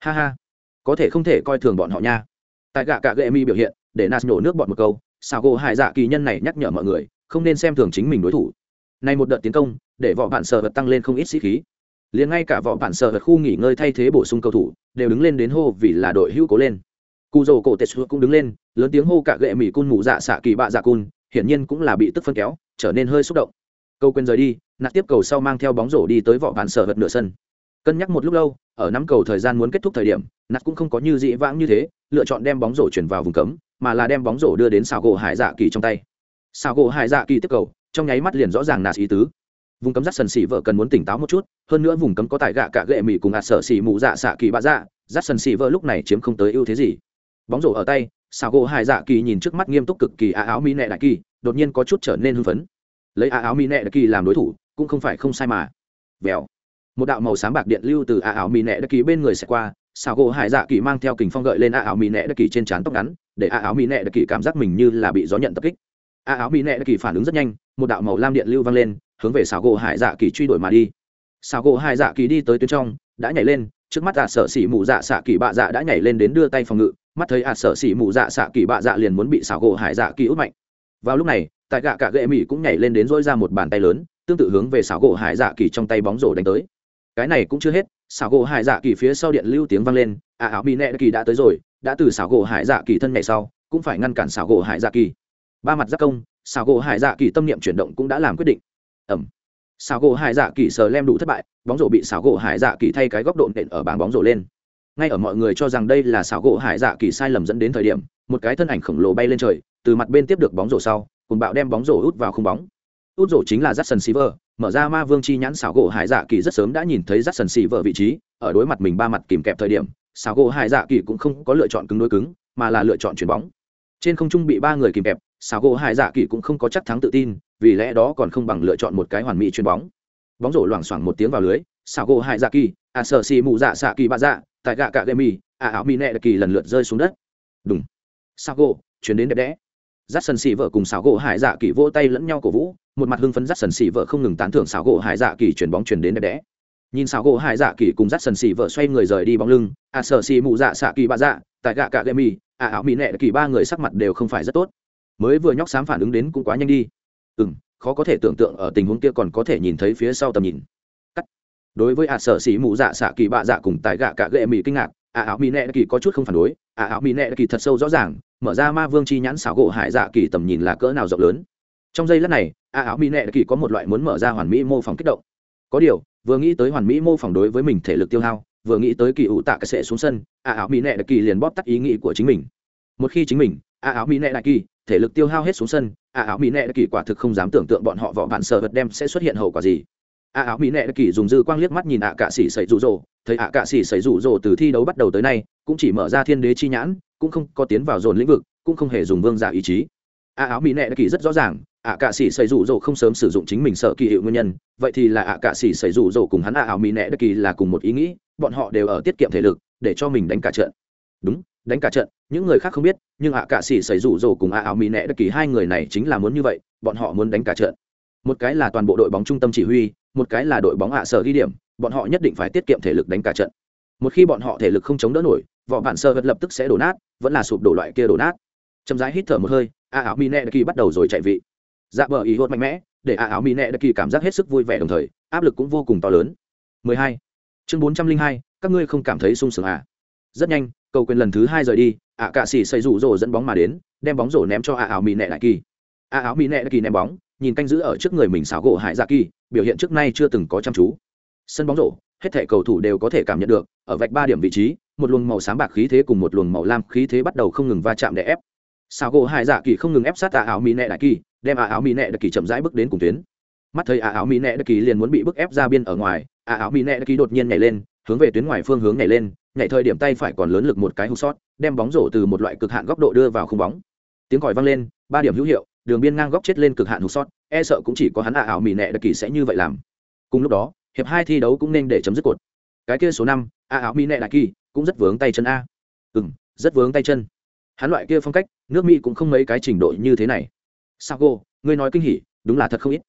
ha ha. Có thể không thể coi thường bọn họ nha. Tại gạ cạ gệ mi biểu hiện, để nas nổ nước bọn một câu sao gỗ hải dạ kỳ nhân này nhắc nhở mọi người, không nên xem thường chính mình đối thủ. Này một đợt tiến công, để võ bản sở vật tăng lên không ít sĩ khí. Liền ngay cả võ bản sở vật khu nghỉ ngơi thay thế bổ sung cầu thủ, đều đứng lên đến hô vì là đội hữu cố lên. Cụ dầu cổ tetsu cũng đứng lên, lớn tiếng hô cả gệ mỹ cun mù dạ xạ kỳ bạ dạ cun, hiển nhiên cũng là bị tức phân kéo, trở nên hơi xúc động. Câu quên rời đi nạt tiếp cầu sau mang theo bóng rổ đi tới võ bản sở vật nửa sân. Cân nhắc một lúc lâu ở nắm cầu thời gian muốn kết thúc thời điểm nạt cũng không có như dị vãng như thế, lựa chọn đem bóng rổ chuyển vào vùng cấm, mà là đem bóng rổ đưa đến xào gỗ hải dạ kỳ trong tay. Xào gỗ hải dạ kỳ tiếp cầu, trong nháy mắt liền rõ ràng nạt ý tứ. Vùng cấm rắt sần xỉ vợ cần muốn tỉnh táo một chút, hơn nữa vùng cấm có tài gạ cả gệ mỹ cùng ạt sở xỉ mụ dạ xạ kỳ bạ dạ rắt sần xỉ vợ lúc này chiếm không tới ưu thế gì. Bóng rổ ở tay xào gỗ hải dạ kỳ nhìn trước mắt nghiêm túc cực kỳ á áo mỹ nệ đại kỳ, đột nhiên có chút trở nên hưng phấn. Lấy á áo mỹ nệ đại kỳ làm đối thủ, cũng không phải không sai mà. Vèo một đạo màu sáng bạc điện lưu từ a áo mỹ nẹ đất kỳ bên người sẽ qua, xào gỗ hải dạ kỳ mang theo kình phong gợi lên a áo mỹ nẹ đất kỳ trên trán tóc ngắn, để a áo mỹ nẹ đất kỳ cảm giác mình như là bị gió nhận tập kích. A áo mỹ nẹ đất kỳ phản ứng rất nhanh, một đạo màu lam điện lưu vang lên, hướng về xào gỗ hải dạ kỳ truy đuổi mà đi. Xào gỗ hải dạ kỳ đi tới tuyến trong, đã nhảy lên, trước mắt ạ sở xỉ mù dạ xạ kỳ bạ dạ đã nhảy lên đến đưa tay phòng ngự, mắt thấy ạ sở xỉ mù dạ xạ kỳ bạ dạ liền muốn bị xào gỗ hải dạ kỳ út mạnh. Vào lúc này, tại gạ cả gệ mỹ cũng nhảy lên đến dỗi ra một bàn tay lớn, tương tự hướng về xào gỗ hải dạ kỳ trong tay bóng rổ đánh tới cái này cũng chưa hết, xảo gỗ hải dạ kỳ phía sau điện lưu tiếng vang lên à áo bị nẹ kỳ đã tới rồi, đã từ xảo gỗ hải dạ kỳ thân nhảy sau, cũng phải ngăn cản xảo gỗ hải dạ kỳ. Ba mặt giác công, xảo gỗ hải dạ kỳ tâm niệm chuyển động cũng đã làm quyết định. Ẩm. Xảo gỗ hải dạ kỳ sờ lem đủ thất bại, bóng rổ bị xảo gỗ hải dạ kỳ thay cái góc độ nện ở bảng bóng rổ lên. Ngay ở mọi người cho rằng đây là xảo gỗ hải dạ kỳ sai lầm dẫn đến thời điểm, một cái thân ảnh khổng lồ bay lên trời, từ mặt bên tiếp được bóng rổ sau, cùng bạo đem bóng rổ út vào khung bóng út rổ chính là Jackson Silver, mở ra ma vương chi nhãn xảo gỗ hải dạ kỳ rất sớm đã nhìn thấy Jackson Silver vị trí, ở đối mặt mình ba mặt kìm kẹp thời điểm, xảo gỗ hải dạ kỳ cũng không có lựa chọn cứng đối cứng, mà là lựa chọn chuyển bóng. Trên không trung bị ba người kìm kẹp, xảo gỗ hải dạ kỳ cũng không có chắc thắng tự tin, vì lẽ đó còn không bằng lựa chọn một cái hoàn mỹ chuyền bóng. Bóng rổ loảng xoảng một tiếng vào lưới xảo gỗ hải dạ kỳ a sở xì mù dạ xạ kỳ bạ dạ tại gạ cạ gậy mì a áo mì nẹ kỳ lần lượt rơi xuống đất. Đúng xảo gỗ chuyển đến đẹp đẽ dắt sần xì vợ cùng xảo gỗ hải dạ kỳ vỗ tay lẫn nhau cổ vũ, một mặt hưng phấn dắt sần xì vợ không ngừng tán thưởng xảo gỗ hải dạ kỳ chuyển bóng chuyển đến đẹp đẽ. Nhìn xảo gỗ hải dạ kỳ cùng dắt sần xì vợ xoay người rời đi bóng lưng à sợ xì mù dạ xạ kỳ bạ dạ tại gạ cạ gậy mì à áo mì nẹ kỳ ba người sắc mặt đều không phải rất tốt. Mới vừa nhóc xám phản ứng đến cũng quá nhanh đi. Ừ khó có thể tưởng tượng ở tình huống kia còn có thể nhìn thấy phía sau tầm nhìn. Cắt. Đối với à sở xì mù dạ xạ kỳ bạ dạ cùng tại gạ cả gệ mì kinh ngạc À, ạ áo mỹ nệ kỳ có chút không phản đối. À, ạ áo mỹ nệ kỳ thật sâu rõ ràng, mở ra ma vương chi nhãn xảo gỗ hải dạ kỳ tầm nhìn là cỡ nào rộng lớn. Trong giây lát này à, ạ áo mỹ nệ kỳ có một loại muốn mở ra hoàn mỹ mô phỏng kích động. Có điều, vừa nghĩ tới hoàn mỹ mô phỏng đối với mình thể lực tiêu hao, vừa nghĩ tới kỳ ủ tạ cái sệ xuống sân ả áo mỹ nệ kỳ liền bóp tắt ý nghĩ của chính mình. Một khi chính mình ả áo mỹ nệ kỳ, thể lực tiêu hao hết xuống sân ả áo mỹ nệ kỳ quả thực không dám tưởng tượng bọn họ vỏ bạn sợ vật đem sẽ xuất hiện hậu quả gì a áo mỹ nệ kỳ dùng dư quang liếc mắt nhìn ạ cạ sĩ xảy rụ rỗ thấy ạ cạ sĩ xảy rụ rỗ từ thi đấu bắt đầu tới nay, cũng chỉ mở ra thiên đế chi nhãn, cũng không có tiến vào dồn lĩnh vực, cũng không hề dùng vương giả ý chí. A áo mỹ nệ kỳ rất rõ ràng, ạ cạ sĩ xảy rụ rỗ không sớm sử dụng chính mình sợ kỳ hiệu nguyên nhân. Vậy thì là ạ cạ sĩ xảy rụ rỗ cùng hắn a áo mỹ nệ kỳ là cùng một ý nghĩ, bọn họ đều ở tiết kiệm thể lực, để cho mình đánh cả trận. Đúng, đánh cả trận, những người khác không biết, nhưng ạ cạ sĩ xảy rụ rồ cùng ạ áo mỹ nệ đất kỳ hai người này chính là muốn như vậy, bọn họ muốn đánh cả trận. Một cái là toàn bộ đội bóng trung tâm chỉ huy một cái là đội bóng hạ sở ghi điểm bọn họ nhất định phải tiết kiệm thể lực đánh cả trận. Một khi bọn họ thể lực không chống đỡ nổi vỏ bản sơ vật lập tức sẽ đổ nát vẫn là sụp đổ loại kia đổ nát. Chậm rãi hít thở một hơi a áo mi nẹ đất kỳ bắt đầu rồi chạy vị. Dạ bờ ý hốt mạnh mẽ để a áo mi nẹ đất kỳ cảm giác hết sức vui vẻ đồng thời áp lực cũng vô cùng to lớn. 12. chương 402, các ngươi không cảm thấy sung sướng à? Rất nhanh cầu quyền lần thứ hai rời đi ạ cạ xỉ xây rủ rồ dẫn bóng mà đến đem bóng rổ ném cho a áo mi nẹ đại kỳ. a áo mi nẹ đại kỳ ném bóng nhìn canh giữ ở trước người mình xảo gỗ hải dạ kỳ, biểu hiện trước nay chưa từng có chăm chú. Sân bóng rổ, hết thể cầu thủ đều có thể cảm nhận được, ở vạch ba điểm vị trí, một luồng màu sáng bạc khí thế cùng một luồng màu lam khí thế bắt đầu không ngừng va chạm để ép. Xảo gỗ hải dạ kỳ không ngừng ép sát tà áo mỹ nẹ đại kỳ, đem à áo mỹ nẹ đại kỳ chậm rãi bước đến cùng tuyến. Mắt thấy ạ áo mỹ nẹ đại kỳ liền muốn bị bức ép ra biên ở ngoài ạ áo mỹ nẹ đại kỳ đột nhiên nhảy lên, hướng về tuyến ngoài phương hướng nhảy lên, nhảy thời điểm tay phải còn lớn lực một cái hụt sót, đem bóng rổ từ một loại cực hạn góc độ đưa vào khung bóng. Tiếng còi vang lên, ba điểm hữu hiệu đường biên ngang góc chết lên cực hạn hụt sót e sợ cũng chỉ có hắn ạ, ảo mì nẹ đặc kỳ sẽ như vậy làm. Cùng lúc đó, hiệp hai thi đấu cũng nên để chấm dứt cột. Cái kia số năm, ạ, ảo mỹ nẹ đại kỳ, cũng rất vướng tay chân a. Ừ m rất vướng tay chân. Hắn loại kia phong cách, nước mỹ cũng không mấy cái trình độ như thế này. Sao cô ngươi nói kinh hỉ, đúng là thật không ít.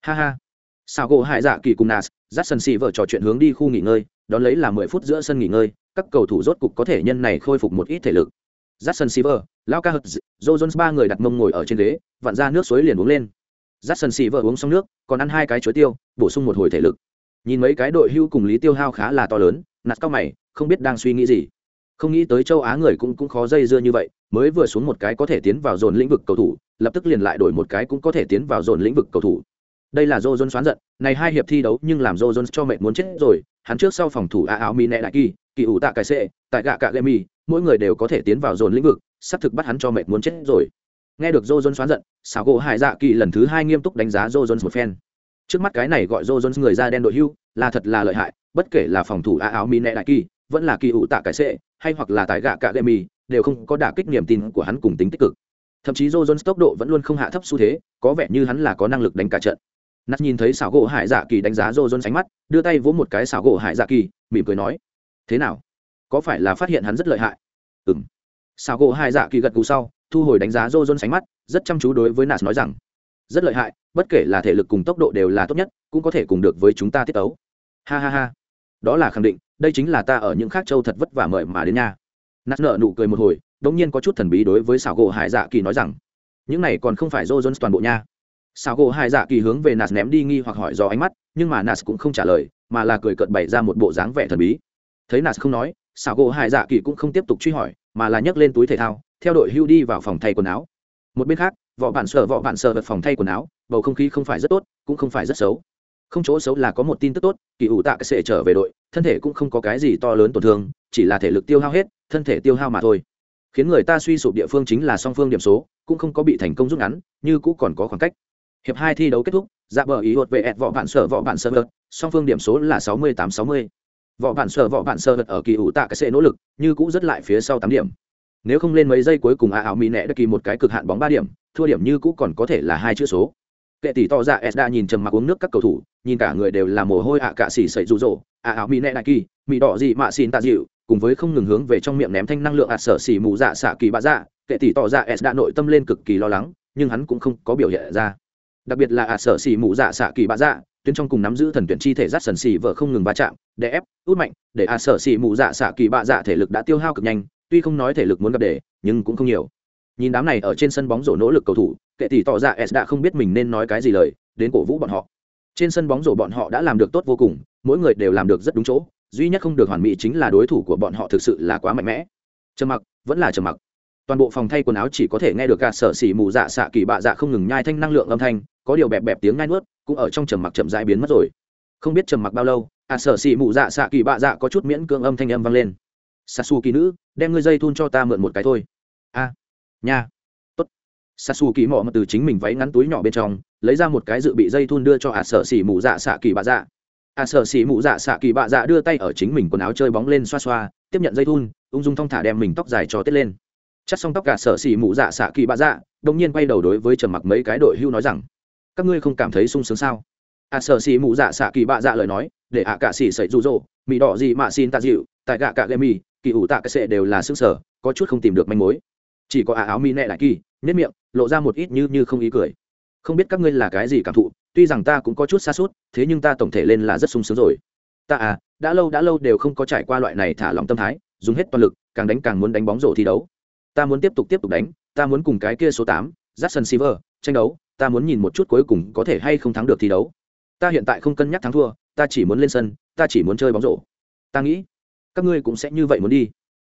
Ha ha. Sao gỗ hại dạ kỳ cùng nas, dắt sân xị vợ trò chuyện hướng đi khu nghỉ ngơi, đón lấy là mười phút giữa sân nghỉ ngơi, các cầu thủ rốt cục có thể nhân này khôi phục một ít thể lực. Jackson Silver, lao ca hật joe jones ba người đặt mông ngồi ở trên ghế vặn ra nước suối liền uống lên. Jackson Silver uống xong nước còn ăn hai cái chuối tiêu bổ sung một hồi thể lực. Nhìn mấy cái đội hưu cùng lý tiêu hao khá là to lớn nạt cao mày không biết đang suy nghĩ gì. Không nghĩ tới châu á người cũng cũng khó dây dưa như vậy mới vừa xuống một cái có thể tiến vào dồn lĩnh vực cầu thủ lập tức liền lại đổi một cái cũng có thể tiến vào dồn lĩnh vực cầu thủ. Đây là Joe Jones xoán giận, này hai hiệp thi đấu nhưng làm Joe Jones cho mệt muốn chết rồi, hắn trước sau phòng thủ A áo mi Nè đại kỳ, kỳ ủ tạ cải sệ tại gạ cạ Gemi, mỗi người đều có thể tiến vào dồn lĩnh vực, sắp thực bắt hắn cho mệt muốn chết rồi. Nghe được Joe Jones xoán giận, Sào gỗ Hải Dạ Kỳ lần thứ hai nghiêm túc đánh giá Joe Jones một phen. Trước mắt cái này gọi Joe Jones người da đen đội hưu, là thật là lợi hại, bất kể là phòng thủ A áo mi nẹ đại kỳ, vẫn là kỳ ủ tạ cải sệ hay hoặc là tại gạ cạ Gemi, đều không có đả kích niềm tin của hắn cùng tính tích cực. Thậm chí Joe Jones tốc độ vẫn luôn không hạ thấp xu thế, có vẻ như hắn là có năng lực đánh cả trận nát nhìn thấy xảo gỗ hải dạ kỳ đánh giá rô rôn sánh mắt đưa tay vỗ một cái xảo gỗ hải dạ kỳ mỉm cười nói thế nào? Có phải là phát hiện hắn rất lợi hại? Ừ m sao gỗ hải dạ kỳ gật cù sau, thu hồi đánh giá rô rôn sánh mắt, rất chăm chú đối với nas nói rằng, rất lợi hại, bất kể là thể lực cùng tốc độ đều là tốt nhất, cũng có thể cùng được với chúng ta tiết tấu. Ha ha ha. Đó là khẳng định, đây chính là ta ở những khác châu thật vất vả mời mà đến nha. Nas nợ nụ cười một hồi đ ỗ n g nhiên có chút thần bí đối với xảo gỗ hải dạ kỳ nói rằng, những này còn không phải rô rôn toàn bộ nha. Sao gỗ hai dạ kỳ hướng về nas ném đi nghi hoặc hỏi do ánh mắt, nhưng mà nas cũng không trả lời, mà là cười cợt bày ra một bộ dáng vẻ thần bí thấy nas không nói, xảo gỗ Hải dạ kỳ cũng không tiếp tục truy hỏi, mà là nhấc lên túi thể thao, theo đội hưu đi vào phòng thay quần áo. Một bên khác võ bản sợ võ bản sợ vật phòng thay quần áo, bầu không khí không phải rất tốt, cũng không phải rất xấu. Không chỗ xấu là có một tin tức tốt, kỳ ủ tạ sẽ trở về đội, thân thể cũng không có cái gì to lớn tổn thương, chỉ là thể lực tiêu hao hết, thân thể tiêu hao mà thôi. Khiến người ta suy sụp địa phương chính là song phương điểm số, cũng không có bị thành công rút ngắn, như cũng còn có khoảng cách. Hiệp hai thi đấu kết thúc dạ bờ ý hột về ẹt võ bạn sở võ bạn sở vật, song phương điểm số là sáu mươi tám sáu mươi võ bạn sở võ bạn sở vật ở kỳ ủ tạ cái sẽ nỗ lực, như cũ rất lại phía sau tám điểm. Nếu không lên mấy giây cuối cùng, a ảo mỹ nẹ đã kỳ một cái cực hạn bóng ba điểm, thua điểm như cũ còn có thể là hai chữ số. Kệ tỷ to ra dạ esda nhìn trầm mặc uống nước các cầu thủ, nhìn cả người đều là mồ hôi ạ à cạ xỉ sậy rụ rỗ. A ảo mỹ nẹ đại kỳ, mỹ đỏ gì mạ xin tạ dịu, cùng với không ngừng hướng về trong miệng ném thanh năng lượng ạt sở xỉ mù dạ xạ kỳ bạ dạ kệ tỷ to ra esda nội tâm lên cực kỳ lo lắng, nhưng hắn cũng không có biểu hiện ra đặc biệt là ả sở xỉ mụ dạ xạ kỳ bạ dạ tuyến trong cùng nắm giữ thần tuyển chi thể rát sần xỉ vợ không ngừng va chạm để ép, út mạnh, để ả sở xỉ mụ dạ xạ kỳ bạ dạ thể lực đã tiêu hao cực nhanh, tuy không nói thể lực muốn gặp để, nhưng cũng không nhiều. Nhìn đám này ở trên sân bóng rổ nỗ lực cầu thủ, kệ tỷ tỏ ra s đã không biết mình nên nói cái gì lời, đến cổ vũ bọn họ. Trên sân bóng rổ bọn họ đã làm được tốt vô cùng, mỗi người đều làm được rất đúng chỗ, duy nhất không được hoàn mỹ chính là đối thủ của bọn họ thực sự là quá mạnh mẽ. Trầm mặc, vẫn là trầm mặc toàn bộ phòng thay quần áo chỉ có thể nghe được cả sở xỉ mù dạ xạ kỳ bạ dạ không ngừng nhai thanh năng lượng âm thanh, có điều bẹp bẹp tiếng ngai nuốt, cũng ở trong trầm mặc chậm rãi biến mất rồi. Không biết trầm mặc bao lâu à sở xỉ mù dạ xạ kỳ bạ dạ có chút miễn cưỡng âm thanh âm vang lên. Sasu kỳ nữ, đem ngươi dây thun cho ta mượn một cái thôi. A, nha. Tốt. Sasu kỳ mỏ mà từ chính mình váy ngắn túi nhỏ bên trong, lấy ra một cái dự bị dây thun đưa cho à sở xỉ mù dạ xạ kỳ bạ dạ. À sở xỉ mù dạ xạ kỳ bạ dạ đưa tay ở chính mình quần áo chơi bóng lên xoa xoa, tiếp nhận dây thun, ung dung thong thả đem mình tóc dài cho tết lên chắc xong tóc cả sở xỉ mụ dạ xạ kỳ bạ dạ đông nhiên quay đầu đối với trầm mặc mấy cái đội hưu nói rằng, các ngươi không cảm thấy sung sướng sao? À sở xỉ mụ dạ xạ kỳ bạ dạ lời nói, để ạ à cả xỉ sậy rụ rỗ, mì đỏ gì mà xin tạ dịu, tại gạ cả gây mì, kỳ ủ tạ cái sệ đều là sức sở, có chút không tìm được manh mối. Chỉ có ả áo mi nẹ đại kỳ nhất miệng, lộ ra một ít như như không ý cười. Không biết các ngươi là cái gì cảm thụ, tuy rằng ta cũng có chút xa suốt thế nhưng ta tổng thể lên là rất sung sướng rồi. Ta à đã lâu đã lâu đều không có trải qua loại này thả lòng tâm thái, dùng hết toàn lực, càng đánh càng muốn đánh bóng rổ thi đấu ta muốn tiếp tục tiếp tục đánh, ta muốn cùng cái kia số tám, Jackson Silver, tranh đấu, ta muốn nhìn một chút cuối cùng có thể hay không thắng được thi đấu. Ta hiện tại không cân nhắc thắng thua, ta chỉ muốn lên sân, ta chỉ muốn chơi bóng rổ. Ta nghĩ, các ngươi cũng sẽ như vậy muốn đi.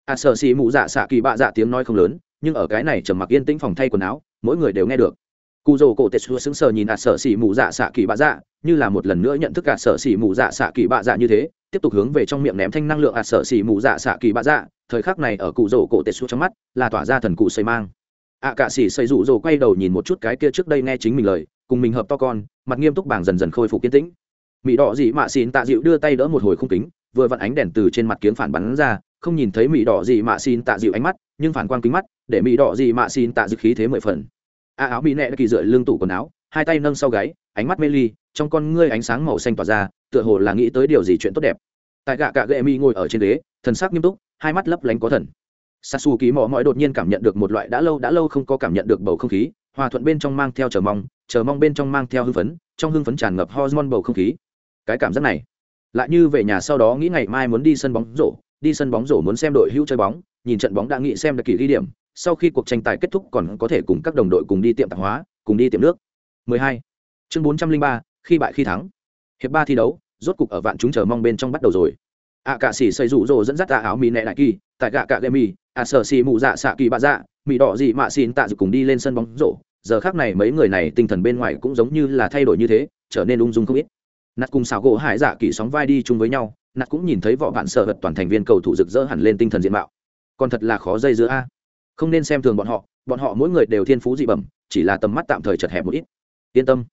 À sợ xì mụ dạ xạ kỳ bạ dạ tiếng nói không lớn, nhưng ở cái này trầm mặc yên tĩnh phòng thay quần áo, mỗi người đều nghe được. Cụ rồ cổ tết xua sững sờ nhìn à sợ xì mụ dạ xạ kỳ bạ dạ như là một lần nữa nhận thức à sợ xì mụ dạ xạ kỳ bạ dạ như thế tiếp tục hướng về trong miệng ném thanh năng lượng à sợ xì mù dạ xạ kỳ bạ dạ thời khắc này ở cụ rổ cổ tệ xuống trong mắt là tỏa ra thần cụ xây mang. ạ à, cạ xỉ xây rủ rồ quay đầu nhìn một chút cái kia trước đây nghe chính mình lời cùng mình hợp to con mặt nghiêm túc bảng dần dần khôi phục kiên tĩnh. Mỹ đỏ dị mạ xin tạ dịu đưa tay đỡ một hồi khung kính vừa vặn ánh đèn từ trên mặt kiếng phản bắn ra không nhìn thấy mỹ đỏ dị mạ xin tạ dịu ánh mắt nhưng phản quang kính mắt để mỹ đỏ dị mạ xin tạ dịu khí thế mười phần. A áo mỹ nẹ kỳ dựa lưng tủ quần áo hai tay nâng sau gáy ánh mắt mê ly trong con ngươi ánh sáng màu xanh tỏa ra tựa hồ là nghĩ tới điều gì chuyện tốt đẹp. Tại gạ cạ gệ mi ngồi ở trên ghế thần sắc nghiêm túc hai mắt lấp lánh có thần. Sasu ký mò mọi đột nhiên cảm nhận được một loại đã lâu đã lâu không có cảm nhận được bầu không khí hòa thuận bên trong mang theo chờ mong chờ mong bên trong mang theo hưng phấn trong hưng phấn tràn ngập hormone bầu không khí. Cái cảm giác này lại như về nhà sau đó nghĩ ngày mai muốn đi sân bóng rổ đi sân bóng rổ muốn xem đội hữu chơi bóng nhìn trận bóng đã nghĩ xem được kỳ ghi điểm sau khi cuộc tranh tài kết thúc còn có thể cùng các đồng đội cùng đi tiệm tạp hóa cùng đi tiệm nước. 12. chương 403, khi bại khi thắng. Hiệp ba thi đấu, rốt cục ở vạn chúng chờ mong bên trong bắt đầu rồi. Ạ cạ sĩ xây rủ rồ dẫn dắt tạ áo mì nẹ đại kỳ, tại gạ cạ lê mì ạ sở xì mù dạ xạ kỳ bạ dạ mì đỏ dị mạ xin tạ dự cùng đi lên sân bóng rổ. Giờ khác này mấy người này tinh thần bên ngoài cũng giống như là thay đổi như thế, trở nên ung dung không ít. Nạt cùng xảo gỗ hải dạ kỳ sóng vai đi chung với nhau, nạt cũng nhìn thấy võ bạn sợ vật toàn thành viên cầu thủ rực rỡ hẳn lên tinh thần diện mạo. Còn thật là khó dây giữa a. Không nên xem thường bọn họ bọn họ mỗi người đều thiên phú dị bẩm, chỉ là tầm mắt tạm thời chật hẹp một ít. Yên tâm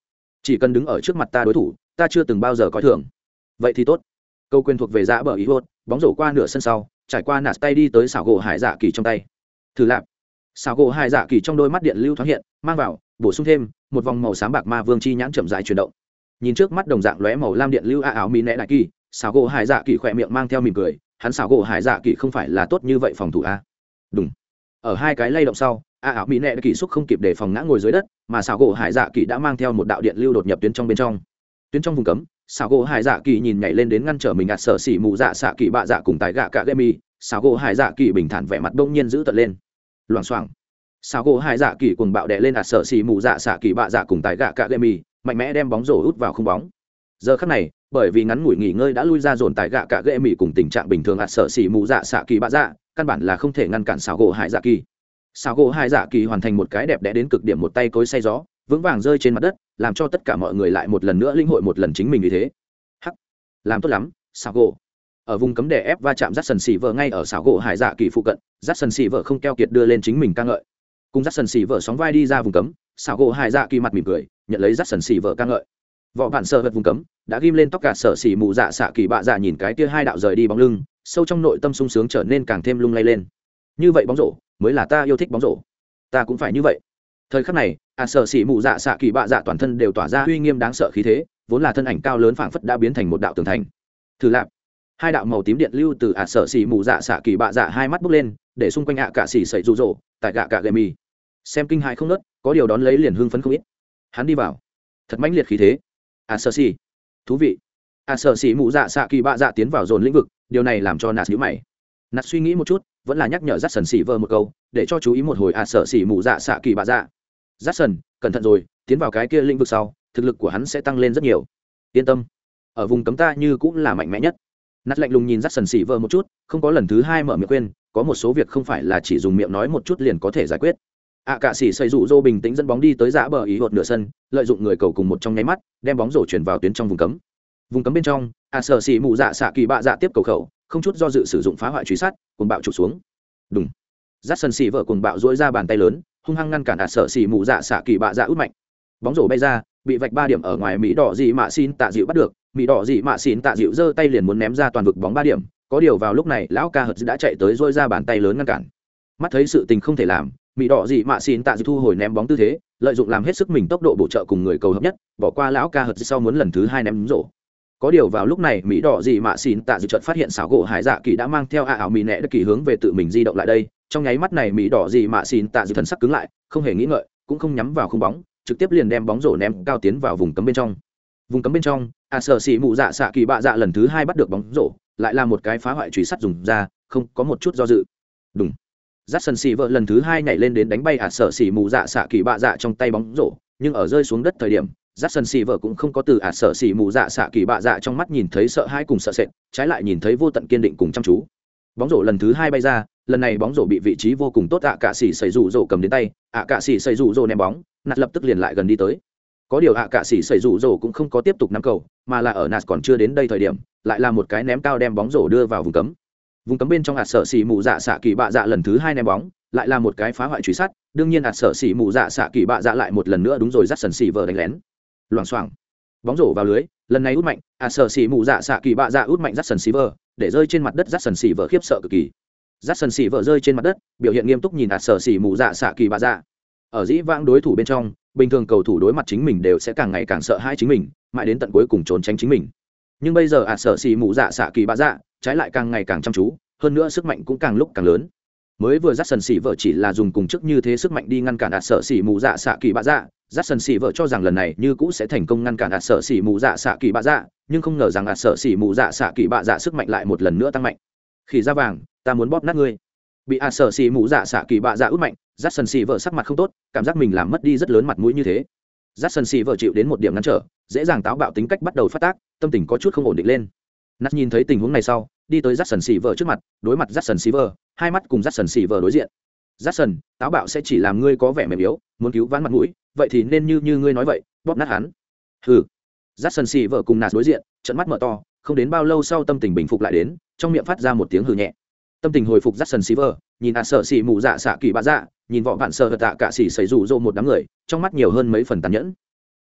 chỉ cần đứng ở trước mặt ta đối thủ, ta chưa từng bao giờ coi thường. Vậy thì tốt. Câu quyền thuộc về dạ giã bờ ý hốt, bóng rổ qua nửa sân sau, trải qua nạt tay đi tới xảo gỗ hải dạ kỳ trong tay. Thử lạp. Xảo gỗ hải dạ kỳ trong đôi mắt điện lưu thoáng hiện, mang vào, bổ sung thêm, một vòng màu xám bạc ma vương chi nhãn chậm dài chuyển động. Nhìn trước mắt đồng dạng lóe màu lam điện lưu a áo mỹ nẹ đại kỳ, xảo gỗ hải dạ kỳ khỏe miệng mang theo mỉm cười, hắn xảo gỗ hải dạ kỳ không phải là tốt như vậy phòng thủ a. Đúng. Ở hai cái lay động sau a ảo mỹ nệ kỳ xúc không kịp để phòng ngã ngồi dưới đất, mà xảo gỗ hải dạ kỳ đã mang theo một đạo điện lưu đột nhập tuyến trong bên trong. Tuyến trong vùng cấm, xảo gỗ hải dạ kỳ nhìn nhảy lên đến ngăn trở mình ạt sở xỉ mù dạ xạ kỳ bạ dạ cùng tại gạ cả gây mi, xảo gỗ hải dạ kỳ bình thản vẻ mặt đông nhiên giữ tận lên. Loảng xoảng. Xảo gỗ hải dạ kỳ cùng bạo đệ lên ạt sở xỉ mù dạ xạ kỳ bạ dạ cùng tại gạ cả gây mi, mạnh mẽ đem bóng rổ út vào không bóng. Giờ khắc này, bởi vì ngắn ngủi nghỉ ngơi đã lui ra dồn tại gạ cả gây mi cùng tình trạng bình thường ạt sở xỉ mù dạ xạ kỳ bạ dạ căn bản là không thể ngăn cản xảo gỗ hải dạ kỳ xảo gỗ hải dạ kỳ hoàn thành một cái đẹp đẽ đến cực điểm một tay cối say gió, vững vàng rơi trên mặt đất, làm cho tất cả mọi người lại một lần nữa linh hội một lần chính mình như thế. Hắc! Làm tốt lắm xảo gỗ. Ở vùng cấm đè ép va chạm rắt sần xì vợ ngay ở xảo gỗ hải dạ kỳ phụ cận rắt sần xì vợ không keo kiệt đưa lên chính mình ca ngợi. Cùng rắt sần xì vợ sóng vai đi ra vùng cấm xảo gỗ hải dạ kỳ mặt mỉm cười, nhận lấy rắt sần xì vợ ca ngợi. Vỏ bạn sợ vật vùng cấm, đã ghim lên tóc cả sở xì mù dạ xạ kỳ bạ dạ nhìn cái kia hai đạo rời đi bóng lưng, sâu trong nội tâm sung sướng trở nên càng thêm lung lay lên. Như vậy bóng rổ mới là ta yêu thích bóng rổ. Ta cũng phải như vậy. Thời khắc này ạ à sở xỉ mụ dạ xạ kỳ bạ dạ toàn thân đều tỏa ra uy nghiêm đáng sợ khí thế, vốn là thân ảnh cao lớn phảng phất đã biến thành một đạo tường thành. Thử lạp. Hai đạo màu tím điện lưu từ ạ à sở xỉ mụ dạ xạ kỳ bạ dạ hai mắt bốc lên, để xung quanh ạ cả xỉ sậy rụ rỗ, tại gạ cả gậy mì. Xem kinh hại không nớt có điều đón lấy liền hưng phấn không ít. Hắn đi vào. Thật mãnh liệt khí thế. Ạ sở xỉ thú vị. Ạ sở xỉ mụ dạ xạ kỳ bạ dạ tiến vào dồn lĩnh vực, điều này làm cho nạt nhữ mày nạt suy nghĩ một chút vẫn là nhắc nhở rát sần xỉ vơ một câu để cho chú ý một hồi ạ sợ xỉ mù dạ xạ kỳ bạ dạ. Rát sần cẩn thận rồi tiến vào cái kia lĩnh vực sau thực lực của hắn sẽ tăng lên rất nhiều. Yên tâm ở vùng cấm ta như cũng là mạnh mẽ nhất. Nát lạnh lùng nhìn rát sần xỉ vơ một chút không có lần thứ hai mở miệng quên có một số việc không phải là chỉ dùng miệng nói một chút liền có thể giải quyết. Ạ à, cạ sĩ xây rụ rô bình tĩnh dẫn bóng đi tới giã bờ ý hột nửa sân lợi dụng người cầu cùng một trong nháy mắt đem bóng rổ chuyển vào tuyến trong vùng cấm. Vùng cấm bên trong ạ à, sở xỉ mụ dạ xạ kỳ bạ dạ tiếp cầu khẩu không chút do dự sử dụng phá hoại truy sát cùng bạo trục xuống. Đúng rát sân xì vợ cùng bạo dỗi ra bàn tay lớn, hung hăng ngăn cản ạt sợ xì mù dạ xạ kỳ bạ dạ út mạnh. Bóng rổ bay ra, bị vạch ba điểm ở ngoài mỹ đỏ dị mạ xin tạ dịu bắt được. Mỹ đỏ dị mạ xin tạ dịu giơ tay liền muốn ném ra toàn vực bóng ba điểm, có điều vào lúc này, lão ca hật đã chạy tới dỗi ra bàn tay lớn ngăn cản. Mắt thấy sự tình không thể làm, mỹ đỏ dị mạ xin tạ dịu thu hồi ném bóng tư thế, lợi dụng làm hết sức mình tốc độ bổ trợ cùng người cầu hợp nhất, bỏ qua lão ca hật sau muốn lần thứ hai ném rổ có điều vào lúc này, mỹ đỏ dị mạ xin tạ dự chợt phát hiện xảo gỗ hải dạ kỳ đã mang theo a ảo mỹ nẹ đất kỳ hướng về tự mình di động lại đây. Trong nháy mắt này, mỹ đỏ gì mạ xin tạ dự thần sắc cứng lại, không hề nghĩ ngợi, cũng không nhắm vào khung bóng, trực tiếp liền đem bóng rổ ném cao tiến vào vùng cấm bên trong. Vùng cấm bên trong, a sợ xị mụ dạ xạ kỳ bạ dạ lần thứ hai bắt được bóng rổ, lại là một cái phá hoại truy sắt dùng ra, không có một chút do dự. Đúng j sân xị vợ lần thứ hai nhảy lên đến đánh bay a sợ xị mụ dạ xạ kỳ bạ dạ trong tay bóng rổ, nhưng ở rơi xuống đất thời điểm j sân xì vợ cũng không có từ ả sợ xì mù dạ xạ kỳ bạ dạ trong mắt nhìn thấy sợ hãi cùng sợ sệt, trái lại nhìn thấy vô tận kiên định cùng chăm chú. Bóng rổ lần thứ hai bay ra, lần này bóng rổ bị vị trí vô cùng tốt ạ cạ xỉ xảy rủ rổ cầm đến tay, ạ cạ xỉ xảy rủ rổ ném bóng nạt lập tức liền lại gần đi tới. Có điều ạ cạ xỉ xảy rủ rổ cũng không có tiếp tục nắm cầu, mà là ở nạt còn chưa đến đây thời điểm, lại là một cái ném cao đem bóng rổ đưa vào vùng cấm. Vùng cấm bên trong hạt sở xỉ mù dạ xạ kỳ bạ dạ lần thứ hai ném bóng, lại là một cái phá hoại truy sát, đương nhiên hạt sở xỉ mù dạ xạ kỳ bạ dạ lại một lần nữa đúng rồi dắt sần xỉ vờ đánh lén loảng xoảng. Bóng rổ vào lưới, lần này út mạnh à sở xỉ mù dạ xạ kỳ bạ dạ út mạnh dắt sần xỉ vờ để rơi trên mặt đất dắt sần xỉ vờ khiếp sợ cực kỳ. Rắt sần xỉ vờ rơi trên mặt đất, biểu hiện nghiêm túc nhìn à sở xỉ mù dạ xạ kỳ bạ dạ. Ở dĩ vãng đối thủ bên trong, bình thường cầu thủ đối mặt chính mình đều sẽ càng ngày càng sợ hãi chính mình, mãi đến tận cuối cùng trốn tránh chính mình. Nhưng bây giờ à sở xỉ mù dạ xạ kỳ bạ dạ trái lại càng ngày càng chăm chú, hơn nữa sức mạnh cũng càng lúc càng lớn mới vừa dắt sần xỉ vợ chỉ là dùng cùng chức như thế sức mạnh đi ngăn cản đạt sợ xỉ mù dạ xạ kỳ bạ dạ. Dắt sần xỉ vợ cho rằng lần này như cũ sẽ thành công ngăn cản đạt sợ xỉ mù dạ xạ kỳ bạ dạ nhưng không ngờ rằng đạt sợ xỉ mù dạ xạ kỳ bạ dạ sức mạnh lại một lần nữa tăng mạnh. Khỉ da vàng, ta muốn bóp nát ngươi. Bị đạt sợ xỉ mù dạ xạ kỳ bạ dạ ướt mạnh dắt sần xỉ vợ sắc mặt không tốt, cảm giác mình làm mất đi rất lớn mặt mũi như thế. Dắt sần xỉ vợ chịu đến một điểm ngăn trở, dễ dàng táo bạo tính cách bắt đầu phát tác, tâm tình có chút không ổn định lên nát nhìn thấy tình huống này sau, đi tới dắt sần xỉ vợ trước mặt, đối mặt dắt sần xỉ vợ hai mắt cùng dắt sần xỉ vợ đối diện. Dắt sần táo bạo sẽ chỉ làm ngươi có vẻ mềm yếu, muốn cứu vãn mặt mũi, vậy thì nên như như ngươi nói vậy, bóp nát hắn. Hừ. Dắt sần xỉ vợ cùng nạt đối diện, trận mắt mở to, không đến bao lâu sau tâm tình bình phục lại đến, trong miệng phát ra một tiếng hừ nhẹ. Tâm tình hồi phục dắt sần xỉ vợ nhìn ạt sợ xì mù dạ xạ kỳ bạ dạ nhìn vọ bạn sợ tạ cả xì xảy rủ rộ một đám người, trong mắt nhiều hơn mấy phần tàn nhẫn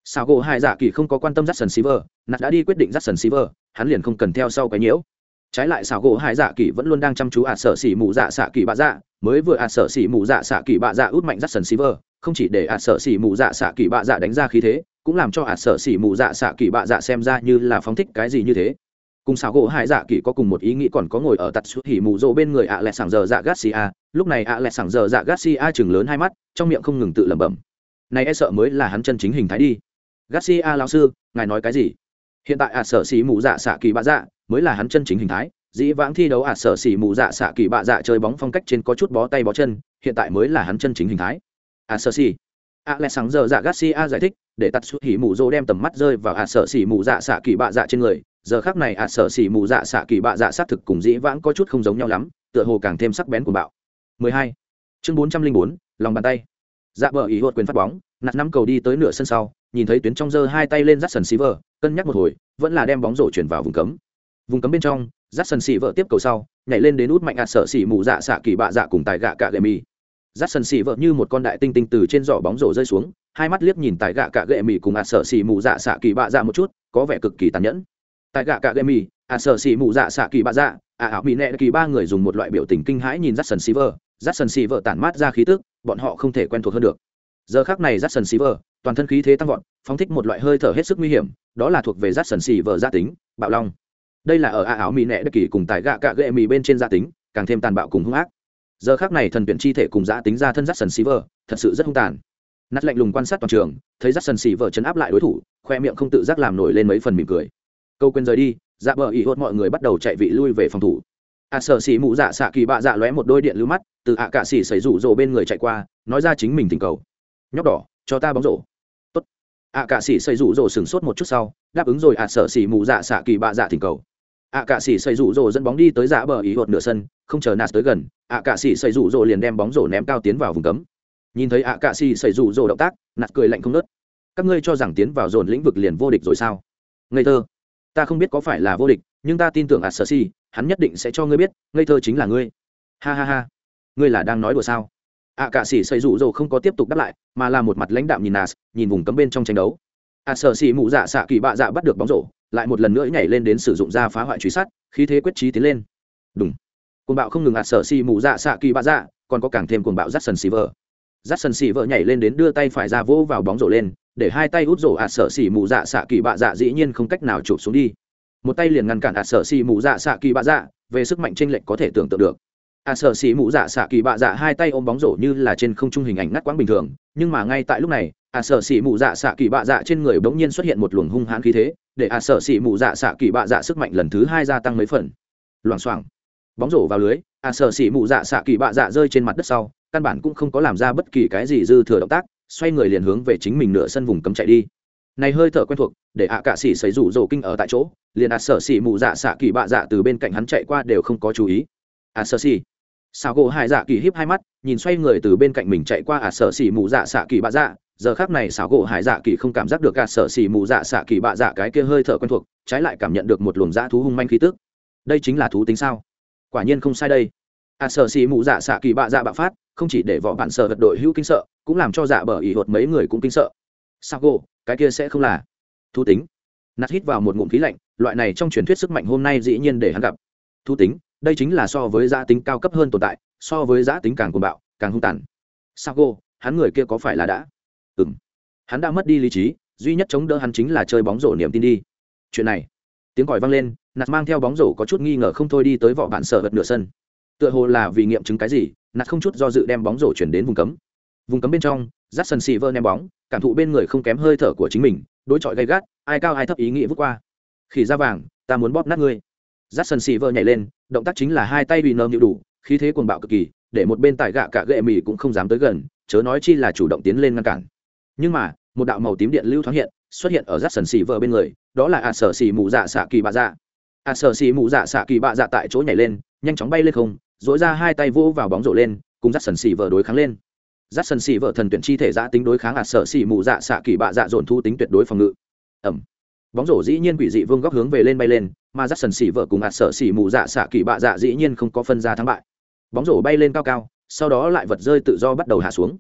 sao gỗ hai dạ kỳ không có quan tâm dắt sần xỉ nạt đã đi quyết định dắt sần xỉ hắn liền không cần theo sau cái nhiễu. Trái lại xảo gỗ hải dạ kỳ vẫn luôn đang chăm chú ạt sở xỉ mù dạ xạ kỳ bạ dạ mới vừa ạt sở xỉ mù dạ xạ kỳ bạ dạ út mạnh dắt sần xí không chỉ để ạt sở xỉ mù dạ xạ kỳ bạ dạ đánh ra khí thế, cũng làm cho ạt sở xỉ mù dạ xạ kỳ bạ dạ xem ra như là phóng thích cái gì như thế. Cùng xảo gỗ hải dạ kỳ có cùng một ý nghĩ còn có ngồi ở tặt suốt hỉ mù rỗ bên người ạ lẹ sảng giờ dạ garcia, lúc này ạ lẹ sảng giờ dạ garcia chừng lớn hai mắt, trong miệng không ngừng tự lẩm bẩm. Này e sợ mới là hắn chân chính hình thái đi garcia lão sư ngài nói cái gì? Hiện tại ạ sở xỉ mù dạ xạ kỳ bạ dạ mới là hắn chân chính hình thái. Dĩ vãng thi đấu ạt sở xỉ mù dạ xạ kỳ bạ dạ chơi bóng phong cách trên có chút bó tay bó chân hiện tại mới là hắn chân chính hình thái. Ạt sở xỉ. A lẽ sáng giờ dạ garcia giải thích để tắt xuất hỉ mù dô đem tầm mắt rơi vào ạt sở xỉ mù dạ xạ kỳ bạ dạ trên người. Giờ khác này ạt sở xỉ mù dạ xạ kỳ bạ dạ xác thực cùng dĩ vãng có chút không giống nhau lắm tựa hồ càng thêm sắc bén của bạo. 12. chương 404, lòng bàn tay dạ bờ ý hốt quyền phát bóng, nạt năm cầu đi tới nửa sân sau, nhìn thấy tuyến trong giơ hai tay lên dắt sần xí vờ cân nhắc một hồi, vẫn là đem bóng rổ chuyển vào vùng cấm. Vùng cấm bên trong dắt sần xì vợ tiếp cầu sau, nhảy lên đến út mạnh ạt sợ xì mù dạ xạ kỳ bạ dạ cùng tài gạ cạ gậy mì. Dắt sần xì vợ như một con đại tinh tinh từ trên giỏ bóng rổ rơi xuống, hai mắt liếc nhìn tài gạ cạ gậy mì cùng ạt sợ xì mù dạ xạ kỳ bạ dạ một chút, có vẻ cực kỳ tàn nhẫn. Tài gạ cạ gậy mì ạt sợ xì mù dạ xạ kỳ bạ dạ ả ảo mỹ nẹ kỳ ba người dùng một loại biểu tình kinh hãi nhìn dắt sần xì vợ rát sần xì vợ tản mát ra khí tức, bọn họ không thể quen thuộc hơn được. Giờ khác này rát sần xì vợ, toàn thân khí thế tăng vọt, phóng thích một loại hơi thở hết sức nguy hiểm, đó là thuộc về rát sần xì vợ gia tính, bạo long. Đây là ở a áo mì nẹ đất kỳ cùng tại gạ cạ gệ mì bên trên gia tính, càng thêm tàn bạo cùng hung ác. Giờ khác này thần tuyển chi thể cùng giã tính ra thân rát sần xì vợ, thật sự rất hung tàn. Nát lạnh lùng quan sát toàn trường, thấy rát sần xì vợ chấn áp lại đối thủ, khoe miệng không tự giác làm nổi lên mấy phần mỉm cười. Câu quên rời đi dạ bờ ý hốt mọi người bắt đầu chạy vị lui về phòng thủ a à, sở xì mụ dạ xạ kỳ bạ dạ lóe một đôi điện lưu mắt từ ạ cạ xì xảy rủ rồ bên người chạy qua nói ra chính mình tình cầu. Nhóc đỏ cho ta bóng rổ. Tốt. ạ cạ xì xảy rủ rồ sửng sốt một chút sau đáp ứng rồi ạ sở xì mụ dạ xạ kỳ bạ dạ tình cầu. ạ cạ sĩ xây rủ rồ dẫn bóng đi tới dạ bờ ý hột nửa sân không chờ nạt tới gần ạ cạ sĩ xây rủ rồ liền đem bóng rổ ném cao tiến vào vùng cấm. Nhìn thấy ạ cạ sĩ xây rủ rồ động tác nạt cười lạnh không nớt các ngươi cho rằng tiến vào dồn lĩnh vực liền vô địch rồi sao? Ngây thơ. Ta không biết có phải là vô địch nhưng ta tin tưởng ạ sở si hắn nhất định sẽ cho ngươi biết ngây thơ chính là ngươi. Ha ha ha. Ngươi là đang nói đùa sao? Ạ cạ sĩ xây rủ rồ không có tiếp tục đáp lại mà là một mặt lãnh đạm nhìn nà, nhìn vùng cấm bên trong tranh đấu. Ạ sở xỉ mụ dạ xạ kỳ bạ dạ bắt được bóng rổ lại một lần nữa nhảy lên đến sử dụng ra phá hoại truy sát khí thế quyết trí tiến lên. Đúng cuồng bạo không ngừng à sở xỉ mù dạ xạ kỳ bạ dạ còn có càng thêm cuồng bạo rắt sần xỉ vợ rắt sần xỉ vợ nhảy lên đến đưa tay phải ra vỗ vào bóng rổ lên để hai tay út rổ ạ sở xỉ mù dạ xạ kỳ bạ dạ dĩ nhiên không cách nào chụp xuống đi một tay liền ngăn cản ạt sở xì mù dạ xạ kỳ bạ dạ về sức mạnh tranh lệch có thể tưởng tượng được. Ạt sở xì mù dạ xạ kỳ bạ dạ hai tay ôm bóng rổ như là trên không trung hình ảnh ngắt quãng bình thường, nhưng mà ngay tại lúc này ạt sở xì mù dạ xạ kỳ bạ dạ trên người bỗng nhiên xuất hiện một luồng hung hãn khí thế, để ạ sở xì mù dạ xạ kỳ bạ dạ sức mạnh lần thứ hai gia tăng mấy phần. Loảng xoảng. Bóng rổ vào lưới ạ sở xì mù dạ xạ kỳ bạ dạ rơi trên mặt đất sau, căn bản cũng không có làm ra bất kỳ cái gì dư thừa động tác, xoay người liền hướng về chính mình nửa sân vùng cấm chạy đi này hơi thở quen thuộc, để ạ cạ xỉ xảy rủ rổ kinh ở tại chỗ, liền ạ sở xỉ mù dạ xạ kỳ bạ dạ từ bên cạnh hắn chạy qua đều không có chú ý. Ạ sở xỉ sao gỗ hai dạ kỳ híp hai mắt, nhìn xoay người từ bên cạnh mình chạy qua ạ sở xỉ mù dạ xạ kỳ bạ dạ. Giờ khác này xảo gỗ hải dạ kỳ không cảm giác được cả sở xỉ mù dạ xạ kỳ bạ dạ cái kia hơi thở quen thuộc, trái lại cảm nhận được một luồng dã thú hung manh khí tức. Đây chính là thú tính sao? Quả nhiên không sai đây. À sở xỉ mù dạ xạ kỳ bạ dạ bạo phát, không chỉ để võ bạn sợ vật đội hữu kinh sợ, cũng làm cho dạ bờ ỉ hột mấy người cũng kinh sợ. Sao gỗ cái kia sẽ không là. Thú tính. Nạt hít vào một ngụm khí lạnh, loại này trong truyền thuyết sức mạnh hôm nay dĩ nhiên để hắn gặp. Thú tính, đây chính là so với giá tính cao cấp hơn tồn tại, so với giá tính càng cuồng bạo, càng hung tàn. Sao hắn người kia có phải là đã? Ừ m hắn đã mất đi lý trí, duy nhất chống đỡ hắn chính là chơi bóng rổ niềm tin đi. Chuyện này. Tiếng còi vang lên, nạt mang theo bóng rổ có chút nghi ngờ không thôi đi tới vỏ bạn sợ vật nửa sân. Tựa hồ là vì nghiệm chứng cái gì, nạt không chút do dự đem bóng rổ chuyển đến vùng cấm vùng cấm bên trong dắt sân xị vơ ném bóng, cảm thụ bên người không kém hơi thở của chính mình, đối chọi gay gắt, ai cao ai thấp ý nghĩa vút qua. Khỉ ra vàng, ta muốn bóp nát ngươi. Dắt sân xị vơ nhảy lên, động tác chính là hai tay bị nơm nhịu đủ, khí thế cuồng bạo cực kỳ, để một bên tài gạ cả gệ mì cũng không dám tới gần, chớ nói chi là chủ động tiến lên ngăn cản. Nhưng mà, một đạo màu tím điện lưu thoáng hiện, xuất hiện ở rát sần xì vợ bên người, đó là ạ sở xì mù dạ xạ kỳ bạ dạ ạ sở xì mù dạ xạ kỳ bạ dạ tại chỗ nhảy lên, nhanh chóng bay lên không dỗi ra hai tay vỗ vào bóng rổ lên, cùng rát sần xì vợ đối kháng lên dắt sân xỉ vợ thần tuyển chi thể giã tính đối kháng ạ sở xỉ mù dạ xạ kỳ bạ dạ dồn thu tính tuyệt đối phòng ngự. Ẩm. Bóng rổ dĩ nhiên quỷ dị vương góc hướng về lên bay lên, mà dắt sần xỉ vợ cùng ạ sở xỉ mù dạ xạ kỳ bạ dạ dĩ nhiên không có phân ra thắng bại. Bóng rổ bay lên cao cao, sau đó lại vật rơi tự do bắt đầu hạ xuống.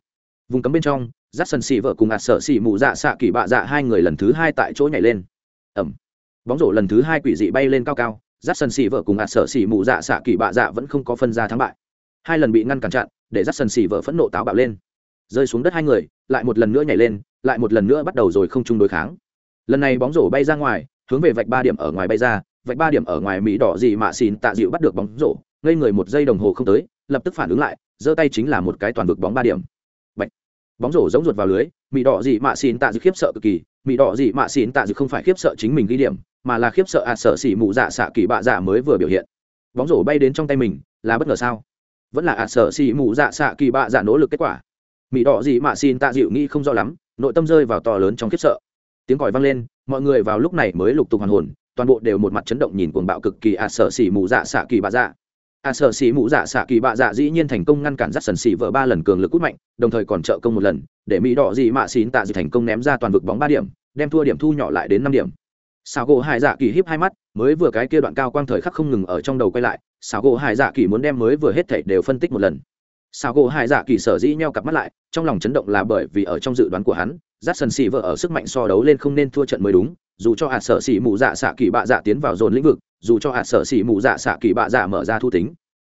Vùng cấm bên trong dắt sân xỉ vợ cùng ạt sợ xỉ mù dạ xạ kỳ bạ dạ hai người lần thứ hai tại chỗ nhảy lên. Ẩm. Bóng rổ lần thứ hai quỷ dị bay lên cao cao dắt sân xỉ vợ cùng ạt sợ xỉ mù dạ xạ kỳ bạ dạ vẫn không có phân ra thắng bại. Hai lần bị ngăn cản chặn, để dắt sân xỉ vợ phẫn nộ táo bạo lên rơi xuống đất hai người, lại một lần nữa nhảy lên, lại một lần nữa bắt đầu rồi không chung đối kháng. Lần này bóng rổ bay ra ngoài, hướng về vạch ba điểm ở ngoài bay ra, vạch ba điểm ở ngoài mỹ đỏ gì mà xin tạ dịu bắt được bóng rổ, ngây người một giây đồng hồ không tới, lập tức phản ứng lại, giơ tay chính là một cái toàn vực bóng ba điểm. Bạch. bóng rổ giống ruột vào lưới, mỹ đỏ gì mà xin tạ dịu khiếp sợ cực kỳ, mỹ đỏ gì mà xin tạ dịu không phải khiếp sợ chính mình ghi điểm, mà là khiếp sợ à sợ xỉ mụ dạ xạ kỳ bạ dạ mới vừa biểu hiện. Bóng rổ bay đến trong tay mình, là bất ngờ sao? Vẫn là à sợ xỉ mụ dạ xạ kỳ bạ dạ nỗ lực kết quả mỹ đỏ gì mạ xin tạ dịu nghĩ không rõ lắm nội tâm rơi vào to lớn trong khiếp sợ. Tiếng còi vang lên mọi người vào lúc này mới lục tục hoàn hồn toàn bộ đều một mặt chấn động nhìn cuồng bạo cực kỳ ạ à sợ xỉ mụ dạ xạ kỳ bạ dạ. Ạ à, sở xỉ mụ dạ xạ kỳ bạ dạ dĩ nhiên thành công ngăn cản rắt sần xỉ vợ ba lần cường lực cút mạnh đồng thời còn trợ công một lần để mỹ đỏ gì mạ xín tạ dị thành công ném ra toàn vực bóng ba điểm đem thua điểm thu nhỏ lại đến năm điểm. Xào gỗ hải dạ kỳ híp hai mắt mới vừa cái kia đoạn cao quang thời khắc không ngừng ở trong đầu quay lại xào gỗ hải dạ kỳ muốn đem mới vừa hết thảy đều phân tích một lần. Sao gỗ hải dạ kỳ sở dĩ nheo cặp mắt lại, trong lòng chấn động là bởi vì ở trong dự đoán của hắn rắt sần sĩ vợ ở sức mạnh so đấu lên không nên thua trận mới đúng, dù cho hạt sở sĩ mụ dạ xạ kỳ bạ dạ tiến vào dồn lĩnh vực, dù cho hạt sở sĩ mụ dạ xạ kỳ bạ dạ mở ra thu tính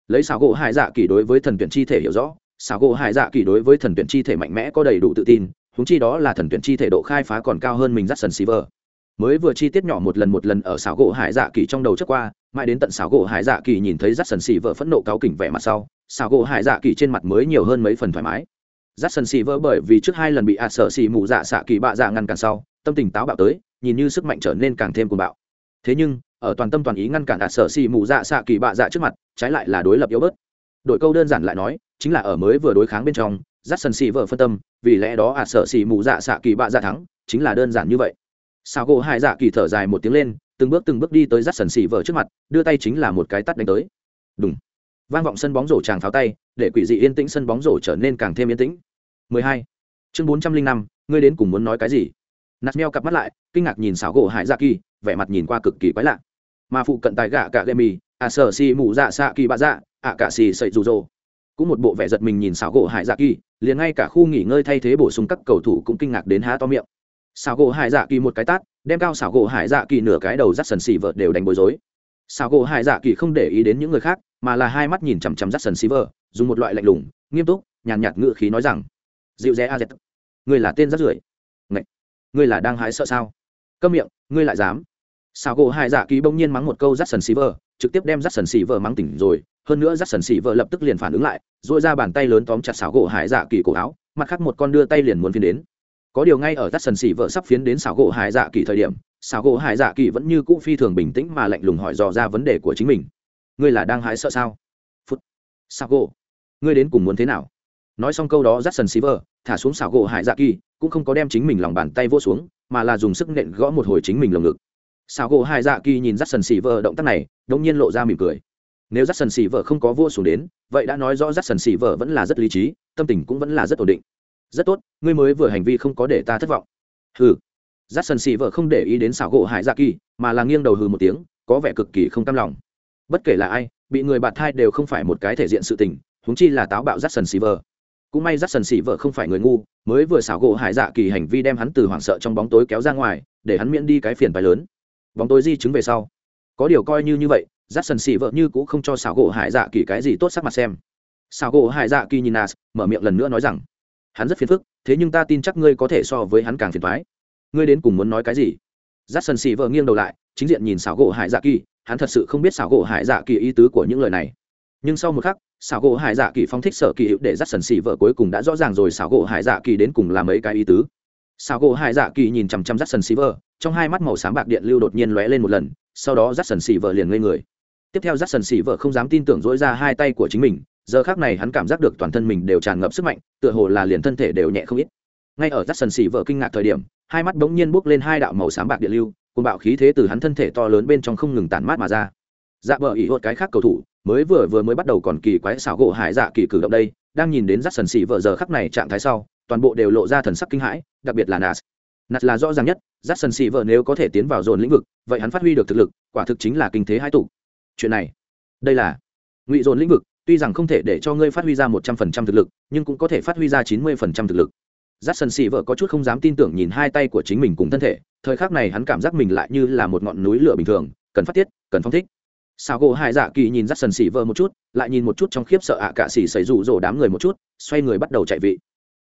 lấy sao gỗ hải dạ kỳ đối với thần tuyển chi thể hiểu rõ sao gỗ hải dạ kỳ đối với thần tuyển chi thể mạnh mẽ có đầy đủ tự tin húng chi đó là thần tuyển chi thể độ khai phá còn cao hơn mình dắt sần xì vợ mới vừa chi tiết nhỏ một lần một lần ở xảo gỗ hải dạ kỳ trong đầu trước qua, mãi đến tận xảo gỗ hải dạ kỳ nhìn thấy rắt sần xì vợ phẫn nộ cáo kỉnh vẻ mặt sau, xảo gỗ hải dạ kỳ trên mặt mới nhiều hơn mấy phần thoải mái. Rắt sần xì vỡ bởi vì trước hai lần bị à sợ xì mù dạ xạ kỳ bạ dạ ngăn cản sau, tâm tình táo bạo tới, nhìn như sức mạnh trở nên càng thêm cuồng bạo. Thế nhưng, ở toàn tâm toàn ý ngăn cản à sợ xì mù dạ xạ kỳ bạ dạ trước mặt, trái lại là đối lập yếu bớt. Đội câu đơn giản lại nói, chính là ở mới vừa đối kháng bên trong rắt sần xì vợ phân tâm, vì lẽ đó à sợ xì mù dạ xạ kỳ bạ dạ thắng, chính là đơn giản như vậy sao gỗ hải dạ kỳ thở dài một tiếng lên từng bước từng bước đi tới dắt sần xì vợ trước mặt đưa tay chính là một cái tắt đánh tới. Đúng vang vọng sân bóng rổ tràng pháo tay để quỷ dị yên tĩnh sân bóng rổ trở nên càng thêm yên tĩnh. 12. chương 405, ngươi đến cùng muốn nói cái gì? Nạt meo cặp mắt lại kinh ngạc nhìn xảo gỗ hải dạ kỳ vẻ mặt nhìn qua cực kỳ quái lạ. Mà phụ cận tài gạ cả gậy mì à sở xì mù dạ xạ kỳ bạ dạ à cả xì sậy dù rồ. cũng một bộ vẻ giật mình nhìn xảo gỗ hải dạ kỳ liền ngay cả khu nghỉ ngơi thay thế bổ sung các cầu thủ cũng kinh ngạc đến há to miệng xảo gỗ hải dạ kỳ một cái tát, đem cao xảo gỗ hải dạ kỳ nửa cái đầu rắt sần xì vợ đều đánh bối rối. Xảo gỗ hải dạ kỳ không để ý đến những người khác, mà là hai mắt nhìn chằm chằm rắt sần xì vợ, dùng một loại lạnh lùng, nghiêm túc, nhàn nhạt ngự khí nói rằng, dịu dé a dẹt, ngươi là tên rắt rưởi. Ngậy! ngươi là đang hái sợ sao? Câm miệng, ngươi lại dám. Xảo gỗ hải dạ kỳ bỗng nhiên mắng một câu rắt sần xì vợ, trực tiếp đem rắt sần xì vợ mắng tỉnh rồi, hơn nữa rắt sần xì vợ lập tức liền phản ứng lại dội ra bàn tay lớn tóm chặt xảo gỗ hải dạ kỳ cổ áo, mặt khác một con đưa tay liền muốn phiến đến có điều ngay ở tắt sần xỉ vợ sắp phiến đến xảo gỗ hải dạ kỳ thời điểm, xảo gỗ hải dạ kỳ vẫn như cũ phi thường bình tĩnh mà lạnh lùng hỏi dò ra vấn đề của chính mình. Ngươi là đang hái sợ sao? Phút. Xảo gỗ. Ngươi đến cùng muốn thế nào? Nói xong câu đó dắt sần xỉ vợ thả xuống xảo gỗ hải dạ kỳ, cũng không có đem chính mình lòng bàn tay vô xuống, mà là dùng sức nện gõ một hồi chính mình lồng ngực. Xảo gỗ hải dạ kỳ nhìn dắt sần xỉ vợ động tác này đông nhiên lộ ra mỉm cười. Nếu dắt sần xỉ vợ không có vua xuống đến, vậy đã nói rõ dắt sần xỉ vợ vẫn là rất lý trí, tâm tình cũng vẫn là rất ổn định rất tốt, ngươi mới vừa hành vi không có để ta thất vọng. Hừ. Rắt sần xì vợ không để ý đến xảo gỗ hải dạ kỳ, mà là nghiêng đầu hừ một tiếng, có vẻ cực kỳ không cam lòng. Bất kể là ai, bị người bạn thai đều không phải một cái thể diện sự tình húng chi là táo bạo rắt sần xì vợ. Cũng may rắt sần xì vợ không phải người ngu, mới vừa xảo gỗ hải dạ kỳ hành vi đem hắn từ hoảng sợ trong bóng tối kéo ra ngoài, để hắn miễn đi cái phiền phái lớn. Bóng tối di chứng về sau. Có điều coi như như vậy j a c k s o n xì vợ như cũng không cho xảo gỗ hải dạ kỳ cái gì tốt sắc mặt xem. Xảo gỗ hải dạ kỳ nhìn nas, mở miệng lần nữa nói rằng hắn rất phiền phức, thế nhưng ta tin chắc ngươi có thể so với hắn càng phiền thoái ngươi đến cùng muốn nói cái gì? J a c k s o n xì vợ nghiêng đầu lại, chính diện nhìn xảo gỗ hải dạ kỳ, hắn thật sự không biết xảo gỗ hải dạ kỳ ý tứ của những lời này. Nhưng sau một khắc, xảo gỗ hải dạ kỳ phong thích sở kỳ hữu để dắt sần xì vợ cuối cùng đã rõ ràng rồi xảo gỗ hải dạ kỳ đến cùng là mấy cái ý tứ. Xảo gỗ hải dạ kỳ nhìn chằm chằm dắt sần xì vợ trong hai mắt màu sáng bạc điện lưu đột nhiên lóe lên một lần, sau đó dắt sần xì vợ liền ngây người. Tiếp theo dắt sần xì vợ không dám tin tưởng dỗi ra hai tay của chính mình giờ khác này hắn cảm giác được toàn thân mình đều tràn ngập sức mạnh, tựa hồ là liền thân thể đều nhẹ không ít. Ngay ở rắt sần xì vợ kinh ngạc thời điểm, hai mắt bỗng nhiên bốc lên hai đạo màu xám bạc điện lưu cùng bạo khí thế từ hắn thân thể to lớn bên trong không ngừng tản mát mà ra. Dạ bờ ỉ hốt cái khác cầu thủ, mới vừa vừa mới bắt đầu còn kỳ quái xảo gỗ hải dạ kỳ cử động đây, đang nhìn đến rắt sần xì vợ giờ khắc này trạng thái sau, toàn bộ đều lộ ra thần sắc kinh hãi, đặc biệt là nas. Nas là rõ ràng nhất rắt sần xì vợ nếu có thể tiến vào dồn lĩnh vực, vậy hắn phát huy được thực lực, quả thực chính là kinh thế hai tụ. Chuyện này, đây là ngụy dồn lĩnh vực tuy rằng không thể để cho ngươi phát huy ra một trăm phần trăm thực lực, nhưng cũng có thể phát huy ra chín mươi phần trăm thực lực. Rắt sần xì vợ có chút không dám tin tưởng nhìn hai tay của chính mình cùng thân thể, thời khắc này hắn cảm giác mình lại như là một ngọn núi lửa bình thường, cần phát tiết, cần phong thích. Sao gỗ hai dạ kỳ nhìn rắt sần xì vợ một chút, lại nhìn một chút trong khiếp sợ ạ à cạ xỉ xảy rủ rỗ đám người một chút, xoay người bắt đầu chạy vị.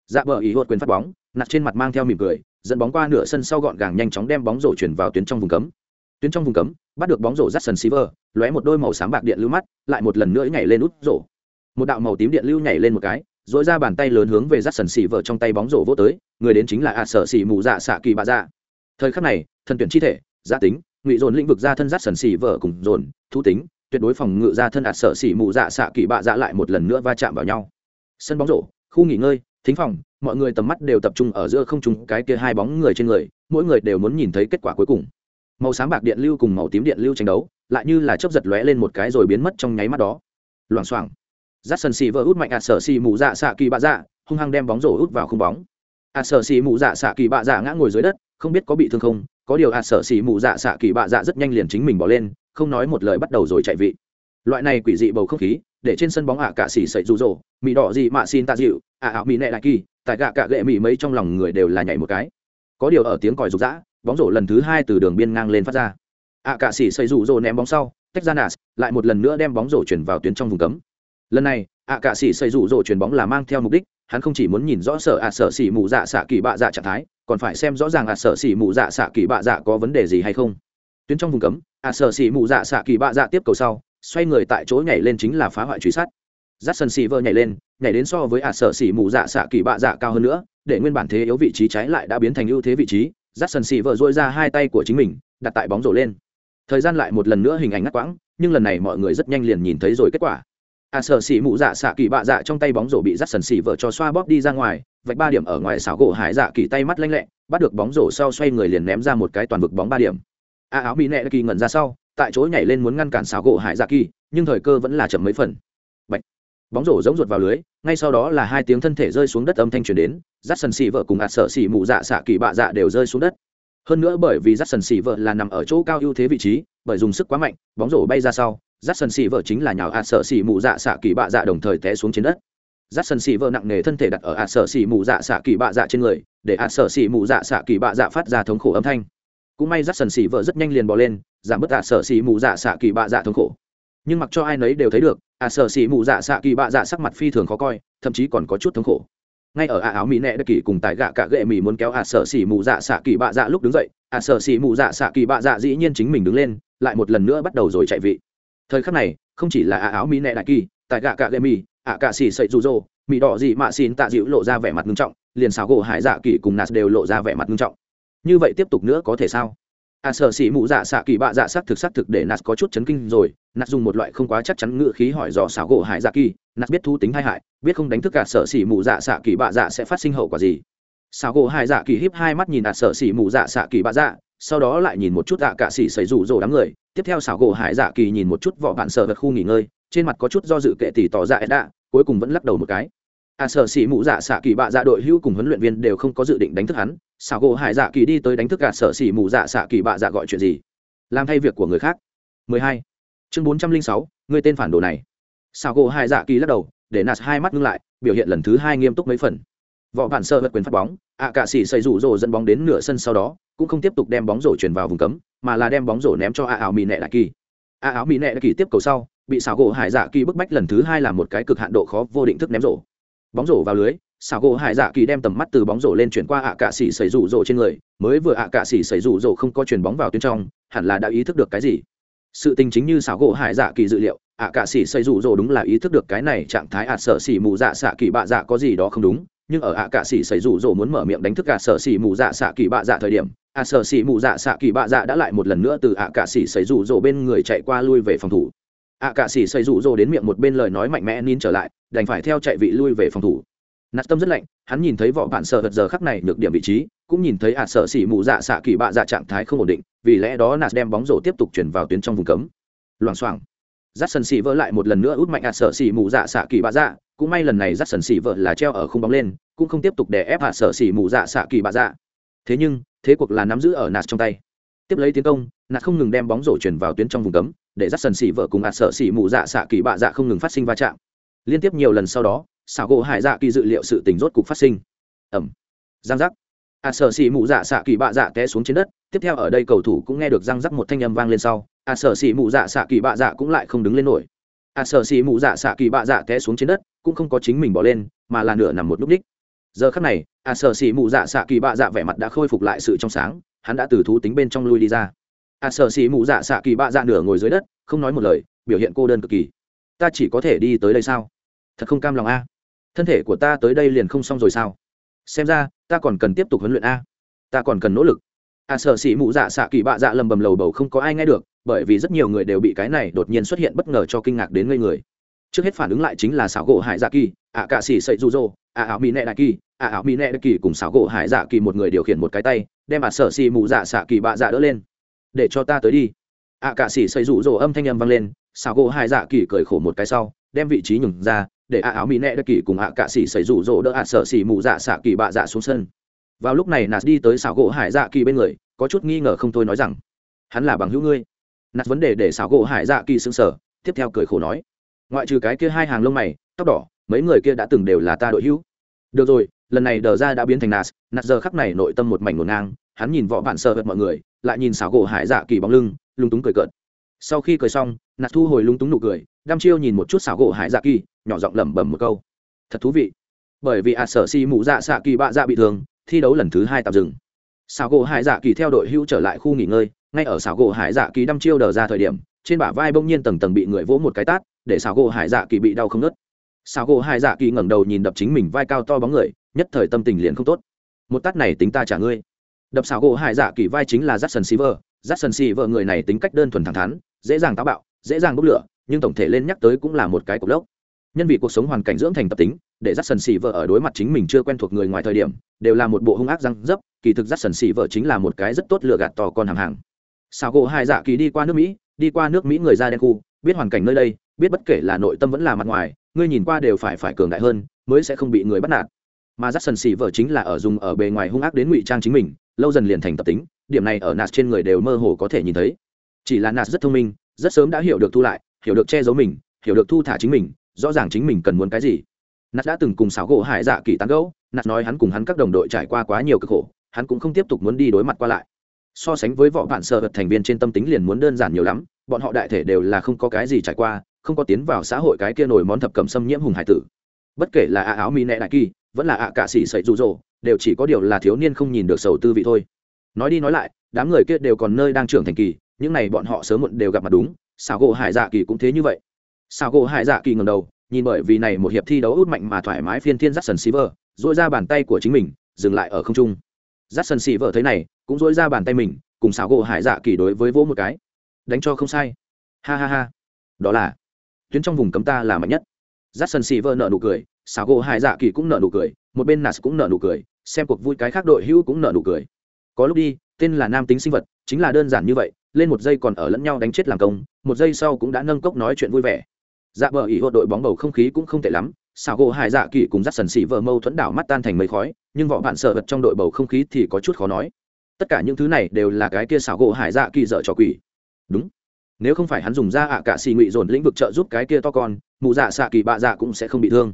Dạ bờ ý hốt quyền phát bóng nặt trên mặt mang theo mỉm cười, dẫn bóng qua nửa sân sau gọn gàng nhanh chóng đem bóng rổ chuyển vào tuyến trong vùng cấm. Tuyến trong vùng cấm bắt được bóng rổ rắt sần Silver, lóe một đôi màu sáng bạc điện lưu mắt lại một lần nữa nhảy lên út rổ. Một đạo màu tím điện lưu nhảy lên một cái rồi ra bàn tay lớn hướng về rắt sần Silver trong tay bóng rổ vô tới người đến chính là A sở Sĩ mù dạ Sạ kỳ bà dạ. Thời khắc này thần tuyển chi thể gia tính ngụy dồn lĩnh vực ra thân rắt sần Silver cùng dồn thu tính tuyệt đối phòng ngự ra thân A sợ Sĩ mù dạ Sạ kỳ bạ dạ lại một lần nữa va chạm vào nhau. Sân bóng rổ khu nghỉ ngơi thính phòng mọi người tầm mắt đều tập trung ở giữa không trung cái kia hai bóng người trên người mỗi người đều muốn nhìn thấy kết quả cuối cùng màu sáng bạc điện lưu cùng màu tím điện lưu tranh đấu, lại như là chớp giật lóe lên một cái rồi biến mất trong nháy mắt đó. Loảng xoảng. Dắt sân xì vỡ út mạnh ạt sở xì mù dạ xạ kỳ bạ dạ hung hăng đem bóng rổ út vào khung bóng. Ạt sở xì mù dạ xạ kỳ bạ dạ ngã ngồi dưới đất, không biết có bị thương không, có điều ạt sở xì mù dạ xạ kỳ bạ dạ rất nhanh liền chính mình bỏ lên, không nói một lời bắt đầu rồi chạy vị. Loại này quỷ dị bầu không khí, để trên sân bóng ạ cả xỉ sậy rụ rỗ mị đỏ gì mạ xin tạ dịu, ạ ảo mị nẹ đại kỳ, tại gạ cả gệ mị mấy trong lòng người đều là nhảy một cái. Có điều ở tiếng còi rục rã bóng rổ lần thứ hai từ đường biên ngang lên phát ra. Ạ cạ xỉ xây rụ rỗ ném bóng sau, tách ra nas lại một lần nữa đem bóng rổ chuyển vào tuyến trong vùng cấm. Lần này ạ cạ xỉ xây rụ rỗ chuyển bóng là mang theo mục đích, hắn không chỉ muốn nhìn rõ sở ạ sở xỉ mù dạ xạ kỳ bạ dạ trạng thái, còn phải xem rõ ràng ạ sở xỉ mù dạ xạ kỳ bạ dạ có vấn đề gì hay không. Tuyến trong vùng cấm ạ sở xỉ mù dạ xạ kỳ bạ dạ tiếp cầu sau, xoay người tại chỗ nhảy lên chính là phá hoại truy sát. Dắt sân xì vơ nhảy lên, nhảy đến so với ạ sở xỉ mù dạ xạ kỳ bạ dạ cao hơn nữa, để nguyên bản thế yếu vị trí trái lại đã biến thành ưu thế vị trí dắt sần xì vợ dội ra hai tay của chính mình, đặt tại bóng rổ lên. Thời gian lại một lần nữa hình ảnh ngắt quãng, nhưng lần này mọi người rất nhanh liền nhìn thấy rồi kết quả. À, Ạ sở xỉ mụ dạ xạ kỳ bạ dạ trong tay bóng rổ bị dắt sần xỉ vợ cho xoa bóp đi ra ngoài, vạch ba điểm ở ngoài xảo gỗ hải dạ kỳ tay mắt lanh lẹ, bắt được bóng rổ sau xoay người liền ném ra một cái toàn vực bóng ba điểm. A áo mỹ nẹ kỳ ngẩn ra sau, tại chỗ nhảy lên muốn ngăn cản xảo gỗ hải dạ kỳ, nhưng thời cơ vẫn là chậm mấy phần bóng rổ giống ruột vào lưới, ngay sau đó là hai tiếng thân thể rơi xuống đất âm thanh truyền đến, rát sần xì vợ cùng ạt sợ xì mụ dạ xạ kỳ bạ dạ đều rơi xuống đất. Hơn nữa bởi vì rát sần xì vợ là nằm ở chỗ cao ưu thế vị trí, bởi dùng sức quá mạnh, bóng rổ bay ra sau, rát sần xì vợ chính là nhào ạt sợ xì mụ dạ xạ kỳ bạ dạ đồng thời té xuống trên đất. Rát sần xì vợ nặng nề thân thể đặt ở ạt sợ xì mụ dạ xạ kỳ bạ dạ trên người, để ạt sợ xì mụ dạ xạ kỳ bạ dạ phát ra thống khổ âm thanh. Cũng may rát sần xì vợ rất nhanh liền bỏ lên, giảm bớt ạt sợ xì mụ dạ xạ kỳ bạ dạ thống khổ nhưng mặc cho ai nấy đều thấy được à, ạ sợ xỉ mụ dạ xạ kỳ bạ dạ sắc mặt phi thường khó coi, thậm chí còn có chút thống khổ. Ngay ở ả áo mỹ nẹ đất kỳ cùng tại gạ cả gệ mỹ muốn kéo ạ sợ xỉ mụ dạ xạ kỳ bạ dạ lúc đứng dậy, ạ sợ xỉ mụ dạ xạ kỳ bạ dạ dĩ nhiên chính mình đứng lên, lại một lần nữa bắt đầu rồi chạy vị. Thời khắc này, không chỉ là ả áo mỹ nẹ đại kỳ tại gạ cả gệ mỹ ả cả xỉ sậy rụ rỗ mỹ đỏ dị mạ xin tạ dịu lộ ra vẻ mặt nghiêm trọng, liền xảo gỗ hải dạ kỳ cùng nạt đều lộ ra vẻ mặt nghiêm trọng. Như vậy tiếp tục nữa có thể sao? À sợ xỉ mụ dạ xạ kỳ bạ dạ sắc thực sắc thực để nạt có chút chấn kinh rồi. Nạt dùng một loại không quá chắc chắn ngựa khí hỏi dò xảo gỗ hải dạ kỳ. Nạt biết thu tính hai hại, biết không đánh thức cả sợ xỉ mụ dạ xạ kỳ bạ dạ sẽ phát sinh hậu quả gì. Xảo gỗ hải dạ kỳ híp hai mắt nhìn à sợ xỉ mụ dạ xạ kỳ bạ dạ sau đó lại nhìn một chút dạ cả xỉ xảy rủ rồ đám người. Tiếp theo xảo gỗ hải dạ kỳ nhìn một chút vỏ bạn sợ vật khu nghỉ ngơi, trên mặt có chút do dự kệ tỷ tỏ dạ đạ, cuối cùng vẫn lắc đầu một cái à sợ xỉ mụ dạ xạ kỳ bạ dạ đội hữu cùng huấn luyện viên đều không có dự định đánh thức hắn. Xảo gỗ hải dạ kỳ đi tới đánh thức cả sợ xỉ mụ dạ xạ kỳ bạ dạ gọi chuyện gì? Làm thay việc của người khác. 12. chương 406, người tên phản đồ này. Xảo gỗ hải dạ kỳ lắc đầu để nạt hai mắt ngưng lại biểu hiện lần thứ hai nghiêm túc mấy phần. Võ bản sơ vật quyền phát bóng ạ à, cả xỉ xây rủ rồ dẫn bóng đến nửa sân sau đó cũng không tiếp tục đem bóng rổ chuyển vào vùng cấm mà là đem bóng rổ ném cho a ảo mỹ nệ đại kỳ. A áo mỹ nệ đại kỳ tiếp cầu sau bị xảo gỗ hải dạ kỳ bức bách lần thứ hai là một cái cực hạn độ khó vô định thức ném rổ bóng rổ vào lưới, xảo gỗ hải dạ kỳ đem tầm mắt từ bóng rổ lên chuyển qua ạ cạ xỉ xảy rủ rổ trên người, mới vừa ạ cạ xỉ xảy rủ rổ không có chuyển bóng vào tuyến trong, hẳn là đã ý thức được cái gì? Sự tình chính như xảo gỗ hải dạ kỳ dự liệu, ạ cạ xỉ xảy rủ rồ đúng là ý thức được cái này trạng thái ạ sợ xỉ mù dạ xạ kỳ bạ dạ có gì đó không đúng, nhưng ở ạ cạ xỉ xảy rủ rồ muốn mở miệng đánh thức ạ sợ xỉ mù dạ xạ kỳ bạ dạ thời điểm ạ sợ xỉ mù dạ xạ kỳ bạ dạ đã lại một lần nữa từ ạ cạ xỉ xảy rủ rồ bên người chạy qua lui về phòng thủ ạ cạ sĩ xây rụ rồ đến miệng một bên lời nói mạnh mẽ nín trở lại, đành phải theo chạy vị lui về phòng thủ. Nát tâm rất lạnh, hắn nhìn thấy vỏ bạn sợ hật giờ khắc này được điểm vị trí, cũng nhìn thấy ạ sợ xỉ mù dạ xạ kỳ bạ dạ trạng thái không ổn định, vì lẽ đó nạt đem bóng rổ tiếp tục chuyển vào tuyến trong vùng cấm. Loảng xoảng. Dắt sần xỉ vỡ lại một lần nữa út mạnh ạ sợ xỉ mù dạ xạ kỳ bạ dạ cũng may lần này dắt sần xỉ vỡ là treo ở khung bóng lên, cũng không tiếp tục để ép ạ sợ xỉ mù dạ xạ kỳ bạ dạ. Thế nhưng, thế cuộc là nắm giữ ở nạt trong tay. Tiếp lấy tiến công, nạt không ngừng đem bóng rổ chuyển vào tuyến trong vùng cấm để dắt sần xỉ vợ cùng ạt sợ xỉ mù dạ xạ kỳ bạ dạ không ngừng phát sinh va chạm. Liên tiếp nhiều lần sau đó xảo gỗ hải dạ kỳ dự liệu sự tình rốt cục phát sinh. Ẩm. Giang giác. Ạt sợ xỉ mù dạ xạ kỳ bạ dạ té xuống trên đất, tiếp theo ở đây cầu thủ cũng nghe được răng rắc một thanh âm vang lên sau ạt sợ xỉ mù dạ xạ kỳ bạ dạ cũng lại không đứng lên nổi. Ạt sợ xỉ mù dạ xạ kỳ bạ dạ té xuống trên đất, cũng không có chính mình bỏ lên, mà là nửa nằm một núp đích. Giờ khắc này ạt sợ xỉ mù dạ xạ kỳ bạ dạ vẻ mặt đã khôi phục lại sự trong sáng, hắn đã từ thú tính bên trong lui đi ra. À, a sợ xì mù dạ xạ kỳ bạ dạ nửa ngồi dưới đất, không nói một lời, biểu hiện cô đơn cực kỳ. Ta chỉ có thể đi tới đây sao? Thật không cam lòng a. Thân thể của ta tới đây liền không xong rồi sao? Xem ra, ta còn cần tiếp tục huấn luyện a. Ta còn cần nỗ lực. À, a sợ xì mụ dạ xạ kỳ bạ dạ lầm bầm lầu bầu không có ai nghe được, bởi vì rất nhiều người đều bị cái này đột nhiên xuất hiện bất ngờ cho kinh ngạc đến ngây người. Trước hết phản ứng lại chính là xảo gỗ hải dạ kỳ, ạ cạ xỉ sậy rụ rỗ ạ ảo mỹ nệ đại kỳ, ạ ảo mỹ nệ đại kỳ cùng xảo gỗ hải dạ kỳ một người điều khiển một cái tay, đem ạ sợ xì mụ dạ xạ kỳ bạ dạ đỡ lên để cho ta tới đi. À, ạ cạ sĩ xây rụ rỗ âm thanh âm vang lên xào gỗ hải dạ kỳ cười khổ một cái sau, đem vị trí nhường ra, để ạ áo mỹ nẹ đất kỳ cùng ạ cạ sĩ xây rủ rỗ đỡ ạ sợ xỉ mù dạ xạ kỳ bạ dạ xuống sân. Vào lúc này, nạt đi tới xào gỗ hải dạ kỳ bên người, có chút nghi ngờ không thôi nói rằng, hắn là bằng hữu ngươi. Nạt vấn đề để xào gỗ hải dạ kỳ xứng sở tiếp theo cười khổ nói, ngoại trừ cái kia hai hàng lông mày, tóc đỏ, mấy người kia đã từng đều là ta đội hữu. Được rồi, lần này đờ ra đã biến thành nạt. Nạt giờ khắc này nội tâm một mảnh ngổn ngang hắn nhìn võ bạn sợ vật mọi người, lại nhìn xảo gỗ hải dạ kỳ bóng lưng lung túng cười cợt. Sau khi cười xong, nạt thu hồi lung túng nụ cười, đăm chiêu nhìn một chút xảo gỗ hải dạ kỳ, nhỏ giọng lẩm bẩm một câu. Thật thú vị. Bởi vì ạ sở si mụ dạ xạ kỳ bạ dạ bị thương, thi đấu lần thứ hai tạm dừng. Xảo gỗ hải dạ kỳ theo đội hữu trở lại khu nghỉ ngơi, ngay ở xảo gỗ hải dạ kỳ đăm chiêu đờ ra thời điểm, trên bả vai bỗng nhiên tầng tầng bị người vỗ một cái tát, để xảo gỗ hải dạ kỳ bị đau không nớt xảo gỗ hải dạ kỳ ngẩng đầu nhìn đập chính mình vai cao to bóng người, nhất thời tâm tình liền không tốt. Một tát này tính ta trả ngươi đập xảo gỗ hải dạ kỳ vai chính là Jackson Silver, Jackson Silver người này tính cách đơn thuần thẳng thắn, dễ dàng táo bạo, dễ dàng bốc lửa, nhưng tổng thể lên nhắc tới cũng là một cái cục lốc. Nhân vì cuộc sống hoàn cảnh dưỡng thành tập tính để dắt sần xì vợ ở đối mặt chính mình chưa quen thuộc người ngoài thời điểm đều là một bộ hung ác răng dấp kỳ thực dắt sần xì vợ chính là một cái rất tốt lựa gạt tò con hàng hàng. Sao gỗ hai dạ kỳ đi qua nước mỹ đi qua nước mỹ người ra đen khu biết hoàn cảnh nơi đây biết bất kể là nội tâm vẫn là mặt ngoài ngươi nhìn qua đều phải phải cường đại hơn mới sẽ không bị người bắt nạt mà dắt sần xì vợ chính là ở dùng ở bề ngoài hung ác đến ngụy trang chính mình, lâu dần liền thành tập tính, điểm này ở nạt trên người đều mơ hồ có thể nhìn thấy. Chỉ là nạt rất thông minh, rất sớm đã hiểu được thu lại, hiểu được che giấu mình, hiểu được thu thả chính mình, rõ ràng chính mình cần muốn cái gì. Nạt đã từng cùng xảo gỗ hải dạ kỳ tán gẫu nạt nói hắn cùng hắn các đồng đội trải qua quá nhiều cực khổ, hắn cũng không tiếp tục muốn đi đối mặt qua lại. So sánh với võ bạn sợ vật thành viên trên tâm tính liền muốn đơn giản nhiều lắm, bọn họ đại thể đều là không có cái gì trải qua, không có tiến vào xã hội cái kia nổi món thập cầm xâm nhiễm hùng hải tử bất kể là ạ áo mỹ nệ đại kỳ vẫn là ạ cạ xỉ sậy rụ rỗ đều chỉ có điều là thiếu niên không nhìn được sầu tư vị thôi nói đi nói lại đám người kia đều còn nơi đang trưởng thành kỳ những này bọn họ sớm muộn đều gặp mặt đúng xảo gỗ hải dạ kỳ cũng thế như vậy xảo gỗ hải dạ kỳ ngầm đầu nhìn bởi vì này một hiệp thi đấu út mạnh mà thoải mái phiên thiên Jackson Silver, dỗi ra bàn tay của chính mình, dừng lại ở không trung. Jackson Silver thấy này, cũng dỗi ra bàn tay mình, cùng xảo gỗ hải dạ kỳ đối với vỗ một cái. Đánh cho không sai. Ha ha ha. Đó là tuyến trong vùng cấm ta là mạnh nhất. Jackson Silver nở nụ cười, xảo gỗ hai dạ kỳ cũng nở nụ cười, một bên Nas cũng nở nụ cười, xem cuộc vui cái khác đội hữu cũng nở nụ cười. Có lúc đi, tên là nam tính sinh vật, chính là đơn giản như vậy, lên một giây còn ở lẫn nhau đánh chết làm công, một giây sau cũng đã nâng cốc nói chuyện vui vẻ. Dạ bờ ỉ hộ đội bóng bầu không khí cũng không tệ lắm xào gỗ hải dạ kỳ cùng dắt sần xỉ vợ mâu thuẫn đảo mắt tan thành mấy khói nhưng võ bạn sợ vật trong đội bầu không khí thì có chút khó nói. Tất cả những thứ này đều là cái kia xào gỗ hải dạ kỳ dở trò quỷ. Đúng. Nếu không phải hắn dùng ra ạ cả xì ngụy dồn lĩnh vực trợ giúp cái kia to con mụ dạ xạ kỳ bạ dạ cũng sẽ không bị thương.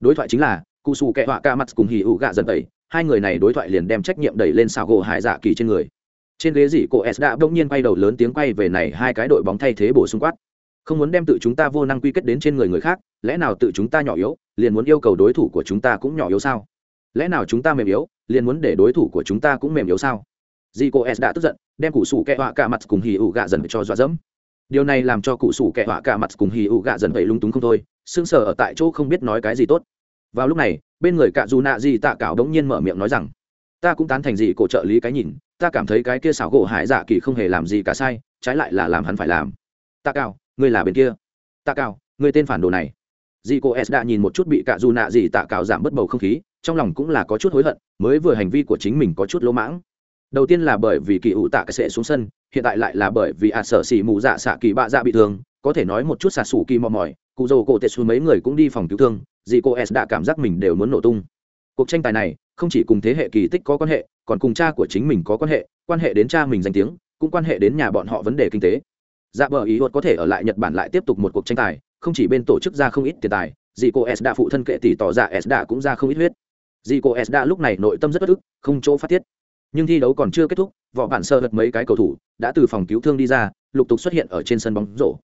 Đối thoại chính là, cụ xù kẹ họa ca mặt cùng hì ụ gạ dần tẩy, hai người này đối thoại liền đem trách nhiệm đẩy lên xào gỗ hải dạ kỳ trên người. Trên ghế dị cô s đã bỗng nhiên quay đầu lớn tiếng quay về này hai cái đội bóng thay thế bổ sung quát. Không muốn đem tự chúng ta vô năng quy kết đến trên người người khác, lẽ nào tự chúng ta nhỏ yếu, liền muốn yêu cầu đối thủ của chúng ta cũng nhỏ yếu sao? Lẽ nào chúng ta mềm yếu, liền muốn để đối thủ của chúng ta cũng mềm yếu sao? Dì cô s đã tức giận, đem củ sủ kẹ họa cả mặt cùng hì ụ gạ dần cho dọa dẫm điều này làm cho cụ sủ kẻ họa cả mặt cùng hì ụ gạ dần vậy lung túng không thôi, sững sờ ở tại chỗ không biết nói cái gì tốt. Vào lúc này, bên người cạ dù nạ gì tạ cảo đống nhiên mở miệng nói rằng, ta cũng tán thành gì cổ trợ lý cái nhìn, ta cảm thấy cái kia xảo gỗ hải dạ kỳ không hề làm gì cả sai, trái lại là làm hắn phải làm. Tạ cảo, ngươi là bên kia. Tạ cảo, ngươi tên phản đồ này. Dì cô s đã nhìn một chút bị cạ dù nạ gì tạ cảo giảm bất bầu không khí, trong lòng cũng là có chút hối hận, mới vừa hành vi của chính mình có chút lỗ mãng đầu tiên là bởi vì kỳ ủ tạ cái sẽ xuống sân, hiện tại lại là bởi vì ạ à sở xỉ mù dạ xạ kỳ bạ dạ bị thương, có thể nói một chút xạ xù kỳ mò mỏi, cụ dầu cổ tệ xuống mấy người cũng đi phòng cứu thương, dì cô s đã cảm giác mình đều muốn nổ tung. Cuộc tranh tài này, không chỉ cùng thế hệ kỳ tích có quan hệ, còn cùng cha của chính mình có quan hệ quan hệ đến cha mình danh tiếng, cũng quan hệ đến nhà bọn họ vấn đề kinh tế. Dạ bờ ý luật có thể ở lại nhật bản lại tiếp tục một cuộc tranh tài, không chỉ bên tổ chức ra không ít tiền tài, dì cô s đã phụ thân kệ tỷ tỏ ra s đã cũng ra không ít huyết. Dì cô s đã lúc này nội tâm rất bất ức, không chỗ phát tiết nhưng thi đấu còn chưa kết thúc võ bản sơ hật mấy cái cầu thủ đã từ phòng cứu thương đi ra lục tục xuất hiện ở trên sân bóng rổ.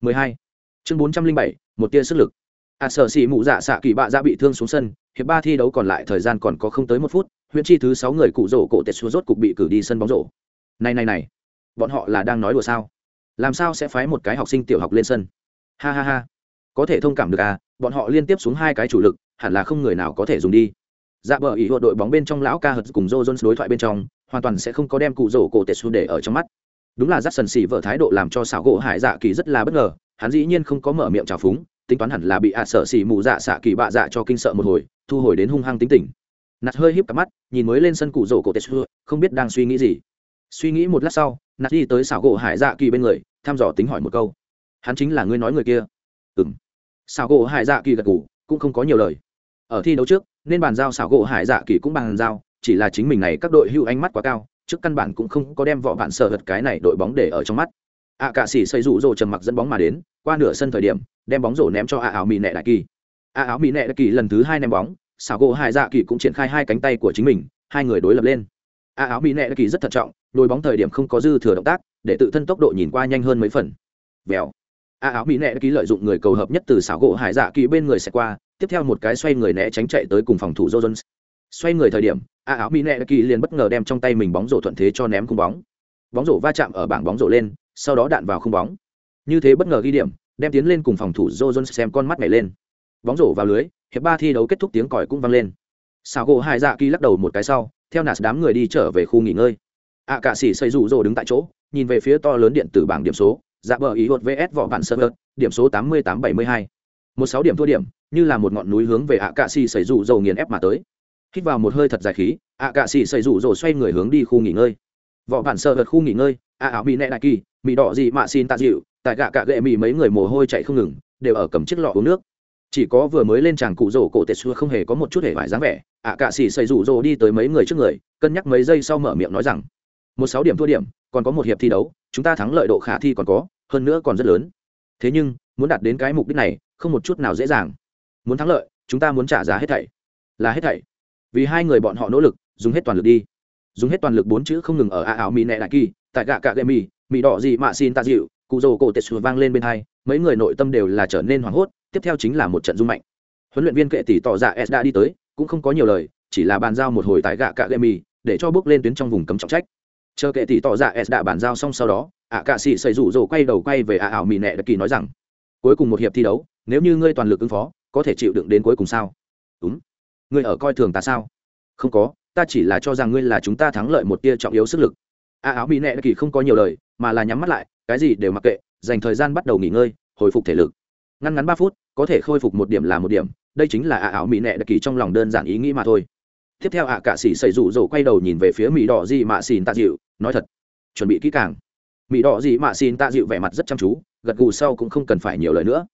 12. chương 407, một tia sức lực. À sở xỉ mụ dạ xạ kỳ bạ ra bị thương xuống sân hiệp ba thi đấu còn lại thời gian còn có không tới một phút huyện chi thứ sáu người cụ rổ cổ tệ xuống rốt cục bị cử đi sân bóng rổ. Này này này bọn họ là đang nói đùa sao? Làm sao sẽ phái một cái học sinh tiểu học lên sân? Ha ha ha. Có thể thông cảm được à bọn họ liên tiếp xuống hai cái chủ lực hẳn là không người nào có thể dùng đi dạ bờ ý hộ đội bóng bên trong lão ca hật cùng joe jones đối thoại bên trong, hoàn toàn sẽ không có đem cụ rổ cổ tệ xu để ở trong mắt. Đúng là dắt sần xỉ vợ thái độ làm cho xảo gỗ hải dạ kỳ rất là bất ngờ, hắn dĩ nhiên không có mở miệng trào phúng, tính toán hẳn là bị ạ à sợ xỉ mù dạ xạ kỳ bạ dạ cho kinh sợ một hồi, thu hồi đến hung hăng tính tình. Nạt hơi híp cặp mắt, nhìn mới lên sân cụ rổ cổ tệ xu, không biết đang suy nghĩ gì. Suy nghĩ một lát sau, nạt đi tới xảo gỗ hải dạ kỳ bên người, thăm dò tính hỏi một câu. Hắn chính là ngươi nói người kia? Ừ m xảo gỗ hải dạ kỳ gật ngủ cũng không có nhiều lời ở thi đấu trước nên bàn giao xảo gỗ hải dạ kỳ cũng bàn giao chỉ là chính mình này các đội hưu ánh mắt quá cao trước căn bản cũng không có đem vỏ bạn sợ hật cái này đội bóng để ở trong mắt. Ạ à, cạ sĩ xây rủ rồ trầm mặc dẫn bóng mà đến qua nửa sân thời điểm đem bóng rổ ném cho à áo mỹ nệ đại kỳ. A áo mỹ nệ đại kỳ lần thứ hai ném bóng xảo gỗ hải dạ kỳ cũng triển khai hai cánh tay của chính mình hai người đối lập lên. Ạ áo mỹ nệ đại kỳ rất thận trọng đôi bóng thời điểm không có dư thừa động tác để tự thân tốc độ nhìn qua nhanh hơn mấy phần. Vèo. Ạ áo mỹ nệ đại kỳ lợi dụng người cầu hợp nhất từ xảo gỗ hải dạ kỳ bên người sẽ qua tiếp theo một cái xoay người né tránh chạy tới cùng phòng thủ jones xoay người thời điểm a áo mỹ nệ kỳ liền bất ngờ đem trong tay mình bóng rổ thuận thế cho ném khung bóng bóng rổ va chạm ở bảng bóng rổ lên sau đó đạn vào khung bóng như thế bất ngờ ghi điểm đem tiến lên cùng phòng thủ Jones xem con mắt nhảy lên. Bóng rổ vào lưới, hiệp ba thi đấu kết thúc tiếng còi cũng vang lên. Sào gỗ Hải Dạ Kỳ lắc đầu một cái sau, theo nạt đám người đi trở về khu nghỉ ngơi. A cả sĩ Sẩy Dụ Dụ đứng tại chỗ, nhìn về phía to lớn điện tử bảng điểm số, dạ bờ ý hột VS vỏ bản server, điểm số tám mươi tám bảy mươi hai, một sáu điểm thua điểm, như là một ngọn núi hướng về ạ cả xì xảy rủ dầu nghiền ép mà tới. Hít vào một hơi thật dài khí, ạ cả xì xảy rủ dầu xoay người hướng đi khu nghỉ ngơi. Vỏ bản server khu nghỉ ngơi, ạ áo bị nẹ đại kỳ, mì đỏ gì mà xin tạ dịu, tại gạ cạ gệ mì mấy người mồ hôi chạy không ngừng đều ở cầm chiếc lọ uống nước chỉ có vừa mới lên tràng cụ rổ cổ tệ xưa không hề có một chút hề vải dáng vẻ ạ cạ xì xây rủ rồ đi tới mấy người trước người cân nhắc mấy giây sau mở miệng nói rằng một sáu điểm thua điểm còn có một hiệp thi đấu chúng ta thắng lợi độ khả thi còn có hơn nữa còn rất lớn thế nhưng muốn đạt đến cái mục đích này không một chút nào dễ dàng. Muốn thắng lợi, chúng ta muốn trả giá hết thảy. Là hết thảy. Vì hai người bọn họ nỗ lực, dùng hết toàn lực đi. Dùng hết toàn lực bốn chữ không ngừng ở a áo mì nẹ đại kỳ, tại gạ cạ gậy mì mì đỏ gì mạ xin ta dịu, cụ rồ cổ tệch vang lên bên hai, mấy người nội tâm đều là trở nên hoảng hốt, tiếp theo chính là một trận dung mạnh. Huấn luyện viên kệ tỷ tỏ dạ s đã đi tới, cũng không có nhiều lời, chỉ là bàn giao một hồi tại gạ cạ gậy mì, để cho bước lên tuyến trong vùng cấm trọng trách. Chờ kệ tỷ tỏ dạ s đã bàn giao xong sau đó, ạ cạ sĩ xây rủ rồ quay đầu quay về a ảo mì nẹ đại kỳ nói rằng, cuối cùng một hiệp thi đấu nếu như ngươi toàn lực ứng phó, có thể chịu đựng đến cuối cùng sao? Đúng. Ngươi ở coi thường ta sao? Không có, ta chỉ là cho rằng ngươi là chúng ta thắng lợi một tia trọng yếu sức lực. A áo mỹ nệ kỳ không có nhiều lời, mà là nhắm mắt lại, cái gì đều mặc kệ, dành thời gian bắt đầu nghỉ ngơi, hồi phục thể lực. Ngăn ngắn ba phút, có thể khôi phục một điểm là một điểm, đây chính là ạ ảo mỹ nệ đặc kỳ trong lòng đơn giản ý nghĩ mà thôi. Tiếp theo ạ cạ sĩ xảy rủ rỗ quay đầu nhìn về phía mỹ đỏ gì mạ xin tạ dịu, nói thật, chuẩn bị kỹ càng. Mỹ đỏ gì mạ xin tạ dịu vẻ mặt rất chăm chú, gật gù sau cũng không cần phải nhiều lời nữa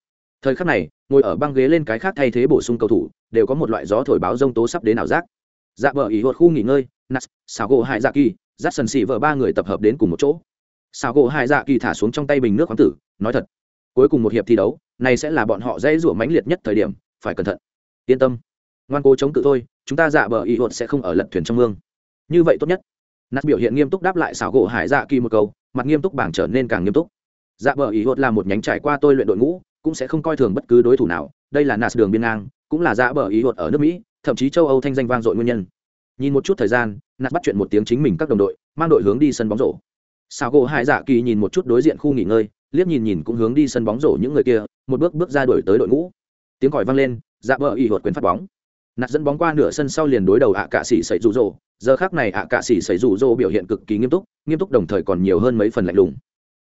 thời khắc này, ngồi ở băng ghế lên cái khác thay thế bổ sung cầu thủ, đều có một loại gió thổi báo rông tố sắp đến ảo giác. Dạ vợ ý hột khu nghỉ ngơi nas xào gỗ hại dạ kỳ dắt sần xị vợ ba người tập hợp đến cùng một chỗ. Xào gỗ hại dạ kỳ thả xuống trong tay bình nước khoáng tử, nói thật, cuối cùng một hiệp thi đấu, này sẽ là bọn họ dễ rủa mãnh liệt nhất thời điểm, phải cẩn thận. Yên tâm. Ngoan cố chống cự thôi, chúng ta dạ bờ ý hột sẽ không ở lật thuyền trong mương. Như vậy tốt nhất. Nát biểu hiện nghiêm túc đáp lại xảo gỗ hải dạ kỳ một câu, mặt nghiêm túc bảng trở nên càng nghiêm túc. Dạ bờ ý hột là một nhánh trải qua tôi luyện đội ngũ cũng sẽ không coi thường bất cứ đối thủ nào. Đây là nas đường biên ngang, cũng là dạ bờ ý luật ở nước mỹ, thậm chí châu âu thanh danh vang dội nguyên nhân. Nhìn một chút thời gian nạt bắt chuyện một tiếng chính mình các đồng đội, mang đội hướng đi sân bóng rổ. Sao gỗ hai dạ kỳ nhìn một chút đối diện khu nghỉ ngơi, liếc nhìn nhìn cũng hướng đi sân bóng rổ những người kia, một bước bước ra đuổi tới đội ngũ. Tiếng còi vang lên dạ bờ ý luật quyền phát bóng. Nạt dẫn bóng qua nửa sân sau liền đối đầu ạ cạ sĩ sẩy rủ rỗ giờ khác này ạ cạ sĩ sẩy rủ rỗ biểu hiện cực kỳ nghiêm túc nghiêm túc đồng thời còn nhiều hơn mấy phần lạnh lùng.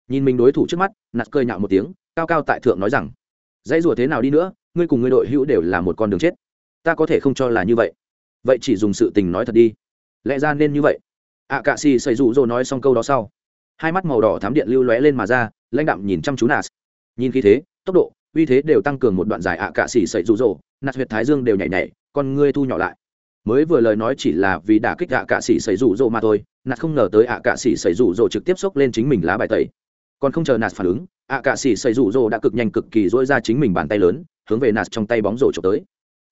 Nhìn mình đối thủ trước mắt nạt cơi nhạo một tiếng, cao cao tại thượng nói rằng dãy rùa thế nào đi nữa, ngươi cùng ngươi đội hữu đều là một con đường chết. Ta có thể không cho là như vậy. Vậy chỉ dùng sự tình nói thật đi. Lẽ ra nên như vậy. Ạ cạ xì xây rụ rỗ nói xong câu đó sau, hai mắt màu đỏ thám điện lưu lóe lên mà ra, lãnh đạm nhìn chăm chú nas. Nhìn khí thế, tốc độ, uy thế đều tăng cường một đoạn dài ạ cạ xì xây rụ rỗ nạt huyệt thái dương đều nhảy nhảy, con ngươi thu nhỏ lại. Mới vừa lời nói chỉ là vì đả kích ạ cạ xì xây rụ rỗ mà thôi nạt không ngờ tới ạ cạ xì xây rụ rỗ trực tiếp xốc lên chính mình lá bài tẩy còn không chờ nạt phản ứng, ạ cạ xì xây rủ rỗ đã cực nhanh cực kỳ dỗi ra chính mình bàn tay lớn, hướng về nạt trong tay bóng rổ trộm tới.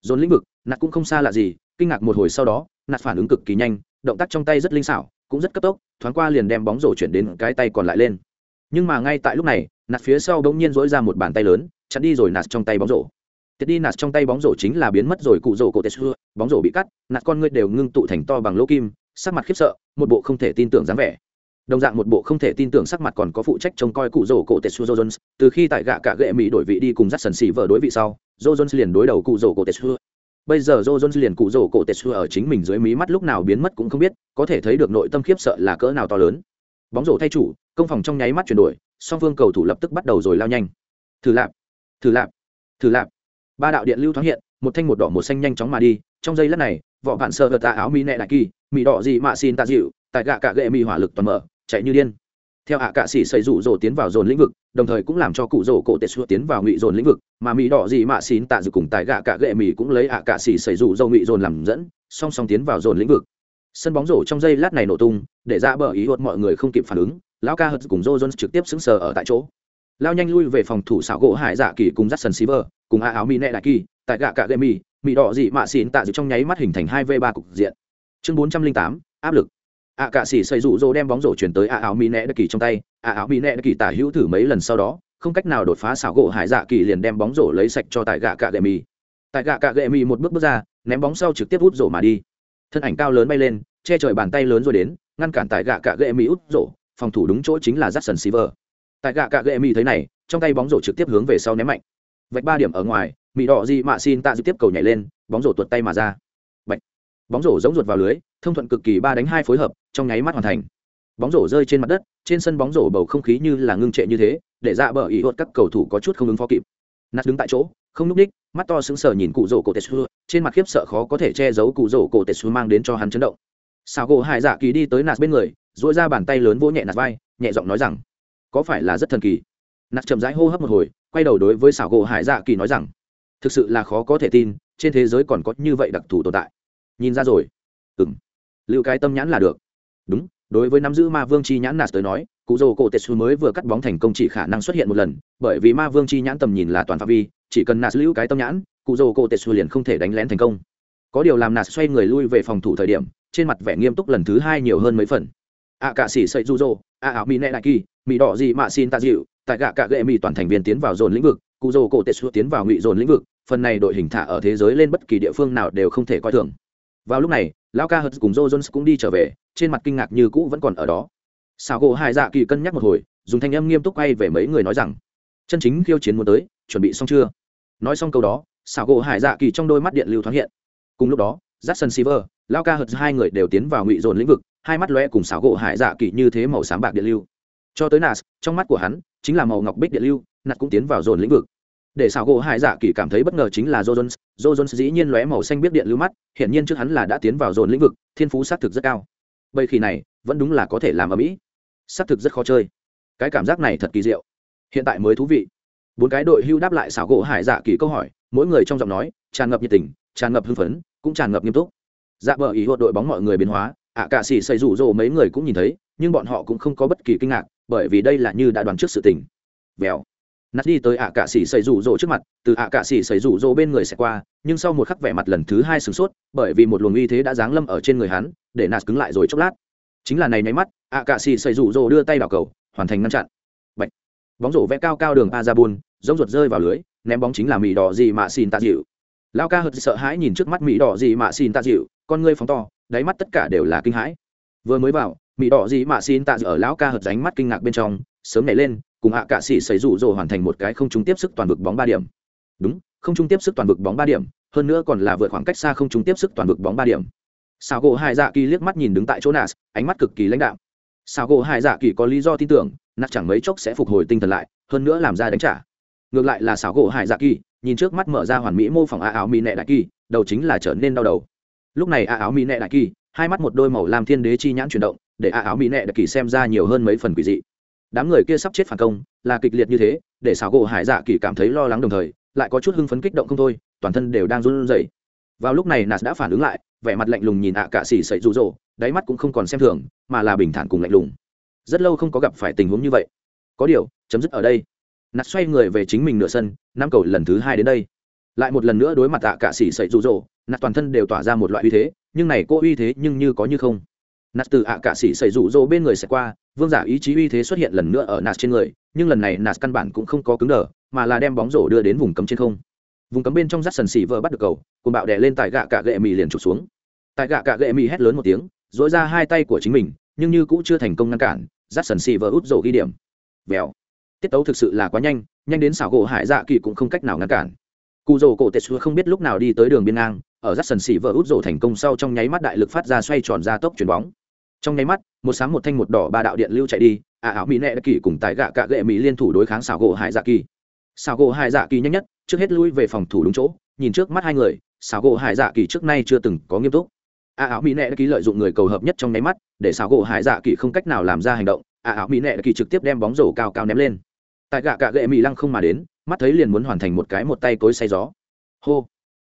Dồn lĩnh vực, nạt cũng không xa lạ gì, kinh ngạc một hồi sau đó, nạt phản ứng cực kỳ nhanh, động tác trong tay rất linh xảo, cũng rất cấp tốc, thoáng qua liền đem bóng rổ chuyển đến cái tay còn lại lên. Nhưng mà ngay tại lúc này, nạt phía sau bỗng nhiên dỗi ra một bàn tay lớn, chặn đi rồi nạt trong tay bóng rổ. Tiết đi nạt trong tay bóng rổ chính là biến mất rồi cụ rổ cổ tết xưa, bóng rổ bị cắt, nạt con ngươi đều ngưng tụ thành to bằng lỗ kim, sắc mặt khiếp sợ, một bộ không thể tin tưởng dáng vẻ đồng dạng một bộ không thể tin tưởng sắc mặt còn có phụ trách trông coi cụ rổ cổ tetsuo xưa jones từ khi tại gạ cả gệ mỹ đổi vị đi cùng dắt sần xì vợ đối vị sau jones liền đối đầu cụ rổ cổ tetsuo xưa bây giờ Joe Jones liền cụ rổ cổ tetsuo ở chính mình dưới mí mắt lúc nào biến mất cũng không biết, có thể thấy được nội tâm khiếp sợ là cỡ nào to lớn. Bóng rổ thay chủ, công phòng trong nháy mắt chuyển đổi, song phương cầu thủ lập tức bắt đầu rồi lao nhanh. Thử lạp, thử lạp, thử lạp. Ba đạo điện lưu thoáng hiện, một thanh một đỏ một xanh nhanh chóng mà đi, trong giây lát này, vỏ bạn sơ vật tạ áo mỹ nẹ đại kỳ, mỹ đỏ gì mà xin ta dịu, tại gạ cả gệ mỹ hỏa lực toàn mở, chạy như điên. Theo ạ cạ sĩ xây rủ rồ tiến vào dồn lĩnh vực, đồng thời cũng làm cho cụ rồ cổ tệ xua tiến vào ngụy dồn lĩnh vực, mà mỹ đỏ gì mạ xín tạ dự cùng tại gạ cạ gệ mỹ cũng lấy ạ cạ sĩ xây rủ rồ ngụy dồn làm dẫn, song song tiến vào dồn lĩnh vực. Sân bóng rổ trong giây lát này nổ tung, để ra bờ ý hột mọi người không kịp phản ứng, lão ca hật cùng rô jones trực tiếp xứng sờ ở tại chỗ. Lao nhanh lui về phòng thủ xảo gỗ hải dạ kỳ cùng dắt sân vờ cùng a áo mỹ nệ đại kỳ, tại gạ cạ gệ mỹ mỹ đỏ dị mạ xín tạ dự trong nháy mắt hình thành hai v ba cục diện. Chương bốn trăm linh tám, áp lực ạ cạ sĩ xây rụ rỗ đem bóng rổ chuyển tới ạ áo mỹ nẹ đất kỳ trong tay ạ áo mỹ nẹ đất kỳ tả hữu thử mấy lần sau đó không cách nào đột phá xảo gỗ hải dạ kỳ liền đem bóng rổ lấy sạch cho tại gạ cạ gệ mì tại gạ cạ gệ mì một bước bước ra ném bóng sau trực tiếp hút rổ mà đi thân ảnh cao lớn bay lên che trời bàn tay lớn rồi đến ngăn cản tại gạ cạ gệ mì út rổ phòng thủ đúng chỗ chính là Jackson Silver. Tại gạ cạ gệ mì thấy này, trong tay bóng rổ trực tiếp hướng về sau ném mạnh. Vạch ba điểm ở ngoài, mì đỏ di mạ xin tạ trực tiếp cầu nhảy lên, bóng rổ tuột tay mà ra. Bóng rổ giống ruột vào lưới, thông thuận cực kỳ ba đánh hai phối hợp trong nháy mắt hoàn thành. Bóng rổ rơi trên mặt đất trên sân bóng rổ bầu không khí như là ngưng trệ như thế để dạ bờ ý hốt các cầu thủ có chút không ứng phó kịp. Nát đứng tại chỗ không núp đích mắt to sững sờ nhìn cụ rổ cổ tetsu trên mặt khiếp sợ khó có thể che giấu cụ rổ cổ tetsu mang đến cho hắn chấn động. Sao gỗ hải dạ kỳ đi tới nạt bên người dỗi ra bàn tay lớn vỗ nhẹ nạt vai nhẹ giọng nói rằng có phải là rất thần kỳ? Nạt chậm rãi hô hấp một hồi quay đầu đối với xảo gỗ hải dạ kỳ nói rằng thực sự là khó có thể tin trên thế giới còn có như vậy đặc thù tồn tại nhìn ra rồi. Ừng lưu cái tâm nhãn là được. Đúng, đối với nắm giữ ma vương chi nhãn nạt tới nói, cụ dô cổ tetsu mới vừa cắt bóng thành công chỉ khả năng xuất hiện một lần, bởi vì ma vương chi nhãn tầm nhìn là toàn phạm vi, chỉ cần nạt lưu cái tâm nhãn, cụ dô cổ tetsu liền không thể đánh lén thành công. Có điều làm nạt xoay người lui về phòng thủ thời điểm, trên mặt vẻ nghiêm túc lần thứ hai nhiều hơn mấy phần. A cạ xỉ sậy du rô a ảo mỹ nẹ đại kỳ mỹ đỏ gì mà xin ta dịu, tại gạ cạ gệ mỹ toàn thành viên tiến vào dồn lĩnh vực, cụ dô cổ tetsu tiến vào ngụy dồn lĩnh vực, phần này đội hình thả ở thế giới lên bất kỳ địa phương nào đều không thể coi thường vào lúc này Lao ca hớt cùng joe jones cũng đi trở về trên mặt kinh ngạc như cũ vẫn còn ở đó. Sao gỗ hai dạ kỳ cân nhắc một hồi dùng thanh âm nghiêm túc quay về mấy người nói rằng chân chính khiêu chiến muốn tới chuẩn bị xong chưa? Nói xong câu đó xảo gỗ hải dạ kỳ trong đôi mắt điện lưu thoáng hiện. Cùng lúc đó Jackson Silver, Lao Ca Hật hai người đều tiến vào ngụy dồn lĩnh vực, hai mắt lóe cùng xảo gỗ hải dạ kỳ như thế màu sáng bạc điện lưu. Cho tới Nas, trong mắt của hắn chính là màu ngọc bích điện lưu, nạt cũng tiến vào dồn lĩnh vực để xảo gỗ hải dạ kỳ cảm thấy bất ngờ chính là jones. Jones dĩ nhiên lóe màu xanh biết điện lưu mắt hiện nhiên trước hắn là đã tiến vào dồn lĩnh vực thiên phú xác thực rất cao. Bây khi này vẫn đúng là có thể làm ở mỹ. Xác thực rất khó chơi. Cái cảm giác này thật kỳ diệu. Hiện tại mới thú vị. Bốn cái đội hưu đáp lại xảo gỗ hải dạ kỳ câu hỏi mỗi người trong giọng nói tràn ngập nhiệt tình tràn ngập hưng phấn cũng tràn ngập nghiêm túc. Dạ bờ ý hốt đội bóng mọi người biến hóa ạ à, cả xỉ xây rủ rồ mấy người cũng nhìn thấy nhưng bọn họ cũng không có bất kỳ kinh ngạc bởi vì đây là như đã đoán trước sự tình. Vèo nát đi tới ạ cạ xỉ xảy rủ rỗ trước mặt, từ ạ cạ xỉ xảy rủ rỗ bên người sẽ qua, nhưng sau một khắc vẻ mặt lần thứ hai sửng sốt, bởi vì một luồng uy thế đã giáng lâm ở trên người hắn, để nạt cứng lại rồi chốc lát. Chính là này nháy mắt, ạ cạ xỉ xảy rủ rỗ đưa tay vào cầu, hoàn thành ngăn chặn. Bạch. bóng rổ vẽ cao cao đường a ra bùn giống ruột rơi vào lưới, ném bóng chính là mỹ đỏ gì mà xin tạ dịu. Lao ca hật sợ hãi nhìn trước mắt mỹ đỏ gì mà xin tạ dịu, con ngươi phóng to, đáy mắt tất cả đều là kinh hãi. Vừa mới vào mỹ đỏ gì mà xin tạ dịu ở lão ca hật ránh mắt kinh ngạc bên trong, sớm nảy lên cùng hạ cạ sĩ xảy rủ rồ hoàn thành một cái không trung tiếp sức toàn vực bóng ba điểm. Đúng, không trung tiếp sức toàn vực bóng ba điểm, hơn nữa còn là vượt khoảng cách xa không trung tiếp sức toàn vực bóng ba điểm. Sao gỗ hai dạ kỳ liếc mắt nhìn đứng tại chỗ nas, ánh mắt cực kỳ lãnh đạo sao gỗ hai dạ kỳ có lý do tin tưởng nạt chẳng mấy chốc sẽ phục hồi tinh thần lại, hơn nữa làm ra đánh trả. Ngược lại là sao gỗ hải dạ kỳ, nhìn trước mắt mở ra hoàn mỹ mô phỏng a áo mỹ nệ đại kỳ, đầu chính là trở nên đau đầu. Lúc này a áo mỹ nệ đại kỳ, hai mắt một đôi màu làm thiên đế chi nhãn chuyển động, để a áo mỹ nệ đại kỳ xem ra nhiều hơn mấy phần quỷ dị đám người kia sắp chết phản công, là kịch liệt như thế, để xảo gỗ hải dạ kỳ cảm thấy lo lắng đồng thời, lại có chút hưng phấn kích động không thôi, toàn thân đều đang run rẩy. Vào lúc này nạt đã phản ứng lại, vẻ mặt lạnh lùng nhìn ạ à cả xỉ sậy rụ rỗ, đáy mắt cũng không còn xem thường, mà là bình thản cùng lạnh lùng. Rất lâu không có gặp phải tình huống như vậy. Có điều, chấm dứt ở đây. Nạt xoay người về chính mình nửa sân, năm cầu lần thứ hai đến đây. Lại một lần nữa đối mặt ạ à cả xỉ sậy rụ rỗ nạt toàn thân đều tỏa ra một loại uy thế, nhưng này cô uy thế nhưng như có như không. Nạt từ ạ à cả xỉ sậy rụ rỗ bên người sẽ qua vương giả ý chí uy thế xuất hiện lần nữa ở nạt trên người, nhưng lần này nạt căn bản cũng không có cứng đờ, mà là đem bóng rổ đưa đến vùng cấm trên không. Vùng cấm bên trong rắt sần xỉ vợ bắt được cầu cùng bạo đè lên tại gạ cạ gệ mì liền trục xuống. Tại gạ cạ gệ mì hét lớn một tiếng dỗi ra hai tay của chính mình, nhưng như cũng chưa thành công ngăn cản rắt sần xỉ vợ út rổ ghi điểm. Vèo. Tiết tấu thực sự là quá nhanh nhanh đến xảo gỗ hải dạ kỳ cũng không cách nào ngăn cản. Cụ rổ cổ tệ xưa không biết lúc nào đi tới đường biên ngang, ở rắt sần xỉ vợ út rổ thành công sau trong nháy mắt đại lực phát ra xoay tròn ra tốc chuyền bóng trong nháy mắt, một sáng một thanh một đỏ ba đạo điện lưu chạy đi ả ảo mỹ nẹ kỳ cùng tại gạ cạ gệ mỹ liên thủ đối kháng xảo gỗ hải dạ kỳ. Xảo gỗ hải dạ kỳ nhanh nhất, trước hết lui về phòng thủ đúng chỗ, nhìn trước mắt hai người xảo gỗ hải dạ kỳ trước nay chưa từng có nghiêm túc. A áo mỹ nệ đã kỳ lợi dụng người cầu hợp nhất trong nháy mắt, để xảo gỗ hải dạ kỳ không cách nào làm ra hành động, a áo mỹ nệ đã kỳ trực tiếp đem bóng rổ cao cao ném lên. Tại gạ cạ gệ mỹ lăng không mà đến, mắt thấy liền muốn hoàn thành một cái một tay cối say gió. Hô!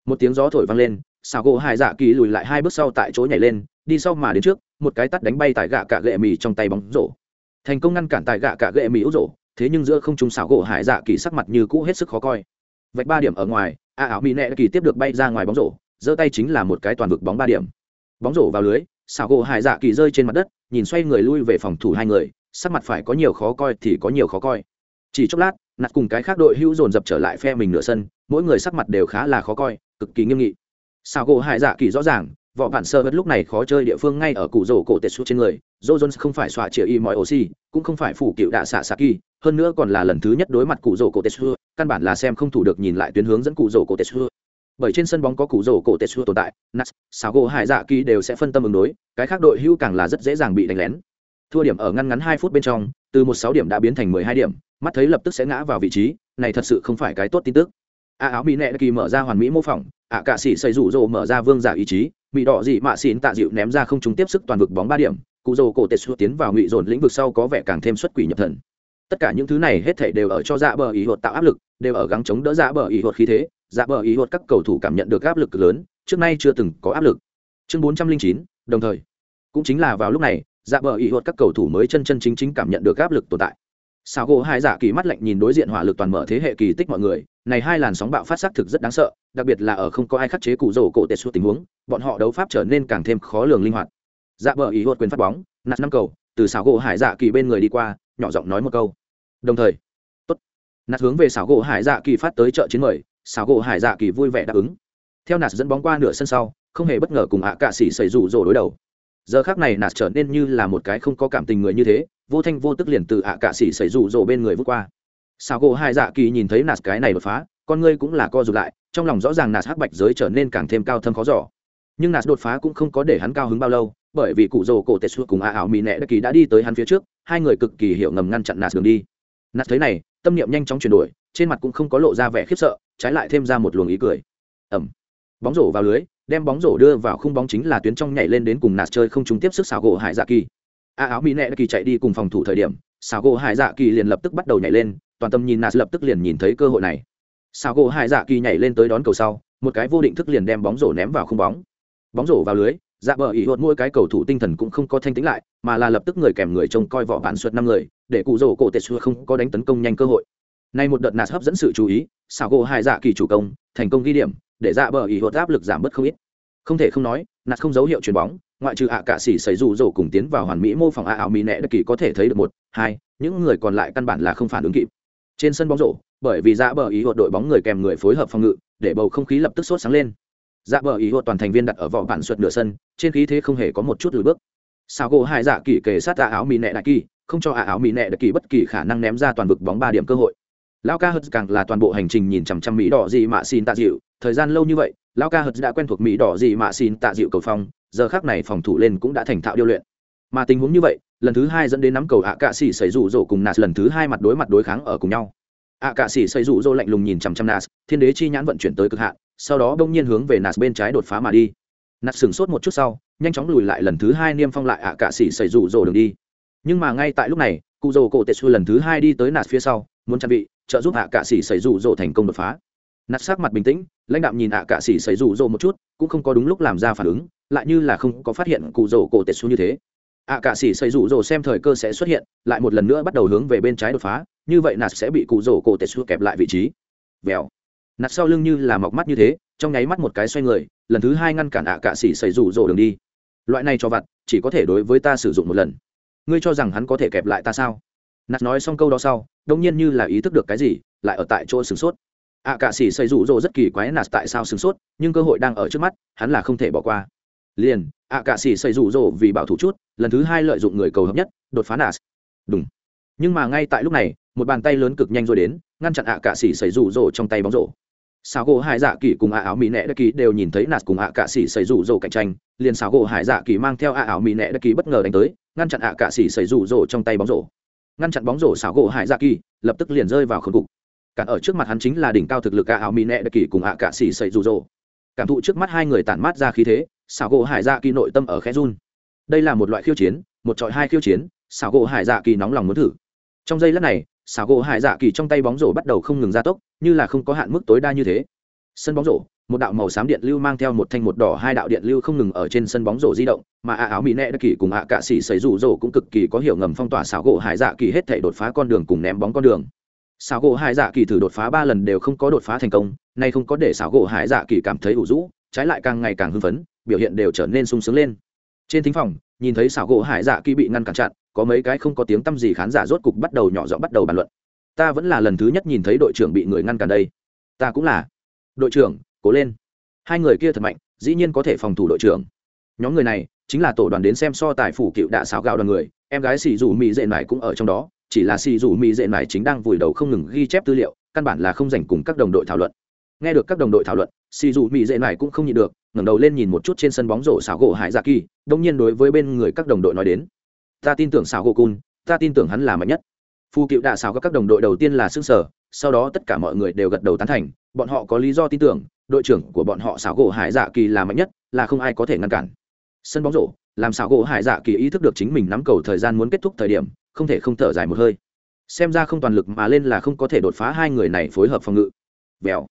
Một tiếng gió thổi vang lên xảo gỗ hải dạ kỳ lùi lại hai bước sau tại chỗ nhảy lên, đi sau mà đến trước một cái tắt đánh bay tại gạ cạ gệ mì trong tay bóng rổ. Thành công ngăn cản tại gạ cạ gệ mì út rổ, thế nhưng giữa không trung xảo gỗ hải dạ kỳ sắc mặt như cũ hết sức khó coi. Vạch ba điểm ở ngoài, a áo mỹ nẹ kỳ tiếp được bay ra ngoài bóng rổ, giơ tay chính là một cái toàn vực bóng ba điểm. Bóng rổ vào lưới, xảo gỗ hải dạ kỳ rơi trên mặt đất, nhìn xoay người lui về phòng thủ hai người, sắc mặt phải có nhiều khó coi thì có nhiều khó coi. Chỉ chốc lát, nạt cùng cái khác đội hữu dồn dập trở lại phe mình nửa sân, mỗi người sắc mặt đều khá là khó coi, cực kỳ nghiêm nghị. Xảo gỗ hải dạ kỳ rõ ràng võ bản sơ vật lúc này khó chơi địa phương ngay ở cụ rổ cổ tệ xuống trên người dô jones không phải xoa chĩa y mọi oxy, cũng không phải phủ cựu đạ xạ xạ kỳ, hơn nữa còn là lần thứ nhất đối mặt cụ rổ cổ tệ suốt căn bản là xem không thủ được nhìn lại tuyến hướng dẫn cụ rổ cổ tệ suốt bởi trên sân bóng có cụ rổ cổ tệ suốt tồn tại nas sao gỗ hải dạ kỳ đều sẽ phân tâm ứng đối, cái khác đội hưu càng là rất dễ dàng bị đánh lén. Thua điểm ở ngăn ngắn hai phút bên trong, từ một sáu điểm đã biến thành mười hai điểm, mắt thấy lập tức sẽ ngã vào vị trí, này thật sự không phải cái tốt tin tức. A áo mỹ nẹt kỳ mở ra hoàn mỹ mô phỏng, ạ cạ sĩ xây rủ rổ mở ra vương giả ý chí mỹ đỏ dị mạ xịn tạ dịu ném ra không trúng tiếp sức toàn vực bóng ba điểm, cụ dầu cổ tệ xuất tiến vào ngụy dồn lĩnh vực sau có vẻ càng thêm xuất quỷ nhập thần. Tất cả những thứ này hết thể đều ở cho dạ bờ ý hột tạo áp lực, đều ở gắng chống đỡ dạ bờ ý hột khí thế dạ bờ ý hột các cầu thủ cảm nhận được áp lực lớn, trước nay chưa từng có áp lực. Chương bốn trăm linh chín, đồng thời. Cũng chính là vào lúc này dạ bờ ý hột các cầu thủ mới chân chân chính chính cảm nhận được áp lực tồn tại. Sao gỗ hai dạ kỳ mắt lạnh nhìn đối diện hỏa lực toàn mở thế hệ kỳ tích mọi người, này hai làn sóng bạo phát sắc thực rất đáng sợ đặc biệt là ở không có ai khắc chế cụ rổ cổ tệ suốt tình huống, bọn họ đấu pháp trở nên càng thêm khó lường linh hoạt. Dạ bờ ý hốt quyền phát bóng, nạt năm cầu, từ xảo gỗ hải dạ kỳ bên người đi qua, nhỏ giọng nói một câu. Đồng thời, tốt. Nạt hướng về xảo gỗ hải dạ kỳ phát tới chợ chiến mời, xảo gỗ hải dạ kỳ vui vẻ đáp ứng. Theo nạt dẫn bóng qua nửa sân sau, không hề bất ngờ cùng ạ cạ xỉ xảy rủ rồ đối đầu. Giờ khác này nạt trở nên như là một cái không có cảm tình người như thế, vô thanh vô tức liền từ ạ cạ xỉ xảy rủ rồ bên người vút qua. Xảo gỗ hải dạ kỳ nhìn thấy nạt cái này đột phá con ngươi cũng là co rụt lại, trong lòng rõ ràng nạt hắc bạch giới trở nên càng thêm cao thâm khó giỏ nhưng nạt đột phá cũng không có để hắn cao hứng bao lâu, bởi vì cụ rồ cổ tệ xua cùng a ảo mỹ nẹ đã kỳ đã đi tới hắn phía trước, hai người cực kỳ hiểu ngầm ngăn chặn nạt đường đi. Nạt thấy này, tâm niệm nhanh chóng chuyển đổi, trên mặt cũng không có lộ ra vẻ khiếp sợ, trái lại thêm ra một luồng ý cười. Ẩm bóng rổ vào lưới, đem bóng rổ đưa vào khung bóng chính là tuyến trong nhảy lên đến cùng nạt chơi không trúng tiếp sức xào gỗ hải dạ kỳ. A áo mỹ nẹ đã kỳ chạy đi cùng phòng thủ thời điểm xào gỗ hải dạ kỳ liền lập tức bắt đầu nhảy lên, toàn tâm nhìn nạt lập tức liền nhìn thấy cơ hội này xào gỗ hải dạ kỳ nhảy lên tới đón cầu sau, một cái vô định thức liền đem bóng rổ ném vào khung bóng. Bóng rổ vào lưới dạ bờ ý hột mỗi cái cầu thủ tinh thần cũng không có thanh tĩnh lại, mà là lập tức người kèm người trông coi vỏ bản suất năm người, để cụ rổ cổ tệ xưa không có đánh tấn công nhanh cơ hội. Nay một đợt nạt hấp dẫn sự chú ý xảo gỗ hải dạ kỳ chủ công, thành công ghi điểm, để dạ bờ ý hột áp lực giảm bớt không ít. Không thể không nói, nạt không dấu hiệu chuyền bóng, ngoại trừ ạ à cạ xỉ xảy rủ rổ cùng tiến vào hoàn mỹ mô phỏng ạ ảo mỹ nẹ đặc kỳ có thể thấy được một, hai, những người còn lại căn bản là không phản ứng kịp trên sân bóng rổ, bởi vì dạ bờ ý hột đội bóng người kèm người phối hợp phòng ngự, để bầu không khí lập tức sốt sáng lên. Dạ bờ ý hột toàn thành viên đặt ở vỏ bản suất nửa sân, trên khí thế không hề có một chút lùi bước. Sao gỗ hai dạ kỳ kề sát tạ áo mì nẹ đại kỳ không cho à áo mì nẹ đại kỳ bất kỳ khả năng ném ra toàn vực bóng ba điểm cơ hội. Lao ca hất càng là toàn bộ hành trình nhìn chằm chằm mỹ đỏ gì mạ xin tạ dịu thời gian lâu như vậy lao ca hất đã quen thuộc mỹ đỏ gì mạ xin tạ dịu cầu phong, giờ khác này phòng thủ lên cũng đã thành thạo điêu luyện mà tình huống như vậy, lần thứ hai dẫn đến nắm cầu ạ cạ xỉ xảy rủ rỗ cùng nas lần thứ hai mặt đối mặt đối kháng ở cùng nhau. Ạ cạ xỉ xảy rủ rỗ lạnh lùng nhìn chằm chằm nas, thiên đế chi nhãn vận chuyển tới cực hạn, sau đó bỗng nhiên hướng về nas bên trái đột phá mà đi. Nas sửng sốt một chút sau, nhanh chóng lùi lại lần thứ hai niêm phong lại ạ cạ xỉ xảy rủ rỗ đường đi. Nhưng mà ngay tại lúc này cụ rồ cổ tetsu lần thứ hai đi tới nas phía sau, muốn trang vị trợ giúp ạ cạ xỉ xảy rủ rỗ thành công đột phá. Nạt sắc mặt bình tĩnh, lãnh đạm nhìn ạ cạ xỉ xảy rủ rỗ một chút, cũng không có đúng lúc làm ra phản ứng, lại như là không có phát hiện cụ rồ cổ tetsu như thế ạ cạ sĩ xây rủ rồ xem thời cơ sẽ xuất hiện, lại một lần nữa bắt đầu hướng về bên trái đột phá, như vậy nạt sẽ bị cụ rổ cổ tetsu kẹp lại vị trí. Vèo. Nạt sau lưng như là mọc mắt như thế, trong nháy mắt một cái xoay người, lần thứ hai ngăn cản ạ cạ sĩ xây rủ rồ đường đi. Loại này cho vặt, chỉ có thể đối với ta sử dụng một lần. Ngươi cho rằng hắn có thể kẹp lại ta sao? Nạt nói xong câu đó sau đông nhiên như là ý thức được cái gì, lại ở tại chỗ sửng sốt. Ạ cạ sĩ xây rủ rồ rất kỳ quái nạt tại sao sửng sốt, nhưng cơ hội đang ở trước mắt, hắn là không thể bỏ qua liền, ạ cạ xỉ xây rủ rồ vì bảo thủ chút, lần thứ hai lợi dụng người cầu hợp nhất, đột phá nas đúng nhưng mà ngay tại lúc này, một bàn tay lớn cực nhanh rồi đến, ngăn chặn ạ cạ xỉ xây rủ rồ trong tay bóng rổ. Xào gỗ hải dạ kỳ cùng ạ áo mỹ nẹ đất kỳ đều nhìn thấy nạt cùng ạ cạ xỉ xây rủ rồ cạnh tranh, liền xào gỗ hải dạ kỳ mang theo ạ áo mỹ nẹ đất kỳ bất ngờ đánh tới, ngăn chặn ạ cạ xỉ xây rủ rồ trong tay bóng rổ. Ngăn chặn bóng rổ xào gỗ hải dạ kỳ, lập tức liền rơi vào khớp cục. Cản ở trước mặt hắn chính là đỉnh cao thực lực ạ áo mỹ nẹ đất kỳ cùng ạ cạ xỉ xây rủ rồ cảm thụ trước mắt hai người tản mát ra khí thế xảo gỗ hải dạ kỳ nội tâm ở khe run. Đây là một loại khiêu chiến, một trọi hai khiêu chiến, xảo gỗ hải dạ kỳ nóng lòng muốn thử. Trong giây lát này, xảo gỗ hải dạ kỳ trong tay bóng rổ bắt đầu không ngừng gia tốc, như là không có hạn mức tối đa như thế. Sân bóng rổ, một đạo màu xám điện lưu mang theo một thanh một đỏ, hai đạo điện lưu không ngừng ở trên sân bóng rổ di động, mà ạ áo mỹ nẹ đã kỳ cùng ạ cạ xỉ xảy rủ rổ cũng cực kỳ có hiểu ngầm phong tỏa xảo gỗ hải dạ kỳ hết thể đột phá con đường cùng ném bóng con đường. Xảo gỗ hải dạ kỳ thử đột phá ba lần đều không có đột phá thành công, nay không có để xảo gỗ hải dạ kỳ cảm thấy ủ rũ, trái lại càng ngày càng hưng phấn biểu hiện đều trở nên sung sướng lên. Trên thính phòng, nhìn thấy xảo gỗ hải dạ kỳ bị ngăn cản chặn, có mấy cái không có tiếng t â m gì khán giả rốt cục bắt đầu nhỏ giọng bắt đầu bàn luận. Ta vẫn là lần thứ nhất nhìn thấy đội trưởng bị người ngăn cản đây. Ta cũng là. Đội trưởng, cố lên. Hai người kia thật mạnh, dĩ nhiên có thể phòng thủ đội trưởng. Nhóm người này, chính là tổ đoàn đến xem so tài phủ cựu đạ xảo gạo đoàn người, em gái xì dù mỹ dệ mải cũng ở trong đó, chỉ là xì dù mỹ dệ mải chính đang vùi đầu không ngừng ghi chép tư liệu, căn bản là không dành cùng các đồng đội thảo luận. Nghe được các đồng đội thảo luận xì dù mỹ dễ mải cũng không nhịn được, ngẩng đầu lên nhìn một chút trên sân bóng rổ xảo gỗ hải dạ kỳ, đông nhiên đối với bên người các đồng đội nói đến. Ta tin tưởng xảo gỗ cun, ta tin tưởng hắn là mạnh nhất. Phu cựu đạ xảo các các đồng đội đầu tiên là xương sở sau đó tất cả mọi người đều gật đầu tán thành, bọn họ có lý do tin tưởng, đội trưởng của bọn họ xảo gỗ hải dạ kỳ là mạnh nhất, là không ai có thể ngăn cản. Sân bóng rổ, làm xảo gỗ hải dạ kỳ ý thức được chính mình nắm cầu thời gian muốn kết thúc thời điểm, không thể không thở dài một hơi. Xem ra không toàn lực mà lên là không có thể đột phá hai người này phối hợp phòng ngự. Vèo.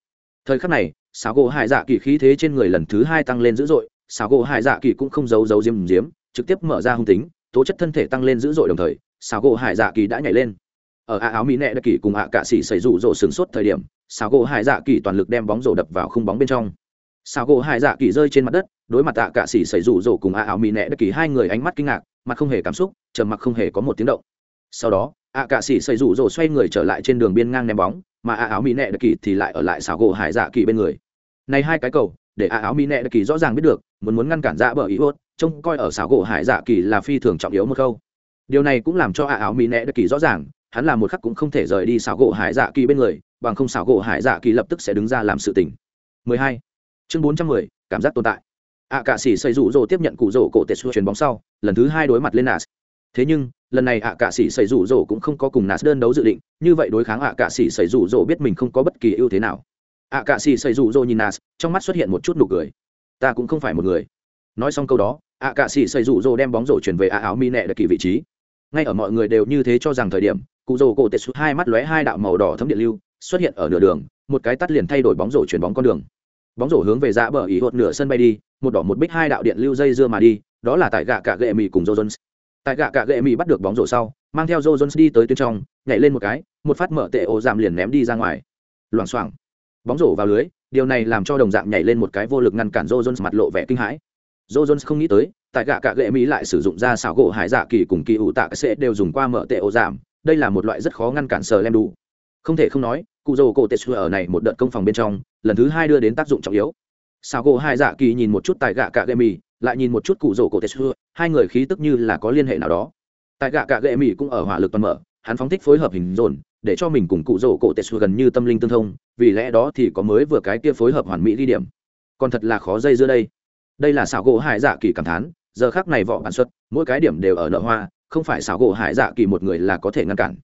Thời khắc này xáo gỗ hải dạ kỳ khí thế trên người lần thứ hai tăng lên dữ dội, xáo gỗ hải dạ kỳ cũng không giấu giấu diếm diếm trực tiếp mở ra hung tính, tố chất thân thể tăng lên dữ dội đồng thời, xáo gỗ hải dạ kỳ đã nhảy lên. Ở a áo mỹ nẹ đặc kỳ cùng ạ cạ xỉ xảy rủ rỗ sừng sốt thời điểm, xáo gỗ hải dạ kỳ toàn lực đem bóng rổ đập vào khung bóng bên trong. Xáo gỗ hải dạ kỳ rơi trên mặt đất, đối mặt ạ cạ xỉ xảy rủ rỗ cùng a áo mỹ nẹ đặc kỳ, hai người ánh mắt kinh ngạc, mặt không hề cảm xúc, trầm mặc không hề có một tiếng động. Sau đó ạ cạ xỉ xảy rủ rỗ xoay người trở lại trên đường biên ngang ném bóng, mà a áo mỹ nẹ đặc kỳ thì lại ở lại xáo gỗ hải dạ kỳ bên người này hai cái cầu để a áo mỹ nệ đặc kỳ rõ ràng biết được muốn muốn ngăn cản dạ bờ ý hốt trông coi ở xảo gỗ hải dạ kỳ là phi thường trọng yếu một câu. Điều này cũng làm cho a áo mỹ nệ đặc kỳ rõ ràng hắn là một khắc cũng không thể rời đi xảo gỗ hải dạ kỳ bên người bằng không xảo gỗ hải dạ kỳ lập tức sẽ đứng ra làm sự tình. 12. chương 410, cảm giác tồn tại. Ạ cạ sĩ xây rủ rồ tiếp nhận cụ rổ cổ tệ xua chuyền bóng sau lần thứ hai đối mặt lên nas. Thế nhưng lần này ạ cạ sĩ xây rủ rồ cũng không có cùng nas đơn đấu dự định như vậy đối kháng ạ cạ sĩ xây rủ rồ biết mình không có bất kỳ ưu thế nào. À, ạ cạ xì xây dù dô nhìn nas, trong mắt xuất hiện một chút nụ cười. Ta cũng không phải một người. Nói xong câu đó à, ạ cạ xì xây dù dô đem bóng rổ chuyển về ạ áo mi nẹ đặc kỳ vị trí. Ngay ở mọi người đều như thế cho rằng thời điểm, cụ rổ cổ tệ xuất hai mắt lóe hai đạo màu đỏ thấm điện lưu, xuất hiện ở nửa đường, một cái tắt liền thay đổi bóng rổ chuyển bóng con đường. Bóng rổ hướng về dạ bờ ý hột nửa sân bay đi, một đỏ một bích hai đạo điện lưu dây dưa mà đi, đó là tại gạ cả gệ mì cùng jones. Tại gạ cả gệ mì bắt được bóng rổ sau, mang theo jones đi tới tuyến trong, nhảy lên một cái, một phát mở tệ ổ giảm liền ném đi ra ngoài. Loảng xoảng bóng rổ vào lưới, điều này làm cho đồng dạng nhảy lên một cái vô lực ngăn cản joe jones, mặt lộ vẻ kinh hãi. Joe jones không nghĩ tới, tại gạ cạ gệ mỹ lại sử dụng ra xảo gỗ hải dạ kỳ cùng kỳ ủ tạ sẽ đều dùng qua mở tệ ô giảm. Đây là một loại rất khó ngăn cản sờ lem đủ không thể không nói, cụ dầu cổ tệ xua ở này một đợt công phòng bên trong, lần thứ hai đưa đến tác dụng trọng yếu. Xảo gỗ hải dạ kỳ nhìn một chút tại gạ cạ gệ mỹ, lại nhìn một chút cụ dầu cổ tệ xua hai người khí tức như là có liên hệ nào đó. Tại gạ cạ gệ mỹ cũng ở hỏa lực toàn mở, hắn phóng thích phối hợp hình dồn để cho mình cùng cụ rổ cổ tetsu gần như tâm linh tương thông, vì lẽ đó thì có mới vừa cái kia phối hợp hoàn mỹ ghi điểm. Còn thật là khó dây dưa đây. Đây là xảo gỗ hải dạ kỳ cảm thán, giờ khác này võ bản xuất, mỗi cái điểm đều ở nợ hoa, không phải xảo gỗ hải dạ kỳ một người là có thể ngăn cản.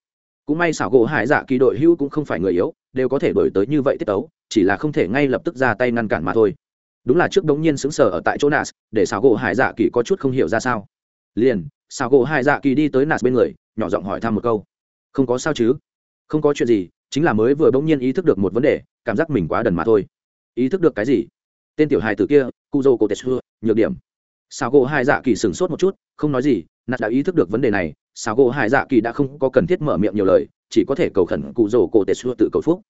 Cũng may xảo gỗ hải dạ kỳ đội hưu cũng không phải người yếu, đều có thể đổi tới như vậy tiết tấu, chỉ là không thể ngay lập tức ra tay ngăn cản mà thôi. Đúng là trước đống nhiên xứng sở ở tại chỗ nas, để xảo gỗ hải dạ kỳ có chút không hiểu ra sao. Liền, xảo gỗ hải dạ kỳ đi tới nas bên người, nhỏ giọng hỏi thăm một câu. Không có sao chứ? Không có chuyện gì, chính là mới vừa bỗng nhiên ý thức được một vấn đề, cảm giác mình quá đần mà thôi. Ý thức được cái gì? Tên tiểu hài tử kia cu dô cô tetsu nhược điểm. Sao gỗ hai dạ kỳ sửng sốt một chút, không nói gì nạt đã ý thức được vấn đề này sao gỗ hai dạ kỳ đã không có cần thiết mở miệng nhiều lời, chỉ có thể cầu khẩn cụ dô cô tetsu tự cầu phúc.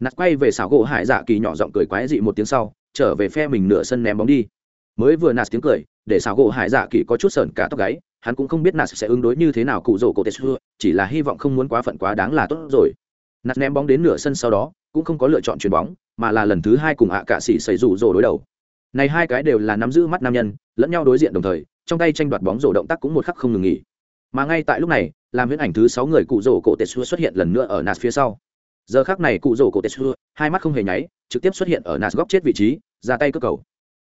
Nạt quay về sao gỗ hải dạ kỳ nhỏ giọng cười quái dị một tiếng sau, trở về phe mình nửa sân ném bóng đi. Mới vừa nạt tiếng cười, để sao gỗ hải dạ kỳ có chút sờn cả tóc gáy hắn cũng không biết nạt sẽ ứng đối như thế nào cụ rổ cổ tetsu chỉ là hy vọng không muốn quá phận quá đáng là tốt rồi. Nạt ném bóng đến nửa sân sau đó, cũng không có lựa chọn chuyền bóng, mà là lần thứ hai cùng ạ cạ sĩ xảy rủ rổ đối đầu. Này hai cái đều là nắm giữ mắt nam nhân, lẫn nhau đối diện đồng thời, trong tay tranh đoạt bóng rổ động tác cũng một khắc không ngừng nghỉ. Mà ngay tại lúc này, làm huyễn ảnh thứ sáu người cụ rổ cổ tetsu xuất hiện lần nữa ở nạt phía sau. Giờ khác này cụ rổ cổ tetsu hai mắt không hề nháy, trực tiếp xuất hiện ở nạt góc chết vị trí, ra tay cướp cầu.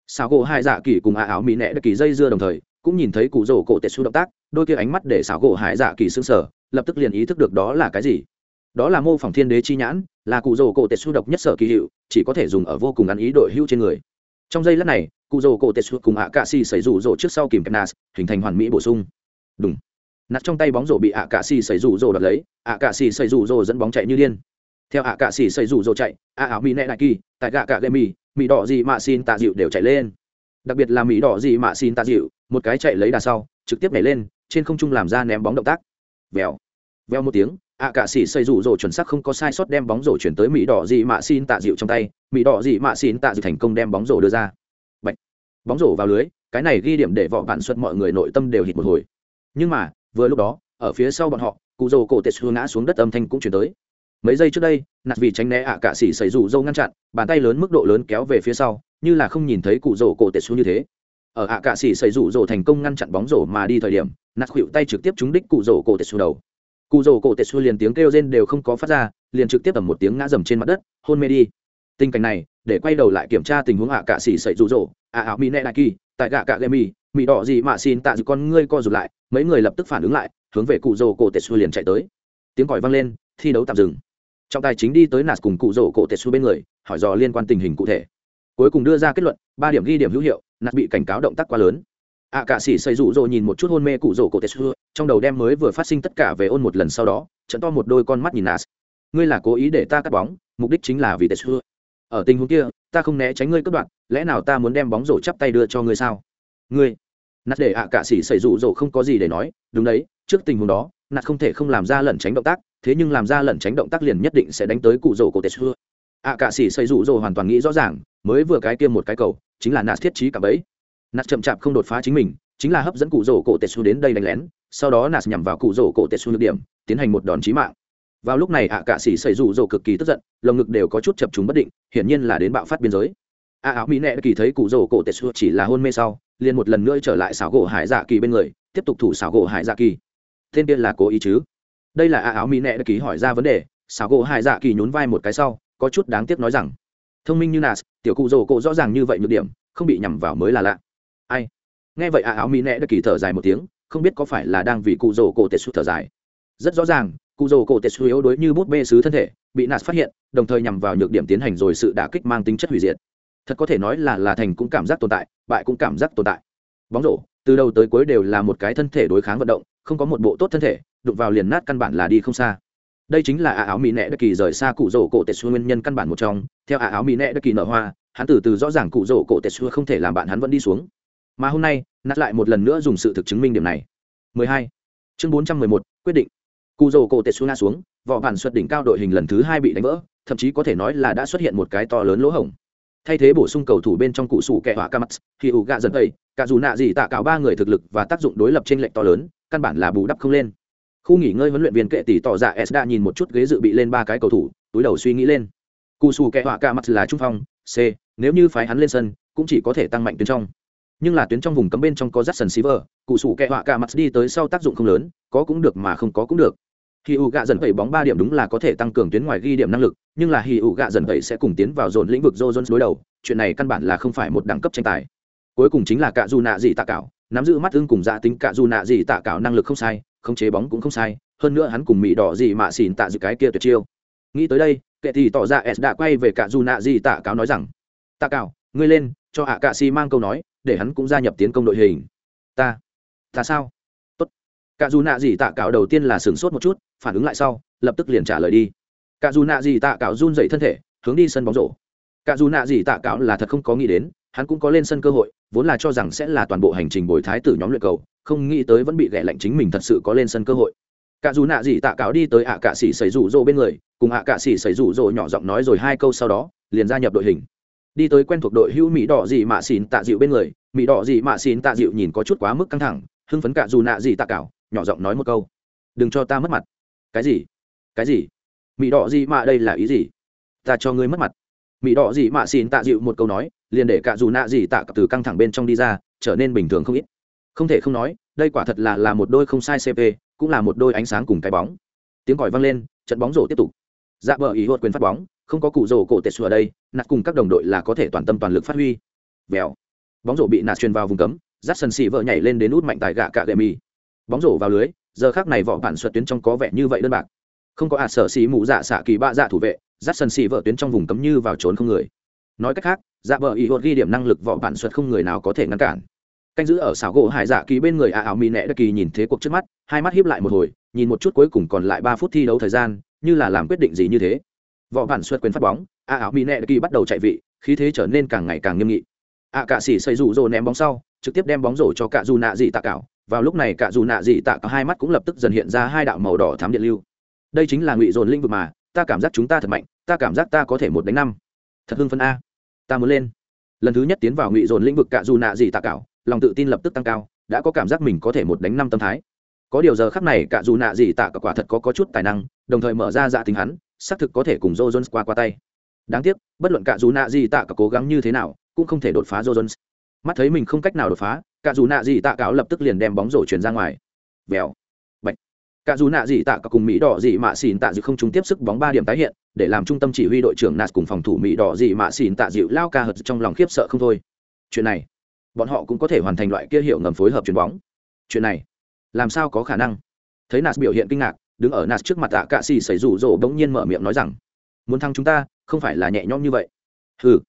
Sao gỗ hai dạ kỳ cùng ạ áo mỹ nẹ đất kỳ dây dưa đồng thời cũng nhìn thấy cụ rổ cổ tetsu động tác, đôi kia ánh mắt để xảo gỗ hải dạ kỳ xương sở lập tức liền ý thức được đó là cái gì. Đó là mô phỏng thiên đế chi nhãn, là cụ rổ cổ tetsu độc nhất sở kỳ hiệu, chỉ có thể dùng ở vô cùng ăn ý đội hưu trên người. Trong giây lát này, cụ rổ cổ tetsu cùng ạ cạ xì xảy rủ rổ trước sau kìm kẹp nas hình thành hoàn mỹ bổ sung. Đúng nạt trong tay bóng rổ bị ạ cạ xì xảy rủ rổ đoạt lấy ạ cạ xì xảy rủ rổ dẫn bóng chạy như điên. Theo ạ cạ xì xảy rủ rổ chạy ạ ảo mỹ nẹ đại kỳ, tại gạ cạ gây mì mì đỏ gì mà xin tạ dịu đều chạy lên. Đặc biệt là mỹ đỏ gì mà xin tạ dịu một cái chạy lấy đà sau, trực tiếp nhảy lên, trên không trung làm ra ném bóng động tác. Vèo. Vèo một tiếng, ạ cạ xỉ xây rủ rổ chuẩn xác không có sai sót đem bóng rổ chuyển tới mỹ đỏ dị mạ xin tạ dịu trong tay, mỹ đỏ dị mạ xin tạ dịu thành công đem bóng rổ đưa ra. Bạch. bóng rổ vào lưới, cái này ghi điểm để võ bạn xuất mọi người nội tâm đều hít một hồi. Nhưng mà, vừa lúc đó, ở phía sau bọn họ, cụ rổ cổ tệ xu ngã xuống đất âm thanh cũng chuyển tới. Mấy giây trước đây, nạt vì tránh né ạ cạ xỉ xây rủ dâu ngăn chặn, bàn tay lớn mức độ lớn kéo về phía sau, như là không nhìn thấy cụ rổ cổ tệ xu như thế ở ạ cạ xỉ xây rủ rổ thành công ngăn chặn bóng rổ mà đi thời điểm, nạt khuỵu tay trực tiếp trúng đích cụ rổ cổ tệ xu đầu. Cụ rổ cổ tetsu liền tiếng kêu rên đều không có phát ra, liền trực tiếp tầm một tiếng ngã dầm trên mặt đất, hôn mê đi. Tình cảnh này, để quay đầu lại kiểm tra tình huống ạ cạ xỉ sậy rủ rổ ạ ảo mi nẹ đại kỳ, tại gạ cạ gậy mi mì đỏ gì mà xin tạ dự con ngươi co rụt lại, mấy người lập tức phản ứng lại, hướng về cụ rổ cổ tetsu liền chạy tới. Tiếng còi vang lên, thi đấu tạm dừng. Trọng tài chính đi tới nạt cùng cụ rổ cổ tetsu bên người, hỏi dò liên quan tình hình cụ thể. Cuối cùng đưa ra kết luận, ba điểm ghi điểm hữu hiệu nạt bị cảnh cáo động tác quá lớn ạ cạ sĩ xây rủ rỗ nhìn một chút hôn mê cụ rỗ cổ xưa trong đầu đem mới vừa phát sinh tất cả về ôn một lần sau đó, trận to một đôi con mắt nhìn nạt. ngươi là cố ý để ta cắt bóng, mục đích chính là vì tê xưa. ở tình huống kia, ta không né tránh ngươi cất đoạn lẽ nào ta muốn đem bóng rổ chắp tay đưa cho ngươi sao ngươi nạt để ạ cạ sĩ xây rủ rỗ không có gì để nói, đúng đấy, trước tình huống đó nạt không thể không làm ra lẩn tránh động tác, thế nhưng làm ra lẩn tránh động tác liền nhất định sẽ đánh tới cụ rổ cổ xưa. ạ cạ sĩ xây rủ rỗ hoàn toàn nghĩ rõ ràng, mới vừa cái kia một cái cầu chính là nạt thiết trí cả bấy nạt chậm chạp không đột phá chính mình, chính là hấp dẫn cụ rổ cổ tetsu đến đây đánh lén, sau đó nạt nhằm vào cụ rổ cổ tetsu nhược điểm, tiến hành một đòn chí mạng. Vào lúc này ạ cạ sĩ xảy rủ rổ cực kỳ tức giận, lồng ngực đều có chút chập chúng bất định, hiển nhiên là đến bạo phát biên giới. A áo mỹ nệ kỳ thấy cụ rổ cổ tetsu chỉ là hôn mê sau, liền một lần nữa trở lại xảo gỗ hải dạ kỳ bên người, tiếp tục thủ xảo gỗ hải dạ kỳ. Tên tiên là cố ý chứ? Đây là a áo mỹ nệ kỳ hỏi ra vấn đề, xảo gỗ hải dạ kỳ nhún vai một cái sau, có chút đáng tiếc nói rằng thông minh như nas, tiểu cụ rồ cổ rõ ràng như vậy nhược điểm, không bị nhằm vào mới là lạ. Ai? Nghe vậy à áo mỹ nẹ đã kỳ thở dài một tiếng, không biết có phải là đang vì cụ rồ cổ tệ xu thở dài. Rất rõ ràng, cụ rồ cổ tệ xu yếu đối như bút bê sứ thân thể, bị Nas phát hiện, đồng thời nhằm vào nhược điểm tiến hành rồi sự đả kích mang tính chất hủy diệt. Thật có thể nói là là thành cũng cảm giác tồn tại, bại cũng cảm giác tồn tại. Bóng rổ, từ đầu tới cuối đều là một cái thân thể đối kháng vận động, không có một bộ tốt thân thể, đụng vào liền nát căn bản là đi không xa đây chính là ả áo mỹ nẹ đất kỳ rời xa cụ rổ cổ tệ xua nguyên nhân căn bản một trong. Theo ả áo mỹ nẹ đất kỳ nở hoa hắn từ từ rõ ràng cụ rổ cổ tệ xua không thể làm bạn hắn vẫn đi xuống. Mà hôm nay nát lại một lần nữa dùng sự thực chứng minh điểm này. 12. chương 411, quyết định. Cụ rổ cổ tetsu nga xuống vỏ bản xuất đỉnh cao đội hình lần thứ hai bị đánh vỡ thậm chí có thể nói là đã xuất hiện một cái to lớn lỗ hổng. Thay thế bổ sung cầu thủ bên trong cụ sủ kẻ hỏa ca mắt khi ủ gạ dần ấy, cả dù nạ gì tạ cào ba người thực lực và tác dụng đối lập trên lệnh to lớn căn bản là bù đắp không lên khu nghỉ ngơi huấn luyện viên kệ tỷ tỏ ra s đã nhìn một chút ghế dự bị lên ba cái cầu thủ túi đầu suy nghĩ lên. Cụ sủ kẹ họa ca mặt là trung phong c nếu như phái hắn lên sân cũng chỉ có thể tăng mạnh tuyến trong. Nhưng là tuyến trong vùng cấm bên trong có Jackson Silver, cụ sủ kẹ họa cả mặt đi tới sau tác dụng không lớn có cũng được mà không có cũng được. Khi ụ gạ dần tẩy bóng ba điểm đúng là có thể tăng cường tuyến ngoài ghi điểm năng lực nhưng là hì ụ gạ dần tẩy sẽ cùng tiến vào dồn lĩnh vực jones đối đầu chuyện này căn bản là không phải một đẳng cấp tranh tài. Cuối cùng chính là cả dù nạ gì tạ cảo nắm giữ mắt ưng cùng dạ tính cả dù nạ gì tạ cảo năng lực không sai khống chế bóng cũng không sai hơn nữa hắn cùng mỹ đỏ gì mà xỉn tạ dự cái kia tuyệt chiêu. Nghĩ tới đây kệ thì tỏ ra s đã quay về cả dù nạ gì tạ cáo nói rằng tạ cáo, ngươi lên cho hạ cạ si mang câu nói để hắn cũng gia nhập tiến công đội hình. Ta ta sao? Tốt. Cả dù nạ gì tạ cáo đầu tiên là sửng sốt một chút phản ứng lại sau lập tức liền trả lời đi. Cả dù nạ gì tạ cáo run dậy thân thể hướng đi sân bóng rổ. Cả dù nạ gì tạ cáo là thật không có nghĩ đến hắn cũng có lên sân cơ hội, vốn là cho rằng sẽ là toàn bộ hành trình bồi thái tử nhóm luyện cầu, không nghĩ tới vẫn bị ghẻ lạnh chính mình thật sự có lên sân cơ hội. Cả dù nạ gì tạ cáo đi tới ạ cạ sĩ xảy rủ rỗ bên người, cùng ạ cạ sĩ xảy rủ rỗ nhỏ giọng nói rồi hai câu sau đó, liền gia nhập đội hình. Đi tới quen thuộc đội hữu mỹ đỏ gì mạ xỉn tạ dịu bên người, mỹ đỏ gì mạ xỉn tạ dịu nhìn có chút quá mức căng thẳng, hưng phấn cả dù nạ gì tạ cáo, nhỏ giọng nói một câu. Đừng cho ta mất mặt. Cái gì? Cái gì? Mỹ đỏ gì mạ đây là ý gì? Ta cho ngươi mất mặt. Mỹ đỏ gì mạ xỉn tạ dịu một câu nói liền để cả dù nạ gì tạ từ căng thẳng bên trong đi ra, trở nên bình thường không ít. Không thể không nói, đây quả thật là là một đôi không sai cp cũng là một đôi ánh sáng cùng cái bóng. Tiếng còi vang lên, trận bóng rổ tiếp tục. Dạ vợ ý hốt quyền phát bóng, không có cụ rổ cổ tệ ở đây, nạt cùng các đồng đội là có thể toàn tâm toàn lực phát huy. Vèo. Bóng rổ bị nạt truyền vào vùng cấm dắt sân xì vợ nhảy lên đến út mạnh tại gạ cạ gậy mì. Bóng rổ vào lưới, giờ khác này vỏ bản xuất tuyến trong có vẻ như vậy đơn bạc. Không có à sở xì mụ dạ xạ kỳ bạ dạ thủ vệ dắt sân xì vợ tuyến trong vùng cấm như vào trốn không người. Nói cách khác dạ vợ ý hột ghi điểm năng lực vỏ bản xuất không người nào có thể ngăn cản. Canh giữ ở xảo gỗ hải dạ kỳ bên người a ảo mỹ nẹ đất kỳ nhìn thế cuộc trước mắt, hai mắt hiếp lại một hồi, nhìn một chút cuối cùng còn lại ba phút thi đấu thời gian, như là làm quyết định gì như thế. Võ bản xuất quyền phát bóng, a ảo mỹ nẹ đất kỳ bắt đầu chạy vị, khí thế trở nên càng ngày càng nghiêm nghị. A cạ xỉ xây rủ rồ ném bóng sau, trực tiếp đem bóng rổ cho cạ dù nạ dị tạ cảo. Vào lúc này cạ dù nạ dị tạ cảo hai mắt cũng lập tức dần hiện ra hai đạo màu đỏ thám điện lưu. Đây chính là ngụy dồn linh vực mà, ta cảm giác chúng ta thật mạnh, ta cảm giác ta có thể một đánh năm. Thật hưng phân a ta muốn lên. Lần thứ nhất tiến vào ngụy dồn lĩnh vực cạ dù nạ gì tạ cảo lòng tự tin lập tức tăng cao đã có cảm giác mình có thể một đánh năm tâm thái. Có điều giờ khắc này cạ dù nạ gì tạ cả quả thật có, có chút tài năng đồng thời mở ra dạ tính hắn xác thực có thể cùng joe jones qua qua tay. Đáng tiếc bất luận cạ dù nạ gì tạ cả cố gắng như thế nào cũng không thể đột phá joe jones. Mắt thấy mình không cách nào đột phá cạ dù nạ gì tạ cáo lập tức liền đem bóng rổ chuyển ra ngoài. Vèo cả dù nạ gì tạ cả cùng mỹ đỏ gì mạ xỉn tạ dịu không chúng tiếp sức bóng ba điểm tái hiện, để làm trung tâm chỉ huy đội trưởng nạt cùng phòng thủ mỹ đỏ gì mạ xỉn tạ dịu lao ca hợt trong lòng khiếp sợ không thôi. Chuyện này, bọn họ cũng có thể hoàn thành loại kia hiệu ngầm phối hợp chuyền bóng. Chuyện này, làm sao có khả năng? Thấy nạt biểu hiện kinh ngạc, đứng ở nạt trước mặt tạ cạ xỉ xảy rủ rỗ bỗng nhiên mở miệng nói rằng, muốn thăng chúng ta, không phải là nhẹ nhõm như vậy. Ừ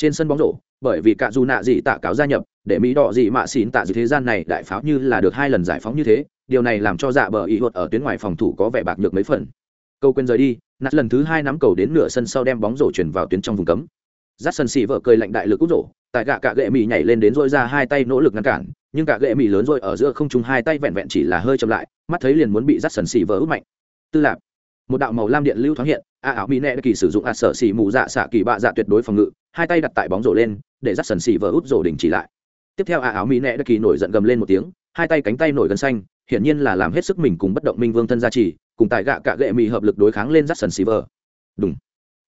trên sân bóng rổ, bởi vì cả dù nạ gì tạ cáo gia nhập, để mỹ đỏ gì mạ xỉn tạ dịu thế gian này đại pháo như là được hai lần giải phóng như thế điều này làm cho dạ bờ ý hụt ở tuyến ngoài phòng thủ có vẻ bạc nhược mấy phần. Câu quên rời đi nạt lần thứ hai nắm cầu đến nửa sân sau đem bóng rổ chuyển vào tuyến trong vùng cấm. Dắt sân xỉ vợ cười lạnh đại lực út rổ, tại gạ cạ gệ mỹ nhảy lên đến dôi ra hai tay nỗ lực ngăn cản, nhưng cả gệ mỹ lớn rồi ở giữa không trung hai tay vẹn vẹn chỉ là hơi chậm lại, mắt thấy liền muốn bị dắt sần xì vỡ út mạnh. Tư lạc một đạo màu lam điện lưu thoáng hiện, a ảo mỹ nẹ kỳ sử dụng a sở xì mù dạ xạ kỳ bạ dạ tuyệt đối phòng ngự, hai tay đặt tại bóng rổ lên, để dắt sần xì vỡ út rổ đình chỉ lại. Tiếp theo a ảo mỹ nẹ kỳ nổi giận gầm lên một tiếng, hai tay cánh tay nổi gần xanh hiển nhiên là làm hết sức mình cùng bất động minh vương thân gia trì, cùng tại gạ cạ gệ mì hợp lực đối kháng lên dắt sần xì vờ đúng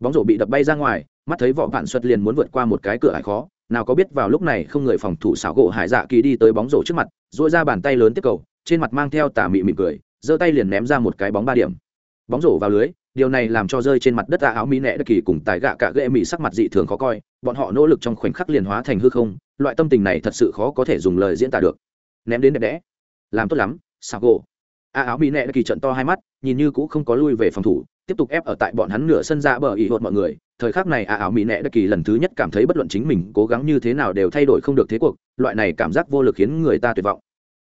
bóng rổ bị đập bay ra ngoài, mắt thấy võ vạn xuất liền muốn vượt qua một cái cửa hải khó, nào có biết vào lúc này không người phòng thủ xảo gỗ hải dạ kỳ đi tới bóng rổ trước mặt dội ra bàn tay lớn tiếp cầu, trên mặt mang theo tà mị mỉm cười, giơ tay liền ném ra một cái bóng ba điểm. Bóng rổ vào lưới, điều này làm cho rơi trên mặt đất tạ áo mỹ nẹ đất kỳ cùng tài gạ cả ghệ mỹ sắc mặt dị thường khó coi, bọn họ nỗ lực trong khoảnh khắc liền hóa thành hư không, loại tâm tình này thật sự khó có thể dùng lời diễn tả được. Ném đến đẹp đẽ. Làm tốt lắm. Sao gỗ. A áo mỹ nẹ đã kỳ trận to hai mắt nhìn như cũng không có lui về phòng thủ tiếp tục ép ở tại bọn hắn nửa sân ra bờ ỉ hột mọi người. Thời khắc này a áo mỹ nẹ đã kỳ lần thứ nhất cảm thấy bất luận chính mình cố gắng như thế nào đều thay đổi không được thế cuộc loại này cảm giác vô lực khiến người ta tuyệt vọng.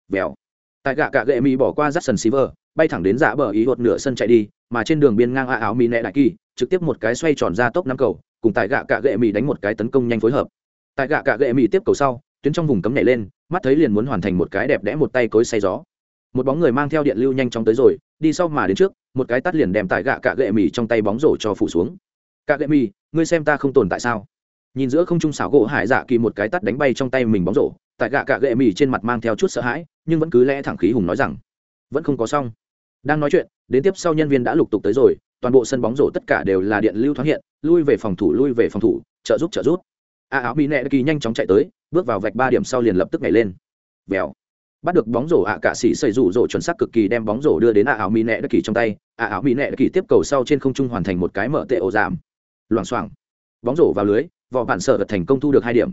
Vèo. Tại gạ cạ gệ mỹ bỏ qua rắt sân Silver, bay thẳng đến dạ bờ ý hột nửa sân chạy đi mà trên đường biên ngang a áo mỹ nẹ đại kỳ trực tiếp một cái xoay tròn ra tốc năm cầu cùng tại gạ cạ gệ mỹ đánh một cái tấn công nhanh phối hợp. Tại gạ cạ gệ mỹ tiếp cầu sau tuyến trong vùng cấm nhảy lên mắt thấy liền muốn hoàn thành một cái đẹp đẽ một tay cối say gió một bóng người mang theo điện lưu nhanh chóng tới rồi, đi sau mà đến trước, một cái tắt liền đem tại gạ cạ gệ mì trong tay bóng rổ cho phủ xuống. Cạ gệ mì, ngươi xem ta không tồn tại sao? Nhìn giữa không trung xảo gỗ hải dạ kỳ một cái tắt đánh bay trong tay mình bóng rổ tại gạ cạ gệ mì trên mặt mang theo chút sợ hãi, nhưng vẫn cứ lẽ thẳng khí hùng nói rằng, vẫn không có xong. Đang nói chuyện, đến tiếp sau nhân viên đã lục tục tới rồi, toàn bộ sân bóng rổ tất cả đều là điện lưu thoáng hiện, lui về phòng thủ, lui về phòng thủ, trợ giúp trợ giúp. A áo mỹ nẹ kỳ nhanh chóng chạy tới, bước vào vạch ba điểm sau liền lập tức nhảy lên. Vèo bắt được bóng rổ ạ cạ sĩ xây rủ rổ chuẩn xác cực kỳ đem bóng rổ đưa đến ạ áo mỹ nẹ đất kỳ trong tay. ạ áo mỹ nẹ đất kỳ tiếp cầu sau trên không trung hoàn thành một cái mở tệ ổ giảm. Loảng xoảng. Bóng rổ vào lưới vỏ bản sợ thành công thu được hai điểm.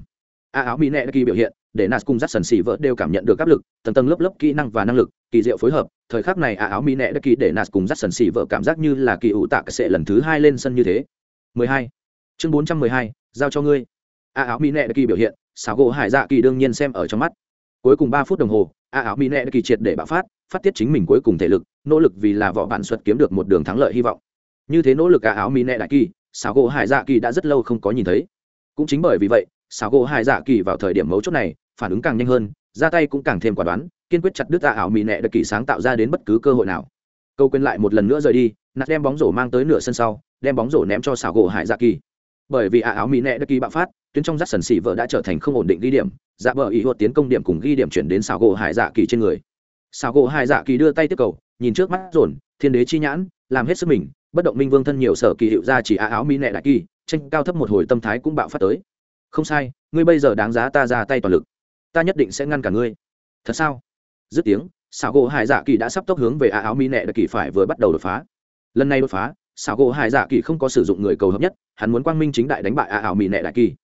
ạ áo mỹ nẹ đất kỳ biểu hiện để nas cùng dắt sần xỉ vỡ đều cảm nhận được áp lực tầng tầng lớp lớp kỹ năng và năng lực kỳ diệu phối hợp. Thời khắc này ạ áo mỹ nẹ đất kỳ để nas cùng dắt sần xỉ vỡ cảm giác như là kỳ ủ tạ cái lần thứ hai lên sân như thế. 12. chương 412, giao cho ngươi. ạ áo mỹ nẹ đất kỳ biểu hiện xáo gỗ hải dạ kỳ đương nhiên xem ở trong mắt cuối cùng ba phút đồng hồ, a áo mỹ nệ kỳ triệt để bạo phát phát tiết chính mình cuối cùng thể lực, nỗ lực vì là võ bản xuất kiếm được một đường thắng lợi hy vọng. Như thế nỗ lực a áo mỹ nệ đại kỳ xảo gỗ hải dạ kỳ đã rất lâu không có nhìn thấy. Cũng chính bởi vì vậy xảo gỗ hải dạ kỳ vào thời điểm mấu chốt này, phản ứng càng nhanh hơn, ra tay cũng càng thêm quả đoán, kiên quyết chặt đứt a áo mỹ nệ đại kỳ sáng tạo ra đến bất cứ cơ hội nào. Câu quên lại một lần nữa rời đi, nạt đem bóng rổ mang tới nửa sân sau, đem bóng rổ ném cho xảo gỗ hải dạ kỳ bởi vì a áo mỹ nẹ đã ký bạo phát, tuyến trong rắt sần xỉ vợ đã trở thành không ổn định ghi điểm. Dạ vợ ý hột tiến công điểm cùng ghi điểm chuyển đến xào gỗ hải dạ kỳ trên người. Xào gỗ hải dạ kỳ đưa tay tiếp cầu, nhìn trước mắt dồn, thiên đế chi nhãn, làm hết sức mình, bất động minh vương thân nhiều sở kỳ hiệu ra chỉ á áo mỹ nẹ đại kỳ, tranh cao thấp một hồi tâm thái cũng bạo phát tới. Không sai, ngươi bây giờ đáng giá ta ra tay toàn lực. Ta nhất định sẽ ngăn cả ngươi. Thật sao? Dứt tiếng xào gỗ hải dạ kỳ đã sắp tốc hướng về á áo mỹ nẹ đại kỳ phải vừa bắt đầu đột phá. Lần này đột phá xảo gỗ hải dạ kỳ không có sử dụng người cầu hợp nhất, hắn muốn quang minh chính đại đánh bại a ảo mỹ nệ đại kỳ.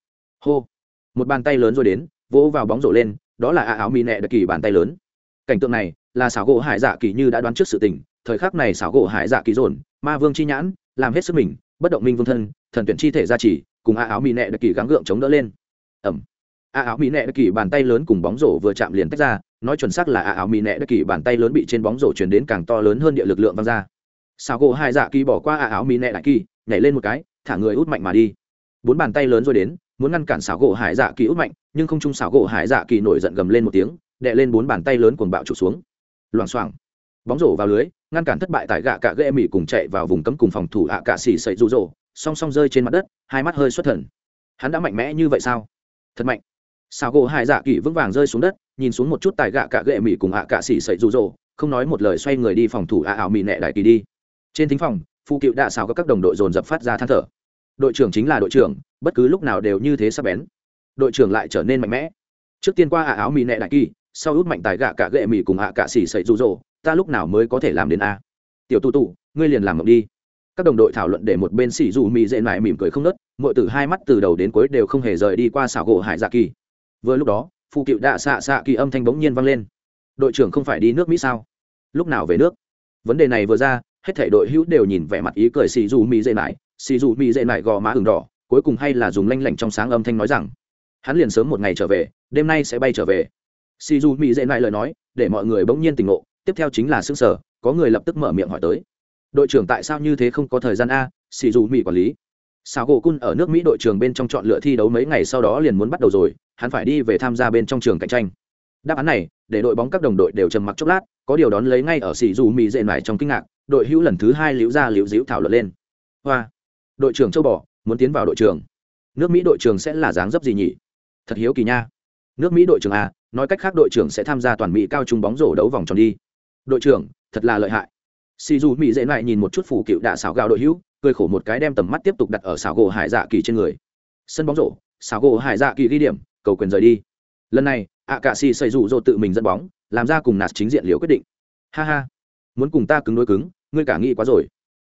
Hô. Một bàn tay lớn rồi đến, vỗ vào bóng rổ lên, đó là a ảo mỹ nẹ đại kỳ bàn tay lớn. Cảnh tượng này, là xảo gỗ hải dạ kỳ như đã đoán trước sự tình, thời khắc này xảo gỗ hải dạ kỳ dồn, ma vương chi nhãn, làm hết sức mình, bất động minh vương thân, thần tuyển chi thể ra chỉ cùng a áo mỹ nẹ đại kỳ gắng gượng chống đỡ lên. Ẩm. A áo mỹ nẹ đại kỳ bàn tay lớn cùng bóng rổ vừa chạm liền tách ra, nói chuẩn xác là a áo mỹ nẹ đại kỳ bàn tay lớn bị trên bóng rổ chuyển đến càng to lớn hơn địa lực lượng văng ra. Sao gỗ hải dạ kỳ bỏ qua a áo mỹ nẹ đại kỳ, nhảy lên một cái, thả người út mạnh mà đi. Bốn bàn tay lớn rồi đến, muốn ngăn cản xảo gỗ hải dạ kỳ út mạnh, nhưng không chung xảo gỗ hải dạ kỳ nổi giận gầm lên một tiếng đệ lên bốn bàn tay lớn cuồng bạo trục xuống. Loảng xoảng. Bóng rổ vào lưới, ngăn cản thất bại tại gạ cả ghê mỹ cùng chạy vào vùng cấm cùng phòng thủ ạ cả xỉ sậy rụ rỗ, song song rơi trên mặt đất, hai mắt hơi xuất thần. Hắn đã mạnh mẽ như vậy sao? Thật mạnh. Xảo gỗ hải dạ kỳ vững vàng rơi xuống đất, nhìn xuống một chút tại gạ cả ghê mỹ cùng ạ cả xỉ sậy rụ rỗ, không nói một lời xoay người đi phòng thủ ạ ảo mỹ nẹ đại kỳ đi trên thính phòng, phụ cựu đạ xào các đồng đội dồn dập phát ra than thở. Đội trưởng chính là đội trưởng, bất cứ lúc nào đều như thế sắp bén. Đội trưởng lại trở nên mạnh mẽ. Trước tiên qua ạ áo mì nẹ đại kỳ, sau út mạnh tài gạ cả gệ mì cùng ạ cả xỉ sậy rụ rỗ ta lúc nào mới có thể làm đến a? Tiểu tu tụ ngươi liền làm mộng đi. Các đồng đội thảo luận để một bên xỉ dù mì dễ mải mỉm cười không nớt, mọi từ hai mắt từ đầu đến cuối đều không hề rời đi qua xảo gỗ hải dạ kỳ. Vừa lúc đó, phụ cựu đạ xạ xạ kỳ âm thanh bỗng nhiên vang lên. Đội trưởng không phải đi nước mỹ sao? Lúc nào về nước? Vấn đề này vừa ra hết thể đội hữu đều nhìn vẻ mặt ý cười xì dù mỹ dễ nải, xì dù mỹ dễ nải gò má ừng đỏ cuối cùng hay là dùng lanh lảnh trong sáng âm thanh nói rằng hắn liền sớm một ngày trở về đêm nay sẽ bay trở về. Xì dù mỹ dễ nải lời nói để mọi người bỗng nhiên tỉnh ngộ. Tiếp theo chính là xương sở có người lập tức mở miệng hỏi tới đội trưởng tại sao như thế không có thời gian a xì dù mỹ quản lý? Sao gỗ cun ở nước mỹ đội trưởng bên trong chọn lựa thi đấu mấy ngày sau đó liền muốn bắt đầu rồi hắn phải đi về tham gia bên trong trường cạnh tranh. Đáp án này để đội bóng các đồng đội đều trầm mặc chốc lát có điều đón lấy ngay ở xì dù mỹ dễ mải trong kinh ngạc đội hữu lần thứ hai liễu ra liễu diễu thảo luận lên. Hoa, đội trưởng châu bò, muốn tiến vào đội trưởng. Nước mỹ đội trưởng sẽ là dáng dấp gì nhỉ? Thật hiếu kỳ nha. Nước mỹ đội trưởng a nói cách khác đội trưởng sẽ tham gia toàn mỹ cao trung bóng rổ đấu vòng tròn đi. Đội trưởng, thật là lợi hại. Si dù mỹ dễ lại nhìn một chút phủ cựu đạ xảo gạo đội hữu, cười khổ một cái đem tầm mắt tiếp tục đặt ở xảo gỗ hải dạ kỳ trên người. Sân bóng rổ, xảo gỗ hải dạ kỳ ghi điểm, cầu quyền rời đi. Lần này, ạ cạ xì xây rủ dô tự mình dẫn bóng, làm ra cùng nạt chính diện liều quyết định. Ha ha muốn cùng ta cứng đối cứng, ngươi cả nghĩ quá rồi.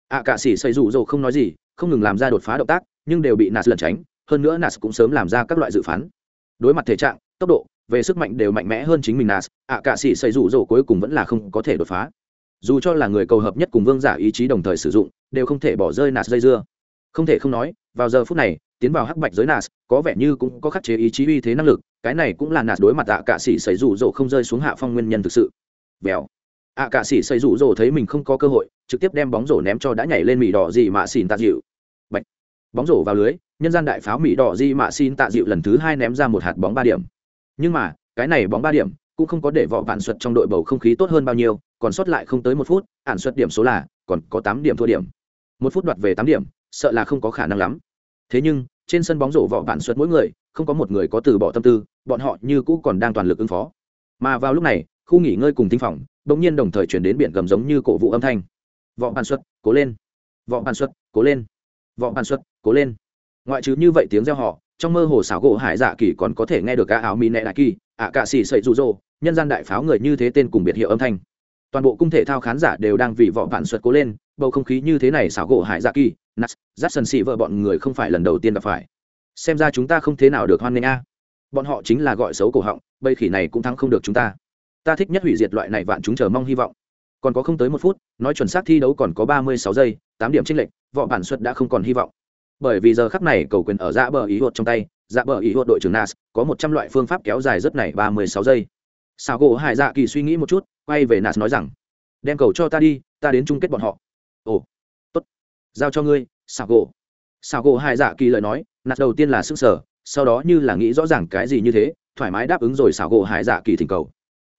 Ạ cạ xì xây rủ rồ không nói gì, không ngừng làm ra đột phá động tác, nhưng đều bị Nas lẩn tránh, hơn nữa nas cũng sớm làm ra các loại dự phán. Đối mặt thể trạng, tốc độ, về sức mạnh đều mạnh mẽ hơn chính mình nas à, ạ cạ sĩ xây rủ rồ cuối cùng vẫn là không có thể đột phá. Dù cho là người cầu hợp nhất cùng vương giả ý chí đồng thời sử dụng, đều không thể bỏ rơi nas dây dưa. Không thể không nói, vào giờ phút này, tiến vào hắc bạch giới nas, có vẻ như cũng có khắc chế ý chí uy thế năng lực, cái này cũng là nas đối mặt à, ạ cạ sĩ xây rủ rỗ không rơi xuống hạ phong nguyên nhân thực sự. Vèo ạ cạ sĩ xây rủ rỗ thấy mình không có cơ hội, trực tiếp đem bóng rổ ném cho đã nhảy lên mỹ đỏ gì mà xỉn tạ dịu. Bạch. Bóng rổ vào lưới, nhân gian đại pháo mỹ đỏ gì mà xin tạ dịu lần thứ hai ném ra một hạt bóng ba điểm. Nhưng mà, cái này bóng ba điểm cũng không có để vọ vạn xuất trong đội bầu không khí tốt hơn bao nhiêu, còn sót lại không tới một phút, ản xuất điểm số là, còn có tám điểm thua điểm. Một phút đoạt về tám điểm, sợ là không có khả năng lắm. Thế nhưng, trên sân bóng rổ vọ vạn xuất mỗi người, không có một người có từ bỏ tâm tư, bọn họ như cũ còn đang toàn lực ứng phó. Mà vào lúc này, khu nghỉ ngơi cùng tinh phòng bỗng nhiên đồng thời chuyển đến biển gầm giống như cổ vũ âm thanh. Võ bàn xuất, cố lên. Võ bàn xuất, cố lên. Võ bàn xuất, cố lên. Ngoại trừ như vậy tiếng reo họ trong mơ hồ xảo gỗ hải dạ kỳ còn có thể nghe được cả áo mi nẹ đại kỳ, ạ cạ xì sậy rụ rỗ nhân gian đại pháo người như thế tên cùng biệt hiệu âm thanh. Toàn bộ cung thể thao khán giả đều đang vì võ vạn xuất cố lên, bầu không khí như thế này xảo gỗ hải dạ kỳ, nats dắt sần xị vợ bọn người không phải lần đầu tiên gặp phải. Xem ra chúng ta không thế nào được hoan nghênh a. Bọn họ chính là gọi xấu cổ họng, bây khỉ này cũng thắng không được chúng ta ta thích nhất hủy diệt loại này vạn chúng chờ mong hy vọng. Còn có không tới một phút, nói chuẩn xác thi đấu còn có ba mươi sáu giây, tám điểm tranh lệch, võ bản xuất đã không còn hy vọng. Bởi vì giờ khắc này cầu quyền ở dạ bờ ý hột trong tay dạ bờ ý hột đội trưởng nas có một trăm loại phương pháp kéo dài rất này ba mươi sáu giây. Sao gỗ hải dạ kỳ suy nghĩ một chút, quay về nas nói rằng, đem cầu cho ta đi, ta đến chung kết bọn họ. Ồ, tốt, giao cho ngươi sao gỗ sao gỗ hải dạ kỳ lời nói, nas đầu tiên là sức sở sau đó như là nghĩ rõ ràng cái gì như thế, thoải mái đáp ứng rồi sao gỗ hải dạ kỳ thỉnh cầu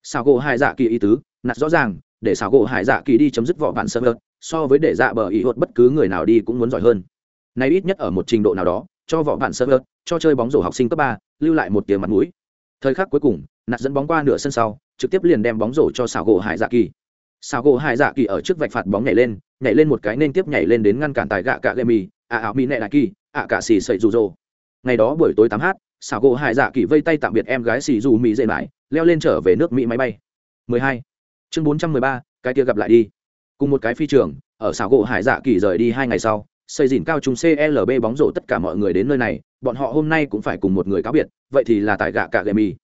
xảo gỗ hải dạ kỳ ý tứ, nạt rõ ràng, để xảo gỗ hải dạ kỳ đi chấm dứt vỏ vạn sơ ớt so với để dạ bờ ý hột bất cứ người nào đi cũng muốn giỏi hơn. Nay ít nhất ở một trình độ nào đó, cho vỏ vạn sơ ớt cho chơi bóng rổ học sinh cấp ba, lưu lại một tiếng mặt mũi. Thời khắc cuối cùng, nạt dẫn bóng qua nửa sân sau, trực tiếp liền đem bóng rổ cho xảo gỗ hải dạ kỳ. Xảo gỗ hải dạ kỳ ở trước vạch phạt bóng nhảy lên nhảy lên một cái nên tiếp nhảy lên đến ngăn cản tài gạ cạ gậy mì, ạ ảo mỹ nệ đại kỳ, ạ cả xì sậy rụ rỗ ngày đó buổi tối tám h xảo gỗ hải dạ kỳ vây tay tạm biệt em gái xì dù mỹ dễ mãi leo lên trở về nước mỹ máy bay. 12. chương 413, cái kia gặp lại đi. Cùng một cái phi trường ở xảo gỗ hải dạ kỳ rời đi hai ngày sau xây dìn cao trung clb bóng rổ tất cả mọi người đến nơi này bọn họ hôm nay cũng phải cùng một người cáo biệt vậy thì là tại gạ cạ gậy mì.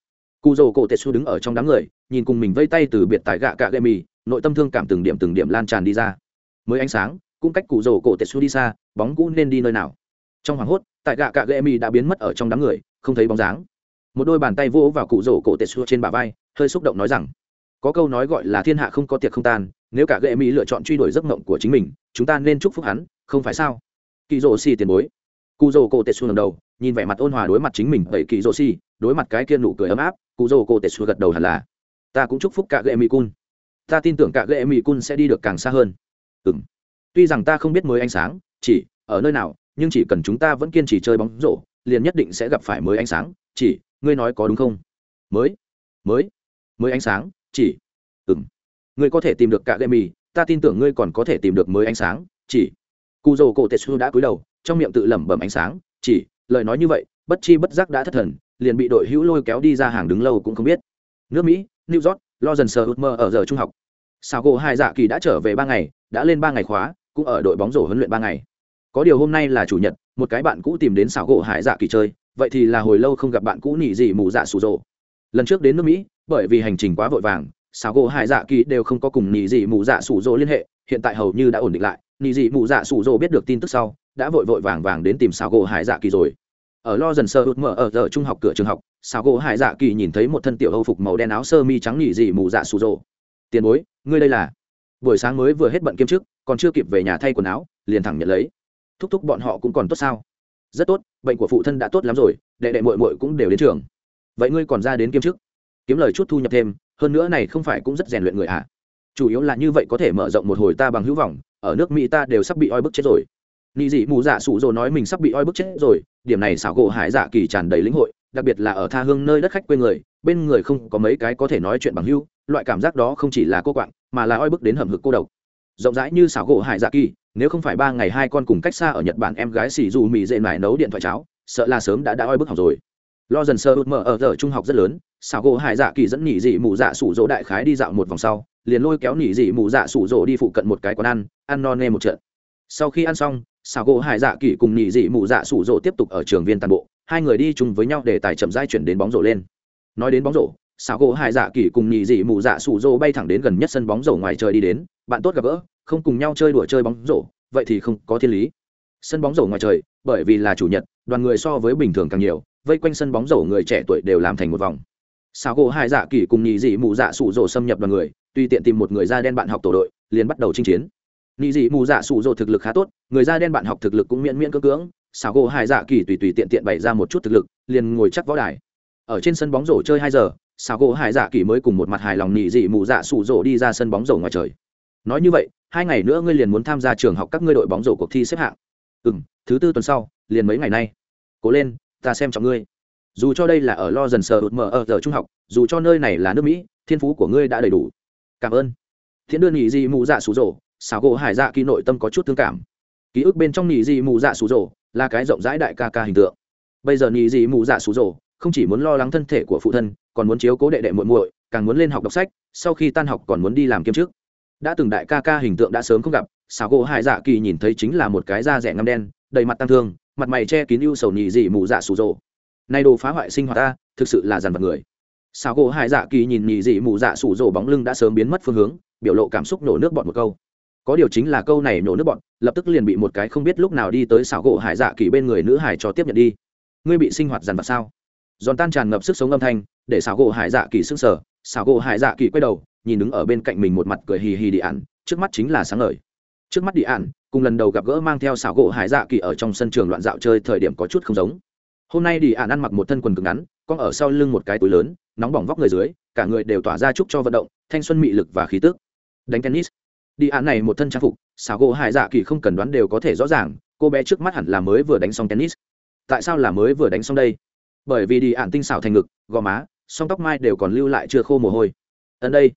Cụ rổ cổ tetsu đứng ở trong đám người nhìn cùng mình vây tay từ biệt tại gạ cạ gậy mì nội tâm thương cảm từng điểm từng điểm lan tràn đi ra. Mới ánh sáng cũng cách cụ rổ cổ tetsu đi xa bóng cũ nên đi nơi nào. Trong hoảng hốt tại gạ cạ gậy mì đã biến mất ở trong đám người không thấy bóng dáng một đôi bàn tay vỗ vào cụ rổ cổ tetsu trên bả vai, hơi xúc động nói rằng, có câu nói gọi là thiên hạ không có tiệc không tan, nếu cả gệ mỹ lựa chọn truy đuổi giấc mộng của chính mình, chúng ta nên chúc phúc hắn, không phải sao? Kỳ rổ xì tiền bối. Cụ rổ cổ tetsu lần đầu, nhìn vẻ mặt ôn hòa đối mặt chính mình tẩy kỳ rổ xì, đối mặt cái kia nụ cười ấm áp, cụ rổ cổ tetsu gật đầu hẳn là, ta cũng chúc phúc cả gệ mỹ cun. Ta tin tưởng cả gệ mỹ cun sẽ đi được càng xa hơn. Ừm. Tuy rằng ta không biết mới ánh sáng, chỉ ở nơi nào, nhưng chỉ cần chúng ta vẫn kiên trì chơi bóng rổ, liền nhất định sẽ gặp phải mới ánh sáng, chỉ ngươi nói có đúng không? Mới mới mới ánh sáng, chỉ. Ừng ngươi có thể tìm được cả gậy mì ta tin tưởng ngươi còn có thể tìm được mới ánh sáng, chỉ. Cụ dầu cổ tetsu đã cúi đầu, trong miệng tự lẩm bẩm ánh sáng, chỉ. Lời nói như vậy, bất chi bất giác đã thất thần, liền bị đội hữu lôi kéo đi ra hàng đứng lâu cũng không biết. Nước mỹ, new york lo dần sờ ước mơ ở giờ trung học. Sao gỗ hai dạ kỳ đã trở về ba ngày, đã lên ba ngày khóa, cũng ở đội bóng rổ huấn luyện ba ngày. Có điều hôm nay là chủ nhật, một cái bạn cũ tìm đến xảo gỗ hải dạ kỳ chơi vậy thì là hồi lâu không gặp bạn cũ nỉ gì mù dạ sủ rồ. Lần trước đến nước mỹ, bởi vì hành trình quá vội vàng xảo gỗ hải dạ kỳ đều không có cùng nỉ gì mù dạ sủ rồ liên hệ, hiện tại hầu như đã ổn định lại. Nỉ gì mù dạ sủ rồ biết được tin tức sau, đã vội vội vàng vàng đến tìm xảo gỗ hải dạ kỳ rồi. Ở lo dần sơ hụt mở ở giờ trung học cửa trường học xảo gỗ hải dạ kỳ nhìn thấy một thân tiểu hâu phục màu đen áo sơ mi trắng nỉ gì mù dạ sủ rồ. Tiền bối, ngươi đây là? Buổi sáng mới vừa hết bận kiêm chức, còn chưa kịp về nhà thay quần áo, liền thẳng nhận lấy. Thúc thúc bọn họ cũng còn tốt sao? Rất tốt, bệnh của phụ thân đã tốt lắm rồi, đệ đệ mội mội cũng đều đến trường. Vậy ngươi còn ra đến kiếm chức kiếm lời chút thu nhập thêm, hơn nữa này không phải cũng rất rèn luyện người ạ à. chủ yếu là như vậy có thể mở rộng một hồi ta bằng hữu vọng, ở nước mỹ ta đều sắp bị oi bức chết rồi. Nị dị mù dạ sụ dồ nói mình sắp bị oi bức chết rồi, điểm này xảo gỗ hải dạ kỳ tràn đầy lĩnh hội, đặc biệt là ở tha hương nơi đất khách quê người, bên người không có mấy cái có thể nói chuyện bằng hữu, loại cảm giác đó không chỉ là cô quạng, mà là oi bức đến hầm hực cô độc. Rộng rãi như xảo gỗ hải dạ kỳ nếu không phải ba ngày hai con cùng cách xa ở nhật bản, em gái xì dù mì dễ mải nấu điện thoại cháo, sợ là sớm đã đã oi bức học rồi. Lo dần sơ ước mở ở giờ trung học rất lớn xào gỗ hải dạ kỳ dẫn nhị dị mù dạ sủ dỗ đại khái đi dạo một vòng sau, liền lôi kéo nhị dị mù dạ sủ dỗ đi phụ cận một cái quán ăn ăn no nê một trận. Sau khi ăn xong xào gỗ hải dạ kỳ cùng nhị dị mù dạ sủ dỗ tiếp tục ở trường viên toàn bộ, hai người đi chung với nhau để tài chậm dai chuyển đến bóng rổ lên. Nói đến bóng rổ xảo gỗ hải dạ kỳ cùng nhị dị mù dạ sủ rô bay thẳng đến gần nhất sân bóng rổ ngoài trời đi đến. Bạn tốt gặp gỡ, không cùng nhau chơi đùa chơi bóng rổ, vậy thì không có thiên lý. Sân bóng rổ ngoài trời, bởi vì là chủ nhật, đoàn người so với bình thường càng nhiều, vây quanh sân bóng rổ người trẻ tuổi đều làm thành một vòng. Sao gỗ hai dạ kỳ cùng nhị dị mù dạ sủ rổ xâm nhập đoàn người, tùy tiện tìm một người da đen bạn học tổ đội, liền bắt đầu chinh chiến. Nhị dị mù dạ sủ rổ thực lực khá tốt, người da đen bạn học thực lực cũng miễn miễn cưỡng cưỡng. Sao gỗ hai dạ kỳ tùy tùy tiện tiện bày ra một chút thực lực, liền ngồi chắc võ đài. Ở trên sân bóng rổ chơi hai giờ sao gỗ Hải dạ kỳ mới cùng một mặt hài lòng nhị dị mù dạ sụ rỗ đi ra sân bóng rổ ngoài trời. Nói như vậy, hai ngày nữa ngươi liền muốn tham gia trường học các ngươi đội bóng rổ cuộc thi xếp hạng. Ừ m thứ tư tuần sau, liền mấy ngày nay. Cố lên, ta xem trọng ngươi. Dù cho đây là ở lo dần sờ ụt mờ ở giờ trung học, dù cho nơi này là nước mỹ, thiên phú của ngươi đã đầy đủ. Cảm ơn. Thiện đơn nhị dị mù dạ sụ rỗ xào gỗ hải dạ kỳ nội tâm có chút thương cảm. Ký ức bên trong nhị dị mù dạ sụ rỗ là cái rộng rãi đại ca ca hình tượng. Bây giờ nhị dị mù dạ sụ rỗ không chỉ muốn lo lắng thân thể của phụ thân, còn muốn chiếu cố đệ đệ muội muội, càng muốn lên học đọc sách, sau khi tan học còn muốn đi làm kiêm chức. Đã từng đại ca ca hình tượng đã sớm không gặp, xảo gỗ hải dạ kỳ nhìn thấy chính là một cái da rẻ ngăm đen, đầy mặt tăng thương, mặt mày che kín ưu sầu nhì dị mù dạ sủ rộ nay đồ phá hoại sinh hoạt ta, thực sự là dằn vật người. Xảo gỗ hải dạ kỳ nhìn nhì dị mù dạ sủ rộ bóng lưng đã sớm biến mất phương hướng, biểu lộ cảm xúc nổ nước bọn một câu. Có điều chính là câu này nổ nước bọn lập tức liền bị một cái không biết lúc nào đi tới xảo gỗ hải dạ kỳ bên người nữ hải cho tiếp nhận đi. Ngươi bị sinh hoạt dằn vặt sao? Giòn tan tràn ngập sức sống âm thanh, để xảo gỗ hải dạ kỳ sức sở xảo gỗ hải dạ kỳ quay đầu, nhìn đứng ở bên cạnh mình một mặt cười hì hì đi ạn trước mắt chính là sáng ngời. Trước mắt đi ạn cùng lần đầu gặp gỡ mang theo xảo gỗ hải dạ kỳ ở trong sân trường loạn dạo chơi thời điểm có chút không giống. Hôm nay đi ạn ăn mặc một thân quần cứng ngắn con ở sau lưng một cái túi lớn, nóng bỏng vóc người dưới, cả người đều tỏa ra chúc cho vận động, thanh xuân mị lực và khí tức. Đánh tennis. Đi ạn này một thân trang phục, xảo gỗ hải dạ kỳ không cần đoán đều có thể rõ ràng, cô bé trước mắt hẳn là mới vừa đánh xong tennis. Tại sao là mới vừa đánh xong đây? Bởi vì đi ạn tinh xảo thành ngực, gò má, song tóc mai đều còn lưu lại chưa khô mồ hôi. Ẩn đây,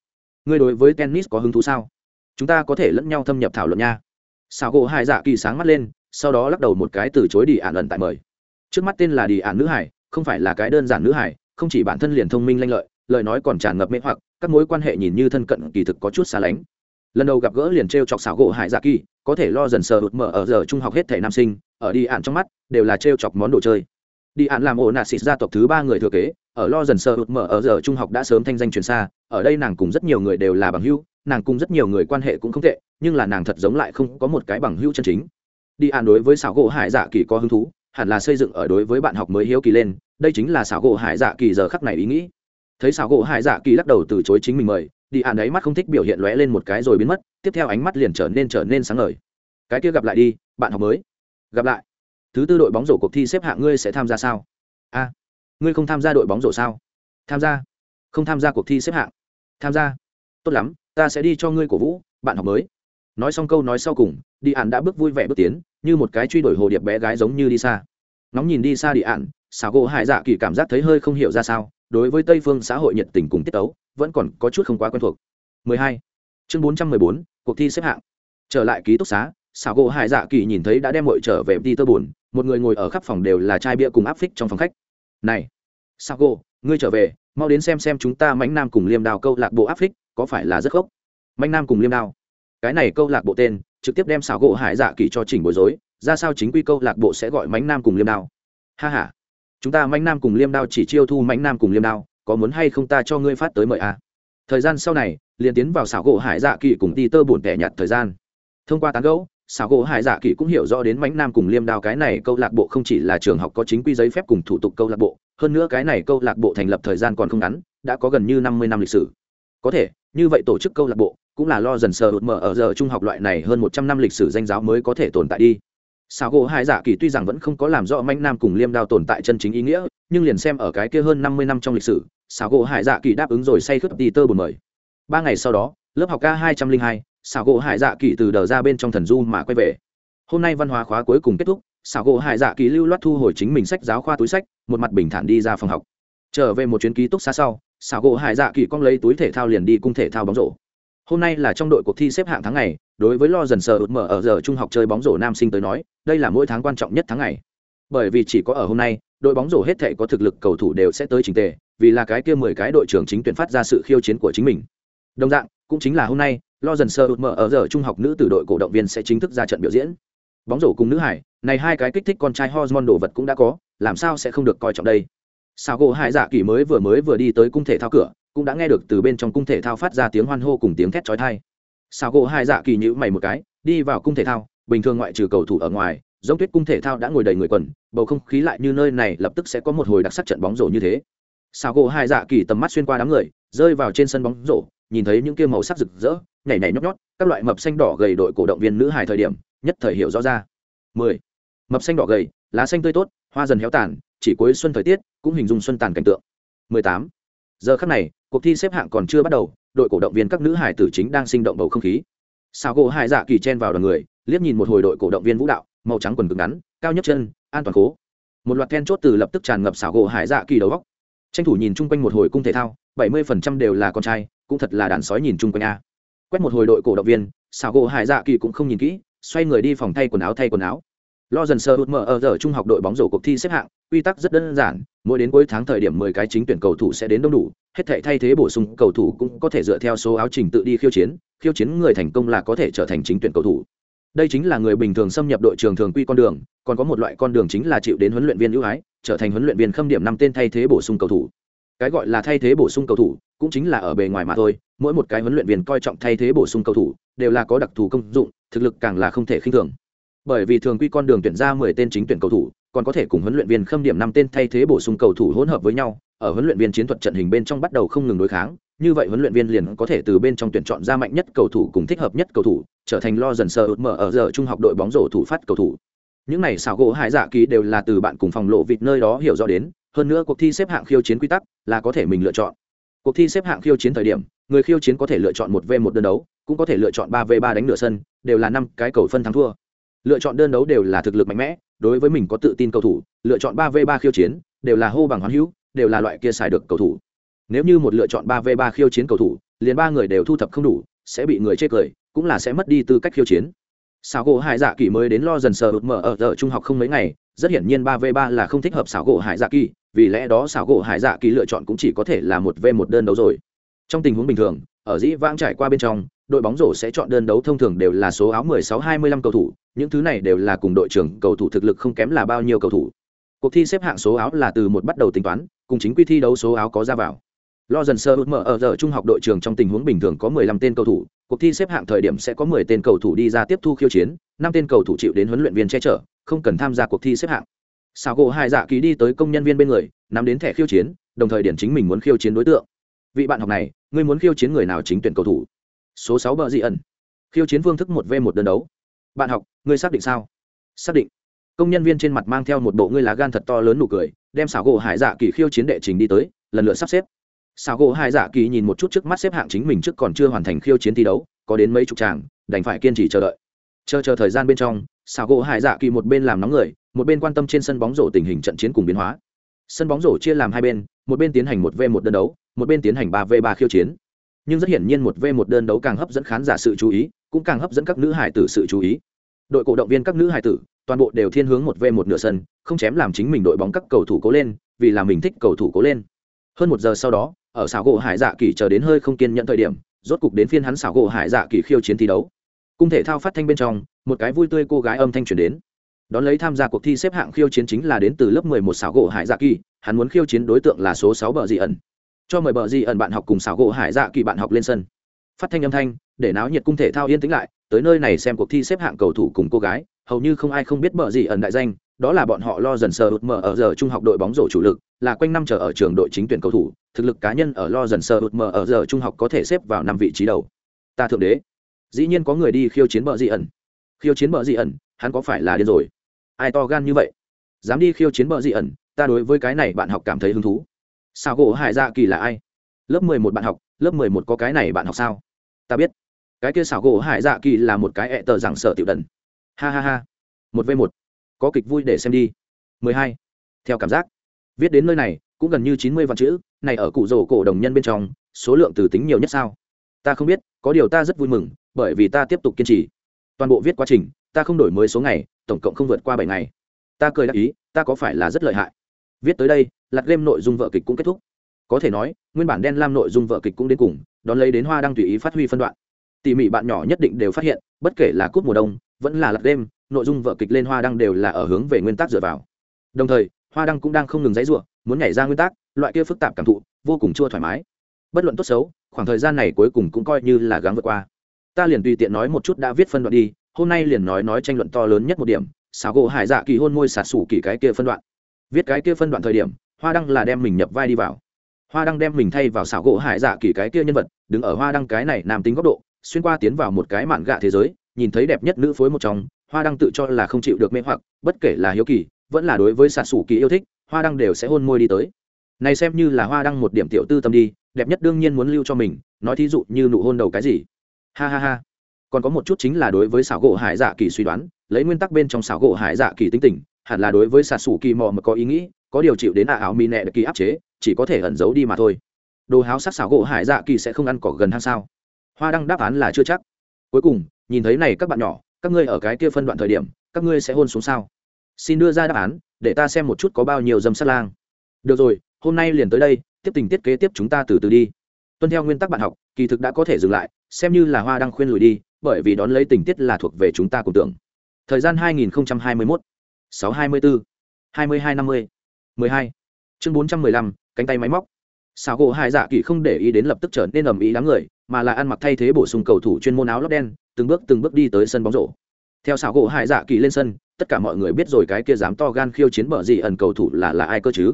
ngươi đối với tennis có hứng thú sao? Chúng ta có thể lẫn nhau thâm nhập thảo luận nha. Xảo gỗ hải dạ kỳ sáng mắt lên, sau đó lắc đầu một cái từ chối đi ạn ẩn tại mời. Trước mắt tên là đi ạn nữ hải, không phải là cái đơn giản nữ hải, không chỉ bản thân liền thông minh lanh lợi, lời nói còn tràn ngập mê hoặc, các mối quan hệ nhìn như thân cận, kỳ thực có chút xa lánh. Lần đầu gặp gỡ liền t r e o chọc xảo gỗ hải dạ kỳ, có thể lo dần sờ hụt mở ở giờ trung học hết thể nam sinh, ở đi ạn trong mắt, đều là t r e o chọc món đồ chơi đi ạn làm ổ nạ xịt gia tộc thứ ba người thừa kế, ở lo dần sơ hụt mở ở giờ trung học đã sớm thanh danh truyền xa, ở đây nàng cùng rất nhiều người đều là bằng hữu, nàng cùng rất nhiều người quan hệ cũng không tệ, nhưng là nàng thật giống lại không có một cái bằng hữu chân chính. Đi ạn đối với xảo gỗ hải dạ kỳ có hứng thú, hẳn là xây dựng ở đối với bạn học mới hiếu kỳ lên, đây chính là xảo gỗ hải dạ kỳ giờ khắc này ý nghĩ. Thấy xảo gỗ hải dạ kỳ lắc đầu từ chối chính mình mời, đi ạn ấy mắt không thích biểu hiện lóe lên một cái rồi biến mất, tiếp theo ánh mắt liền trở nên trở nên sáng ngời. Cái kia gặp lại đi, bạn học mới. Gặp lại thứ tư đội bóng rổ cuộc thi xếp hạng ngươi sẽ tham gia sao? A. Ngươi không tham gia đội bóng rổ sao? Tham gia. Không tham gia cuộc thi xếp hạng. Tham gia. Tốt lắm ta sẽ đi cho ngươi cổ vũ bạn học mới. Nói xong câu nói sau cùng đi ạn đã bước vui vẻ bước tiến như một cái truy đuổi hồ điệp bé gái giống như đi xa. Nóng nhìn đi xa đi ạn xào gỗ hải dạ kỳ cảm giác thấy hơi không hiểu ra sao đối với tây phương xã hội nhiệt tình cùng tiết tấu vẫn còn có chút không quá quen thuộc. 12. chương 414, cuộc thi xếp hạng. Trở lại ký túc xá xảo gỗ hải dạ kỳ nhìn thấy đã đem mội trở về đi tơ buồn một người ngồi ở khắp phòng đều là chai bia cùng áp phích trong phòng khách. Này sao gỗ ngươi trở về, mau đến xem xem chúng ta mãnh nam cùng liêm đào câu lạc bộ áp phích có phải là rất khốc? Mãnh nam cùng liêm đao. Cái này câu lạc bộ tên, trực tiếp đem xảo gỗ hải dạ kỳ cho chỉnh bối rối, ra sao chính quy câu lạc bộ sẽ gọi mãnh nam cùng liêm đao? Ha ha, chúng ta mãnh nam cùng liêm đao chỉ chiêu thu mãnh nam cùng liêm đao, có muốn hay không ta cho ngươi phát tới mời a à? thời gian sau này, liền tiến vào xảo gỗ hải dạ kỳ cùng đi tơ bổn tẻ nhặt thời gian. Thông qua tán gẫu xảo gỗ hải dạ kỳ cũng hiểu rõ đến mãnh nam cùng liêm đao cái này câu lạc bộ không chỉ là trường học có chính quy giấy phép cùng thủ tục câu lạc bộ, hơn nữa cái này câu lạc bộ thành lập thời gian còn không ngắn, đã có gần như năm mươi năm lịch sử. Có thể, như vậy tổ chức câu lạc bộ cũng là lo dần sờ hụt mở ở giờ trung học loại này hơn một trăm năm lịch sử danh giáo mới có thể tồn tại đi. Xảo gỗ hải dạ kỳ tuy rằng vẫn không có làm rõ mãnh nam cùng liêm đao tồn tại chân chính ý nghĩa, nhưng liền xem ở cái kia hơn năm mươi năm trong lịch sử, xảo gỗ hải dạ kỳ đáp ứng rồi say khướp đi tơ buồn mời. Ba ngày sau đó, lớp học k hai trăm linh hai xảo gỗ hải dạ kỳ từ đờ ra bên trong thần du mà quay về. Hôm nay văn hóa khóa cuối cùng kết thúc xảo gỗ hải dạ kỳ lưu loát thu hồi chính mình sách giáo khoa túi sách, một mặt bình thản đi ra phòng học. Trở về một chuyến ký túc xa sau xảo gỗ hải dạ kỳ cong lấy túi thể thao liền đi cung thể thao bóng rổ. Hôm nay là trong đội cuộc thi xếp hạng tháng ngày, đối với lo dần sờ ụt mở ở giờ trung học chơi bóng rổ nam sinh tới nói, đây là mỗi tháng quan trọng nhất tháng ngày. Bởi vì chỉ có ở hôm nay, đội bóng rổ hết thể có thực lực cầu thủ đều sẽ tới trình tề, vì là cái kia mười cái đội trưởng chính tuyển phát ra sự khiêu chiến của chính mình. Đồng dạng, cũng chính là hôm nay lo dần sơ ụt mở ở giờ trung học nữ từ đội cổ động viên sẽ chính thức ra trận biểu diễn. Bóng rổ cùng nữ hải, này hai cái kích thích con trai hormone đồ vật cũng đã có, làm sao sẽ không được coi trọng đây? Sao gỗ hải dạ kỳ mới vừa mới vừa đi tới cung thể thao cửa, cũng đã nghe được từ bên trong cung thể thao phát ra tiếng hoan hô cùng tiếng thét chói tai. Sao gỗ hải dạ kỳ nhữ mày một cái, đi vào cung thể thao, bình thường ngoại trừ cầu thủ ở ngoài, giống tuyết cung thể thao đã ngồi đầy người quần, bầu không khí lại như nơi này lập tức sẽ có một hồi đặc sắc trận bóng rổ như thế. Sao gỗ hải dạ kỳ tầm mắt xuyên qua đám người, rơi vào trên sân bóng rổ nhìn thấy những kia màu sắc rực rỡ, nhảy nhảy nhót nhót, các loại mập xanh đỏ gầy đội cổ động viên nữ hài thời điểm, nhất thời hiểu rõ ra. Mười, mập xanh đỏ gầy, lá xanh tươi tốt, hoa dần héo tàn, chỉ cuối xuân thời tiết, cũng hình dung xuân tàn cảnh tượng. Mười tám, giờ khắc này, cuộc thi xếp hạng còn chưa bắt đầu, đội cổ động viên các nữ hải tử chính đang sinh động bầu không khí. Sao gỗ hai dạ kỳ chen vào đoàn người, liếc nhìn một hồi đội cổ động viên vũ đạo, màu trắng quần cứng ngắn, cao nhất chân, an toàn cố một loạt then chốt từ lập tức tràn ngập xảo gỗ hải dạ kỳ đầu góc. Tranh thủ nhìn chung quanh một hồi cung thể thao bảy mươi phần trăm đều là con trai, cũng thật là đàn sói nhìn chung quanh a. Quét một hồi đội cổ động viên xảo gỗ hải dạ kỳ cũng không nhìn kỹ, xoay người đi phòng thay quần áo thay quần áo. Lo dần sơ hụt mở ở giờ trung học đội bóng rổ cuộc thi xếp hạng, quy tắc rất đơn giản, mỗi đến cuối tháng thời điểm mười cái chính tuyển cầu thủ sẽ đến đông đủ, hết thể thay thế bổ sung, cầu thủ cũng có thể dựa theo số áo trình tự đi khiêu chiến khiêu chiến người thành công là có thể trở thành chính tuyển cầu thủ. Đây chính là người bình thường xâm nhập đội trường thường quy con đường, còn có một loại con đường chính là chịu đến huấn luyện viên ưu ái, trở thành huấn luyện viên khâm điểm năm tên thay thế bổ sung cầu thủ cái gọi là thay thế bổ sung cầu thủ cũng chính là ở bề ngoài mà thôi. Mỗi một cái huấn luyện viên coi trọng thay thế bổ sung cầu thủ đều là có đặc thù công dụng, thực lực càng là không thể khinh thường. Bởi vì thường quy con đường tuyển ra mười tên chính tuyển cầu thủ, còn có thể cùng huấn luyện viên khâm điểm năm tên thay thế bổ sung cầu thủ hỗn hợp với nhau, ở huấn luyện viên chiến thuật trận hình bên trong bắt đầu không ngừng đối kháng, như vậy huấn luyện viên liền có thể từ bên trong tuyển chọn ra mạnh nhất cầu thủ cùng thích hợp nhất cầu thủ, trở thành lo dần sơ mở ở giờ trung học đội bóng rổ thủ phát cầu thủ. Những này xảo gỗ hải dạ ký đều là từ bạn cùng phòng lộ vịt nơi đó hiểu rõ đến hơn nữa cuộc thi xếp hạng khiêu chiến quy tắc là có thể mình lựa chọn. Cuộc thi xếp hạng khiêu chiến thời điểm, người khiêu chiến có thể lựa chọn một v một đơn đấu, cũng có thể lựa chọn ba v ba đánh nửa sân, đều là năm cái cầu phân thắng thua. Lựa chọn đơn đấu đều là thực lực mạnh mẽ, đối với mình có tự tin cầu thủ, lựa chọn ba v ba khiêu chiến đều là hô bằng hoán hữu, đều là loại kia xài được cầu thủ. Nếu như một lựa chọn ba v ba khiêu chiến cầu thủ, liền ba người đều thu thập không đủ, sẽ bị người chê cười, cũng là sẽ mất đi tư cách khiêu chiến. Xảo gỗ hải dạ kỳ mới đến lo dần sờ hụt mở ở giờ trung học không mấy ngày, rất hiển nhiên ba v ba là không thích hợp xảo gỗ hải dạ kỳ vì lẽ đó xảo gỗ hải dạ kỳ lựa chọn cũng chỉ có thể là một v một đơn đấu rồi trong tình huống bình thường ở dĩ vãng trải qua bên trong đội bóng rổ sẽ chọn đơn đấu thông thường đều là số áo 16-25 cầu thủ, những thứ này đều là cùng đội trưởng cầu thủ thực lực không kém là bao nhiêu cầu thủ. Cuộc thi xếp hạng số áo là từ một bắt đầu tính toán, cùng chính quy thi đấu số áo có ra vào. Lo dần sơ mở ở giờ trung học đội trường trong tình huống bình thường có 15 tên cầu thủ, cuộc thi xếp hạng thời điểm sẽ có 10 tên cầu thủ đi ra tiếp thu khiêu chiến, 5 tên cầu thủ chịu đến huấn luyện viên che chở, không cần tham gia cuộc thi xếp hạng. Sào gỗ hai dạ ký đi tới công nhân viên bên người, nắm đến thẻ khiêu chiến, đồng thời điển chính mình muốn khiêu chiến đối tượng. Vị bạn học này, ngươi muốn khiêu chiến người nào chính tuyển cầu thủ? Số sáu bờ dị ẩn. Khiêu chiến phương thức một v một đơn đấu. Bạn học, ngươi xác định sao? Xác định. Công nhân viên trên mặt mang theo một bộ ngươi lá gan thật to lớn nụ cười, đem xảo gỗ hải dạ kỳ khiêu chiến đệ trình đi tới, lần lượt sắp xếp xào gỗ hải dạ kỳ nhìn một chút trước mắt xếp hạng chính mình trước còn chưa hoàn thành khiêu chiến thi đấu có đến mấy chục tràng đành phải kiên trì chờ đợi chờ chờ thời gian bên trong xào gỗ hải dạ kỳ một bên làm nóng người, một bên quan tâm trên sân bóng rổ tình hình trận chiến cùng biến hóa. Sân bóng rổ chia làm hai bên, một bên tiến hành một v một đơn đấu, một bên tiến hành ba v ba khiêu chiến. Nhưng rất hiển nhiên một v một đơn đấu càng hấp dẫn khán giả sự chú ý, cũng càng hấp dẫn các nữ hải tử sự chú ý. Đội cổ động viên các nữ hải tử, toàn bộ đều thiên hướng một v một nửa sân, không chém làm chính mình đội bóng các cầu thủ cố lên, vì là mình thích cầu thủ cố lên. Hơn một giờ sau đó, ở xảo gỗ hải dạ kỳ chờ đến hơi không kiên nhận thời điểm, rốt cục đến phiên hắn xảo gỗ hải dạ kỳ khiêu chiến thi đấu. Cung thể thao phát thanh bên trong một cái vui tươi cô gái âm thanh truyền đến. Đón lấy tham gia cuộc thi xếp hạng khiêu chiến chính là đến từ lớp mười một xảo gỗ hải dạ kỳ, hắn muốn khiêu chiến đối tượng là số sáu bờ dị ẩn. Cho mời bờ dị ẩn bạn học cùng xảo gỗ hải dạ kỳ bạn học lên sân. Phát thanh âm thanh, để náo nhiệt cung thể thao yên tĩnh lại, tới nơi này xem cuộc thi xếp hạng cầu thủ cùng cô gái, hầu như không ai không biết bờ dị ẩn đại danh, đó là bọn họ lo dần sờ ụt mở ở giờ trung học đội bóng rổ chủ lực, là quanh năm chờ ở trường đội chính tuyển cầu thủ, thực lực cá nhân ở lo dần sờ ụt mở ở giờ trung học có thể xếp vào năm vị trí đầu. Ta thượng đế. Dĩ nhiên có người đi khiêu chiến bờ dị ẩn khiêu chiến bờ dị ẩn, hắn có phải là điên rồi? Ai to gan như vậy? Dám đi khiêu chiến bờ dị ẩn, ta đối với cái này bạn học cảm thấy hứng thú. Sao gỗ hải dạ kỳ là ai? Lớp mười một bạn học, lớp mười một có cái này bạn học sao? Ta biết. Cái kia xảo gỗ hải dạ kỳ là một cái ẹ tờ giảng sở tiểu đần. Ha ha ha. Một v một. Có kịch vui để xem đi. 12. theo cảm giác. Viết đến nơi này, cũng gần như 90 vạn chữ, này ở cụ rổ cổ đồng nhân bên trong, số lượng từ tính nhiều nhất sao? Ta không biết, có điều ta rất vui mừng, bởi vì ta tiếp tục kiên trì toàn bộ viết quá trình, ta không đổi mới số ngày, tổng cộng không vượt qua bảy ngày. Ta cười đáp ý, ta có phải là rất lợi hại? Viết tới đây lặt game nội dung vợ kịch cũng kết thúc. Có thể nói, nguyên bản đen lam nội dung vợ kịch cũng đến cùng, đón lấy đến hoa đang tùy ý phát huy phân đoạn. Tỉ mỉ bạn nhỏ nhất định đều phát hiện, bất kể là cúp mùa đông, vẫn là lặt đêm nội dung vợ kịch lên hoa đăng đều là ở hướng về nguyên tắc dựa vào. Đồng thời, hoa đăng cũng đang không ngừng dãy ruộng muốn nhảy ra nguyên tắc, loại kia phức tạp cảm thụ, vô cùng chua thoải mái. Bất luận tốt xấu, khoảng thời gian này cuối cùng cũng coi như là gắng vượt qua ta liền tùy tiện nói một chút đã viết phân đoạn đi, hôm nay liền nói nói tranh luận to lớn nhất một điểm, xảo gỗ hải dạ kỳ hôn môi xả sủ kỳ cái kia phân đoạn. Viết cái kia phân đoạn thời điểm, hoa đăng là đem mình nhập vai đi vào. Hoa đăng đem mình thay vào xảo gỗ hải dạ kỳ cái kia nhân vật, đứng ở hoa đăng cái này nam tính góc độ, xuyên qua tiến vào một cái mạn gạ thế giới, nhìn thấy đẹp nhất nữ phối một trong, hoa đăng tự cho là không chịu được mê hoặc, bất kể là hiếu kỳ, vẫn là đối với sạt sủ kỳ yêu thích, hoa đăng đều sẽ hôn môi đi tới. Này xem như là hoa đăng một điểm tiểu tư tâm đi, đẹp nhất đương nhiên muốn lưu cho mình, nói thí dụ như nụ hôn đầu cái gì ha ha ha. Còn có một chút chính là đối với xảo gỗ hải dạ kỳ suy đoán, lấy nguyên tắc bên trong xảo gỗ hải dạ kỳ tính tình, hẳn là đối với xà sủ kỳ mò mà có ý nghĩ, có điều chịu đến ả áo mi nẹ kỳ áp chế, chỉ có thể ẩn giấu đi mà thôi. Đồ háo sắc xảo gỗ hải dạ kỳ sẽ không ăn cỏ gần hang sao? Hoa đăng đáp án là chưa chắc. Cuối cùng, nhìn thấy này các bạn nhỏ, các ngươi ở cái kia phân đoạn thời điểm, các ngươi sẽ hôn xuống sao? Xin đưa ra đáp án, để ta xem một chút có bao nhiêu dâm sát lang. Được rồi, hôm nay liền tới đây, tiếp tình tiết kế tiếp chúng ta từ từ đi tuân theo nguyên tắc bạn học, kỳ thực đã có thể dừng lại, xem như là hoa đang khuyên lùi đi, bởi vì đón lấy tình tiết là thuộc về chúng ta cùng tưởng. Thời gian 2021 624 2250 12 chương 415 cánh tay máy móc. Xào gỗ hai dạ kỳ không để ý đến lập tức trở nên ầm ĩ đám người, mà là ăn mặc thay thế bổ sung cầu thủ chuyên môn áo lót đen, từng bước từng bước đi tới sân bóng rổ. Theo xào gỗ hai dạ kỳ lên sân, tất cả mọi người biết rồi cái kia dám to gan khiêu chiến bở gì ẩn cầu thủ là là ai cơ chứ?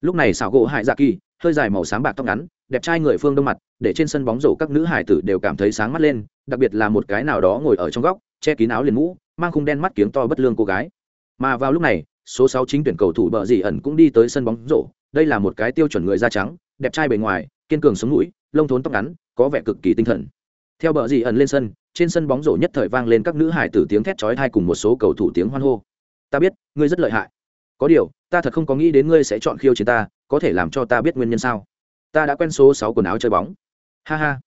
Lúc này xào gỗ hai dạ kỳ hơi dài màu sáng bạc tóc ngắn đẹp trai người phương đông mặt, để trên sân bóng rổ các nữ hải tử đều cảm thấy sáng mắt lên, đặc biệt là một cái nào đó ngồi ở trong góc, che kín áo liền mũ, mang khung đen mắt kiếng to bất lương cô gái. Mà vào lúc này, số sáu chính tuyển cầu thủ bờ dì ẩn cũng đi tới sân bóng rổ, đây là một cái tiêu chuẩn người da trắng, đẹp trai bề ngoài, kiên cường sống mũi, lông thốn tóc ngắn, có vẻ cực kỳ tinh thần. Theo bờ dì ẩn lên sân, trên sân bóng rổ nhất thời vang lên các nữ hải tử tiếng thét chói tai cùng một số cầu thủ tiếng hoan hô. Ta biết, ngươi rất lợi hại. Có điều, ta thật không có nghĩ đến ngươi sẽ chọn khiêu chiến ta, có thể làm cho ta biết nguyên nhân sao? Ta đã quen số sáu quần áo chơi bóng. Ha ha.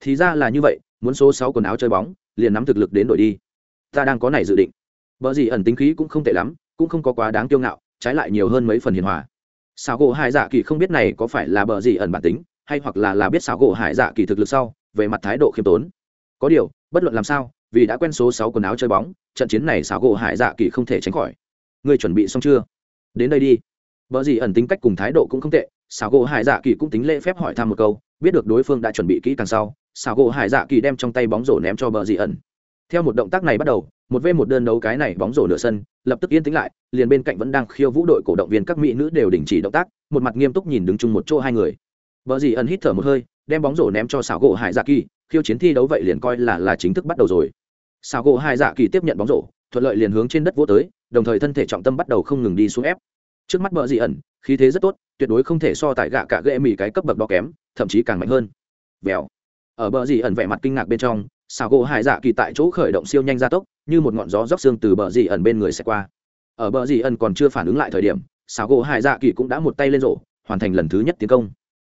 Thì ra là như vậy, muốn số sáu quần áo chơi bóng, liền nắm thực lực đến đội đi. Ta đang có này dự định. Bờ gì ẩn tính khí cũng không tệ lắm, cũng không có quá đáng kiêu ngạo, trái lại nhiều hơn mấy phần hiền hòa. Xào gỗ hải dạ kỳ không biết này có phải là bờ gì ẩn bản tính, hay hoặc là là biết xào gỗ hải dạ kỳ thực lực sau, về mặt thái độ khiêm tốn. Có điều, bất luận làm sao, vì đã quen số sáu quần áo chơi bóng, trận chiến này xào gỗ hải dạ kỳ không thể tránh khỏi. Ngươi chuẩn bị xong chưa? Đến đây đi. Bờ gì ẩn tính cách cùng thái độ cũng không tệ xảo gỗ hải dạ kỳ cũng tính lễ phép hỏi thăm một câu, biết được đối phương đã chuẩn bị kỹ càng sau, xảo gỗ hải dạ kỳ đem trong tay bóng rổ ném cho bờ dị ẩn. Theo một động tác này bắt đầu, một v một đơn đấu cái này bóng rổ nửa sân, lập tức yên tĩnh lại, liền bên cạnh vẫn đang khiêu vũ đội cổ động viên các mỹ nữ đều đình chỉ động tác, một mặt nghiêm túc nhìn đứng chung một chỗ hai người. Vợ dì ẩn hít thở một hơi, đem bóng rổ ném cho xảo gỗ hải dạ kỳ, khiêu chiến thi đấu vậy liền coi là là chính thức bắt đầu rồi. Xảo gỗ hải dạ kỳ tiếp nhận bóng rổ, thuận lợi liền hướng trên đất vô tới, đồng thời thân thể trọng tâm bắt đầu không ngừng đi xuống ép trước mắt bờ dị ẩn, khí thế rất tốt, tuyệt đối không thể so tại gạ cả ghệ mì cái cấp bậc đó kém, thậm chí càng mạnh hơn. Vèo. Ở bờ dị ẩn vẻ mặt kinh ngạc bên trong, xào gỗ hải dạ kỳ tại chỗ khởi động siêu nhanh gia tốc, như một ngọn gió róc xương từ bờ dị ẩn bên người sẽ qua. Ở bờ dị ẩn còn chưa phản ứng lại thời điểm, xào gỗ hải dạ kỳ cũng đã một tay lên rổ, hoàn thành lần thứ nhất tiến công.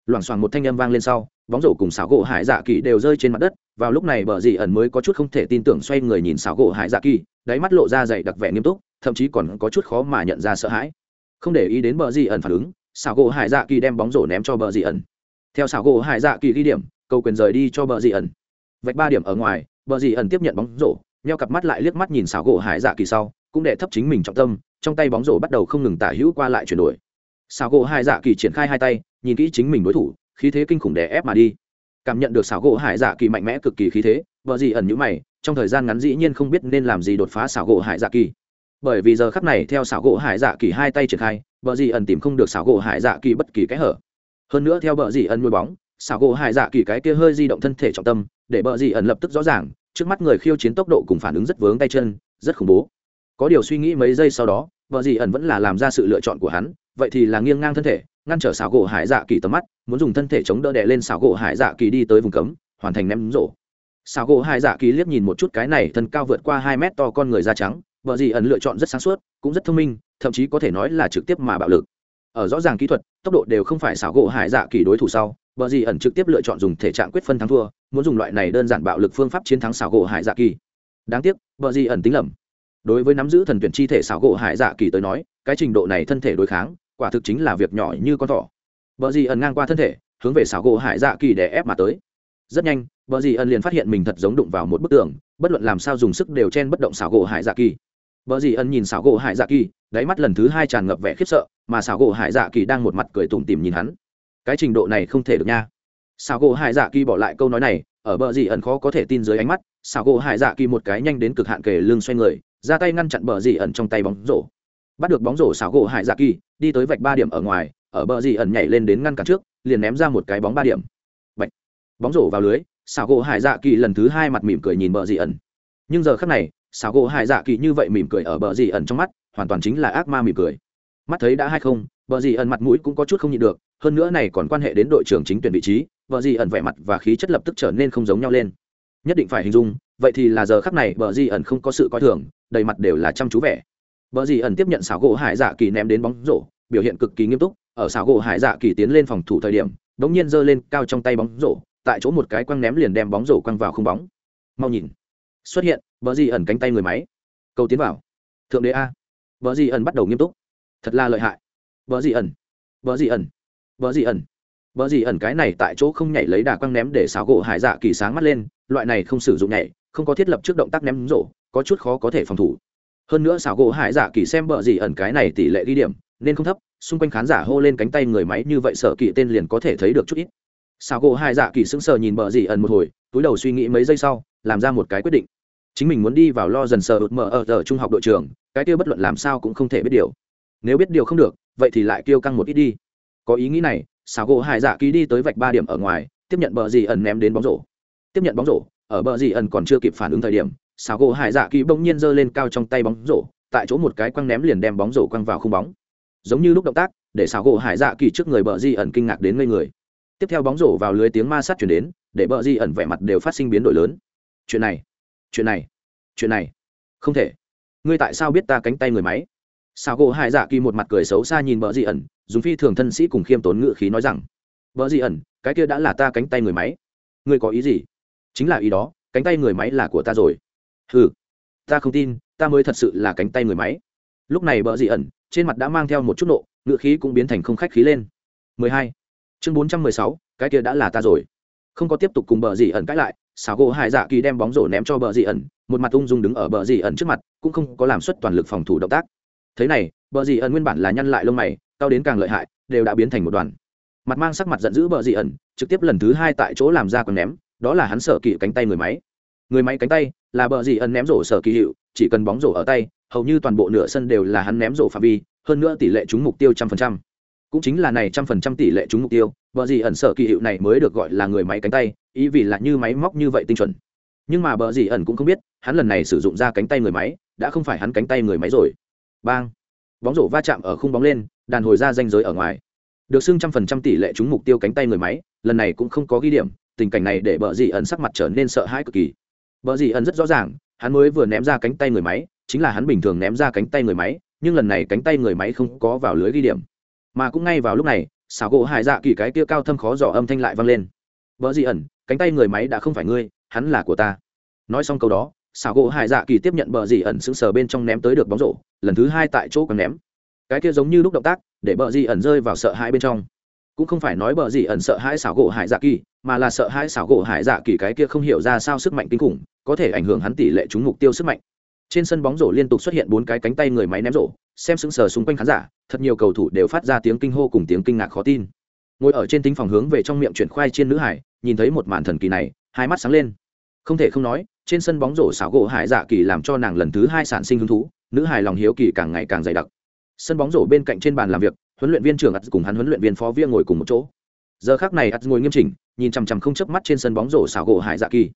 Loảng xoảng một thanh âm vang lên sau, bóng rổ cùng xào gỗ hải dạ kỳ đều rơi trên mặt đất, vào lúc này bờ dị ẩn mới có chút không thể tin tưởng xoay người nhìn xào gỗ hải dạ kỳ, đáy mắt lộ ra dày đặc vẻ nghiêm túc, thậm chí còn có chút khó mà nhận ra sợ hãi không để ý đến bờ dị ẩn phản ứng, xảo gỗ hải dạ kỳ đem bóng rổ ném cho bờ dị ẩn. Theo xảo gỗ hải dạ kỳ ghi điểm, cầu quyền rời đi cho bờ dị ẩn. Vạch ba điểm ở ngoài, bờ dị ẩn tiếp nhận bóng rổ, nheo cặp mắt lại liếc mắt nhìn xảo gỗ hải dạ kỳ sau, cũng để thấp chính mình trọng tâm, trong tay bóng rổ bắt đầu không ngừng tả hữu qua lại chuyển đổi. Xảo gỗ hải dạ kỳ triển khai hai tay, nhìn kỹ chính mình đối thủ, khí thế kinh khủng đè ép mà đi. Cảm nhận được xảo gỗ hải dạ kỳ mạnh mẽ cực kỳ khí thế vợ gì ẩn nhữ mày, trong thời gian ngắn dĩ nhiên không biết nên làm gì đột phá xảo gỗ hải dạ kỳ bởi vì giờ khắp này theo xảo gỗ hải dạ kỳ hai tay triển khai vợ dì ẩn tìm không được xảo gỗ hải dạ kỳ bất kỳ cái hở. Hơn nữa theo vợ dì ẩn nuôi bóng, xảo gỗ hải dạ kỳ cái kia hơi di động thân thể trọng tâm, để vợ dì ẩn lập tức rõ ràng, trước mắt người khiêu chiến tốc độ cùng phản ứng rất vướng tay chân, rất khủng bố. Có điều suy nghĩ mấy giây sau đó vợ dì ẩn vẫn là làm ra sự lựa chọn của hắn, vậy thì là nghiêng ngang thân thể, ngăn trở xảo gỗ hải dạ kỳ tầm mắt, muốn dùng thân thể chống đỡ đè lên xảo gỗ hải dạ kỳ đi tới vùng cấm, hoàn thành ném rổ. Xảo gỗ hải dạ kỳ liếc nhìn một chút cái này thân cao vượt qua hai mét to con người da trắng vợ gì ẩn lựa chọn rất sáng suốt cũng rất thông minh thậm chí có thể nói là trực tiếp mà bạo lực ở rõ ràng kỹ thuật tốc độ đều không phải xảo gỗ hải dạ kỳ đối thủ sau Bờ gì ẩn trực tiếp lựa chọn dùng thể trạng quyết phân thắng thua, muốn dùng loại này đơn giản bạo lực phương pháp chiến thắng xảo gỗ Hải Dạ Kỳ. Đáng tiếc, bờ gì ẩn tính lầm. Đối với nắm giữ thần tuyển chi thể xảo gỗ Hải Dạ Kỳ tới nói, cái trình độ này thân thể đối kháng, quả thực chính là việc nhỏ như con thỏ. Bờ gì ẩn ngang qua thân thể, hướng về xảo gỗ Hải Dạ Kỳ để ép mà tới. Rất nhanh, bờ gì ẩn liền phát hiện mình thật giống đụng vào một bức tường, bất luận làm sao dùng sức đều chen bất động xảo gỗ Hải Dạ Kỳ. Bờ gì ẩn nhìn xảo gỗ Hải Dạ Kỳ, đáy mắt lần thứ hai tràn ngập vẻ khiếp sợ, mà xảo gỗ Hải Dạ Kỳ đang một mặt cười tủm tỉm nhìn hắn. Cái trình độ này không thể được nha xảo gỗ hải dạ kỳ bỏ lại câu nói này ở bờ gì ẩn khó có thể tin dưới ánh mắt xảo gỗ hải dạ kỳ một cái nhanh đến cực hạn kề lưng xoay người ra tay ngăn chặn bờ gì ẩn trong tay bóng rổ bắt được bóng rổ xảo gỗ hải dạ kỳ đi tới vạch ba điểm ở ngoài ở bờ gì ẩn nhảy lên đến ngăn cản trước liền ném ra một cái bóng ba điểm Bạch. bóng rổ vào lưới xảo gỗ hải dạ kỳ lần thứ hai mặt mỉm cười nhìn bờ gì ẩn nhưng giờ khắc này xảo gỗ hải dạ kỳ như vậy mỉm cười ở bờ dì ẩn trong mắt, hoàn toàn chính là ác ma mỉm cười. Mắt thấy đã hay không, bờ dì ẩn mặt mũi cũng có chút không nhịn được, hơn nữa này còn quan hệ đến đội trưởng chính tuyển vị trí vợ gì ẩn vẻ mặt và khí chất lập tức trở nên không giống nhau lên. Nhất định phải hình dung, vậy thì là giờ khắc này vợ gì ẩn không có sự coi thường, đầy mặt đều là chăm chú vẻ. Vợ gì ẩn tiếp nhận xảo gỗ hải dạ kỳ ném đến bóng rổ, biểu hiện cực kỳ nghiêm túc, ở xảo gỗ hải dạ kỳ tiến lên phòng thủ thời điểm, đống nhiên giơ lên cao trong tay bóng rổ, tại chỗ một cái quăng ném liền đem bóng rổ quăng vào không bóng. Mau nhìn, xuất hiện vợ gì ẩn cánh tay người máy. Cầu tiến vào. Thượng đế a. Vợ gì ẩn bắt đầu nghiêm túc. Thật là lợi hại. Vợ gì ẩn. Vợ gì ẩn. Vợ gì ẩn. Bờ gì ẩn cái này tại chỗ không nhảy lấy đà quăng ném để xáo gỗ hải dạ kỳ sáng mắt lên, loại này không sử dụng nhảy, không có thiết lập trước động tác ném rổ, có chút khó có thể phòng thủ. Hơn nữa xảo gỗ hải dạ kỳ xem bờ gì ẩn cái này tỷ lệ ghi điểm, nên không thấp, xung quanh khán giả hô lên cánh tay người máy như vậy sở kỳ tên liền có thể thấy được chút ít. xảo gỗ hải dạ kỳ sững sờ nhìn bờ gì ẩn một hồi, túi đầu suy nghĩ mấy giây sau, làm ra một cái quyết định. Chính mình muốn đi vào lo dần sờ mở ở giờ trung học đội trường cái kia bất luận làm sao cũng không thể biết điều. Nếu biết điều không được, vậy thì lại kêu căng một ít đi. Có ý nghĩ này, xảo gỗ hải dạ ký đi tới vạch ba điểm ở ngoài tiếp nhận bờ dì ẩn ném đến bóng rổ tiếp nhận bóng rổ ở bờ dì ẩn còn chưa kịp phản ứng thời điểm xảo gỗ hải dạ ký bỗng nhiên giơ lên cao trong tay bóng rổ tại chỗ một cái quăng ném liền đem bóng rổ quăng vào khung bóng giống như lúc động tác để xảo gỗ hải dạ kỳ trước người bờ di ẩn kinh ngạc đến ngây người tiếp theo bóng rổ vào lưới tiếng ma sát chuyển đến để bờ di ẩn vẻ mặt đều phát sinh biến đổi lớn chuyện này chuyện này chuyện này. Không thể. Ngươi tại sao biết ta cánh tay người máy? Sao gỗ hải dạ kỳ một mặt cười xấu xa nhìn vợ di ẩn dùng phi thường thân sĩ cùng khiêm tốn ngự khí nói rằng vợ dị ẩn cái kia đã là ta cánh tay người máy. Ngươi có ý gì? Chính là ý đó cánh tay người máy là của ta rồi. Ừ ta không tin ta mới thật sự là cánh tay người máy. Lúc này vợ dị ẩn trên mặt đã mang theo một chút nộ ngự khí cũng biến thành không khách khí lên. 12. chương 416, cái kia đã là ta rồi không có tiếp tục cùng bờ dì ẩn cãi lại xảo gỗ hải dạ kỳ đem bóng rổ ném cho bờ dì ẩn, một mặt ung dung đứng ở bờ dì ẩn trước mặt, cũng không có làm suất toàn lực phòng thủ động tác. Thế này, bờ dì ẩn nguyên bản là nhăn lại lông mày, cao đến càng lợi hại, đều đã biến thành một đoàn. Mặt mang sắc mặt giận dữ bờ dì ẩn, trực tiếp lần thứ hai tại chỗ làm ra còn ném, đó là hắn sở kỵ cánh tay người máy. Người máy cánh tay là bờ dì ẩn ném rổ sở kỳ hiệu, chỉ cần bóng rổ ở tay, hầu như toàn bộ nửa sân đều là hắn ném rổ phạm vi, hơn nữa tỷ lệ trúng mục tiêu trăm phần trăm cũng chính là này trăm phần trăm tỷ lệ trúng mục tiêu bờ gì ẩn sở kỳ hiệu này mới được gọi là người máy cánh tay, ý vì là như máy móc như vậy tinh chuẩn. Nhưng mà bờ gì ẩn cũng không biết, hắn lần này sử dụng ra cánh tay người máy, đã không phải hắn cánh tay người máy rồi. Bang! Bóng rổ va chạm ở khung bóng lên, đàn hồi ra danh giới ở ngoài. Được xưng trăm phần trăm tỷ lệ trúng mục tiêu cánh tay người máy, lần này cũng không có ghi điểm, tình cảnh này để bờ dì ẩn sắc mặt trở nên sợ hãi cực kỳ. Bờ dì ẩn rất rõ ràng, hắn mới vừa ném ra cánh tay người máy, chính là hắn bình thường ném ra cánh tay người máy, nhưng lần này cánh tay người máy không có vào lưới ghi điểm mà cũng ngay vào lúc này, xảo gỗ hải dạ kỳ cái kia cao thâm khó dò âm thanh lại vang lên. Vợ dị ẩn, cánh tay người máy đã không phải ngươi, hắn là của ta. Nói xong câu đó, xảo gỗ hải dạ kỳ tiếp nhận bờ dị ẩn sững sờ bên trong ném tới được bóng rổ, lần thứ hai tại chỗ còn ném. Cái kia giống như lúc động tác, để bờ dị ẩn rơi vào sợ hãi bên trong. Cũng không phải nói bờ dị ẩn sợ hãi xảo gỗ hải dạ kỳ, mà là sợ hãi xảo gỗ hải dạ kỳ cái kia không hiểu ra sao sức mạnh kinh khủng, có thể ảnh hưởng hắn tỷ lệ trúng mục tiêu sức mạnh trên sân bóng rổ liên tục xuất hiện bốn cái cánh tay người máy ném rổ, xem sững sờ xung quanh khán giả, thật nhiều cầu thủ đều phát ra tiếng kinh hô cùng tiếng kinh ngạc khó tin. Ngồi ở trên tính phòng hướng về trong miệng chuyển khoai trên nữ hải, nhìn thấy một màn thần kỳ này, hai mắt sáng lên. Không thể không nói, trên sân bóng rổ xảo gỗ hải dạ kỳ làm cho nàng lần thứ hai sản sinh hứng thú, nữ hài lòng hiếu kỳ càng ngày càng dày đặc. Sân bóng rổ bên cạnh trên bàn làm việc, huấn luyện viên trưởng ắt cùng hắn huấn luyện viên phó viên ngồi cùng một chỗ. Giờ khác này ắt ngồi nghiêm chỉnh, nhìn chằm chằm không chớp mắt trên sân bóng rổ xảo gỗ hải dạ kỳ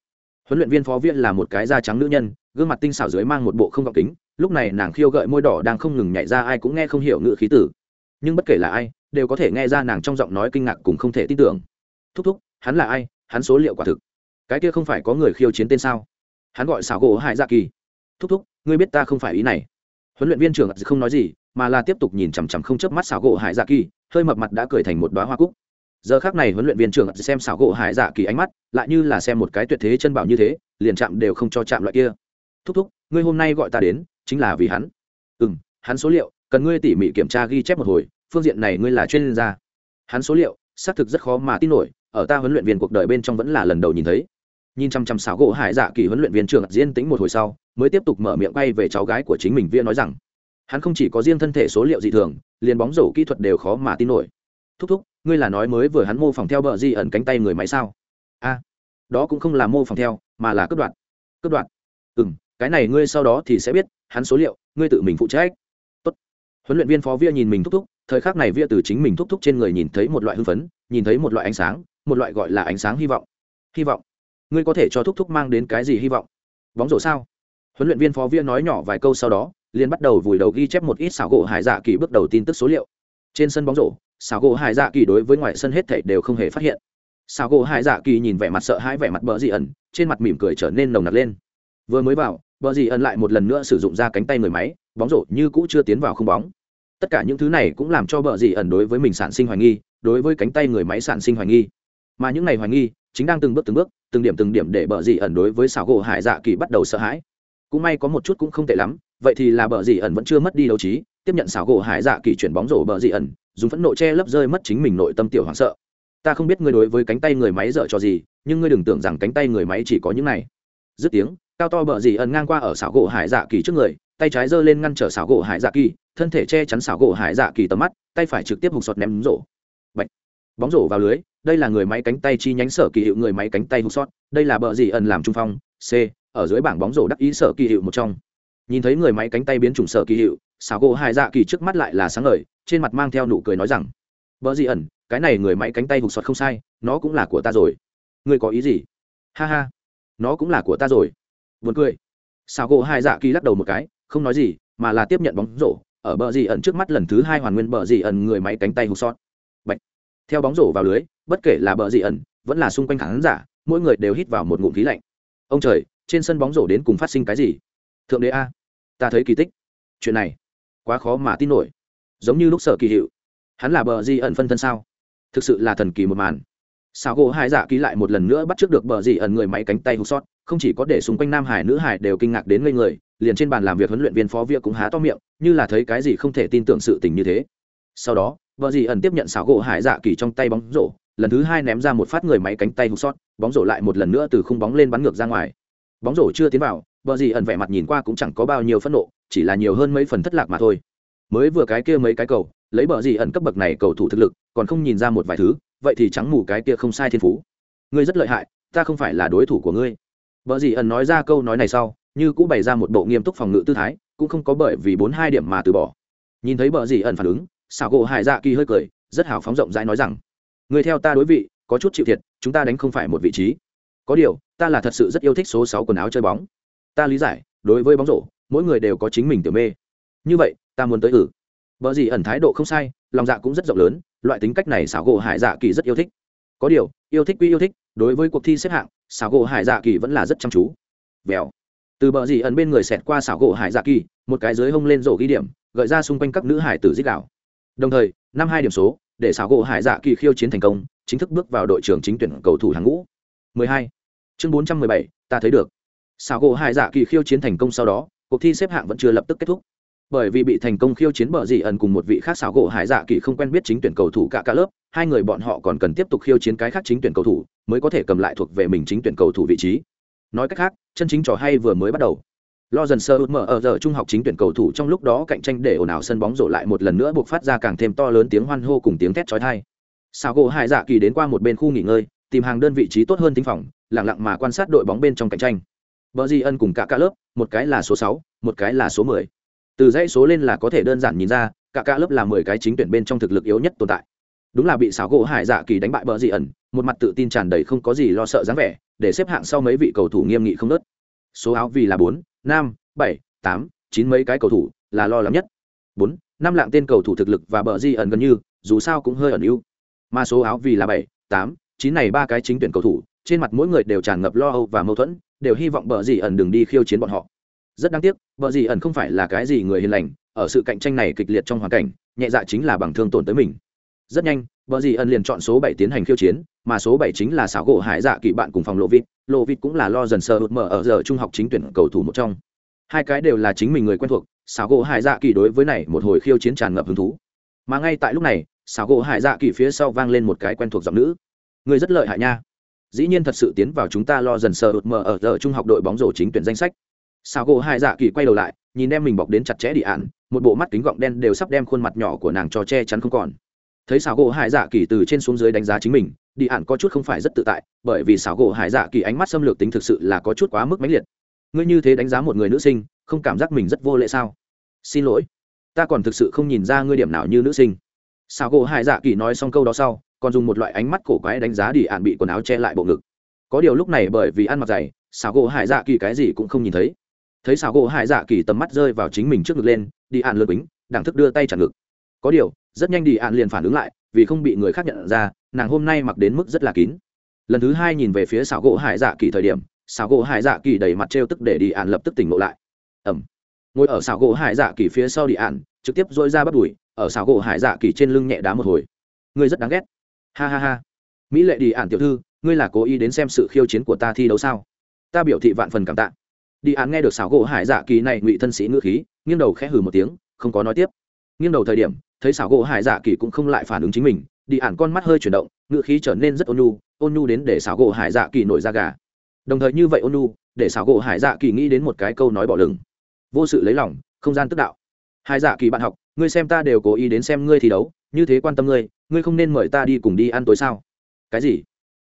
huấn luyện viên phó viên là một cái da trắng nữ nhân, gương mặt tinh xảo dưới mang một bộ không gọng kính, lúc này nàng khiêu gợi môi đỏ đang không ngừng nhảy ra ai cũng nghe không hiểu ngữ khí tử. Nhưng bất kể là ai, đều có thể nghe ra nàng trong giọng nói kinh ngạc cùng không thể tin tưởng. Thúc thúc, hắn là ai? Hắn số liệu quả thực. Cái kia không phải có người khiêu chiến tên sao? Hắn gọi xảo gỗ hải dạ kỳ. Thúc thúc, ngươi biết ta không phải ý này. Huấn luyện viên trưởng không nói gì, mà là tiếp tục nhìn chằm chằm không chớp mắt xảo gỗ hải dạ kỳ, hơi mập mặt đã cười thành một đoá hoa cúc giờ khác này huấn luyện viên trưởng xem xảo gỗ hải dạ kỳ ánh mắt, lại như là xem một cái tuyệt thế chân bảo như thế, liền chạm đều không cho chạm loại kia. Thúc thúc, ngươi hôm nay gọi ta đến, chính là vì hắn. Ừ m hắn số liệu, cần ngươi tỉ mỉ kiểm tra ghi chép một hồi, phương diện này ngươi là chuyên gia. Hắn số liệu, xác thực rất khó mà tin nổi, ở ta huấn luyện viên cuộc đời bên trong vẫn là lần đầu nhìn thấy. Nhìn chăm chăm xảo gỗ hải dạ kỳ huấn luyện viên trưởng diễn tính một hồi sau, mới tiếp tục mở miệng bay về cháu gái của chính mình viên nói rằng, hắn không chỉ có riêng thân thể số liệu dị thường, liền bóng rổ kỹ thuật đều khó mà tin nổi. Thúc thúc ngươi là nói mới vừa hắn mô phỏng theo bờ di ẩn cánh tay người máy sao? A, đó cũng không là mô phỏng theo, mà là cướp đoạn cướp đoạn ừ m cái này ngươi sau đó thì sẽ biết, hắn số liệu, ngươi tự mình phụ trách. Tốt. huấn luyện viên phó via nhìn mình thúc thúc, thời khắc này via từ chính mình thúc thúc trên người nhìn thấy một loại hưng phấn, nhìn thấy một loại ánh sáng, một loại gọi là ánh sáng hy vọng. Hy vọng. Ngươi có thể cho thúc thúc mang đến cái gì hy vọng? Bóng rổ sao? Huấn luyện viên phó viên nói nhỏ vài câu sau đó, liền bắt đầu vùi đầu ghi chép một ít xảo gỗ hải dạ kỳ bước đầu tin tức số liệu. Trên sân bóng rổ xảo gỗ hải dạ kỳ đối với ngoại sân hết thảy đều không hề phát hiện. Xảo gỗ hải dạ kỳ nhìn vẻ mặt sợ hãi vẻ mặt bờ dị ẩn, trên mặt mỉm cười trở nên nồng nặc lên. Vừa mới vào, bờ dị ẩn lại một lần nữa sử dụng ra cánh tay người máy, bóng rổ như cũ chưa tiến vào không bóng. Tất cả những thứ này cũng làm cho bờ dị ẩn đối với mình sản sinh hoài nghi, đối với cánh tay người máy sản sinh hoài nghi. Mà những này hoài nghi chính đang từng bước từng bước, từng điểm từng điểm để bờ dị ẩn đối với xảo gỗ hải dạ kỳ bắt đầu sợ hãi. Cũng may có một chút cũng không tệ lắm, vậy thì là bờ dị ẩn vẫn chưa mất đi đấu trí, tiếp nhận xảo gỗ hải dạ kỳ chuyển bóng rổ bờ dị ẩn dùng phẫn nộ che lấp rơi mất chính mình nội tâm tiểu hoảng sợ. Ta không biết ngươi đối với cánh tay người máy dở cho gì, nhưng ngươi đừng tưởng rằng cánh tay người máy chỉ có những này. Dứt tiếng, cao to bờ dì ẩn ngang qua ở xảo gỗ hải dạ kỳ trước người, tay trái giơ lên ngăn trở xảo gỗ hải dạ kỳ, thân thể che chắn xảo gỗ hải dạ kỳ tầm mắt, tay phải trực tiếp hụt sọt ném rổ. Bạch. bóng rổ vào lưới, đây là người máy cánh tay chi nhánh sở kỳ hiệu người máy cánh tay hụt sọt, đây là bờ dì ẩn làm trung phong, c, ở dưới bảng bóng rổ đắc ý sở kỳ hiệu một trong. Nhìn thấy người máy cánh tay biến chủng sở kỳ hiệu xảo gỗ hải dạ kỳ trước mắt lại là sáng ngời trên mặt mang theo nụ cười nói rằng bờ Dị ẩn cái này người máy cánh tay hụt sọt không sai nó cũng là của ta rồi ngươi có ý gì ha ha nó cũng là của ta rồi vượt cười. xảo gỗ hai dạ kỳ lắc đầu một cái, không nói gì, mà là tiếp nhận bóng rổ, ở bờ Dị ẩn trước mắt lần thứ hai hoàn nguyên bờ Dị ẩn người máy cánh tay hụt sót. Bạch. Theo bóng rổ vào lưới, bất kể là bờ Dị ẩn, vẫn là xung quanh khán giả, mỗi người đều hít vào một ngụm khí lạnh. Ông trời, trên sân bóng rổ đến cùng phát sinh cái gì? Thượng đế a, ta thấy kỳ tích. Chuyện này, quá khó mà tin nổi. Giống như lúc sở kỳ hiệu, hắn là bờ di ẩn phân thân sao? Thực sự là thần kỳ một màn sao gỗ hai dạ ký lại một lần nữa bắt trước được bờ di ẩn người máy cánh tay hụt sót không chỉ có để xung quanh nam hải nữ hải đều kinh ngạc đến ngây người liền trên bàn làm việc huấn luyện viên phó vĩa cũng há to miệng như là thấy cái gì không thể tin tưởng sự tình như thế sau đó bờ dì ẩn tiếp nhận xảo gỗ hải dạ kỳ trong tay bóng rổ lần thứ hai ném ra một phát người máy cánh tay hụt sót bóng rổ lại một lần nữa từ khung bóng lên bắn ngược ra ngoài bóng rổ chưa tiến vào bờ dì ẩn vẻ mặt nhìn qua cũng chẳng có bao nhiêu phẫn nộ chỉ là nhiều hơn mấy phần thất lạc mà thôi. Mới vừa cái kia mấy cái cầu, lấy bờ gì ẩn cấp bậc này cầu thủ thực lực, còn không nhìn ra một vài thứ, vậy thì trắng mù cái kia không sai thiên phú. Ngươi rất lợi hại, ta không phải là đối thủ của ngươi. Vợ gì ẩn nói ra câu nói này sau, như cũng bày ra một bộ nghiêm túc phòng ngự tư thái, cũng không có bởi vì bốn hai điểm mà từ bỏ. Nhìn thấy vợ gì ẩn phản ứng, xảo gỗ hải dạ kỳ hơi cười, rất hào phóng rộng rãi nói rằng người theo ta đối vị, có chút chịu thiệt, chúng ta đánh không phải một vị trí. Có điều, ta là thật sự rất yêu thích số sáu quần áo chơi bóng. Ta lý giải, đối với bóng rổ mỗi người đều có chính mình tiểu mê. Như vậy ta muốn tới ử. Vợ gì ẩn thái độ không sai lòng dạ cũng rất rộng lớn loại tính cách này xảo gỗ hải dạ kỳ rất yêu thích. Có điều yêu thích quy yêu thích đối với cuộc thi xếp hạng xảo gỗ hải dạ kỳ vẫn là rất chăm chú. Vèo. Từ bờ dì ẩn bên người xẹt qua xảo gỗ hải dạ kỳ một cái dưới hông lên rổ ghi điểm gợi ra xung quanh các nữ hải tử dích đảo. đồng thời năm hai điểm số để xảo gỗ hải dạ kỳ khiêu chiến thành công chính thức bước vào đội trưởng chính tuyển cầu thủ hàng ngũ. 12. chương 417, ta thấy được. Xảo gỗ hải dạ kỳ khiêu chiến thành công sau đó cuộc thi xếp hạng vẫn chưa lập tức kết thúc. Bởi vì bị thành công khiêu chiến bờ dị ẩn cùng một vị khác xảo gỗ hải dạ kỳ không quen biết chính tuyển cầu thủ cả cả lớp, hai người bọn họ còn cần tiếp tục khiêu chiến cái khác chính tuyển cầu thủ mới có thể cầm lại thuộc về mình chính tuyển cầu thủ vị trí. Nói cách khác, chân chính trò hay vừa mới bắt đầu. Lo dần sơ mở ở giờ trung học chính tuyển cầu thủ trong lúc đó cạnh tranh để ồn ào sân bóng rổ lại một lần nữa buộc phát ra càng thêm to lớn tiếng hoan hô cùng tiếng thét chói tai. Xảo gỗ hải dạ kỳ đến qua một bên khu nghỉ ngơi, tìm hàng đơn vị trí tốt hơn tinh phòng, lặng lặng mà quan sát đội bóng bên trong cạnh tranh. Bờ Di Ân cùng cả cả lớp, một cái là số sáu, một cái là số mười. Từ dãy số lên là có thể đơn giản nhìn ra cả cả lớp là mười cái chính tuyển bên trong thực lực yếu nhất tồn tại. Đúng là bị xảo gỗ hải dạ kỳ đánh bại bờ dị ẩn một mặt tự tin tràn đầy không có gì lo sợ dáng vẻ để xếp hạng sau mấy vị cầu thủ nghiêm nghị không nớt. Số áo vì là bốn năm bảy tám chín mấy cái cầu thủ là lo lắng nhất. Bốn năm lạng tên cầu thủ thực lực và bờ di ẩn gần như dù sao cũng hơi ẩn ưu. Mà số áo vì là bảy tám chín này ba cái chính tuyển cầu thủ trên mặt mỗi người đều tràn ngập lo âu và mâu thuẫn đều hy vọng bờ dì ẩn đừng đi khiêu chiến bọn họ. Rất đáng tiếc vợ dì ẩn không phải là cái gì người hiền lành, ở sự cạnh tranh này kịch liệt trong hoàn cảnh, nhẹ dạ chính là bằng thương tổn tới mình. Rất nhanh vợ dì ẩn liền chọn số bảy tiến hành khiêu chiến, mà số bảy chính là xảo gỗ hải dạ kỳ bạn cùng phòng lộ vịt lộ vịt cũng là lo dần sờ hụt mở ở giờ trung học chính tuyển cầu thủ một trong. Hai cái đều là chính mình người quen thuộc, xảo gỗ hải dạ kỳ đối với này một hồi khiêu chiến tràn ngập hứng thú. Mà ngay tại lúc này, xảo gỗ hải dạ kỳ phía sau vang lên một cái quen thuộc giọng nữ. Người rất lợi hại nha dĩ nhiên thật sự tiến vào chúng ta lo dần sờ ụt mờ ở giờ trung học đội bóng rổ chính tuyển danh sách. Sao gỗ hai dạ kỳ quay đầu lại, nhìn em mình bọc đến chặt chẽ đi ạn, một bộ mắt kính gọng đen đều sắp đem khuôn mặt nhỏ của nàng cho che chắn không còn. Thấy xảo gỗ hải dạ kỳ từ trên xuống dưới đánh giá chính mình, đi ạn có chút không phải rất tự tại, bởi vì xảo gỗ hải dạ kỳ ánh mắt xâm lược tính thực sự là có chút quá mức mãnh liệt. Ngươi như thế đánh giá một người nữ sinh, không cảm giác mình rất vô lệ sao? Xin lỗi, ta còn thực sự không nhìn ra ngươi điểm nào như nữ sinh. Xảo gỗ hải dạ kỳ nói xong câu đó sau còn dùng một loại ánh mắt cổ quái đánh giá đi ạn bị quần áo che lại bộ ngực. Có điều lúc này bởi vì ăn mặc dày, xảo gỗ hải dạ kỳ cái gì cũng không nhìn thấy. Thấy xảo gỗ hải dạ kỳ tầm mắt rơi vào chính mình trước ngực lên, đi ạn lượt bính đẳng thức đưa tay chặn ngực. Có điều, rất nhanh đi ạn liền phản ứng lại, vì không bị người khác nhận ra, nàng hôm nay mặc đến mức rất là kín. Lần thứ hai nhìn về phía xảo gỗ hải dạ kỳ thời điểm, xảo gỗ hải dạ kỳ đầy mặt trêu tức để đi ạn lập tức tỉnh ngộ lại. Ẩm. Ngồi ở xảo gỗ hải dạ kỳ phía sau đi ạn, trực tiếp dội ra bắt đùi, ở xảo gỗ hải dạ kỳ trên lưng nhẹ đá một hồi. Ngươi rất đáng ghét ha ha ha. Mỹ lệ đi ạn tiểu thư, ngươi là cố ý đến xem sự khiêu chiến của ta thi đấu sao? Ta biểu thị vạn phần cảm tạ. Đi án nghe được xảo gỗ hải dạ kỳ này ngụy thân sĩ ngữ khí, nghiêng đầu khẽ hừ một tiếng, không có nói tiếp. Nghiêng đầu thời điểm, thấy xảo gỗ hải dạ kỳ cũng không lại phản ứng chính mình, đi ạn con mắt hơi chuyển động, ngữ khí trở nên rất ôn nhu ôn nhu đến để xảo gỗ hải dạ kỳ nổi ra gà. Đồng thời như vậy ôn nhu, để xảo gỗ hải dạ kỳ nghĩ đến một cái câu nói bỏ lừng vô sự lấy lòng, không gian tức đạo. Hải dạ kỳ bạn học, ngươi xem ta đều cố ý đến xem ngươi thi đấu, như thế quan tâm ngươi ngươi không nên mời ta đi cùng đi ăn tối sao? Cái gì?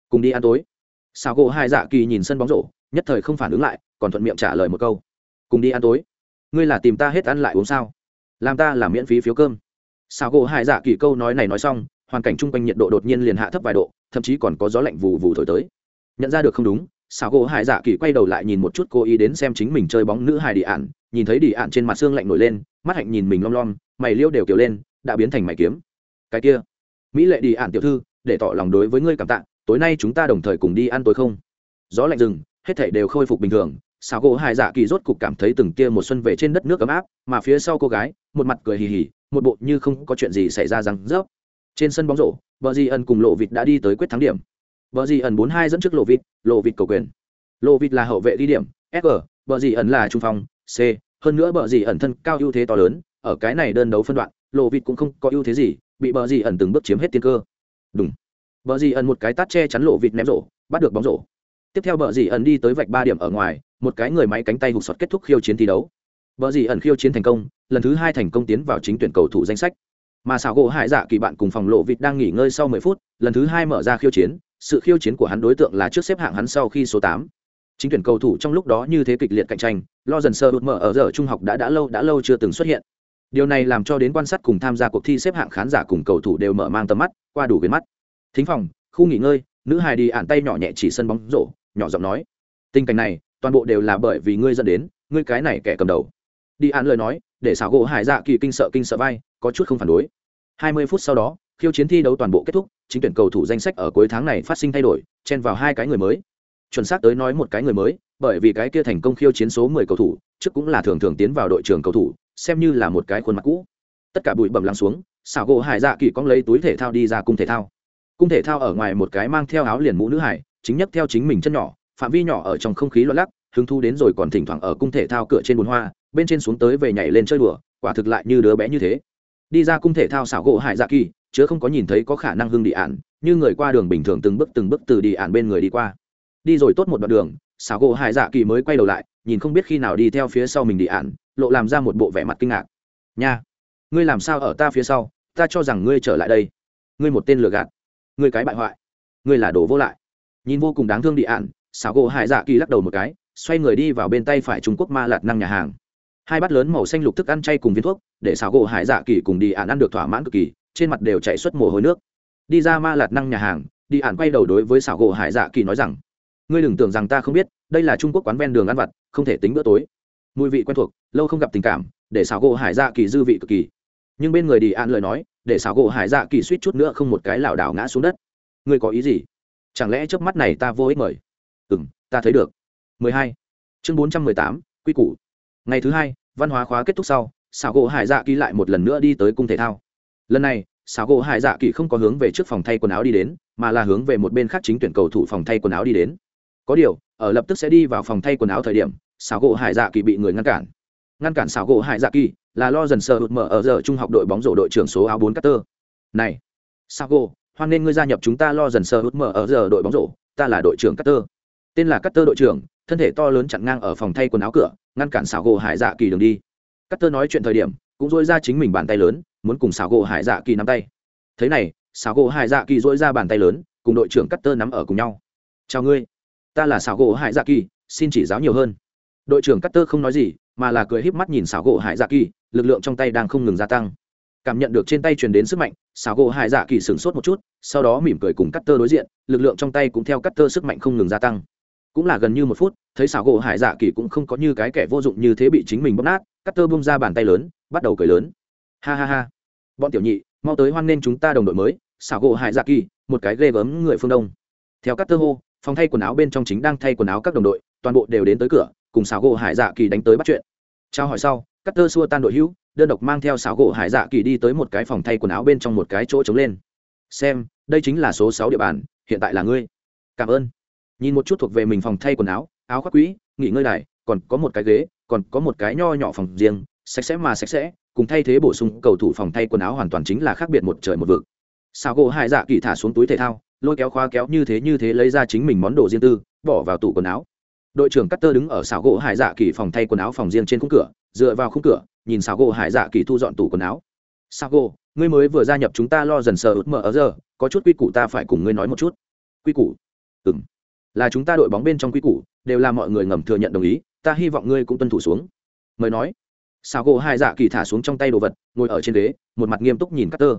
Cùng đi ăn tối? Sao gỗ hai dạ kỳ nhìn sân bóng rổ, nhất thời không phản ứng lại, còn thuận miệng trả lời một câu. Cùng đi ăn tối? Ngươi là tìm ta hết ăn lại uống sao? Làm ta làm miễn phí phiếu cơm. Sao gỗ hai dạ kỳ câu nói này nói xong, hoàn cảnh chung quanh nhiệt độ đột nhiên liền hạ thấp vài độ, thậm chí còn có gió lạnh vù vù thổi tới. Nhận ra được không đúng, xảo gỗ hải dạ kỳ quay đầu lại nhìn một chút cô ý đến xem chính mình chơi bóng nữ hài đi ạn, nhìn thấy đi ạn trên mặt xương lạnh nổi lên, mắt hạnh nhìn mình lom lom, mày liêu đều kiểu lên, đã biến thành mày kiếm. Cái kia mỹ lệ đi ạn tiểu thư, để tỏ lòng đối với ngươi cảm tạ, tối nay chúng ta đồng thời cùng đi ăn tối không? Gió lạnh rừng, hết thảy đều khôi phục bình thường, xảo gỗ hải dạ kỳ rốt cục cảm thấy từng kia một xuân về trên đất nước ấm áp, mà phía sau cô gái, một mặt cười hì hì, một bộ như không có chuyện gì xảy ra rằng rớp. Trên sân bóng rổ vợ di ân cùng lộ vịt đã đi tới quyết thắng điểm. Vợ di ẩn bốn hai dẫn trước lộ vịt lộ vịt cầu quyền. Lộ vịt là hậu vệ đi điểm sg vợ di ẩn là trung phong, c, hơn nữa vợ di ẩn thân cao ưu thế to lớn, ở cái này đơn đấu phân đoạn, lộ vịt cũng không có ưu thế gì bị vợ gì ẩn từng bước chiếm hết tiên cơ. Đúng vợ gì ẩn một cái tát che chắn lộ vịt ném rổ, bắt được bóng rổ. Tiếp theo vợ gì ẩn đi tới vạch ba điểm ở ngoài, một cái người máy cánh tay hụt sọt kết thúc khiêu chiến thi đấu. Vợ gì ẩn khiêu chiến thành công, lần thứ hai thành công tiến vào chính tuyển cầu thủ danh sách. Mà xảo gỗ hải dạ kỳ bạn cùng phòng lộ vịt đang nghỉ ngơi sau mười phút, lần thứ hai mở ra khiêu chiến, sự khiêu chiến của hắn đối tượng là trước xếp hạng hắn sau khi số tám. Chính tuyển cầu thủ trong lúc đó như thế kịch liệt cạnh tranh lo dần sơ đột mở ở giờ trung học đã đã lâu đã lâu chưa từng xuất hiện điều này làm cho đến quan sát cùng tham gia cuộc thi xếp hạng khán giả cùng cầu thủ đều mở mang tầm mắt, qua đủ cái mắt. Thính phòng, khu nghỉ ngơi, nữ hài đi ạn tay nhỏ nhẹ chỉ sân bóng rổ, nhỏ giọng nói. Tình cảnh này, toàn bộ đều là bởi vì ngươi dẫn đến, ngươi cái này kẻ cầm đầu. Đi ạn lời nói, để xảo gỗ hải dạ kỳ kinh sợ kinh sợ vai, có chút không phản đối. 20 phút sau đó, khiêu chiến thi đấu toàn bộ kết thúc, chính tuyển cầu thủ danh sách ở cuối tháng này phát sinh thay đổi, chen vào hai cái người mới. Chuẩn xác tới nói một cái người mới, bởi vì cái kia thành công khiêu chiến số 10 cầu thủ, trước cũng là thường thường tiến vào đội trường cầu thủ xem như là một cái khuôn mặt cũ. Tất cả bụi bẩm lắng xuống, xảo gỗ hải dạ kỳ cong lấy túi thể thao đi ra cung thể thao. Cung thể thao ở ngoài một cái mang theo áo liền mũ nữ hải, chính nhất theo chính mình chân nhỏ, phạm vi nhỏ ở trong không khí loạn lắc, hứng thu đến rồi còn thỉnh thoảng ở cung thể thao cửa trên bồn hoa, bên trên xuống tới về nhảy lên chơi đùa, quả thực lại như đứa bé như thế. Đi ra cung thể thao xảo gỗ hải dạ kỳ, chứa không có nhìn thấy có khả năng hưng đi ạn như người qua đường bình thường từng bước từng bước từ đi ạn bên người đi qua. Đi rồi tốt một đoạn đường, xảo gỗ hải dạ kỳ mới quay đầu lại, nhìn không biết khi nào đi theo phía sau mình đi ạn lộ làm ra một bộ vẻ mặt kinh ngạc. Nha, ngươi làm sao ở ta phía sau? Ta cho rằng ngươi trở lại đây. Ngươi một tên lừa gạt. Ngươi cái bại hoại. Ngươi là đồ vô lại. Nhìn vô cùng đáng thương đi ạn, xảo gỗ hải dạ kỳ lắc đầu một cái, xoay người đi vào bên tay phải trung quốc ma lạt năng nhà hàng. Hai bát lớn màu xanh lục thức ăn chay cùng viên thuốc, để xảo gỗ hải dạ kỳ cùng đi ạn ăn được thỏa mãn cực kỳ, trên mặt đều chạy xuất mồ hôi nước. Đi ra ma lạt năng nhà hàng đi ạn quay đầu đối với xảo gỗ hải dạ kỳ nói rằng, ngươi đừng tưởng rằng ta không biết, đây là trung quốc quán ven đường ăn vặt, không thể tính bữa tối. Mùi vị quen thuộc lâu không gặp tình cảm để xảo gỗ hải dạ kỳ dư vị cực kỳ. Nhưng bên người đi an lời nói để xảo gỗ hải dạ kỳ suýt chút nữa không một cái lảo đảo ngã xuống đất. Ngươi có ý gì? Chẳng lẽ trước mắt này ta vô ích mời? Ừ m ta thấy được. 12. chương 418, quy củ. Ngày thứ hai văn hóa khóa kết thúc sau xảo gỗ hải dạ kỳ lại một lần nữa đi tới cung thể thao. Lần này xảo gỗ hải dạ kỳ không có hướng về trước phòng thay quần áo đi đến mà là hướng về một bên khác chính tuyển cầu thủ phòng thay quần áo đi đến. Có điều ở lập tức sẽ đi vào phòng thay quần áo thời điểm xảo gỗ hải dạ kỳ bị người ngăn cản ngăn cản xảo gỗ hải dạ kỳ, là lo dần sờ hụt mở ở giờ trung học đội bóng rổ đội trưởng số áo bốn cutter này, xảo gỗ, hoan nên ngươi gia nhập chúng ta lo dần sờ hụt mở ở giờ đội bóng rổ, ta là đội trưởng cutter tên là cutter đội trưởng, thân thể to lớn chặn ngang ở phòng thay quần áo cửa, ngăn cản xảo gỗ hải dạ kỳ đường đi. Cutter nói chuyện thời điểm, cũng dỗi ra chính mình bàn tay lớn, muốn cùng xảo gỗ hải dạ kỳ nắm tay. Thế này, xảo gỗ hải dạ kỳ dỗi ra bàn tay lớn, cùng đội trưởng cutter nắm ở cùng nhau. Chào ngươi, ta là xảo gỗ hải dạ kỳ, xin chỉ giáo nhiều hơn. Đội trưởng cutter không nói gì mà là cười híp mắt nhìn xảo gỗ hải dạ kỳ, lực lượng trong tay đang không ngừng gia tăng. Cảm nhận được trên tay truyền đến sức mạnh xảo gỗ hải dạ kỳ sửng sốt một chút, sau đó mỉm cười cùng cắt tơ đối diện, lực lượng trong tay cũng theo cắt tơ sức mạnh không ngừng gia tăng. Cũng là gần như một phút, thấy xảo gỗ hải dạ kỳ cũng không có như cái kẻ vô dụng như thế bị chính mình bóp nát cắt tơ bung ra bàn tay lớn, bắt đầu cười lớn. Ha ha ha. Bọn tiểu nhị, mau tới hoan nghênh chúng ta đồng đội mới xảo gỗ hải dạ kỳ, một cái ghê gớm người phương đông. Theo các tơ hô, phòng thay quần áo bên trong chính đang thay quần áo các đồng đội, toàn bộ đều đến tới cửa cùng xảo gỗ hải dạ kỳ đánh tới bắt chuyện. Trao hỏi sau cắt tơ xua tan đội hữu, đơn độc mang theo xảo gỗ hải dạ kỳ đi tới một cái phòng thay quần áo bên trong một cái chỗ trống lên. Xem, đây chính là số sáu địa bàn, hiện tại là ngươi. Cảm ơn. Nhìn một chút thuộc về mình phòng thay quần áo áo khoác quỹ nghỉ ngơi đài, còn có một cái ghế, còn có một cái nho nhỏ phòng riêng, sạch sẽ mà sạch sẽ, cùng thay thế bổ sung cầu thủ phòng thay quần áo hoàn toàn chính là khác biệt một trời một vực. Xào gỗ hải dạ kỳ thả xuống túi thể thao, lôi kéo khóa kéo như thế như thế lấy ra chính mình món đồ riêng tư, bỏ vào tủ quần áo đội trưởng Cutter đứng ở xảo gỗ hải dạ kỳ phòng thay quần áo phòng riêng trên khung cửa, dựa vào khung cửa, nhìn xảo gỗ hải dạ kỳ thu dọn tủ quần áo. Xảo gỗ, ngươi mới vừa gia nhập chúng ta lo dần sờ ướt mở ở giờ, có chút quy củ ta phải cùng ngươi nói một chút. Quy củ? Ừ m là chúng ta đội bóng bên trong quy củ, đều là mọi người ngầm thừa nhận đồng ý, ta hy vọng ngươi cũng tuân thủ xuống. Mời nói. Xảo gỗ hải dạ kỳ thả xuống trong tay đồ vật, ngồi ở trên ghế, một mặt nghiêm túc nhìn Cutter.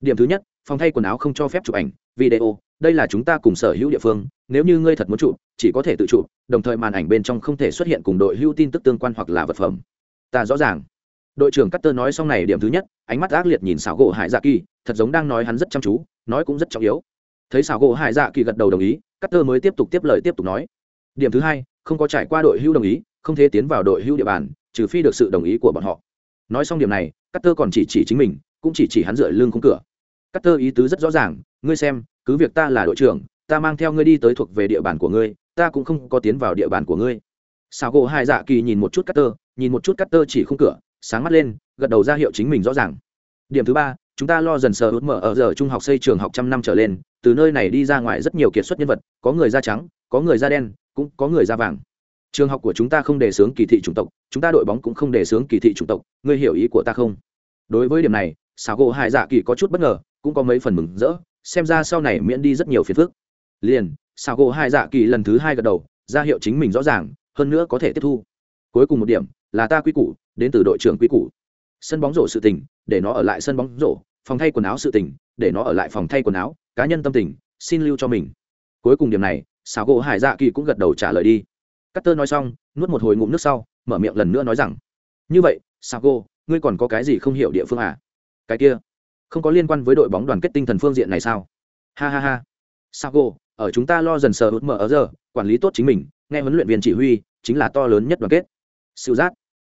điểm thứ nhất, phòng thay quần áo không cho phép chụp ảnh, video đây là chúng ta cùng sở hữu địa phương, nếu như ngươi thật muốn chụp chỉ có thể tự chụp đồng thời màn ảnh bên trong không thể xuất hiện cùng đội hữu tin tức tương quan hoặc là vật phẩm. Ta rõ ràng. Đội trưởng Cutter nói xong này điểm thứ nhất, ánh mắt ác liệt nhìn xảo gỗ hải dạ kỳ, thật giống đang nói hắn rất chăm chú, nói cũng rất trọng yếu. Thấy xảo gỗ hải dạ kỳ gật đầu đồng ý, Cutter mới tiếp tục tiếp lời tiếp tục nói. Điểm thứ hai, không có trải qua đội hữu đồng ý, không thể tiến vào đội hữu địa bàn, trừ phi được sự đồng ý của bọn họ. Nói xong điểm này, Cutter còn chỉ chỉ chính mình, cũng chỉ chỉ hắn dựa lưng khung cửa. Cutter ý tứ rất rõ ràng, ngươi xem cứ việc ta là đội trưởng, ta mang theo ngươi đi tới thuộc về địa bàn của ngươi, ta cũng không có tiến vào địa bàn của ngươi. Sao gỗ hai dạ kỳ nhìn một chút cắt tơ, nhìn một chút cắt tơ chỉ khung cửa, sáng mắt lên, gật đầu ra hiệu chính mình rõ ràng. Điểm thứ ba, chúng ta lo dần sờ út mở ở giờ trung học xây trường học trăm năm trở lên, từ nơi này đi ra ngoài rất nhiều kiệt xuất nhân vật, có người da trắng, có người da đen, cũng có người da vàng. Trường học của chúng ta không đề xướng kỳ thị chủng tộc, chúng ta đội bóng cũng không đề xướng kỳ thị chủng tộc, ngươi hiểu ý của ta không? Đối với điểm này xảo gỗ hải dạ kỳ có chút bất ngờ, cũng có mấy phần mừng rỡ xem ra sau này miễn đi rất nhiều phiền phức. Liền sao gỗ hải dạ kỳ lần thứ hai gật đầu, ra hiệu chính mình rõ ràng, hơn nữa có thể tiếp thu. Cuối cùng một điểm, là ta quy củ, đến từ đội trưởng quy củ. Sân bóng rổ sự tình, để nó ở lại sân bóng rổ, phòng thay quần áo sự tình, để nó ở lại phòng thay quần áo, cá nhân tâm tình, xin lưu cho mình. Cuối cùng điểm này sao gỗ hải dạ kỳ cũng gật đầu trả lời đi. Cắt tơ nói xong, nuốt một hồi ngụm nước sau, mở miệng lần nữa nói rằng, như vậy sao gỗ, ngươi còn có cái gì không hiểu địa phương à? Cái kia không có liên quan với đội bóng đoàn kết tinh thần phương diện này sao? Ha ha ha. Sao cô ở chúng ta lo dần sờ hút mở ở giờ, quản lý tốt chính mình, nghe huấn luyện viên chỉ huy, chính là to lớn nhất đoàn kết. Sự giác.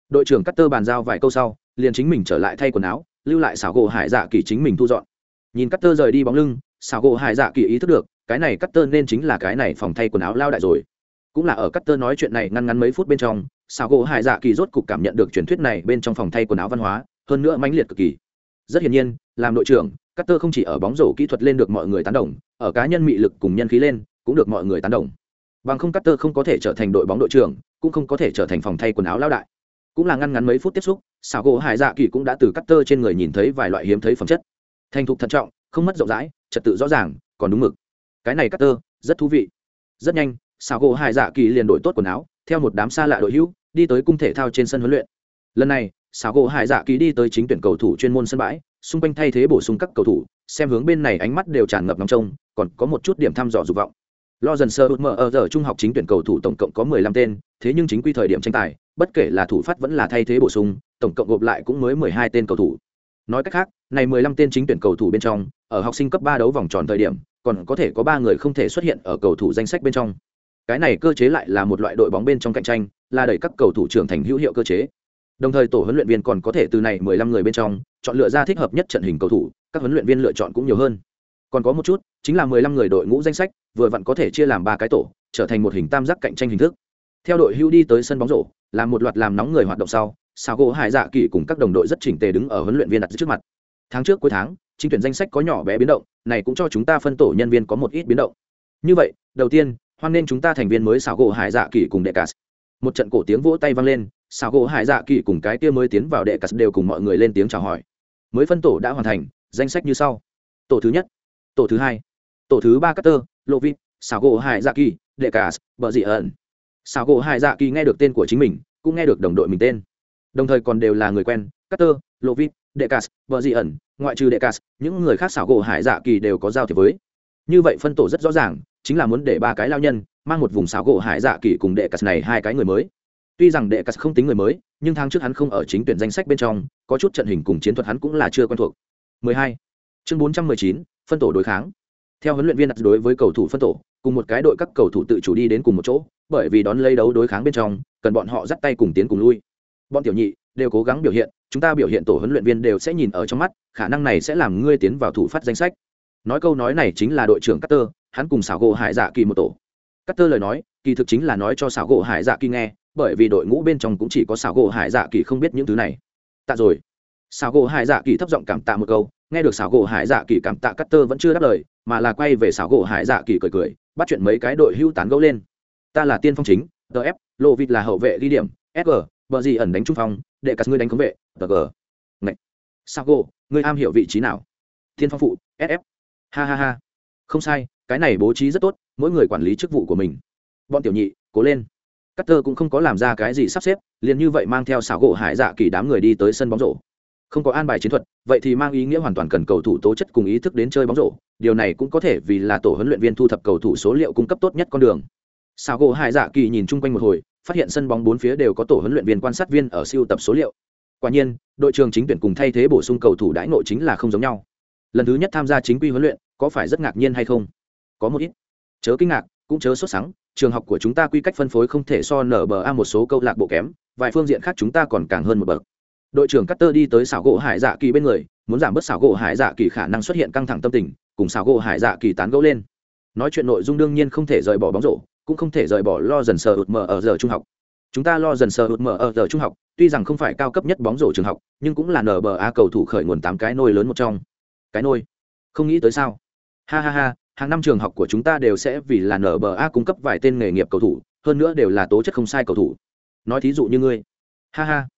Đội trưởng cắt tơ bàn giao vài câu sau, liền chính mình trở lại thay quần áo, lưu lại xảo gỗ hải dạ kỳ chính mình thu dọn. Nhìn cắt tơ rời đi bóng lưng xảo gỗ hải dạ kỳ ý thức được, cái này cắt tơ nên chính là cái này phòng thay quần áo lao đại rồi. Cũng là ở cắt tơ nói chuyện này ngăn ngắn mấy phút bên trong xảo gỗ hải dạ kỳ rốt cục cảm nhận được truyền thuyết này bên trong phòng thay quần áo văn hóa, hơn nữa mãnh liệt cực kỳ. Rất hiển nhiên làm đội trưởng, Carter không chỉ ở bóng rổ kỹ thuật lên được mọi người tán đồng, ở cá nhân mị lực cùng nhân khí lên, cũng được mọi người tán đồng. Bằng không Carter không có thể trở thành đội bóng đội trưởng, cũng không có thể trở thành phòng thay quần áo lao đại. Cũng là ngăn ngắn mấy phút tiếp xúc, xảo gỗ hải dạ kỳ cũng đã từ Carter trên người nhìn thấy vài loại hiếm thấy phẩm chất. Thành thục thận trọng, không mất rộng rãi, trật tự rõ ràng, còn đúng mực. Cái này Carter, rất thú vị. Rất nhanh, xảo gỗ hải dạ kỳ liền đổi tốt quần áo, theo một đám xa lạ đội hữu, đi tới cung thể thao trên sân huấn luyện. Lần này xảo gỗ hải dạ kỳ đi tới chính tuyển cầu thủ chuyên môn sân bãi, xung quanh thay thế bổ sung các cầu thủ, xem hướng bên này ánh mắt đều tràn ngập ngóng trông, còn có một chút điểm thăm dò dục vọng. Lo dần sơ út mơ ở giờ trung học chính tuyển cầu thủ tổng cộng có mười lăm tên, thế nhưng chính quy thời điểm tranh tài, bất kể là thủ phát vẫn là thay thế bổ sung, tổng cộng gộp lại cũng mới mười hai tên cầu thủ. Nói cách khác, này mười lăm tên chính tuyển cầu thủ bên trong, ở học sinh cấp ba đấu vòng tròn thời điểm, còn có thể có ba người không thể xuất hiện ở cầu thủ danh sách bên trong. Cái này cơ chế lại là một loại đội bóng bên trong cạnh tranh, là đẩy các cầu thủ trưởng thành hữu hiệu cơ chế đồng thời tổ huấn luyện viên còn có thể từ này mười lăm người bên trong, chọn lựa ra thích hợp nhất trận hình cầu thủ, các huấn luyện viên lựa chọn cũng nhiều hơn. Còn có một chút, chính là mười lăm người đội ngũ danh sách, vừa vặn có thể chia làm ba cái tổ, trở thành một hình tam giác cạnh tranh hình thức. Theo đội hưu đi tới sân bóng rổ, làm một loạt làm nóng người hoạt động sau sao gỗ hải dạ kỳ cùng các đồng đội rất chỉnh tề đứng ở huấn luyện viên đặt trước mặt. Tháng trước cuối tháng, chính tuyển danh sách có nhỏ bé biến động, này cũng cho chúng ta phân tổ nhân viên có một ít biến động. Như vậy, đầu tiên, hoan nên chúng ta thành viên mới xảo gỗ hải dạ kỳ cùng đệ cả một trận cổ tiếng vỗ tay vang lên xào gỗ hải dạ kỳ cùng cái kia mới tiến vào đệ cắt đều cùng mọi người lên tiếng chào hỏi. Mới phân tổ đã hoàn thành, danh sách như sau. Tổ thứ nhất, tổ thứ hai, tổ thứ ba cutter lộ vịt xào gỗ hải dạ kỳ, đệ cắt bờ dị ẩn. Xào gỗ hải dạ kỳ nghe được tên của chính mình, cũng nghe được đồng đội mình tên. Đồng thời còn đều là người quen cutter lộ vịt, đệ cắt bờ dị ẩn, ngoại trừ đệ cắt những người khác xào gỗ hải dạ kỳ đều có giao thiệp với. Như vậy phân tổ rất rõ ràng, chính là muốn để ba cái lao nhân, mang một vùng xào gỗ hải dạ kỳ cùng đệ cắt này hai cái người mới tuy rằng đệ Cắt không tính người mới nhưng tháng trước hắn không ở chính tuyển danh sách bên trong có chút trận hình cùng chiến thuật hắn cũng là chưa quen thuộc. 12. chương 419, phân tổ đối kháng. Theo huấn luyện viên đặt đối với cầu thủ phân tổ cùng một cái đội các cầu thủ tự chủ đi đến cùng một chỗ bởi vì đón lấy đấu đối kháng bên trong cần bọn họ dắt tay cùng tiến cùng lui. Bọn tiểu nhị đều cố gắng biểu hiện chúng ta biểu hiện tổ huấn luyện viên đều sẽ nhìn ở trong mắt khả năng này sẽ làm ngươi tiến vào thủ phát danh sách. Nói câu nói này chính là đội trưởng Cutter, hắn cùng xảo gỗ hải dạ kỳ một tổ. Cutter lời nói kỳ thực chính là nói cho xảo gỗ hải dạ kỳ nghe bởi vì đội ngũ bên trong cũng chỉ có xảo gỗ hải dạ kỳ không biết những thứ này. Tạ rồi. Xảo gỗ hải dạ kỳ thấp giọng cảm tạ một câu, nghe được xảo gỗ hải dạ kỳ cảm tạ cắt tơ vẫn chưa đáp lời, mà là quay về xảo gỗ hải dạ kỳ cười cười, bắt chuyện mấy cái đội hưu tán gẫu lên. Ta là tiên phong chính tf lộ vịt là hậu vệ ghi điểm sg vợ gì ẩn đánh trung phong để cắt ngươi đánh cống vệ tg Ngậy. sao gỗ, ngươi am hiểu vị trí nào? Thiên phong phụ sf ha ha ha. Không sai, cái này bố trí rất tốt, mỗi người quản lý chức vụ của mình. Bọn tiểu nhị, cố lên cắt tơ cũng không có làm ra cái gì sắp xếp, liền như vậy mang theo xảo gỗ hải dạ kỳ đám người đi tới sân bóng rổ. Không có an bài chiến thuật, vậy thì mang ý nghĩa hoàn toàn cần cầu thủ tố chất cùng ý thức đến chơi bóng rổ, điều này cũng có thể vì là tổ huấn luyện viên thu thập cầu thủ số liệu cung cấp tốt nhất con đường. Xảo gỗ hải dạ kỳ nhìn chung quanh một hồi, phát hiện sân bóng bốn phía đều có tổ huấn luyện viên quan sát viên ở siêu tập số liệu. Quả nhiên, đội trường chính tuyển cùng thay thế bổ sung cầu thủ đãi nội chính là không giống nhau. Lần thứ nhất tham gia chính quy huấn luyện, có phải rất ngạc nhiên hay không? Có một ít. Chớ kinh ngạc, cũng chớ sốt sắng trường học của chúng ta quy cách phân phối không thể so nở bờ a một số câu lạc bộ kém, vài phương diện khác chúng ta còn càng hơn một bậc. Đội trưởng Cutter đi tới xảo gỗ hải dạ kỳ bên người, muốn giảm bớt xảo gỗ hải dạ kỳ khả năng xuất hiện căng thẳng tâm tình, cùng xảo gỗ hải dạ kỳ tán gẫu lên. Nói chuyện nội dung đương nhiên không thể rời bỏ bóng rổ, cũng không thể rời bỏ lo dần sờ ụt mờ ở giờ trung học. Chúng ta lo dần sờ ụt mờ ở giờ trung học, tuy rằng không phải cao cấp nhất bóng rổ trường học, nhưng cũng là nở bờ a cầu thủ khởi nguồn tám cái nôi lớn một trong. Cái nôi? Không nghĩ tới sao? Ha ha ha hàng năm trường học của chúng ta đều sẽ vì là nở bờ a cung cấp vài tên nghề nghiệp cầu thủ, hơn nữa đều là tố chất không sai cầu thủ. Nói thí dụ như ngươi. Ha ha.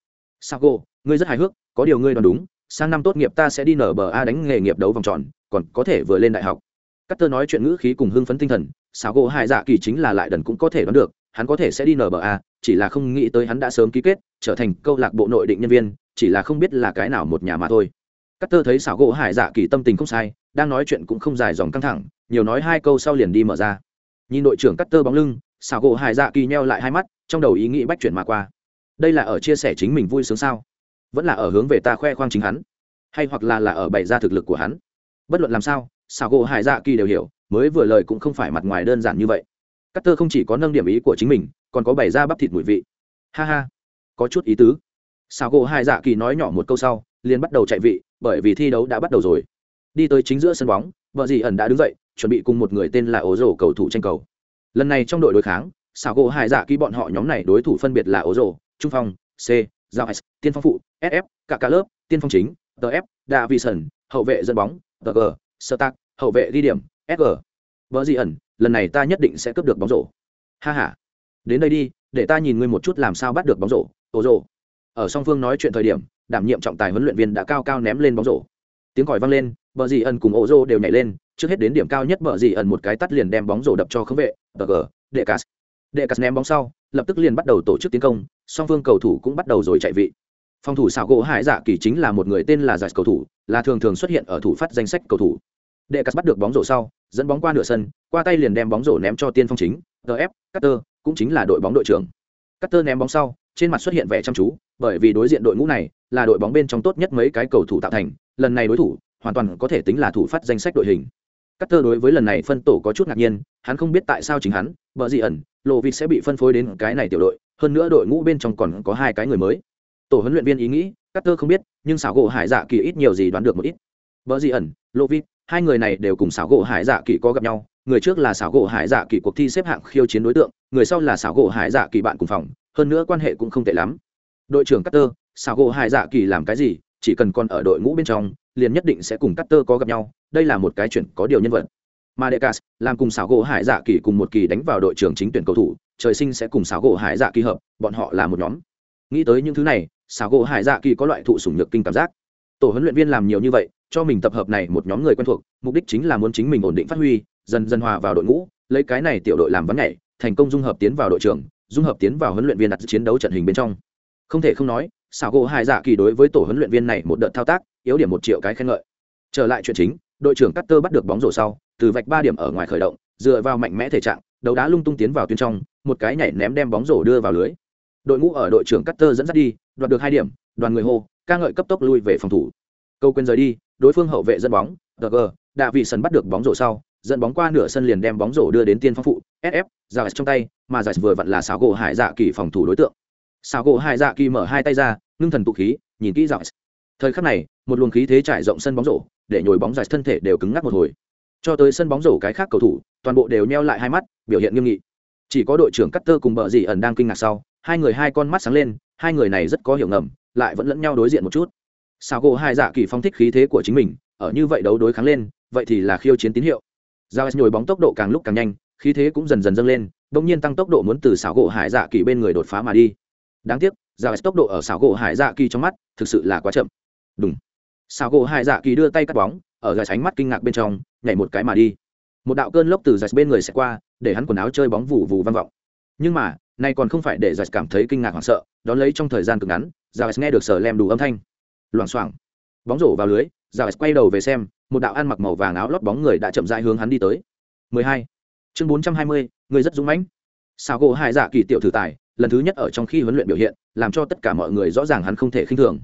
Sago, ngươi rất hài hước, có điều ngươi đoán đúng, sang năm tốt nghiệp ta sẽ đi nở bờ a đánh nghề nghiệp đấu vòng tròn, còn có thể vừa lên đại học. Cắt tơ nói chuyện ngữ khí cùng hưng phấn tinh thần, sago hai dạ kỳ chính là lại đần cũng có thể đoán được, hắn có thể sẽ đi nở bờ a, chỉ là không nghĩ tới hắn đã sớm ký kết, trở thành câu lạc bộ nội định nhân viên, chỉ là không biết là cái nào một nhà mà thôi. Cắt tơ thấy xảo gỗ hải dạ kỳ tâm tình không sai, đang nói chuyện cũng không dài dòng căng thẳng nhiều nói hai câu sau liền đi mở ra. Nhìn đội trưởng cắt tơ bóng lưng, xảo gỗ hải dạ kỳ nheo lại hai mắt, trong đầu ý nghĩ bách chuyển mà qua. Đây là ở chia sẻ chính mình vui sướng sao? Vẫn là ở hướng về ta khoe khoang chính hắn? Hay hoặc là là ở bày ra thực lực của hắn? Bất luận làm sao, xảo gỗ hải dạ kỳ đều hiểu, mới vừa lời cũng không phải mặt ngoài đơn giản như vậy. Cắt tơ không chỉ có nâng điểm ý của chính mình, còn có bày ra bắp thịt mùi vị. Ha ha, có chút ý tứ. Xảo gỗ hải dạ kỳ nói nhỏ một câu sau, liền bắt đầu chạy vị, bởi vì thi đấu đã bắt đầu rồi. Đi tới chính giữa sân bóng, vợ dì ẩn đã đứng dậy chuẩn bị cùng một người tên là ố rổ cầu thủ tranh cầu. Lần này trong đội đối kháng, xảo gỗ hải dạ ký bọn họ nhóm này đối thủ phân biệt là ố rổ trung phong, c, giao s tiên phong phụ sf cả cả lớp, tiên phong chính tf đa vi sần hậu vệ dẫn bóng tg sơ tạc, hậu vệ ghi điểm sg vợ di ẩn, lần này ta nhất định sẽ cướp được bóng rổ. Ha h a đến đây đi, để ta nhìn ngươi một chút làm sao bắt được bóng rổ ố rổ ở song phương nói chuyện thời điểm, đảm nhiệm trọng tài huấn luyện viên đã cao cao ném lên bóng rổ. Tiếng còi vang lên bờ dì ẩn cùng ô rô đều nhảy lên, trước hết đến điểm cao nhất bờ dì ẩn một cái tắt liền đem bóng rổ đập cho khống vệ tờ gờ, đệ cà đệ cà ném bóng sau, lập tức liền bắt đầu tổ chức tiến công, song phương cầu thủ cũng bắt đầu rồi chạy vị. Phòng thủ xảo gỗ hải dạ kỳ chính là một người tên là giải cầu thủ, là thường thường xuất hiện ở thủ phát danh sách cầu thủ. Đệ cas bắt được bóng rổ sau, dẫn bóng qua nửa sân, qua tay liền đem bóng rổ ném cho tiên phong chính gf cutter cũng chính là đội bóng đội trưởng. Cutter ném bóng sau, trên mặt xuất hiện vẻ chăm chú, bởi vì đối diện đội ngũ này là đội bóng bên trong tốt nhất mấy cái cầu thủ tạo thành, lần này đối thủ hoàn toàn có thể tính là thủ phát danh sách đội hình Cutter đối với lần này phân tổ có chút ngạc nhiên, hắn không biết tại sao chính hắn, bờ gì ẩn, lộ vịt sẽ bị phân phối đến cái này tiểu đội, hơn nữa đội ngũ bên trong còn có hai cái người mới. Tổ huấn luyện viên ý nghĩ, Cutter không biết, nhưng xảo gỗ Hải Dạ Kỳ ít nhiều gì đoán được một ít. Bờ gì ẩn, lộ vịt, hai người này đều cùng xảo gỗ Hải Dạ Kỳ có gặp nhau, người trước là xảo gỗ Hải Dạ Kỳ cuộc thi xếp hạng khiêu chiến đối tượng, người sau là xảo gỗ Hải Dạ Kỳ bạn cùng phòng, hơn nữa quan hệ cũng không tệ lắm. Đội trưởng Cutter, xảo gỗ Hải Dạ Kỳ làm cái gì, chỉ cần còn ở đội ngũ bên trong liền nhất định sẽ cùng cắt tơ có gặp nhau, đây là một cái chuyện có điều nhân vật. Mà decas làm cùng xảo gỗ hải dạ kỳ cùng một kỳ đánh vào đội trưởng chính tuyển cầu thủ, trời sinh sẽ cùng xảo gỗ hải dạ kỳ hợp, bọn họ là một nhóm. Nghĩ tới những thứ này, xảo gỗ hải dạ kỳ có loại thụ sủng nhược kinh cảm giác. Tổ huấn luyện viên làm nhiều như vậy, cho mình tập hợp này một nhóm người quen thuộc, mục đích chính là muốn chính mình ổn định phát huy, dần dần hòa vào đội ngũ, lấy cái này tiểu đội làm vấn nhảy, thành công dung hợp tiến vào đội trưởng, dung hợp tiến vào huấn luyện viên đặt chiến đấu trận hình bên trong. Không thể không nói xảo gỗ hải dạ kỳ đối với tổ huấn luyện viên này một đợt thao tác, yếu điểm một triệu cái khen ngợi. Trở lại chuyện chính, đội trưởng Cutter bắt được bóng rổ sau, từ vạch ba điểm ở ngoài khởi động, dựa vào mạnh mẽ thể trạng, đấu đá lung tung tiến vào tuyến trong, một cái nhảy ném đem bóng rổ đưa vào lưới. Đội ngũ ở đội trưởng Cutter dẫn dắt đi, đoạt được hai điểm, đoàn người hô, ca ngợi cấp tốc lui về phòng thủ. Câu quên rời đi, đối phương hậu vệ dẫn bóng gg đạ vị sân bắt được bóng rổ sau, dẫn bóng qua nửa sân liền đem bóng rổ đưa đến tiên phong phụ sf giải trong tay, mà giải vừa vặn là xáo gỗ hải dạ kỳ phòng thủ đối tượng xáo gỗ hải dạ kỳ mở hai tay ra, ngưng thần tụ khí, nhìn kỹ giải thời khắc này, một luồng khí thế trải rộng sân bóng rổ, để nhồi bóng giải thân thể đều cứng ngắc một hồi. Cho tới sân bóng rổ cái khác cầu thủ, toàn bộ đều nheo lại hai mắt, biểu hiện nghiêm nghị. Chỉ có đội trưởng cắt tơ cùng bờ dì ẩn đang kinh ngạc sau, hai người hai con mắt sáng lên, hai người này rất có hiểu ngầm, lại vẫn lẫn nhau đối diện một chút. Sao gỗ hai dạ kỳ phong thích khí thế của chính mình, ở như vậy đấu đối kháng lên, vậy thì là khiêu chiến tín hiệu. Giao nhồi bóng tốc độ càng lúc càng nhanh, khí thế cũng dần dần dâng lên, đột nhiên tăng tốc độ muốn từ xảo gỗ hải dạ kỳ bên người đột phá mà đi đáng tiếc giao tốc độ ở xảo gỗ hải dạ kỳ trong mắt thực sự là quá chậm. Đúng xảo gỗ hải dạ kỳ đưa tay cắt bóng ở gạch ánh mắt kinh ngạc bên trong nhảy một cái mà đi. Một đạo cơn lốc từ gạch bên người sẽ qua để hắn quần áo chơi bóng vù vù vang vọng. Nhưng mà nay còn không phải để gạch cảm thấy kinh ngạc hoảng sợ đón lấy trong thời gian cực ngắn giao nghe được sở lem đủ âm thanh. Loảng xoảng. Bóng rổ vào lưới giao quay đầu về xem một đạo ăn mặc màu vàng áo lót bóng người đã chậm rãi hướng hắn đi tới. 12. chương 420, người rất dũng mãnh. Sào gỗ Hải dạ kỳ tiểu thử tài lần thứ nhất ở trong khi huấn luyện biểu hiện, làm cho tất cả mọi người rõ ràng hắn không thể khinh thường.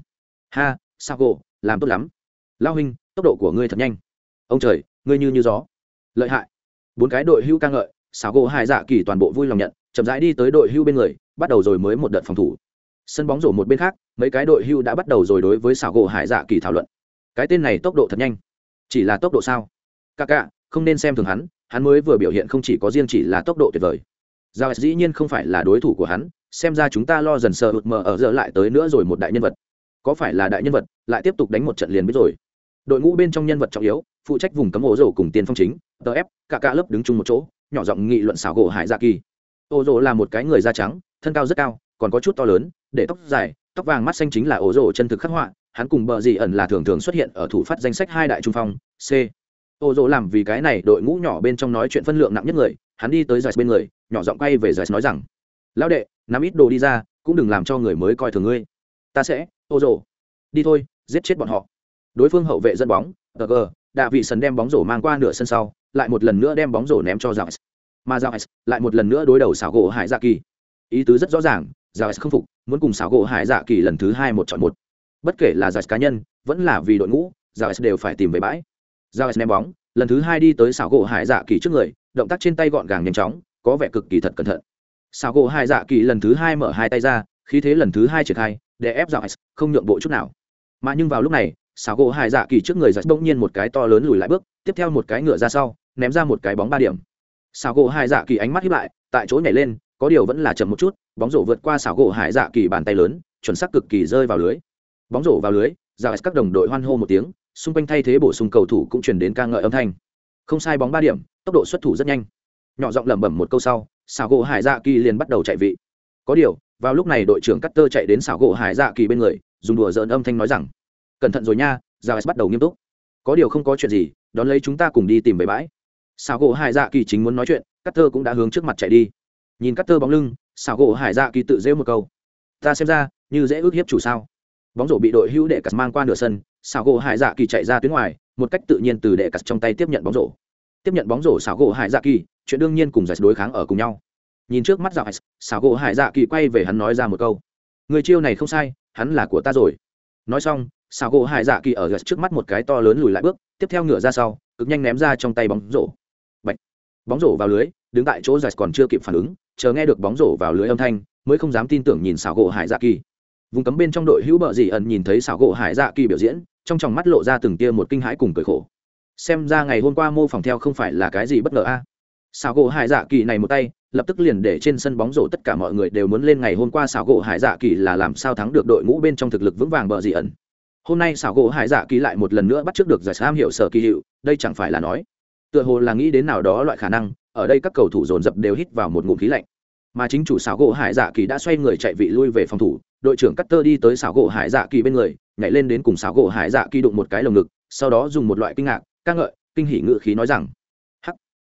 Ha sao gỗ làm tốt lắm. Lao huynh, tốc độ của ngươi thật nhanh. Ông trời, ngươi như như gió. Lợi hại. Bốn cái đội hưu ca ngợi sao gỗ hai dạ kỳ toàn bộ vui lòng nhận, chậm rãi đi tới đội hưu bên người, bắt đầu rồi mới một đợt phòng thủ. Sân bóng rổ một bên khác, mấy cái đội hưu đã bắt đầu rồi đối với xảo gỗ hải dạ kỳ thảo luận. Cái tên này tốc độ thật nhanh. Chỉ là tốc độ sao? Ca ca không nên xem thường hắn hắn mới vừa biểu hiện không chỉ có riêng chỉ là tốc độ tuyệt vời giao dĩ nhiên không phải là đối thủ của hắn, xem ra chúng ta lo dần sờ hụt mờ ở giờ lại tới nữa rồi một đại nhân vật. Có phải là đại nhân vật, lại tiếp tục đánh một trận liền biết rồi. Đội ngũ bên trong nhân vật trọng yếu, phụ trách vùng cấm ổ rổ cùng tiền phong chính, tờ ép cả cả lớp đứng chung một chỗ, nhỏ giọng nghị luận xảo gỗ hải dạ kỳ. Ổ rổ là một cái người da trắng, thân cao rất cao, còn có chút to lớn, để tóc dài, tóc vàng mắt xanh chính là ổ rổ chân thực khắc họa, hắn cùng bờ dị ẩn là thường thường xuất hiện ở thủ phát danh sách hai đại trung phong, c. Ô dỗ làm vì cái này đội ngũ nhỏ bên trong nói chuyện phân lượng nặng nhất người, hắn đi tới giải bên người nhỏ giọng quay về giải nói rằng lão đệ nắm ít đồ đi ra cũng đừng làm cho người mới coi thường ngươi. Ta sẽ ô rồ, đi thôi giết chết bọn họ. Đối phương hậu vệ dẫn bóng gg đạ vị sần đem bóng rổ mang qua nửa sân sau lại một lần nữa đem bóng rổ ném cho dạo mà dạo lại một lần nữa đối đầu xảo gỗ hải dạ kỳ. Ý tứ rất rõ ràng dạo không phục muốn cùng xảo gỗ hải dạ kỳ lần thứ hai một chọn một. Bất kể là giải cá nhân vẫn là vì đội ngũ giải đều phải tìm về bãi. Giải ném bóng lần thứ hai đi tới xảo gỗ hải dạ kỳ trước người động tác trên tay gọn gàng nhanh chóng có vẻ cực kỳ thật cẩn thận. Xảo gỗ hai dạ kỳ lần thứ hai mở hai tay ra, khí thế lần thứ hai triển khai, để ép giao không nhượng bộ chút nào. Mà nhưng vào lúc này, sao gỗ hai dạ kỳ trước người giải bỗng nhiên một cái to lớn lùi lại bước, tiếp theo một cái ngựa ra sau, ném ra một cái bóng ba điểm. Sao gỗ hai dạ kỳ ánh mắt hiếp lại, tại chỗ nhảy lên, có điều vẫn là chậm một chút, bóng rổ vượt qua xảo gỗ hải dạ kỳ bàn tay lớn, chuẩn xác cực kỳ rơi vào lưới. Bóng rổ vào lưới giao các đồng đội hoan hô một tiếng, xung quanh thay thế bổ sung cầu thủ cũng chuyển đến ca ngợi âm thanh. Không sai bóng ba điểm, tốc độ xuất thủ rất nhanh nhỏ giọng lẩm bẩm một câu sau, xảo gỗ hải dạ kỳ liền bắt đầu chạy vị. Có điều, vào lúc này đội trưởng cắt tơ chạy đến xảo gỗ hải dạ kỳ bên người, dùng đùa dợn âm thanh nói rằng, cẩn thận rồi nha giao bắt đầu nghiêm túc. Có điều không có chuyện gì, đón lấy chúng ta cùng đi tìm về bãi. Xảo gỗ hải dạ kỳ chính muốn nói chuyện cắt tơ cũng đã hướng trước mặt chạy đi. Nhìn cắt tơ bóng lưng, xảo gỗ hải dạ kỳ tự rêu một câu, ta xem ra, như dễ ước hiếp chủ sao. Bóng rổ bị đội hữu đệ cắt mang qua nửa sân, xảo gỗ hải dạ kỳ chạy ra tuyến ngoài, một cách tự nhiên từ đệ cắt trong tay tiếp nhận bóng rổ. Tiếp nhận bóng rổ xảo gỗ hải dạ kỳ chuyện đương nhiên cùng giải đối kháng ở cùng nhau. Nhìn trước mắt dạo xảo gỗ hải dạ kỳ quay về hắn nói ra một câu. Người chiêu này không sai, hắn là của ta rồi. Nói xong, xảo gỗ hải dạ kỳ ở giật trước mắt một cái to lớn lùi lại bước, tiếp theo ngửa ra sau, cực nhanh ném ra trong tay bóng rổ. Bạch. bóng rổ vào lưới, đứng tại chỗ giải còn chưa kịp phản ứng, chờ nghe được bóng rổ vào lưới âm thanh, mới không dám tin tưởng nhìn xảo gỗ hải dạ kỳ. Vùng cấm bên trong đội hữu bợ dì ẩn nhìn thấy xảo gỗ hải dạ kỳ biểu diễn, trong tròng mắt lộ ra từng tia một kinh hãi cùng cười khổ. Xem ra ngày hôm qua mô phỏng theo không phải là cái gì bất ngờ a. à xảo gỗ hải dạ kỳ này một tay, lập tức liền để trên sân bóng rổ tất cả mọi người đều muốn lên ngày hôm qua xảo gỗ hải dạ kỳ là làm sao thắng được đội ngũ bên trong thực lực vững vàng bờ dị ẩn. Hôm nay xảo gỗ hải dạ kỳ lại một lần nữa bắt trước được giải sam hiệu sở kỳ hiệu đây chẳng phải là nói, tựa hồ là nghĩ đến nào đó loại khả năng, ở đây các cầu thủ dồn dập đều hít vào một ngụm khí lạnh. Mà chính chủ xảo gỗ hải dạ kỳ đã xoay người chạy vị lui về phòng thủ, đội trưởng cutter đi tới xảo gỗ hải dạ kỳ bên người, nhảy lên đến cùng xảo gỗ hải dạ kỳ đụng một cái lồng ngực, sau đó dùng một loại kinh ngạc, ca ngợi, kinh hỉ ngự khí nói rằng, hắc,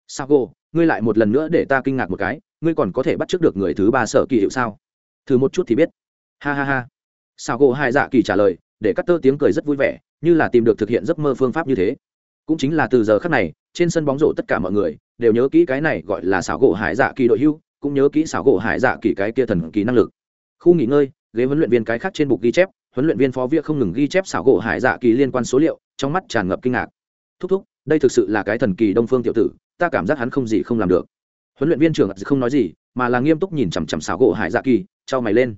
xảo gỗ ngươi lại một lần nữa để ta kinh ngạc một cái, ngươi còn có thể bắt trước được người thứ ba sở kỳ hiệu sao? Thử một chút thì biết. Ha ha ha. Sao gỗ hải dạ kỳ trả lời, để cắt tơ tiếng cười rất vui vẻ, như là tìm được thực hiện giấc mơ phương pháp như thế. Cũng chính là từ giờ khắc này, trên sân bóng rổ tất cả mọi người đều nhớ kỹ cái này gọi là xảo gỗ hải dạ kỳ đội hưu, cũng nhớ kỹ xảo gỗ hải dạ kỳ cái kia thần kỳ năng lực. Khu nghỉ ngơi, ghế huấn luyện viên cái khác trên bục ghi chép, huấn luyện viên phó vĩa không ngừng ghi chép xảo gỗ hải dạ kỳ liên quan số liệu, trong mắt tràn ngập kinh ngạc. Thúc thúc, đây thực sự là cái thần kỳ đông phương tiểu tử ta cảm giác hắn không gì không làm được. Huấn luyện viên trưởng không nói gì, mà là nghiêm túc nhìn chằm chằm xảo gỗ hải dạ kỳ, trao mày lên.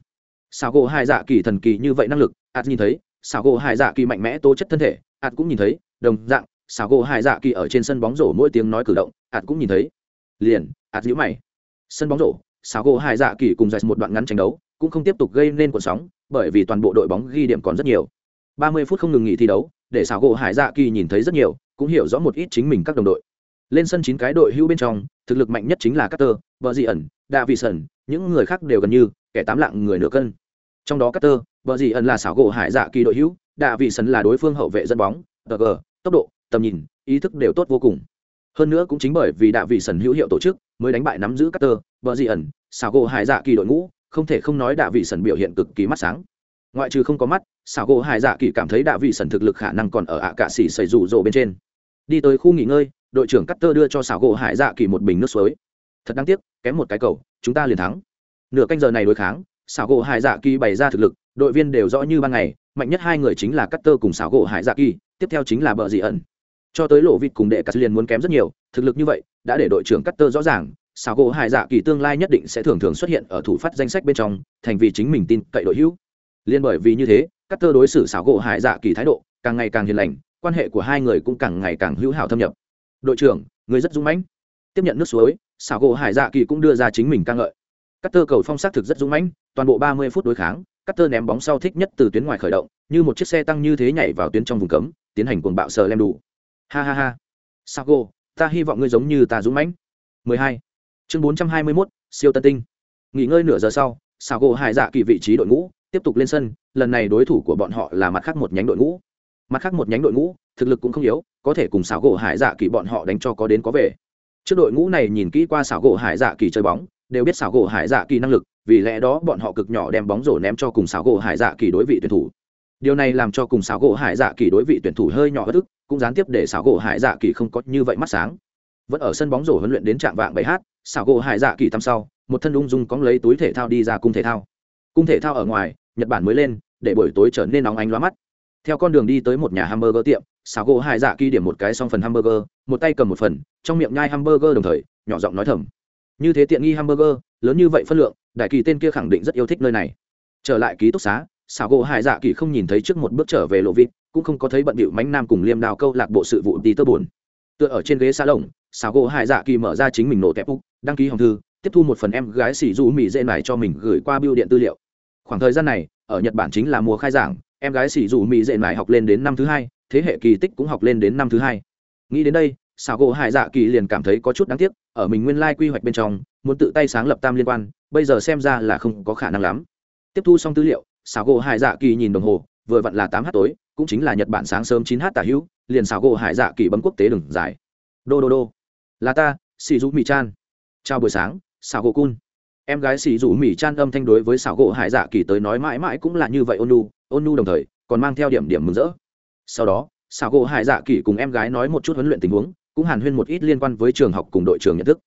Xảo gỗ hải dạ kỳ thần kỳ như vậy năng lực, ạt nhìn thấy xảo gỗ hải dạ kỳ mạnh mẽ tố chất thân thể, ạt cũng nhìn thấy, đồng dạng xảo gỗ hải dạ kỳ ở trên sân bóng rổ mỗi tiếng nói cử động, ạt cũng nhìn thấy. Liền, ạt nhíu mày. Sân bóng rổ xảo gỗ hải dạ kỳ cùng dạch một đoạn ngắn tranh đấu, cũng không tiếp tục gây nên cuộn sóng, bởi vì toàn bộ đội bóng ghi điểm còn rất nhiều. Ba mươi phút không ngừng nghỉ thi đấu, để xảo gỗ hải dạ kỳ nhìn thấy rất nhiều, cũng hiểu rõ một ít chính mình các đồng đội lên sân chín cái đội hưu bên trong thực lực mạnh nhất chính là Carter, vợ dị ẩn đạ vị Sẩn, những người khác đều gần như kẻ tám lạng người nửa cân. Trong đó Carter, vợ dị ẩn là xảo gỗ hải dạ kỳ đội hữu đạ vị Sẩn là đối phương hậu vệ dẫn bóng tg tốc độ tầm nhìn ý thức đều tốt vô cùng. Hơn nữa cũng chính bởi vì đạ vị Sẩn hữu hiệu tổ chức mới đánh bại nắm giữ Carter, vợ dị ẩn xảo gỗ hải dạ kỳ đội ngũ không thể không nói đạ vị Sẩn biểu hiện cực kỳ mắt sáng. Ngoại trừ không có mắt xảo gỗ hải dạ kỳ cảm thấy đạ vị Sẩn thực lực khả năng còn ở ạ cả xỉ xảy rủ rộ bên trên đi tới khu nghỉ ngơi, đội trưởng cắt tơ đưa cho xảo gỗ hải dạ kỳ một bình nước suối. Thật đáng tiếc, kém một cái cầu, chúng ta liền thắng. Nửa canh giờ này đối kháng, xảo gỗ hải dạ kỳ bày ra thực lực, đội viên đều rõ như ban ngày, mạnh nhất hai người chính là cắt tơ cùng xảo gỗ hải dạ kỳ, tiếp theo chính là bờ dị ẩn. Cho tới lộ vịt cùng đệ cắt liền muốn kém rất nhiều, thực lực như vậy, đã để đội trưởng cắt tơ rõ ràng, xảo gỗ hải dạ kỳ tương lai nhất định sẽ thường thường xuất hiện ở thủ phát danh sách bên trong, thành vì chính mình tin cậy đội hữu. Liên bởi vì như thế cắt tơ đối xử xảo gỗ hải dạ kỳ thái độ càng ngày càng hiền lành quan hệ của hai người cũng càng ngày càng hữu hảo thâm nhập. Đội trưởng người rất dũng mãnh. Tiếp nhận nước suối xảo gỗ hải dạ kỳ cũng đưa ra chính mình ca ngợi. Các tơ cầu phong xác thực rất dũng mãnh toàn bộ ba mươi phút đối kháng các tơ ném bóng sau thích nhất từ tuyến ngoài khởi động như một chiếc xe tăng như thế nhảy vào tuyến trong vùng cấm tiến hành cuồng bạo sờ lem đủ. Ha ha ha. Sao cô ta hy vọng ngươi giống như ta dũng mãnh. 12. chương 421, siêu tân tinh. Nghỉ ngơi nửa giờ sau sao cô hải dạ kỳ vị trí đội ngũ tiếp tục lên sân lần này đối thủ của bọn họ là mặt khác một nhánh đội ngũ mặt khác một nhánh đội ngũ, thực lực cũng không yếu, có thể cùng xảo gỗ hải dạ kỳ bọn họ đánh cho có đến có về. Trước đội ngũ này nhìn kỹ qua xảo gỗ hải dạ kỳ chơi bóng, đều biết xảo gỗ hải dạ kỳ năng lực, vì lẽ đó bọn họ cực nhỏ đem bóng rổ ném cho cùng xảo gỗ hải dạ kỳ đối vị tuyển thủ. Điều này làm cho cùng xảo gỗ hải dạ kỳ đối vị tuyển thủ hơi nhỏ bất ức, cũng gián tiếp để xảo gỗ hải dạ kỳ không có như vậy mắt sáng. Vẫn ở sân bóng rổ huấn luyện đến trạng vạng bảy h xảo gỗ hải dạ kỳ tăm sau, một thân ung dung cóng lấy túi thể thao đi ra cung thể thao. Cung thể thao ở ngoài, nhật bản mới lên, để buổi tối trở nên nóng ánh lóa mắt theo con đường đi tới một nhà hamburger tiệm xảo gỗ hải dạ kỳ điểm một cái xong phần hamburger, một tay cầm một phần, trong miệng nhai hamburger đồng thời, nhỏ giọng nói thầm. Như thế tiện nghi hamburger, lớn như vậy phân lượng, đại kỳ tên kia khẳng định rất yêu thích nơi này. Trở lại ký túc xá xảo gỗ hải dạ kỳ không nhìn thấy trước một bước trở về lộ vịt, cũng không có thấy bận bịu mánh nam cùng liêm đào câu lạc bộ sự vụ đi tơ buồn. Tựa ở trên ghế xa lồng xảo gỗ hải dạ kỳ mở ra chính mình nổ tép úc, đăng ký hồng thư, tiếp thu một phần em gái xỉ du mỹ dễ này cho mình gửi qua biêu điện tư liệu. Khoảng thời gian này, ở nhật bản chính là mùa khai giảng em gái xỉ dù mỹ dệ mải học lên đến năm thứ hai, thế hệ kỳ tích cũng học lên đến năm thứ hai. Nghĩ đến đây, xảo gỗ hải dạ kỳ liền cảm thấy có chút đáng tiếc, ở mình nguyên lai quy hoạch bên trong, muốn tự tay sáng lập tam liên quan, bây giờ xem ra là không có khả năng lắm. Tiếp thu xong tư liệu, xảo gỗ hải dạ kỳ nhìn đồng hồ, vừa vặn là tám h tối, cũng chính là nhật bản sáng sớm chín h tả hữu, liền xảo gỗ hải dạ kỳ bấm quốc tế đường dài. Đô đô đô. Là ta, xì dù mỹ chan. Chào buổi sáng, xảo gỗ cun em gái xì dù mỹ chan âm thanh đối với xảo gỗ hải dạ kỳ tới nói mãi mãi cũng là như vậy ôn nu ôn nu đồng thời, còn mang theo điểm điểm mừng rỡ. Sau đó xảo gỗ hải dạ kỳ cùng em gái nói một chút huấn luyện tình huống, cũng hàn huyên một ít liên quan với trường học cùng đội trường nhận thức.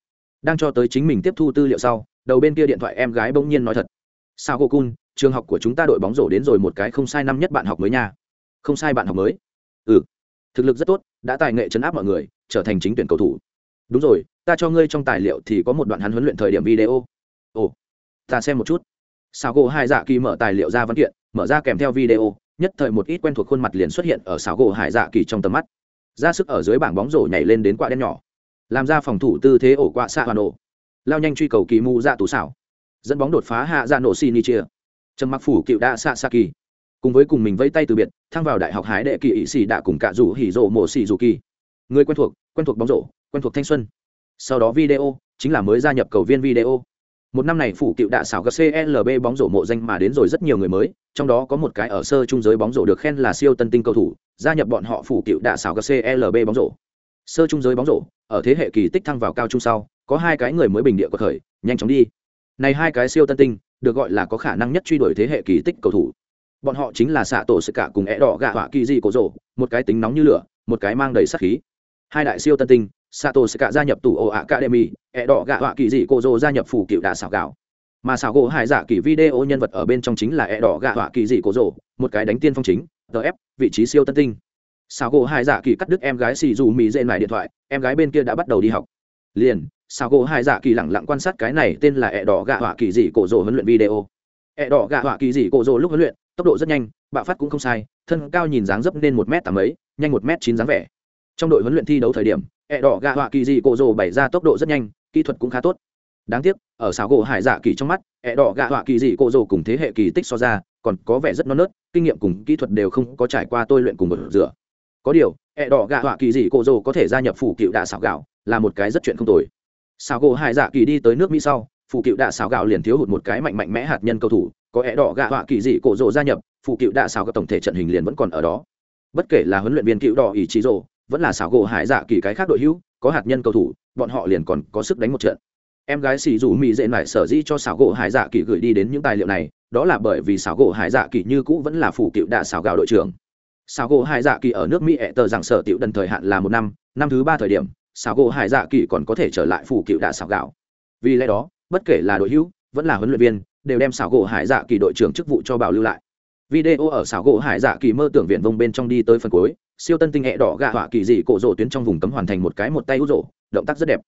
Đang cho tới chính mình tiếp thu tư liệu sau, đầu bên kia điện thoại em gái bỗng nhiên nói thật. Sao cô cun, trường học của chúng ta đội bóng rổ đến rồi một cái không sai năm nhất bạn học mới nha. Không sai bạn học mới? Ừ. Thực lực rất tốt, đã tài nghệ chấn áp mọi người, trở thành chính tuyển cầu thủ. Đúng rồi, ta cho ngươi trong tài liệu thì có một đoạn hắn huấn luyện thời điểm video. Ồ, ta xem một chút sao gỗ Hải dạ kỳ mở tài liệu ra văn kiện, mở ra kèm theo video, nhất thời một ít quen thuộc khuôn mặt liền xuất hiện ở xảo gỗ hải dạ kỳ trong tầm mắt. Ra sức ở dưới bảng bóng rổ nhảy lên đến quả đen nhỏ. Làm ra phòng thủ tư thế ổ quạ xạ hoàn ổ. Lao nhanh truy cầu kỳ mù dạ tù xảo dẫn bóng đột phá hạ dạ nổ xin đi chia trầm mặc phủ cựu đa xạ xa kỳ. Cùng với cùng mình vẫy tay từ biệt, thăng vào đại học hái đệ kỳ ỵ xì đạ cùng cả rủ hỉ rộ mổ xì dù kỳ. Người quen thuộc quen thuộc bóng rổ, quen thuộc thanh xuân. Sau đó video, chính là mới gia nhập cầu viên video một năm này phủ cựu đạ xảo gclb bóng rổ mộ danh mà đến rồi rất nhiều người mới, trong đó có một cái ở sơ trung giới bóng rổ được khen là siêu tân tinh cầu thủ, gia nhập bọn họ phủ cựu đạ xảo gclb bóng rổ. Sơ trung giới bóng rổ, ở thế hệ kỳ tích thăng vào cao trung sau, có hai cái người mới bình địa của khởi nhanh chóng đi. Này hai cái siêu tân tinh, được gọi là có khả năng nhất truy đuổi thế hệ kỳ tích cầu thủ. Bọn họ chính là xạ tổ sự cả cùng é đỏ gạ họa kỳ di cổ rổ một cái tính nóng như lửa, một cái mang đầy sát khí. Hai đại siêu tân tinh sato sẽ cả gia nhập tủ ổ academy ẹ đỏ gạ họa kỳ dị cô dô gia nhập phủ cựu đà xảo gạo. Mà xảo gỗ hải giả kỳ video nhân vật ở bên trong chính là ẹ đỏ gạ họa kỳ dị cô dô một cái đánh tiên phong chính tf vị trí siêu tân tinh. Xảo gỗ hải giả kỳ cắt đứt em gái xì dù mỹ dên lại điện thoại em gái bên kia đã bắt đầu đi học. Liền xảo gỗ hải giả kỳ lẳng lặng quan sát cái này tên là ẹ đỏ gạ họa kỳ dị cổ dô huấn luyện video. Ẹ đỏ gạ họa kỳ dị cổ dô lúc huấn luyện tốc độ rất nhanh bạo phát cũng không sai thân cao nhìn dáng dấp nên một m tám mấy, nhanh một m chín dáng vẻ. Trong đội huấn luyện thi đấu thời điểm ẹ đỏ gạ họa kỳ dị cổ rồ bày ra tốc độ rất nhanh, kỹ thuật cũng khá tốt. Đáng tiếc, ở xảo gỗ hải dạ kỳ trong mắt ẹ đỏ gạ họa kỳ dị cổ rồ cùng thế hệ kỳ tích so ra, còn có vẻ rất non nớt, kinh nghiệm cùng kỹ thuật đều không có trải qua tôi luyện cùng một rửa. Có điều ẹ đỏ gạ họa kỳ dị cô rồ có thể gia nhập phủ cựu đạ xảo gạo là một cái rất chuyện không tồi. Xảo gỗ hải dạ kỳ đi tới nước mỹ sau, phủ cựu đạ xảo gạo liền thiếu hụt một cái mạnh mạnh mẽ hạt nhân cầu thủ, có ẹ đỏ gạ họa kỳ dị cổ rồ gia nhập, phủ cựu đạ xảo gạo tổng thể trận hình liền vẫn còn ở đó. Bất kể là huấn luyện viên cựu đỏ ý chí rồ vẫn là xảo gỗ hải dạ kỳ cái khác đội hữu, có hạt nhân cầu thủ, bọn họ liền còn có sức đánh một trận. Em gái xì dù mỹ dễ nải sở dĩ cho xảo gỗ hải dạ kỳ gửi đi đến những tài liệu này, đó là bởi vì xảo gỗ hải dạ kỳ như cũ vẫn là phủ cựu đạ xảo gạo đội trưởng. Xảo gỗ hải dạ kỳ ở nước mỹ ẹ tờ rằng sở tiểu đần thời hạn là một năm năm thứ ba thời điểm, xảo gỗ hải dạ kỳ còn có thể trở lại phủ cựu đạ xảo gạo. Vì lẽ đó, bất kể là đội hữu, vẫn là huấn luyện viên, đều đem xảo gỗ hải dạ kỳ đội trưởng chức vụ cho bảo lưu lại. Video ở xảo gỗ hải dạ kỳ mơ tưởng viện vông bên trong đi tới phần cuối siêu tân tinh hẹ đỏ gạ họa kỳ dị cổ rổ tuyến trong vùng cấm hoàn thành một cái một tay út rổ, động tác rất đẹp.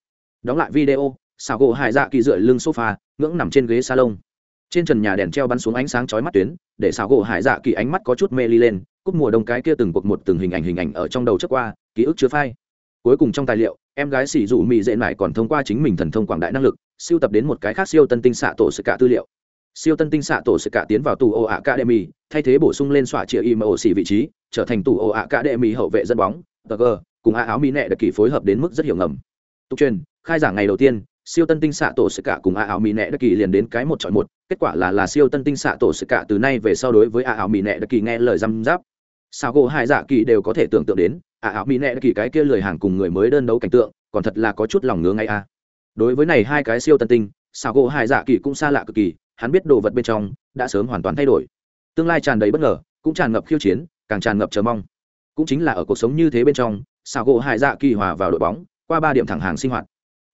Đóng lại video, xào gỗ hải dạ kỳ dựa lưng sofa, ngưỡng nằm trên ghế salon. Trên trần nhà đèn treo bắn xuống ánh sáng chói mắt tuyến, để xào gỗ hải dạ kỳ ánh mắt có chút mê ly lên, cúp mùa đông cái kia từng cuộc một từng hình ảnh hình ảnh ở trong đầu trước qua, ký ức chứa phai. Cuối cùng trong tài liệu, em gái xỉ dụ mỹ dễ mải còn thông qua chính mình thần thông quảng đại năng lực siêu tập đến một cái khác siêu tân tinh xạ tổ sự cả tư liệu siêu tân tinh xạ tổ sự cả tiến vào tù ô academy, thay thế bổ sung lên xỏa chia im imo xỉ vị trí, trở thành tù ô academy hậu vệ dân bóng tg cùng a áo mỹ nẹ đặc kỳ phối hợp đến mức rất hiểu ngầm. Tục truyền, khai giảng ngày đầu tiên, siêu tân tinh xạ tổ sự cả cùng a áo mỹ nẹ đặc kỳ liền đến cái một chọi một, kết quả là là siêu tân tinh xạ tổ sự cả từ nay về sau đối với a áo mỹ nẹ đặc kỳ nghe lời răm giáp sao gỗ hai dạ kỳ đều có thể tưởng tượng đến, a áo mỹ nẹ đặc kỳ cái kia lời hàng cùng người mới đơn đấu cảnh tượng, còn thật là có chút lòng ngứa ngay a. Đối với này hai cái siêu tân tinh, sao gỗ hai dạ kỳ cũng xa lạ cực kỳ hắn biết đồ vật bên trong đã sớm hoàn toàn thay đổi. Tương lai tràn đầy bất ngờ, cũng tràn ngập khiêu chiến, càng tràn ngập chờ mong. Cũng chính là ở cuộc sống như thế bên trong sao gỗ hải dạ kỳ hòa vào đội bóng, qua ba điểm thẳng hàng sinh hoạt.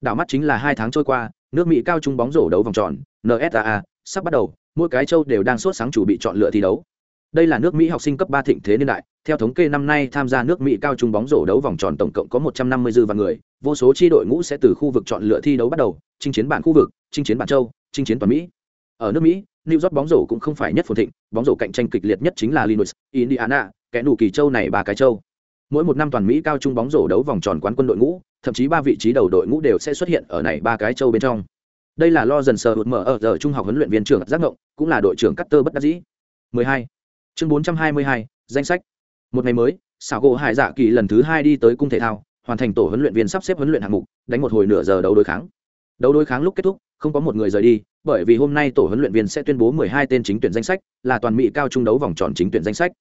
Đảo mắt chính là hai tháng trôi qua, nước mỹ cao trung bóng rổ đấu vòng tròn nsaa sắp bắt đầu, mỗi cái châu đều đang sốt sáng chủ bị chọn lựa thi đấu. Đây là nước mỹ học sinh cấp ba thịnh thế niên đại, theo thống kê năm nay tham gia nước mỹ cao trung bóng rổ đấu vòng tròn tổng cộng có một trăm năm mươi dư vạn người, vô số tri đội ngũ sẽ từ khu vực chọn lựa thi đấu bắt đầu, chinh chiến bản khu vực, chinh chiến bản châu, chinh chiến toàn mỹ ở nước mỹ new york bóng rổ cũng không phải nhất phồn thịnh bóng rổ cạnh tranh kịch liệt nhất chính là Illinois, indiana kẻ nụ kỳ châu này ba cái châu. Mỗi một năm toàn mỹ cao trung bóng rổ đấu vòng tròn quán quân đội ngũ thậm chí ba vị trí đầu đội ngũ đều sẽ xuất hiện ở này ba cái châu bên trong. Đây là lo dần sờ hụt mở ở giờ trung học huấn luyện viên trưởng giác ngộng cũng là đội trưởng Cutter bất đắc dĩ. 12. chương 422, danh sách. Một ngày mới Sào gỗ hải dạ kỳ lần thứ hai đi tới cung thể thao hoàn thành tổ huấn luyện viên sắp xếp huấn luyện hạng mục đánh một hồi nửa giờ đấu đối kháng. Đấu đối kháng lúc kết thúc không có một người rời đi bởi vì hôm nay tổ huấn luyện viên sẽ tuyên bố 12 tên chính tuyển danh sách là toàn mỹ cao trung đấu vòng tròn chính tuyển danh sách.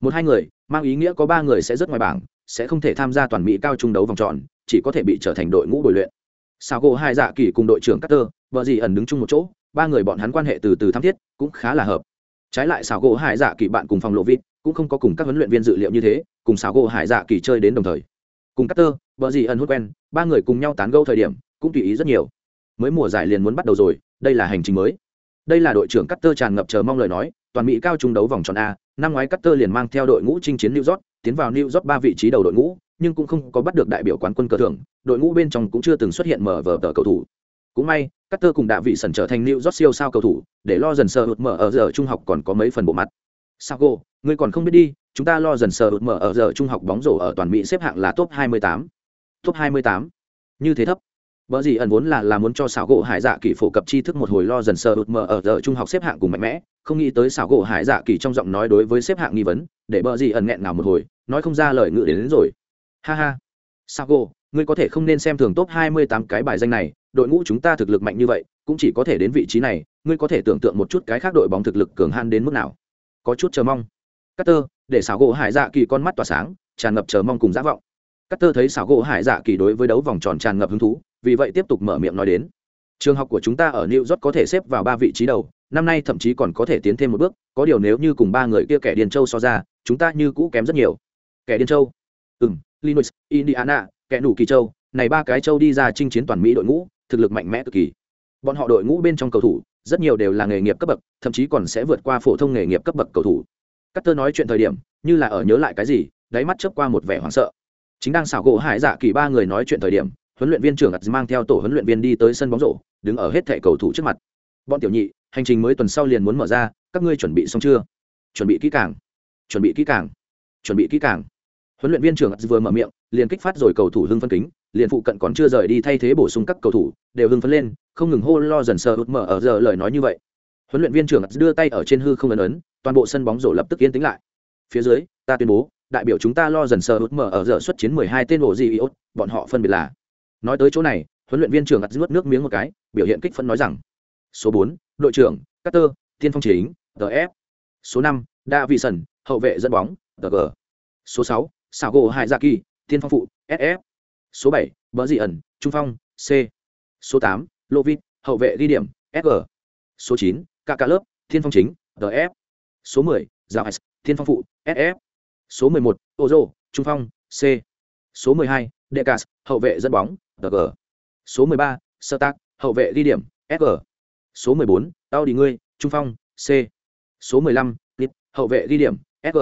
Một hai người mang ý nghĩa có ba người sẽ rất ngoài bảng sẽ không thể tham gia toàn mỹ cao trung đấu vòng tròn chỉ có thể bị trở thành đội ngũ bồi luyện. Sao gỗ hai dạ kỳ cùng đội trưởng Carter, vợ gì ẩn đứng chung một chỗ ba người bọn hắn quan hệ từ từ thắm thiết cũng khá là hợp. Trái lại xảo gỗ hải dạ kỳ bạn cùng phòng lộ vịt cũng không có cùng các huấn luyện viên dự liệu như thế cùng xảo gỗ hải dạ kỳ chơi đến đồng thời. Cùng Carter, vợ gì ẩn hút quen ba người cùng nhau tán gẫu thời điểm cũng tùy ý rất nhiều. Mới mùa giải liền muốn bắt đầu rồi đây là hành trình mới đây là đội trưởng Carter tràn ngập chờ mong lời nói toàn mỹ cao trung đấu vòng tròn a năm ngoái Carter liền mang theo đội ngũ chinh chiến New York tiến vào New York ba vị trí đầu đội ngũ nhưng cũng không có bắt được đại biểu quán quân cờ thưởng đội ngũ bên trong cũng chưa từng xuất hiện mở vở tờ cầu thủ cũng may Carter cùng đạ vị sần trở thành New York siêu sao cầu thủ để lo dần sờ hụt mở ở giờ trung học còn có mấy phần bộ mặt Sago, ngươi còn không biết đi, chúng ta lo dần sờ hụt mở ở giờ trung học bóng rổ ở toàn Mỹ xếp hạng là top 28. Top 28. Như thế thấp. Bở gì ẩn vốn là là muốn cho xảo gỗ hải dạ kỳ phổ cập tri thức một hồi lo dần sờ ụt mờ ở giờ trung học xếp hạng cùng mạnh mẽ, không nghĩ tới xảo gỗ hải dạ kỳ trong giọng nói đối với xếp hạng nghi vấn, để bở gì ẩn nghẹn ngào một hồi, nói không ra lời ngữ đến, đến rồi. Ha ha. Xảo gỗ, ngươi có thể không nên xem thường top 28 cái bài danh này, đội ngũ chúng ta thực lực mạnh như vậy, cũng chỉ có thể đến vị trí này, ngươi có thể tưởng tượng một chút cái khác đội bóng thực lực cường han đến mức nào. Có chút chờ mong. Carter, để xảo gỗ hải dạ kỳ con mắt tỏa sáng, tràn ngập chờ mong cùng dã vọng. Carter thấy xảo gỗ hải dạ kỳ đối với đấu vòng tròn tràn ngập hứng thú, vì vậy tiếp tục mở miệng nói đến. Trường học của chúng ta ở new york có thể xếp vào ba vị trí đầu, năm nay thậm chí còn có thể tiến thêm một bước, có điều nếu như cùng ba người kia kẻ điền châu so ra, chúng ta như cũ kém rất nhiều. Kẻ điền châu ừ m linux indiana, kẻ đủ kỳ châu này ba cái châu đi ra chinh chiến toàn mỹ đội ngũ, thực lực mạnh mẽ cực kỳ. Bọn họ đội ngũ bên trong cầu thủ, rất nhiều đều là nghề nghiệp cấp bậc, thậm chí còn sẽ vượt qua phổ thông nghề nghiệp cấp bậc cầu thủ. Cắt tơ nói chuyện thời điểm, như là ở nhớ lại cái gì, đáy mắt chớp qua một vẻ hoảng sợ. Chính đang xảo gỗ hải dạ kỳ ba người nói chuyện thời điểm huấn luyện viên trưởng ắt mang theo tổ huấn luyện viên đi tới sân bóng rổ, đứng ở hết thẻ cầu thủ trước mặt. Bọn tiểu nhị, hành trình mới tuần sau liền muốn mở ra, các ngươi chuẩn bị xong chưa? Chuẩn bị kỹ càng, chuẩn bị kỹ càng, chuẩn bị kỹ càng. Huấn luyện viên trưởng vừa mở miệng, liền kích phát rồi cầu thủ hưng phân kính, liền phụ cận còn chưa rời đi thay thế bổ sung các cầu thủ, đều hưng phấn lên, không ngừng hô lo dần sờ hụt mở ở giờ lời nói như vậy. Huấn luyện viên trưởng đưa tay ở trên hư không ấn ấn, toàn bộ sân bóng rổ lập tức yên tĩnh lại. Phía dưới, ta tuyên bố, đại biểu chúng ta lo dần sờ hụt mở ở giờ xuất chiến 12 tên ổ gì iốt bọn họ phân biệt là nói tới chỗ này huấn luyện viên trưởng ắt nuốt nước miếng một cái biểu hiện kích phấn nói rằng số 4, đội trưởng Carter tiên phong chính tf số 5, đa vị sần hậu vệ dẫn bóng tg số 6, xảo gỗ hải dạ kỳ tiên phong phụ sf số 7, bờ dị ẩn trung phong c. Số 8, lô vít hậu vệ ghi điểm sg số 9, cả cả lớp thiên phong chính df số 10, giáo s thiên phong phụ sf số 11, ozo trung phong c. Số 12, decas hậu vệ dẫn bóng dg số 13, Stark, hậu vệ đi điểm sg số 14, tao đi ngươi trung phong c. Số 15, lip hậu vệ đi điểm sg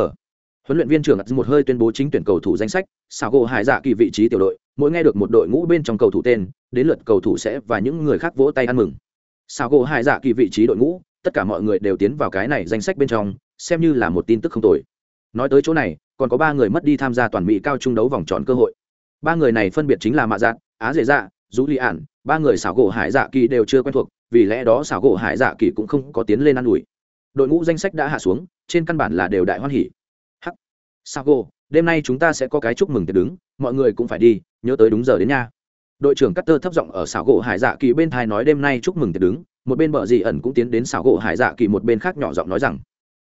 huấn luyện viên trưởng một hơi tuyên bố chính tuyển cầu thủ danh sách xào gỗ hải dạ kỳ vị trí tiểu đội mỗi nghe được một đội ngũ bên trong cầu thủ tên đến lượt cầu thủ sẽ và những người khác vỗ tay ăn mừng. Xào gỗ hải dạ kỳ vị trí đội ngũ tất cả mọi người đều tiến vào cái này danh sách bên trong xem như là một tin tức không tồi. Nói tới chỗ này còn có ba người mất đi tham gia toàn mỹ cao trung đấu vòng tròn cơ hội ba người này phân biệt chính là mạ dạ á dễ dạ rũ li ản. Ba người xảo gỗ hải dạ kỳ đều chưa quen thuộc, vì lẽ đó xảo gỗ hải dạ kỳ cũng không có tiến lên ă n ủi. Đội ngũ danh sách đã hạ xuống, trên căn bản là đều đại hoan hỉ. Hắc. Sao gỗ, đêm nay chúng ta sẽ có cái chúc mừng tiệc đứng, mọi người cũng phải đi, nhớ tới đúng giờ đến nha. Đội trưởng cắt tơ thấp giọng ở xảo gỗ hải dạ kỳ bên thai nói đêm nay chúc mừng tiệc đứng, một bên bờ dì ẩn cũng tiến đến xảo gỗ hải dạ kỳ một bên khác nhỏ giọng nói rằng,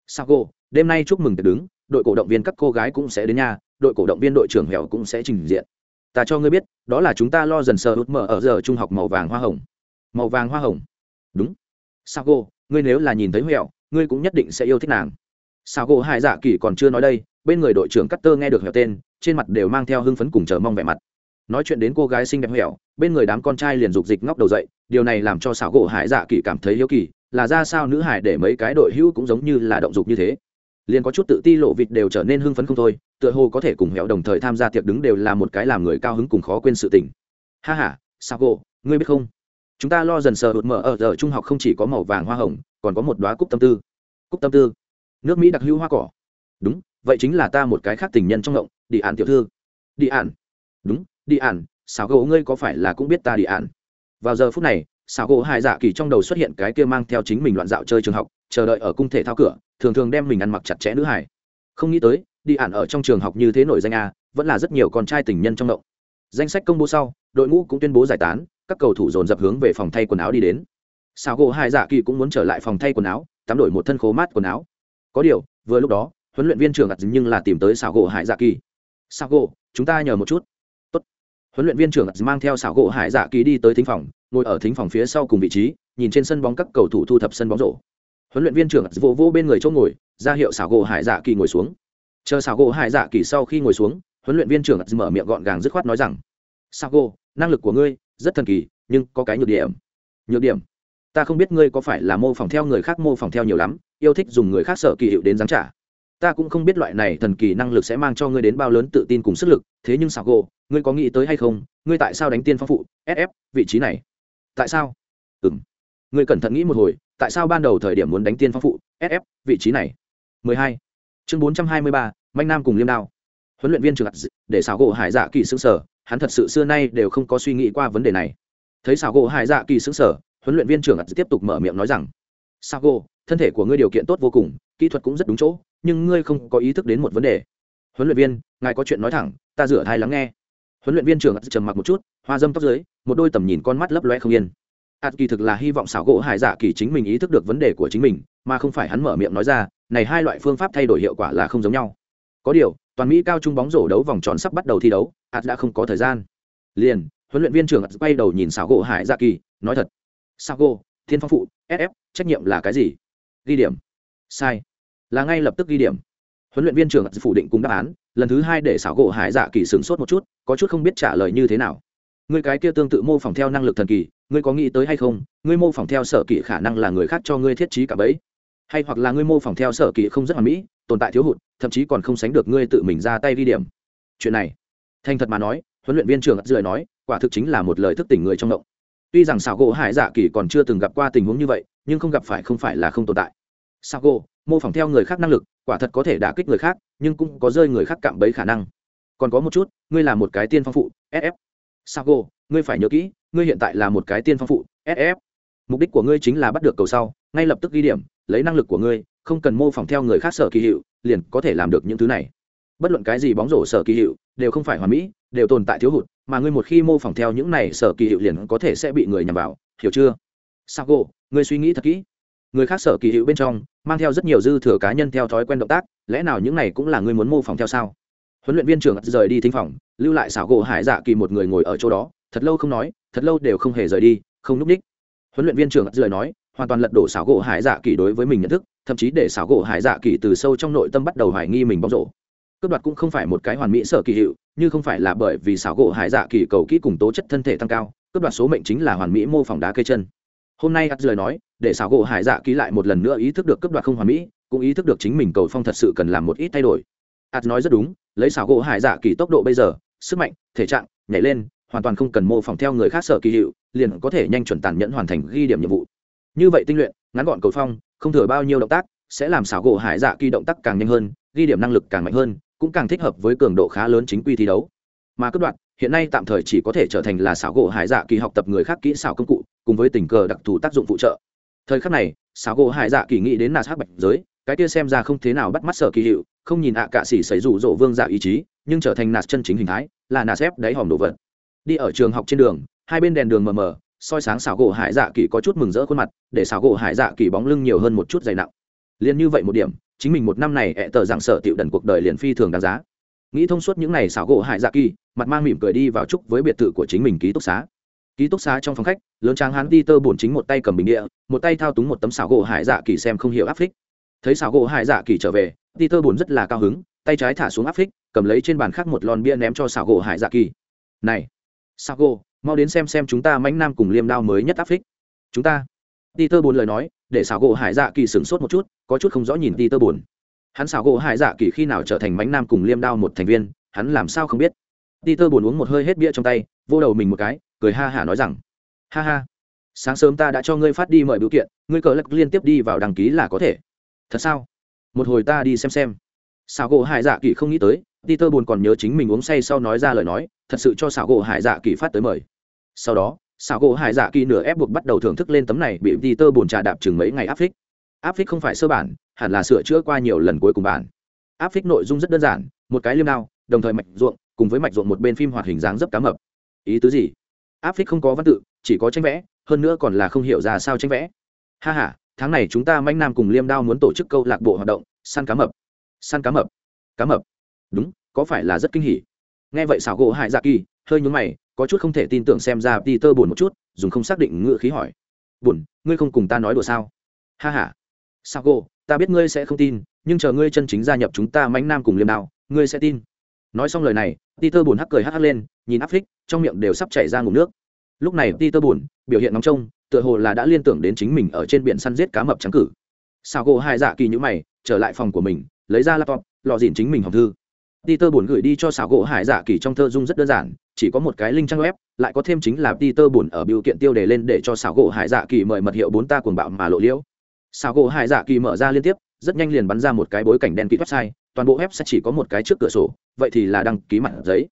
xảo gỗ, đêm nay chúc mừng tiệc đứng, đội cổ động viên các cô gái cũng sẽ đến nha, đội cổ động viên đội trưởng hẻo cũng sẽ trình diện ta cho ngươi biết, đó là chúng ta lo dần sờ hút mở ở giờ trung học màu vàng hoa hồng. Màu vàng hoa hồng. Đúng. Sao cô ngươi nếu là nhìn thấy hẻo ngươi cũng nhất định sẽ yêu thích nàng. Sao cô hải dạ kỳ còn chưa nói đây, bên người đội trưởng cắt tơ nghe được hẻo tên, trên mặt đều mang theo hưng phấn cùng chờ mong vẻ mặt. Nói chuyện đến cô gái xinh đẹp hẻo bên người đám con trai liền dục dịch ngóc đầu dậy, điều này làm cho xảo gỗ hải dạ kỳ cảm thấy hiếu kỳ, là ra sao nữ hải để mấy cái đội hữu cũng giống như là động dục như thế liền có chút tự ti lộ vịt đều trở nên hưng phấn không thôi, tựa hồ có thể cùng hẻo đồng thời tham gia tiệc đứng đều là một cái làm người cao hứng cùng khó quên sự tình. Ha h a sao gỗ ngươi biết không? Chúng ta lo dần sờ hụt mở ở giờ trung học không chỉ có màu vàng hoa hồng, còn có một đoá cúc tâm tư. Cúc tâm tư? Nước mỹ đặc hữu hoa cỏ. Đúng, vậy chính là ta một cái khác tình nhân trong ngộng, đi ạn tiểu thư. Đi ạn đúng, đi ạn sao gỗ ngươi có phải là cũng biết ta đi ạn vào giờ phút này xảo gỗ hai dạ kỳ trong đầu xuất hiện cái kia mang theo chính mình loạn dạo chơi trường học, chờ đợi ở cung thể thao cửa thường thường đem mình ăn mặc chặt chẽ nữ hải không nghĩ tới, đi ạn ở trong trường học như thế nổi danh a vẫn là rất nhiều con trai tình nhân trong động. Danh sách công bố sau, đội ngũ cũng tuyên bố giải tán, các cầu thủ dồn dập hướng về phòng thay quần áo đi đến. Sao gỗ hai dạ kỳ cũng muốn trở lại phòng thay quần áo, tắm đổi một thân khố mát quần áo. Có điều, vừa lúc đó, huấn luyện viên trưởng ặt nhưng là tìm tới xảo gỗ hải dạ kỳ. Sao gỗ, chúng ta nhờ một chút. Tốt. huấn luyện viên trưởng ặt mang theo xảo gỗ hải dạ kỳ đi tới thính phòng, ngồi ở thính phòng phía sau cùng vị trí, nhìn trên sân bóng các cầu thủ thu thập sân bóng rổ huấn luyện viên trưởng vô vô bên người chỗ ngồi, ra hiệu xảo gỗ hải dạ kỳ ngồi xuống. Chờ xảo gỗ hải dạ kỳ sau khi ngồi xuống, huấn luyện viên trưởng mở miệng gọn gàng dứt khoát nói rằng xảo gỗ, năng lực của ngươi rất thần kỳ, nhưng có cái nhược điểm. Nhược điểm? Ta không biết ngươi có phải là mô phỏng theo người khác mô phỏng theo nhiều lắm, yêu thích dùng người khác sợ kỳ hiệu đến giáng trả. Ta cũng không biết loại này thần kỳ năng lực sẽ mang cho ngươi đến bao lớn tự tin cùng sức lực, thế nhưng xảo gỗ, ngươi có nghĩ tới hay không? Ngươi tại sao đánh tiên phong phụ sf vị trí này? Tại sao? Ừ m ngươi cẩn thận nghĩ một hồi tại sao ban đầu thời điểm muốn đánh tiên phong phụ sf vị trí này? 12. chương 423, manh nam cùng liêm đao. Huấn luyện viên trường để xảo gỗ hải dạ kỳ xứng sở hắn thật sự xưa nay đều không có suy nghĩ qua vấn đề này. Thấy xảo gỗ hải dạ kỳ xứng sở huấn luyện viên trưởng tiếp tục mở miệng nói rằng xảo gỗ thân thể của ngươi điều kiện tốt vô cùng kỹ thuật cũng rất đúng chỗ nhưng ngươi không có ý thức đến một vấn đề. Huấn luyện viên ngài có chuyện nói thẳng ta rửa thai lắng nghe. Huấn luyện viên trưởng trầm mặc một chút hoa dâm tóc dưới một đôi tầm nhìn con mắt lấp loe không yên ạt kỳ thực là hy vọng xảo gỗ hải dạ kỳ chính mình ý thức được vấn đề của chính mình, mà không phải hắn mở miệng nói ra, này hai loại phương pháp thay đổi hiệu quả là không giống nhau. Có điều, toàn mỹ cao trung bóng rổ đấu vòng tròn sắp bắt đầu thi đấu ạt đã không có thời gian. Liền, huấn luyện viên trưởng quay đầu nhìn xảo gỗ hải dạ kỳ, nói thật. Xảo gỗ, thiên phong phụ sf trách nhiệm là cái gì? Ghi điểm. Sai. Là ngay lập tức ghi điểm. Huấn luyện viên trưởng phủ định cùng đáp án, lần thứ hai để xảo gỗ hải dạ kỳ sửng sốt một chút, có chút không biết trả lời như thế nào. Người cái kia tương tự mô phỏng theo năng lực thần kỳ ngươi có nghĩ tới hay không? Ngươi mô phỏng theo sở kỹ khả năng là người khác cho ngươi thiết trí cả bẫy. Hay hoặc là ngươi mô phỏng theo sở kỹ không rất hoàn mỹ tồn tại thiếu hụt thậm chí còn không sánh được ngươi tự mình ra tay ghi điểm. Chuyện này thành thật mà nói huấn luyện viên trưởng rời nói quả thực chính là một lời thức tỉnh người trong động. Tuy rằng xảo gỗ hải dạ kỳ còn chưa từng gặp qua tình huống như vậy nhưng không gặp phải không phải là không tồn tại. Xảo gỗ mô phỏng theo người khác năng lực quả thật có thể đả kích người khác nhưng cũng có rơi người khác cạm bẫy khả năng. Còn có một chút ngươi là một cái tiên phong phụ sf Sago, ngươi phải nhớ kỹ, ngươi hiện tại là một cái tiên phong phụ, SF. Mục đích của ngươi chính là bắt được cầu sau, ngay lập tức ghi điểm, lấy năng lực của ngươi không cần mô phỏng theo người khác sở kỳ hiệu liền có thể làm được những thứ này. Bất luận cái gì bóng rổ sở kỳ hiệu đều không phải hoàn mỹ đều tồn tại thiếu hụt mà ngươi một khi mô phỏng theo những này sở kỳ hiệu liền có thể sẽ bị người nhằm vào hiểu chưa? Sao gỗ ngươi suy nghĩ thật kỹ. Người khác sở kỳ hiệu bên trong mang theo rất nhiều dư thừa cá nhân theo thói quen động tác lẽ nào những này cũng là ngươi muốn mô phỏng theo sao? Huấn luyện viên trưởng rời đi thính phòng lưu lại xảo gỗ hải dạ kỳ một người ngồi ở chỗ đó thật lâu không nói, thật lâu đều không hề rời đi, không núp ních. Huấn luyện viên trưởng rời nói, hoàn toàn lật đổ xảo gỗ hải dạ kỳ đối với mình nhận thức, thậm chí để xảo gỗ hải dạ kỳ từ sâu trong nội tâm bắt đầu hoài nghi mình bóng rổ. Cướp đoạt cũng không phải một cái hoàn mỹ sở kỳ hiệu như không phải là bởi vì xảo gỗ hải dạ kỳ cầu kỹ cùng tố chất thân thể tăng cao, cướp đoạt số mệnh chính là hoàn mỹ mô phỏng đá cây chân. Hôm nay ắt rời nói, để xảo gỗ hải dạ ký lại một lần nữa ý thức được cướp đoạt không hoàn mỹ, cũng ý thức được chính mình cầu phong thật sự cần làm một ít thay đổi. Ắt nói rất đúng, lấy xảo gỗ hải dạ kỳ tốc độ bây giờ, sức mạnh, thể trạng, nhảy lên hoàn toàn không cần mô phỏng theo người khác sở kỳ hiệu liền có thể nhanh chuẩn tàn nhẫn hoàn thành ghi điểm nhiệm vụ. Như vậy tinh luyện ngắn gọn cầu phong không thừa bao nhiêu động tác sẽ làm xảo gỗ hải dạ kỳ động tác càng nhanh hơn ghi điểm năng lực càng mạnh hơn cũng càng thích hợp với cường độ khá lớn chính quy thi đấu. Mà cướp đoạn, hiện nay tạm thời chỉ có thể trở thành là xảo gỗ hải dạ kỳ học tập người khác kỹ xảo công cụ cùng với tình cờ đặc thù tác dụng phụ trợ. Thời khắc này xảo gỗ hải dạ kỳ nghĩ đến nạt hắc bạch giới cái kia xem ra không thế nào bắt mắt sở kỳ hiệu không nhìn ạ à cạ xỉ xảy rủ rộ vương dạ ý chí nhưng trở thành nạt chân chính hình thái là nạt xếp đáy hòm đồ vật đi ở trường học trên đường, hai bên đèn đường mờ mờ, soi sáng xảo gỗ hải dạ kỳ có chút mừng rỡ khuôn mặt, để xảo gỗ hải dạ kỳ bóng lưng nhiều hơn một chút dày nặng. Liền như vậy một điểm, chính mình một năm này ẹ tờ dạng sở tiệu đần cuộc đời liền phi thường đáng giá. Nghĩ thông suốt những ngày xảo gỗ hải dạ kỳ, mặt mang mỉm cười đi vào chúc với biệt thự của chính mình ký túc xá. Ký túc xá trong phòng khách, lớn tráng hắn đi tơ bổn chính một tay cầm bình địa, một tay thao túng một tấm xảo gỗ hải dạ kỳ xem không hiểu áp phích. Thấy xảo gỗ hải dạ kỳ trở về, đi tơ bổn rất là cao hứng, tay trái thả xuống áp phích, cầm lấy trên bàn khác một lon bia ném cho xảo gỗ hải dạ kỳ. Này sago, mau đến xem xem chúng ta mãnh nam cùng liêm đao mới nhất áp phích. Chúng ta. Đi tơ bổn lời nói, để xảo gỗ hải dạ kỳ sửng sốt một chút, có chút không rõ nhìn đi tơ bổn hắn xảo gỗ hải dạ kỳ khi nào trở thành mãnh nam cùng liêm đao một thành viên, hắn làm sao không biết. Đi tơ buồn uống một hơi hết bia trong tay, vô đầu mình một cái, cười ha hả nói rằng, ha ha, sáng sớm ta đã cho ngươi phát đi mời biểu kiện, ngươi cờ lắc liên tiếp đi vào đăng ký là có thể. Thật sao? Một hồi ta đi xem xem. Xảo gỗ hải dạ kỳ không nghĩ tới peter tơ buồn còn nhớ chính mình uống say sau nói ra lời nói, thật sự cho xảo gỗ hải dạ kỳ phát tới mời. Sau đó, xảo gỗ hải dạ kỳ nửa ép buộc bắt đầu thưởng thức lên tấm này bị peter tơ buồn trà đạp chừng mấy ngày áp phích. Áp phích không phải sơ bản, hẳn là sửa chữa qua nhiều lần cuối cùng bản. Áp phích nội dung rất đơn giản, một cái liêm đao, đồng thời mạch ruộng, cùng với mạch ruộng một bên phim hoạt hình dáng dấp cá mập. Ý tứ gì? Áp phích không có văn tự, chỉ có tranh vẽ, hơn nữa còn là không hiểu ra sao tranh vẽ. Ha h a tháng này chúng ta manh nam cùng liêm đao muốn tổ chức câu lạc bộ hoạt động, săn cá mập. Săn cá mập. Cá mập. Đúng có phải là rất kinh hỉ? Nghe vậy xảo gỗ hại dạ kỳ hơi nhún mày có chút không thể tin tưởng xem ra peter tơ buồn một chút dùng không xác định ngựa khí hỏi. Buồn ngươi không cùng ta nói đùa sao? Ha ha, sao cô ta biết ngươi sẽ không tin nhưng chờ ngươi chân chính gia nhập chúng ta mãnh nam cùng liêm đao ngươi sẽ tin. Nói xong lời này peter buồn hắc cười hắc hắc lên nhìn áp phích trong miệng đều sắp chảy ra ngụm nước. Lúc này peter buồn biểu hiện nóng trông tựa hồ là đã liên tưởng đến chính mình ở trên biển săn giết cá mập trắng cử. Sao cô hai dạ kỳ nhữ mày trở lại phòng của mình lấy ra laptop lò dìn chính mình hòm thư. Peter buồn gửi đi cho xảo gỗ hải dạ kỳ trong thơ dung rất đơn giản, chỉ có một cái link trang web, lại có thêm chính là Peter buồn ở biểu kiện tiêu đề lên để cho xảo gỗ hải dạ kỳ mời mật hiệu bốn ta cuồng bạo mà lộ liễu. Xảo gỗ hải dạ kỳ mở ra liên tiếp, rất nhanh liền bắn ra một cái bối cảnh đen kịt website, toàn bộ web sẽ chỉ có một cái trước cửa sổ vậy thì là đăng ký mặt giấy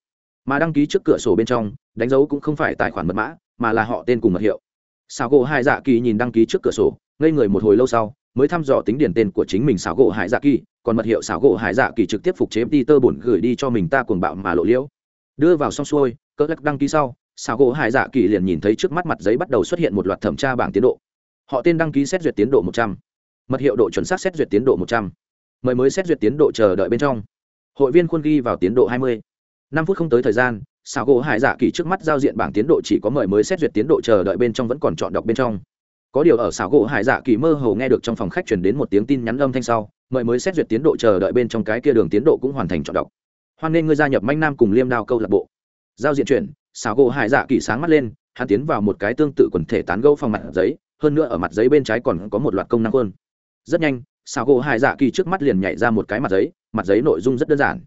mà đăng ký trước cửa sổ bên trong đánh dấu cũng không phải tài khoản mật mã mà là họ tên cùng mật hiệu xảo gỗ hải dạ kỳ nhìn đăng ký trước cửa sổ ngây người một hồi lâu sau mới thăm dò tính điển tên của chính mình xảo gỗ hải dạ kỳ còn mật hiệu xảo gỗ hải dạ kỳ trực tiếp phục chế tơ bổn gửi đi cho mình ta cuồng bạo mà lộ liễu. Đưa vào xong xuôi, cỡ lắc đăng ký sau, xảo gỗ hải dạ kỳ liền nhìn thấy trước mắt mặt giấy bắt đầu xuất hiện một loạt thẩm tra bảng tiến độ. Họ tên đăng ký xét duyệt tiến độ một trăm. Mật hiệu độ chuẩn xác xét duyệt tiến độ một trăm. Mời mới xét duyệt tiến độ chờ đợi bên trong. Hội viên khuôn ghi vào tiến độ 20. năm phút không tới thời gian, xảo gỗ hải dạ kỳ trước mắt giao diện bảng tiến độ chỉ có mời mới xét duyệt tiến độ chờ đợi bên trong vẫn còn chọn đọc bên trong. Có điều ở xảo gỗ hải dạ kỳ mơ hồ nghe được trong phòng khách chuyển đến một tiếng tin nhắn âm thanh sau mời mới xét duyệt tiến độ chờ đợi bên trong cái kia đường tiến độ cũng hoàn thành chọn đọc. Hoan nên ngươi gia nhập manh nam cùng liêm đao câu lạc bộ. Giao diện chuyển xào gỗ hải dạ kỳ sáng mắt lên, hắn tiến vào một cái tương tự quần thể tán gẫu phòng mặt giấy, hơn nữa ở mặt giấy bên trái còn có một loạt công năng hơn. Rất nhanh xào gỗ hải dạ kỳ trước mắt liền nhảy ra một cái mặt giấy mặt giấy nội dung rất đơn giản.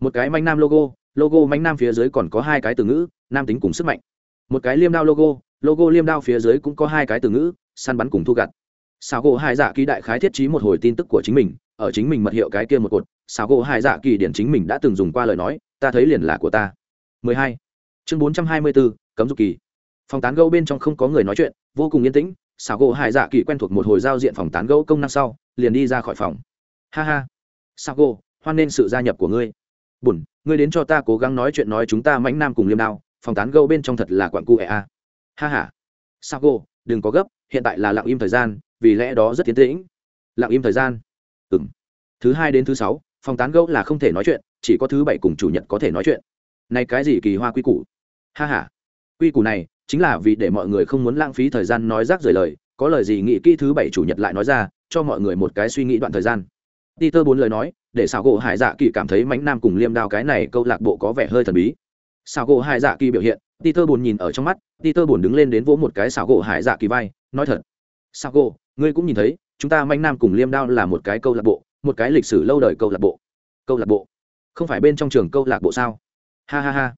Một cái manh nam logo logo manh nam phía dưới còn có hai cái từ ngữ, nam tính cùng sức mạnh. Một cái liêm đao logo logo liêm đao phía dưới cũng có hai cái từ ngữ, săn bắn cùng thu gặt xào gỗ hải dạ kỳ đại khái thiết trí một hồi tin tức của chính mình ở chính mình mật hiệu cái kia một cột xào gỗ hải dạ kỳ điển chính mình đã từng dùng qua lời nói ta thấy liền là của ta. 12. chương 424, cấm dục kỳ. Phòng tán gẫu bên trong không có người nói chuyện vô cùng yên tĩnh xảo gỗ hải dạ kỳ quen thuộc một hồi giao diện phòng tán gẫu công năng sau liền đi ra khỏi phòng. Ha ha. Xảo gỗ hoan nên sự gia nhập của ngươi. Bùn ngươi đến cho ta cố gắng nói chuyện nói chúng ta mãnh nam cùng liêm đao phòng tán gẫu bên trong thật là quặn cu e a. Ha ha. Sao gỗ đừng có gấp hiện tại là lặng im thời gian vì lẽ đó rất tiến tĩnh. Lặng im thời gian. Ừng thứ hai đến thứ sáu phòng tán gẫu là không thể nói chuyện chỉ có thứ bảy cùng chủ nhật có thể nói chuyện. Này cái gì kỳ hoa quy củ? Ha ha. Quy củ này chính là vì để mọi người không muốn lãng phí thời gian nói rác rời lời có lời gì nghĩ kỹ thứ bảy chủ nhật lại nói ra cho mọi người một cái suy nghĩ đoạn thời gian. Peter bốn lời nói, để xảo gỗ Hải Dạ Kỳ cảm thấy mãnh nam cùng liêm đao cái này câu lạc bộ có vẻ hơi thần bí. Xảo gỗ Hải Dạ Kỳ biểu hiện, Peter buồn nhìn ở trong mắt, Peter buồn đứng lên đến vỗ một cái xảo gỗ Hải Dạ Kỳ vai, nói thật. Xảo gỗ, ngươi cũng nhìn thấy, chúng ta manh nam cùng liêm đao là một cái câu lạc bộ, một cái lịch sử lâu đời câu lạc bộ. Câu lạc bộ? Không phải bên trong trường câu lạc bộ sao? Ha ha ha.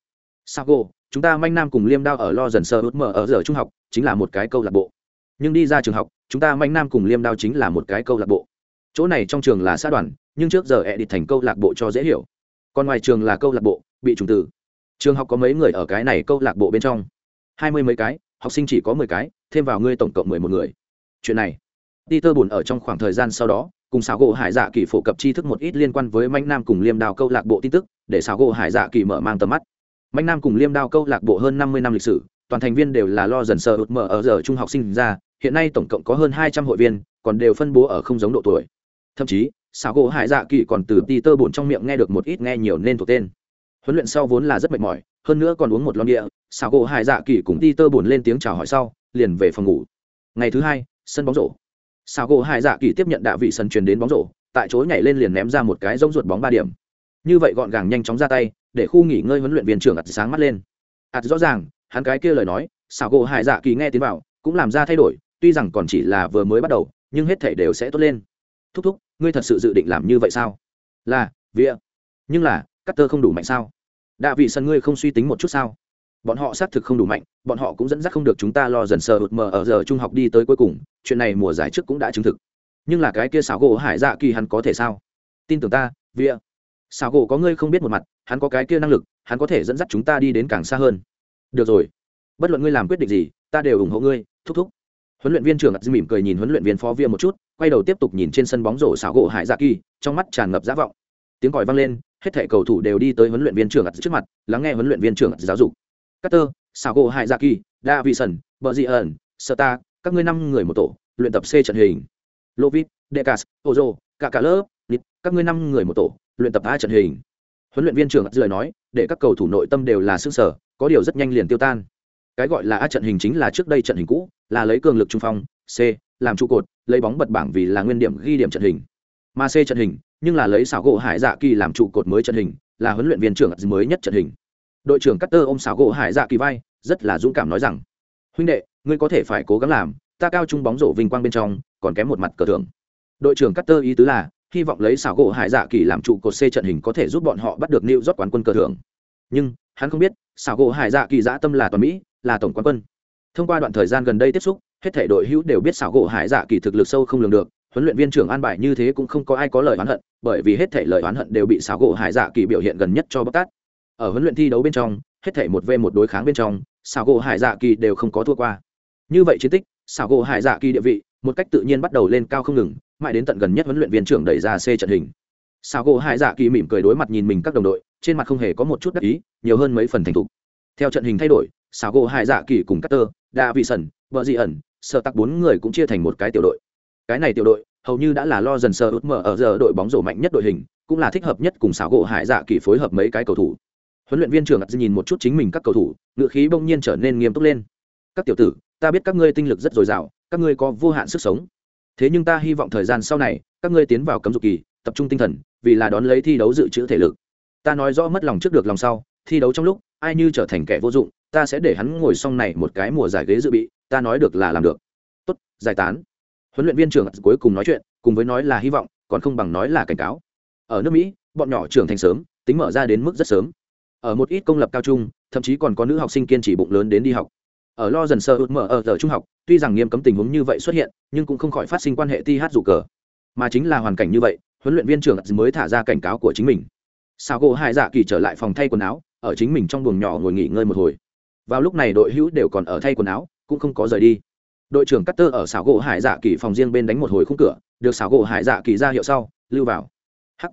sao cô, chúng ta manh nam cùng liêm đao ở lo dần sơ ướt mở ở giờ trung học chính là một cái câu lạc bộ nhưng đi ra trường học chúng ta manh nam cùng liêm đao chính là một cái câu lạc bộ chỗ này trong trường là xã đoàn nhưng trước giờ ẹ địt thành câu lạc bộ cho dễ hiểu còn ngoài trường là câu lạc bộ bị trùng từ trường học có mấy người ở cái này câu lạc bộ bên trong hai mươi mấy cái học sinh chỉ có mười cái thêm vào ngươi tổng cộng mười một người chuyện này Peter buồn ở trong khoảng thời gian sau đó, cùng sáo gỗ hải dạ kỳ phổ cập tri thức một ít liên quan với mạnh nam cùng liêm đao câu lạc bộ tin tức, để sáo gỗ hải dạ kỳ mở mang tầm mắt. Mạnh nam cùng liêm đao câu lạc bộ hơn năm mươi năm lịch sử, toàn thành viên đều là lo dần sờ ụt mở ở giờ trung học sinh ra, hiện nay tổng cộng có hơn hai trăm hội viên, còn đều phân bố ở không giống độ tuổi. Thậm chí sáo gỗ hải dạ kỳ còn từ ti tơ buồn trong miệng nghe được một ít nghe nhiều nên thuộc tên. Huấn luyện sau vốn là rất mệt mỏi, hơn nữa còn uống một lon địa sáo gỗ hải dạ kỳ cùng ti tơ buồn lên tiếng chào hỏi sau, liền về phòng ngủ. Ngày thứ hai, sân bóng rổ. Sao gỗ hải dạ kỳ tiếp nhận đạ vị sân truyền đến bóng rổ, tại chỗ nhảy lên liền ném ra một cái rông ruột bóng ba điểm. Như vậy gọn gàng nhanh chóng ra tay, để khu nghỉ ngơi huấn luyện viên trưởng ạt sáng mắt lên. Ạt rõ ràng, hắn cái kia lời nói sao gỗ hải dạ kỳ nghe tiến vào, cũng làm ra thay đổi, tuy rằng còn chỉ là vừa mới bắt đầu, nhưng hết thể đều sẽ tốt lên. Thúc thúc, ngươi thật sự dự định làm như vậy sao? Là vía nhưng là cắt tơ không đủ mạnh sao? Đạ vị sân ngươi không suy tính một chút sao? Bọn họ xác thực không đủ mạnh, bọn họ cũng dẫn dắt không được chúng ta lo dần sờ hụt mờ ở giờ trung học đi tới cuối cùng, chuyện này mùa giải trước cũng đã chứng thực. Nhưng là cái kia xảo gỗ hải dạ kỳ hắn có thể sao? Tin tưởng ta vía xảo gỗ có ngươi không biết một mặt, hắn có cái kia năng lực, hắn có thể dẫn dắt chúng ta đi đến càng xa hơn. Được rồi. Bất luận ngươi làm quyết định gì, ta đều ủng hộ ngươi, thúc thúc. Huấn luyện viên trưởng ắt mỉm cười nhìn huấn luyện viên phó viên một chút, quay đầu tiếp tục nhìn trên sân bóng rổ xảo gỗ hải dạ kỳ, trong mắt tràn ngập giả vọng. Tiếng còi vang lên, hết thảy cầu thủ đều đi tới huấn luyện viên trưởng ắt trước mặt, lắng nghe huấn luyện viên trưởng ắt giáo dục. Carter, Sago gỗ hải dạ kỳ davison bờ dị ẩn sơ các ngươi năm người một tổ luyện tập c trận hình. Lovit decas ozo cả cả lớp các ngươi năm người một tổ luyện tập a trận hình. Huấn luyện viên trưởng lời nói để các cầu thủ nội tâm đều là xương sở có điều rất nhanh liền tiêu tan. Cái gọi là a trận hình chính là trước đây trận hình cũ là lấy cường lực trung phong c làm trụ cột lấy bóng bật bảng vì là nguyên điểm ghi điểm trận hình. Mà c trận hình nhưng là lấy xảo gỗ hải dạ kỳ làm trụ cột mới trận hình là huấn luyện viên trưởng mới nhất trận hình đội trưởng Carter ôm xảo gỗ hải dạ kỳ vai rất là dũng cảm nói rằng huynh đệ ngươi có thể phải cố gắng làm ta cao trung bóng rổ vinh quang bên trong còn kém một mặt cờ thưởng đội trưởng Carter ý tứ là hy vọng lấy xảo gỗ hải dạ kỳ làm trụ cột C trận hình có thể giúp bọn họ bắt được New York quán quân cờ thưởng. Nhưng, hắn không biết, xảo gỗ hải dạ kỳ dã tâm là toàn Mỹ, là tổng quán quân. Thông qua đoạn thời gian gần đây tiếp xúc, hết thảy đội hữu đều biết xảo gỗ hải dạ kỳ thực lực sâu không lường được, huấn luyện viên trưởng an bài như thế cũng không có ai có lời oán hận, bởi vì hết thảy lời oán hận đều bị xảo gỗ hải dạ kỳ biểu hiện gần nhất cho bóc tát. Ở huấn luyện thi đấu bên trong, hết thảy một v một đối kháng bên trong, xảo gỗ hải dạ kỳ đều không có thua qua. Như vậy chiến tích, xảo gỗ hải dạ kỳ địa vị, một cách tự nhiên bắt đầu lên cao không ngừng, mãi đến tận gần nhất huấn luyện viên trưởng đẩy ra C trận hình. Sao gỗ Hải Dạ Kỳ mỉm cười đối mặt nhìn mình các đồng đội, trên mặt không hề có một chút đắc ý, nhiều hơn mấy phần thành thục. Theo trận hình thay đổi, Sao gỗ Hải Dạ Kỳ cùng Carter, Đa Vị Sẩn, vợ Dị ẩn, Sợ Tắc bốn người cũng chia thành một cái tiểu đội. Cái này tiểu đội, hầu như đã là lo dần sợ út mở ở giờ đội bóng rổ mạnh nhất đội hình, cũng là thích hợp nhất cùng Sao gỗ Hải Dạ Kỳ phối hợp mấy cái cầu thủ. Huấn luyện viên trưởng nhìn một chút chính mình các cầu thủ, ngựa khí bỗng nhiên trở nên nghiêm túc lên. Các tiểu tử, ta biết các ngươi tinh lực rất dồi dào, các ngươi có vô hạn sức sống. Thế nhưng ta hy vọng thời gian sau này các ngươi tiến vào cấm dục kỳ tập trung tinh thần vì là đón lấy thi đấu dự trữ thể lực. Ta nói rõ mất lòng trước được lòng sau thi đấu trong lúc ai như trở thành kẻ vô dụng ta sẽ để hắn ngồi xong này một cái mùa giải ghế dự bị ta nói được là làm được. Tốt giải tán. Huấn luyện viên trưởng cuối cùng nói chuyện cùng với nói là hy vọng còn không bằng nói là cảnh cáo. Ở nước mỹ bọn nhỏ trưởng thành sớm tính mở ra đến mức rất sớm ở một ít công lập cao trung, thậm chí còn có nữ học sinh kiên trì bụng lớn đến đi học. Ở lo dần sơ út mở ở giờ trung học, tuy rằng nghiêm cấm tình huống như vậy xuất hiện, nhưng cũng không khỏi phát sinh quan hệ ti hát dụ cờ. Mà chính là hoàn cảnh như vậy, huấn luyện viên trưởng mới thả ra cảnh cáo của chính mình. Sao gỗ hai dạ kỳ trở lại phòng thay quần áo, ở chính mình trong buồng nhỏ ngồi nghỉ ngơi một hồi. Vào lúc này đội hữu đều còn ở thay quần áo, cũng không có rời đi. Đội trưởng cắt tơ ở xảo gỗ hải dạ kỳ phòng riêng bên đánh một hồi khung cửa, được xảo gỗ hải dạ kỳ ra hiệu sau, lưu vào. Hắc.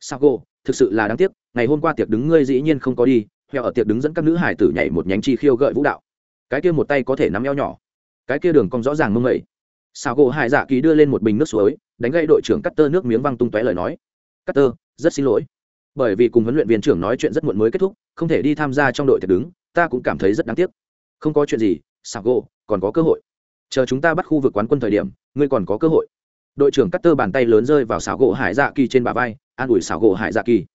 Xảo gỗ, thực sự là đáng tiếc ngày hôm qua tiệc đứng ngươi dĩ nhiên không có đi, heo ở tiệc đứng dẫn các nữ hải tử nhảy một nhánh chi khiêu gợi vũ đạo. Cái kia một tay có thể nắm eo nhỏ. Cái kia đường cong rõ ràng mông ngậy. Xảo gỗ hải dạ kỳ đưa lên một bình nước suối, đánh gãy đội trưởng cắt tơ nước miếng văng tung tóe lời nói. Cắt tơ rất xin lỗi. Bởi vì cùng huấn luyện viên trưởng nói chuyện rất muộn mới kết thúc, không thể đi tham gia trong đội tiệc đứng, ta cũng cảm thấy rất đáng tiếc. Không có chuyện gì xảo gỗ, còn có cơ hội. Chờ chúng ta bắt khu vực quán quân thời điểm, ngươi còn có cơ hội. Đội trưởng cắt tơ bàn tay lớn rơi vào xảo gỗ hải dạ kỳ trên bả vai, an ủi xảo gỗ hải dạ kỳ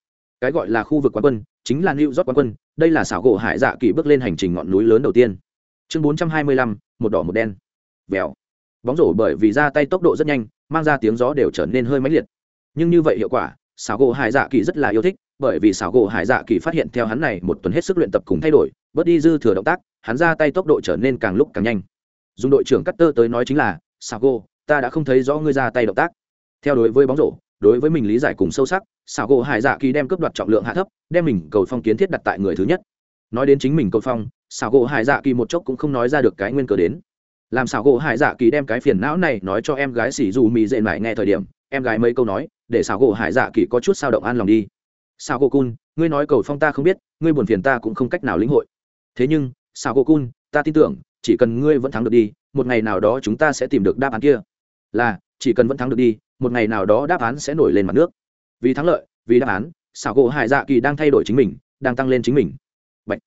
cái gọi là khu vực quán quân, chính là new york quán quân, đây là xảo gỗ hải dạ kỳ bước lên hành trình ngọn núi lớn đầu tiên. Chương bốn trăm hai mươi lăm, một đỏ một đen. Vèo. Bóng rổ bởi vì ra tay tốc độ rất nhanh, mang ra tiếng gió đều trở nên hơi mãnh liệt. Nhưng như vậy hiệu quả, xảo gỗ hải dạ kỳ rất là yêu thích, bởi vì xảo gỗ hải dạ kỳ phát hiện theo hắn này một tuần hết sức luyện tập cùng thay đổi, bớt đi dư thừa động tác, hắn ra tay tốc độ trở nên càng lúc càng nhanh. Dùng đội trưởng cắt tơ tới nói chính là, xảo gỗ, ta đã không thấy rõ ngươi ra tay động tác. Theo đối với bóng rổ đối với mình lý giải cùng sâu sắc, xảo gỗ hải dạ kỳ đem cướp đoạt trọng lượng hạ thấp, đem mình cầu phong kiến thiết đặt tại người thứ nhất. Nói đến chính mình cầu phong, xảo gỗ hải dạ kỳ một chốc cũng không nói ra được cái nguyên cớ đến. Làm xảo gỗ hải dạ kỳ đem cái phiền não này nói cho em gái xỉ dù mì dệ mải nghe thời điểm, em gái mấy câu nói, để xảo gỗ hải dạ kỳ có chút sao động an lòng đi. Xảo gỗ cun, ngươi nói cầu phong ta không biết, ngươi buồn phiền ta cũng không cách nào lĩnh hội. Thế nhưng, xảo gỗ cun, ta tin tưởng, chỉ cần ngươi vẫn thắng được đi, một ngày nào đó chúng ta sẽ tìm được đáp án kia. Là, chỉ cần vẫn thắng được đi một ngày nào đó đáp án sẽ nổi lên mặt nước. Vì thắng lợi vì đáp án xảo gỗ hải dạ kỳ đang thay đổi chính mình đang tăng lên chính mình. Bạch.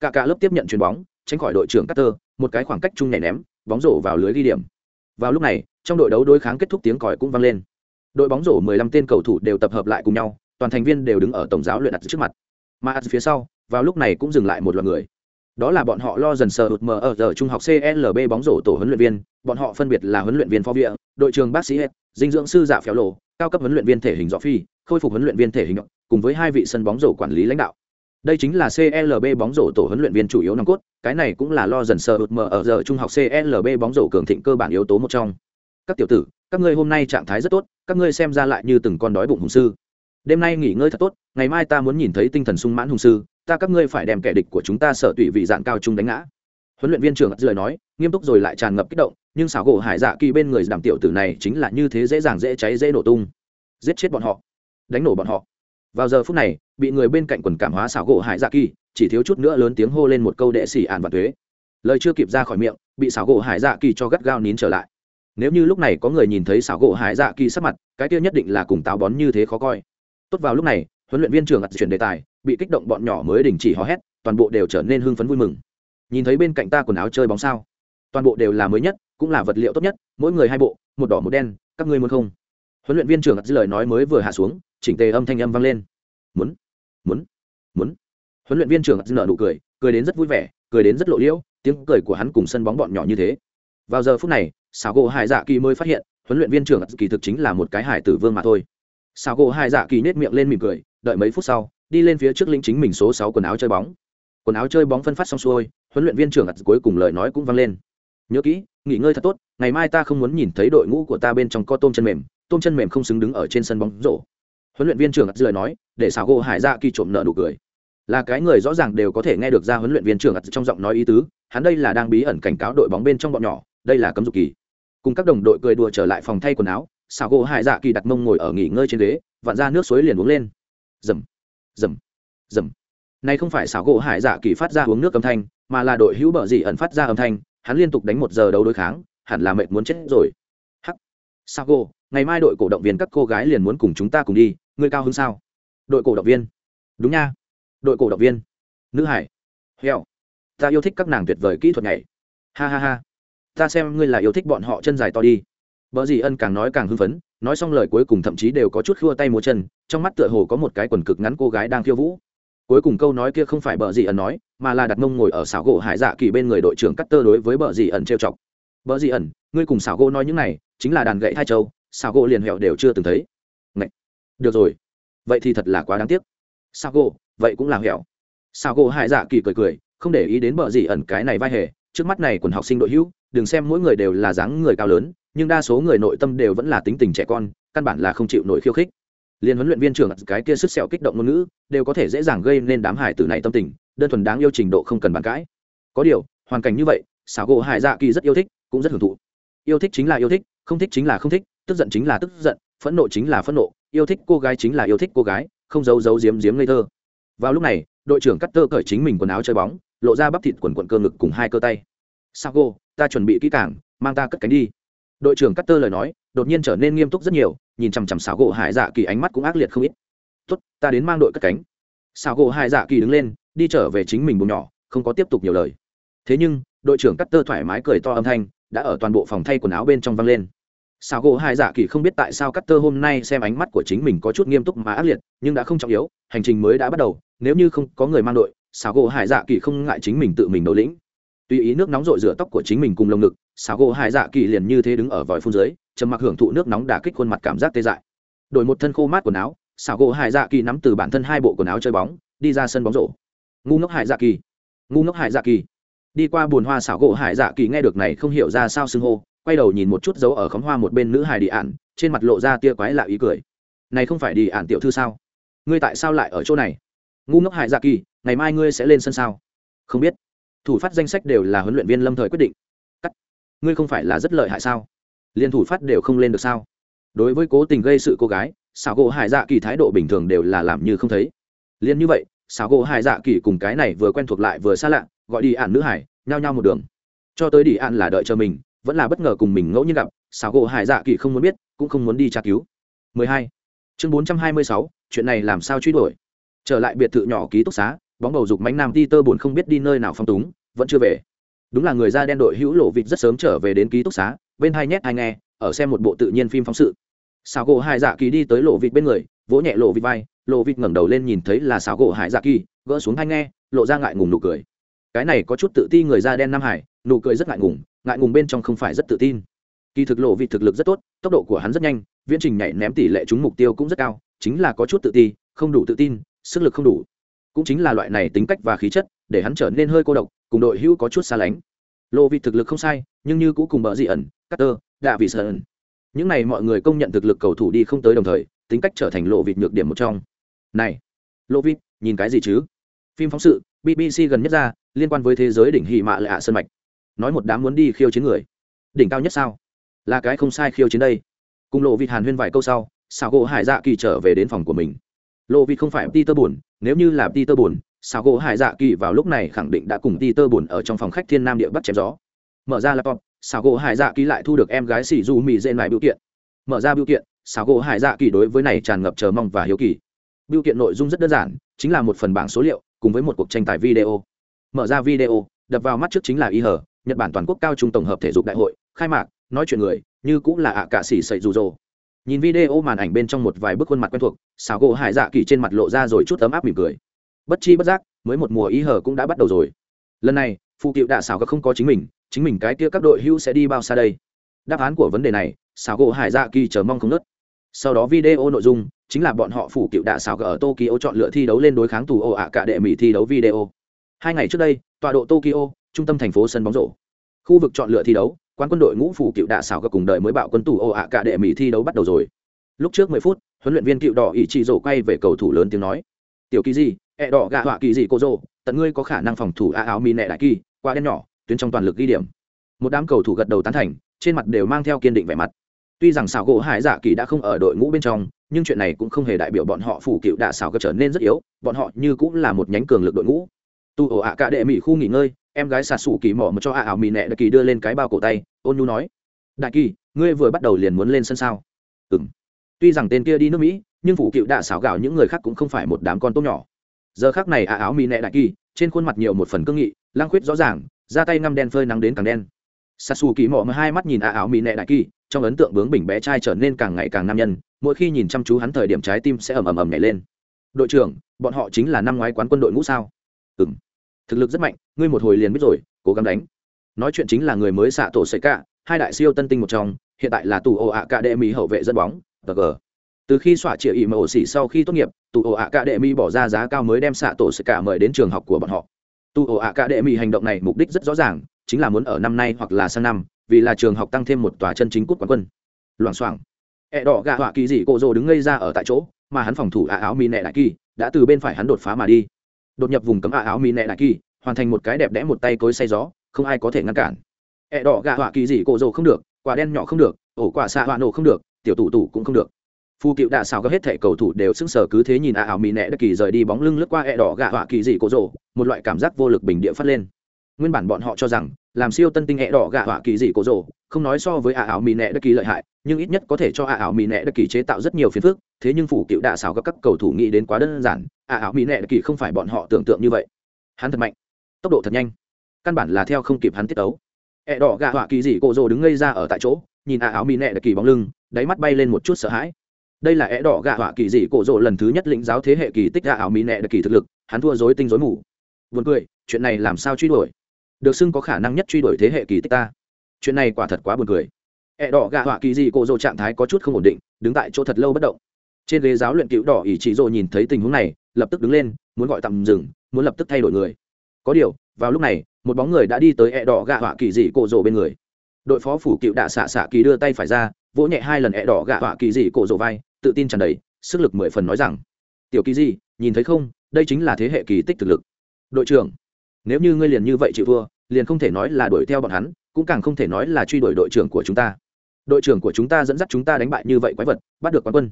cả cả lớp tiếp nhận chuyền bóng tránh khỏi đội trưởng Carter, một cái khoảng cách chung nhảy ném bóng rổ vào lưới ghi điểm. Vào lúc này trong đội đấu đối kháng kết thúc tiếng còi cũng vang lên. Đội bóng rổ 15 tên cầu thủ đều tập hợp lại cùng nhau toàn thành viên đều đứng ở tổng giáo luyện đặt trước mặt. Mà phía sau vào lúc này cũng dừng lại một loạt người đó là bọn họ lo dần sờ hụt mờ ở giờ trung học clb bóng rổ tổ huấn luyện viên, bọn họ phân biệt là huấn luyện viên phó viện, đội trưởng bác sĩ dinh dưỡng sư dạ phéo lộ cao cấp huấn luyện viên thể hình dọ phi, khôi phục huấn luyện viên thể hình cùng với hai vị sân bóng rổ quản lý lãnh đạo. Đây chính là clb bóng rổ tổ huấn luyện viên chủ yếu nòng cốt, cái này cũng là lo dần sờ hụt mờ ở giờ trung học clb bóng rổ cường thịnh cơ bản yếu tố một trong. Các tiểu tử, các ngươi hôm nay trạng thái rất tốt, các ngươi xem ra lại như từng con đói bụng hùng sư. Đêm nay nghỉ ngơi thật tốt, ngày mai ta muốn nhìn thấy tinh thần sung mãn hùng sư ta các ngươi phải đem kẻ địch của chúng ta sợ tùy vị dạng cao trung đánh ngã. Huấn luyện viên trưởng lời nói, nghiêm túc rồi lại tràn ngập kích động, nhưng xảo gỗ hải dạ kỳ bên người đảm tiểu tử này chính là như thế dễ dàng dễ cháy, dễ nổ tung. Giết chết bọn họ. Đánh nổ bọn họ. Vào giờ phút này, bị người bên cạnh quần cảm hóa xảo gỗ hải dạ kỳ, chỉ thiếu chút nữa lớn tiếng hô lên một câu đệ xỉ ạn và thuế lời chưa kịp ra khỏi miệng, bị xảo gỗ hải dạ kỳ cho gắt gao nín trở lại. Nếu như lúc này có người nhìn thấy xảo gỗ hải dạ kỳ sắp mặt, cái kia nhất định là cùng táo bón như thế khó coi. Tốt vào lúc này, huấn luyện viên trưởng ặt chuyển đề tài bị kích động bọn nhỏ mới đình chỉ hò hét, toàn bộ đều trở nên hưng phấn vui mừng. Nhìn thấy bên cạnh ta quần áo chơi bóng sao? Toàn bộ đều là mới nhất, cũng là vật liệu tốt nhất, mỗi người hai bộ, một đỏ một đen, các ngươi muốn không? Huấn luyện viên trưởng dư lời nói mới vừa hạ xuống, chỉnh tề âm thanh âm vang lên. Muốn muốn muốn. Huấn luyện viên trưởng dư nợ nụ cười cười đến rất vui vẻ, cười đến rất lộ liễu, tiếng cười của hắn cùng sân bóng bọn nhỏ như thế. Vào giờ phút này xào gỗ hải dạ kỳ mới phát hiện, huấn luyện viên trưởng kỳ thực chính là một cái hải tử vương mà thôi. Xào gỗ hải dạ kỳ nết miệng lên mỉm cười, đợi mấy phút sau đi lên phía trước lĩnh chính mình số sáu quần áo chơi bóng. Quần áo chơi bóng phân phát xong xuôi, huấn luyện viên trưởng ặt cuối cùng lời nói cũng vang lên. Nhớ kỹ, nghỉ ngơi thật tốt, ngày mai ta không muốn nhìn thấy đội ngũ của ta bên trong có tôm chân mềm, tôm chân mềm không xứng đứng ở trên sân bóng rổ. Huấn luyện viên trưởng ặt lời nói, để xảo gỗ hải dạ kỳ trộm nợ nụ cười. Là cái người rõ ràng đều có thể nghe được ra huấn luyện viên trưởng ặt trong giọng nói ý tứ, hắn đây là đang bí ẩn cảnh cáo đội bóng bên trong bọn nhỏ, đây là cấm dục kỳ. Cùng các đồng đội cười đùa trở lại phòng thay quần áo, xảo gỗ hải dạ kỳ đặt mông ngồi ở nghỉ ngơi trên ghế, vặn ra nước suối liền uống lên. Dầm rầm rầm này không phải xảo gỗ hải dạ kỳ phát ra uống nước âm thanh, mà là đội hữu bờ dị ẩn phát ra âm thanh, hắn liên tục đánh một giờ đấu đối kháng, hẳn là mệt muốn chết rồi. Hắc. Sao gỗ, ngày mai đội cổ động viên các cô gái liền muốn cùng chúng ta cùng đi, ngươi cao hơn sao? Đội cổ động viên. Đúng nha. Đội cổ động viên. Nữ hải. Heo. Ta yêu thích các nàng tuyệt vời kỹ thuật này ha ha ha. Ta xem ngươi là yêu thích bọn họ chân dài to đi. Bở dì ân càng nói càng hưng phấn, nói xong lời cuối cùng thậm chí đều có chút khua tay múa chân, trong mắt tựa hồ có một cái quần cực ngắn cô gái đang khiêu vũ. Cuối cùng câu nói kia không phải bờ dì Ân nói, mà là đặt mông ngồi ở xảo gỗ hải dạ kỳ bên người đội trưởng cắt tơ đối với bờ dì ẩn trêu chọc. Bờ dì ẩn ngươi cùng xảo gỗ nói những này, chính là đàn gậy hai châu, xảo gỗ liền hẹo đều chưa từng thấy. Ngậy! được rồi. Vậy thì thật là quá đáng tiếc. Xảo gỗ, vậy cũng là hẹo. Xảo gỗ hải dạ kỳ cười cười, không để ý đến bờ dì ẩn cái này vai hề, trước mắt này quần học sinh đội hữu, đừng xem mỗi người đều là dáng người cao lớn nhưng đa số người nội tâm đều vẫn là tính tình trẻ con, căn bản là không chịu nổi khiêu khích. Liên huấn luyện viên trưởng, cái kia sức sẹo kích động ngôn ngữ, đều có thể dễ dàng gây nên đám hải tử này tâm tình, đơn thuần đáng yêu trình độ không cần bàn cãi. Có điều, hoàn cảnh như vậy, xảo gỗ hải dạ kỳ rất yêu thích, cũng rất hưởng thụ. Yêu thích chính là yêu thích, không thích chính là không thích, tức giận chính là tức giận, phẫn nộ chính là phẫn nộ, yêu thích cô gái chính là yêu thích cô gái, không giấu giấu giếm giếm ngây thơ. Vào lúc này, đội trưởng cắt tơ cởi chính mình quần áo chơi bóng, lộ ra bắp thịt quần quận cơ ngực cùng hai cơ tay. Sao cô ta chuẩn bị kỹ cảng mang ta cất cánh đi đội trưởng cắt tơ lời nói, đột nhiên trở nên nghiêm túc rất nhiều, nhìn chằm chằm xảo gỗ hải dạ kỳ ánh mắt cũng ác liệt không ít. Tốt, ta đến mang đội cất cánh. Xảo gỗ hải dạ kỳ đứng lên, đi trở về chính mình bùng nhỏ, không có tiếp tục nhiều lời. Thế nhưng, đội trưởng cắt tơ thoải mái cười to âm thanh, đã ở toàn bộ phòng thay quần áo bên trong vang lên. Xảo gỗ hải dạ kỳ không biết tại sao cắt tơ hôm nay xem ánh mắt của chính mình có chút nghiêm túc mà ác liệt, nhưng đã không trọng yếu, hành trình mới đã bắt đầu, nếu như không có người mang đội, xảo gỗ hải dạ kỳ không ngại chính mình tự mình đấu lĩnh tùy ý nước nóng rội rửa tóc của chính mình cùng lồng ngực, xảo gỗ hải dạ kỳ liền như thế đứng ở vòi phun dưới, trầm mặc hưởng thụ nước nóng đả kích khuôn mặt cảm giác tê dại. Đổi một thân khô mát quần áo, xảo gỗ hải dạ kỳ nắm từ bản thân hai bộ quần áo chơi bóng, đi ra sân bóng rổ. Ngu ngốc hải dạ kỳ. Ngu ngốc hải dạ kỳ. Đi qua bùn hoa xảo gỗ hải dạ kỳ nghe được này không hiểu ra sao xưng hô, quay đầu nhìn một chút dấu ở khóm hoa một bên nữ hải đi ạn trên mặt lộ ra tia quái lạ ý cười. Này không phải đi ạn tiểu thư sao? Ngươi tại sao lại ở chỗ này? Ngu ngốc hải dạ kỳ, ngày mai ngươi sẽ lên sân sao? Không biết thủ phát danh sách đều là huấn luyện viên lâm thời quyết định. Cắt. Ngươi không phải là rất lợi hại sao? Liên thủ phát đều không lên được sao? Đối với cố tình gây sự cô gái xảo gỗ hải dạ kỳ thái độ bình thường đều là làm như không thấy. Liên như vậy xảo gỗ hải dạ kỳ cùng cái này vừa quen thuộc lại vừa xa lạ gọi đi ạn nữ hải nhao nhao một đường. Cho tới đi ạn là đợi chờ mình vẫn là bất ngờ cùng mình ngẫu nhiên gặp xảo gỗ hải dạ kỳ không muốn biết cũng không muốn đi tra cứu. 12. chương 426, chuyện này làm sao truy đuổi? Trở lại biệt thự nhỏ ký túc xá bóng bầu dục mánh nam ti tơ buồn không biết đi nơi nào phong túng vẫn chưa về. Đúng là người da đen đội hữu lộ vịt rất sớm trở về đến ký túc xá, bên hai nhét hai nghe, ở xem một bộ tự nhiên phim phóng sự. Xào gỗ hải dạ kỳ đi tới lộ vịt bên người, vỗ nhẹ lộ vịt vai, lộ vịt ngẩng đầu lên nhìn thấy là xào gỗ hải dạ kỳ, gỡ xuống hai nghe, lộ ra ngại ngùng nụ cười. Cái này có chút tự ti người da đen nam hải, nụ cười rất ngại ngùng ngại ngùng bên trong không phải rất tự tin. Kỳ thực lộ vịt thực lực rất tốt, tốc độ của hắn rất nhanh, viễn trình nhảy ném tỷ lệ trúng mục tiêu cũng rất cao, chính là có chút tự ti, không đủ tự tin, sức lực không đủ. Cũng chính là loại này tính cách và khí chất, để hắn trở nên hơi cô độc cùng đội hữu có chút xa lánh. Lộ vị thực lực không sai, nhưng như cũ cùng bờ dị ẩn cutter đạ vị sơn những này mọi người công nhận thực lực cầu thủ đi không tới đồng thời, tính cách trở thành lộ vịt nhược điểm một trong. Này lộ vịt nhìn cái gì chứ? Phim phóng sự bbc gần nhất ra, liên quan với thế giới đỉnh hì mạ lạ sân mạch. Nói một đám muốn đi khiêu chiến người. Đỉnh cao nhất sao? Là cái không sai khiêu chiến đây. Cùng lộ vịt hàn huyên vài câu sau xào gỗ hải dạ kỳ trở về đến phòng của mình. Lộ vịt không phải peter buồn nếu như là peter buồn xào gỗ hải dạ kỳ vào lúc này khẳng định đã cùng peter buồn ở trong phòng khách thiên nam địa bắc chém gió. Mở ra laptop, xào gỗ hải dạ kỳ lại thu được em gái xì du mì dê lại biểu kiện. Mở ra biểu kiện, xào gỗ hải dạ kỳ đối với này tràn ngập chờ mong và hiếu kỳ. Biểu kiện nội dung rất đơn giản, chính là một phần bảng số liệu, cùng với một cuộc tranh tài video. Mở ra video, đập vào mắt trước chính là y hờ, nhật bản toàn quốc cao trung tổng hợp thể dục đại hội, khai mạc, nói chuyện người, như cũng là ạ cả xỉ sậy rủ dồ. Nhìn video màn ảnh bên trong một vài bức khuôn mặt quen thuộc, xào gỗ hải dạ kỳ trên mặt lộ ra rồi chút ấm áp mỉm cười bất chi bất giác, mới một mùa ý hở cũng đã bắt đầu rồi. Lần này, phụ cựu đạ xảo các không có chính mình chính mình cái kia các đội hữu sẽ đi bao xa đây? Đáp án của vấn đề này, xảo gỗ hải dạ kỳ chờ mong không nớt sau đó video nội dung, chính là bọn họ phủ cựu đạ xào ở tokyo chọn lựa thi đấu lên đối kháng tù ồ ạ cả đệ mỹ thi đấu video. Hai ngày trước đây, tọa độ tokyo, trung tâm thành phố sân bóng rổ. Khu vực chọn lựa thi đấu, quán quân đội ngũ phủ cựu đạ xảo các cùng đời mới bạo quân tù ồ ạ cả đệ mỹ thi đấu bắt đầu rồi. Lúc trước mười phút, huấn luyện viên cựu đỏ ỷ trị rổ quay về cầu thủ lớn tiếng nói. Tiểu kỳ gì ẹ đỏ gạ họa kỳ dị cô rổ tận ngươi có khả năng phòng thủ a áo mi nẹ đại kỳ, qua đen nhỏ, tuyến trong toàn lực ghi điểm. Một đám cầu thủ gật đầu tán thành, trên mặt đều mang theo kiên định vẻ mặt. Tuy rằng xảo gỗ hải dạ kỳ đã không ở đội ngũ bên trong, nhưng chuyện này cũng không hề đại biểu bọn họ phủ cựu đạ xảo cơ trở nên rất yếu, bọn họ như cũng là một nhánh cường lực đội ngũ. Tu ổ ạ cả đệ mỹ khu nghỉ ngơi, em gái xà xù kỳ mỏ mà cho à ảo mỹ nẹ đại kỳ đưa lên cái bao cổ tay, ôn nhu nói, đại kỳ, ngươi vừa bắt đầu liền muốn lên sân sao? Ừng tuy rằng tên kia đi nước mỹ, nhưng phủ cựu đạ xảo gạo những người khác cũng không phải một đám con tốt nhỏ giờ khác này à áo mỹ nẹ đại kỳ, trên khuôn mặt nhiều một phần cương nghị lang khuyết rõ ràng ra tay ngăm đen phơi nắng đến càng đen. Xà xù kỳ mọ mà hai mắt nhìn à áo mỹ nẹ đại kỳ, trong ấn tượng bướng bỉnh bé trai trở nên càng ngày càng nam nhân, mỗi khi nhìn chăm chú hắn thời điểm trái tim sẽ ầm ầm ầm nhảy lên. Đội trưởng, bọn họ chính là năm ngoái quán quân đội ngũ sao? Ừng thực lực rất mạnh, ngươi một hồi liền biết rồi, cố gắng đánh. Nói chuyện chính là người mới xạ tổ xảy cả hai đại siêu tân tinh một trong, hiện tại là tù ồ ạ cả đệ mỹ hậu vệ dẫn bóng g từ khi xỏa triệu ỉ mà ổ xỉ sau khi tốt nghiệp, tụ ổ ạ cả đệ mỹ bỏ ra giá cao mới đem xạ tổ sợi cả mời đến trường học của bọn họ. Tụ ổ ạ cả đệ mỹ hành động này mục đích rất rõ ràng, chính là muốn ở năm nay hoặc là sang năm, vì là trường học tăng thêm một tòa chân chính cút quán quân. Loảng xoảng. Ẹ đỏ gạ họa kỳ dị cổ rồ đứng ngây ra ở tại chỗ, mà hắn phòng thủ ạ áo mi nẹ đại kỳ, đã từ bên phải hắn đột phá mà đi. Đột nhập vùng cấm ạ áo mi nẹ đại kỳ, hoàn thành một cái đẹp đẽ một tay cối say gió, không ai có thể ngăn cản. Ẹ đỏ gạ họa kỳ dị cổ rồ không được, quả đen nhỏ không được, ổ quả xạ họa nổ không được, tiểu tủ tủ cũng không được phu cựu đạ xào các hết thẻ cầu thủ đều sững sờ cứ thế nhìn a ảo mỹ nẹ đất kỳ rời đi bóng lưng lướt qua ẹ đỏ gạ họa kỳ dị cổ rồ, một loại cảm giác vô lực bình địa phát lên. Nguyên bản bọn họ cho rằng, làm siêu tân tinh ẹ đỏ gạ họa kỳ dị cổ rồ, không nói so với a ảo mỹ nẹ đất kỳ lợi hại, nhưng ít nhất có thể cho a ảo mỹ nẹ đất kỳ chế tạo rất nhiều phiền phức, thế nhưng phủ cựu đạ xào các các cầu thủ nghĩ đến quá đơn giản, a ảo mỹ nẹ đất kỳ không phải bọn họ tưởng tượng như vậy. Hắn thật mạnh, tốc độ thật nhanh, căn bản là theo không kịp hắn tiết tấu. Ẹ đỏ gạ họa kỳ dị cổ rồ đứng ngây ra ở tại chỗ, nhìn a áo mì nẹ kỳ bóng lưng, đáy mắt bay lên một chút sợ hãi đây là é đỏ gạ họa kỳ dị cổ rộ lần thứ nhất lĩnh giáo thế hệ kỳ tích gạ ảo mỹ nẹ đặc kỳ thực lực, hắn thua dối tinh dối mù. Vườn cười, chuyện này làm sao truy đuổi? Được xưng có khả năng nhất truy đuổi thế hệ kỳ tích ta. Chuyện này quả thật quá buồn cười. Ẹ đỏ gạ họa kỳ dị cổ rộ trạng thái có chút không ổn định, đứng tại chỗ thật lâu bất động. Trên ghế giáo luyện cựu đỏ ỷ chỉ rộ nhìn thấy tình huống này, lập tức đứng lên, muốn gọi tạm dừng, muốn lập tức thay đổi người. Có điều, vào lúc này, một bóng người đã đi tới ẹ đỏ gạ họa kỳ dị cổ rộ bên người. Đội phó phủ cựu đạ xạ xạ kỳ đưa tay phải ra, vỗ nhẹ hai lần ẹ đỏ gạ họa kỳ dị cổ rộ vai tự tin tràn đầy, sức lực mười phần nói rằng, tiểu kỳ di, nhìn thấy không? Đây chính là thế hệ kỳ tích thực lực. Đội trưởng, nếu như ngươi liền như vậy chịu thua, liền không thể nói là đuổi theo bọn hắn, cũng càng không thể nói là truy đuổi đội trưởng của chúng ta. Đội trưởng của chúng ta dẫn dắt chúng ta đánh bại như vậy quái vật, bắt được quán quân.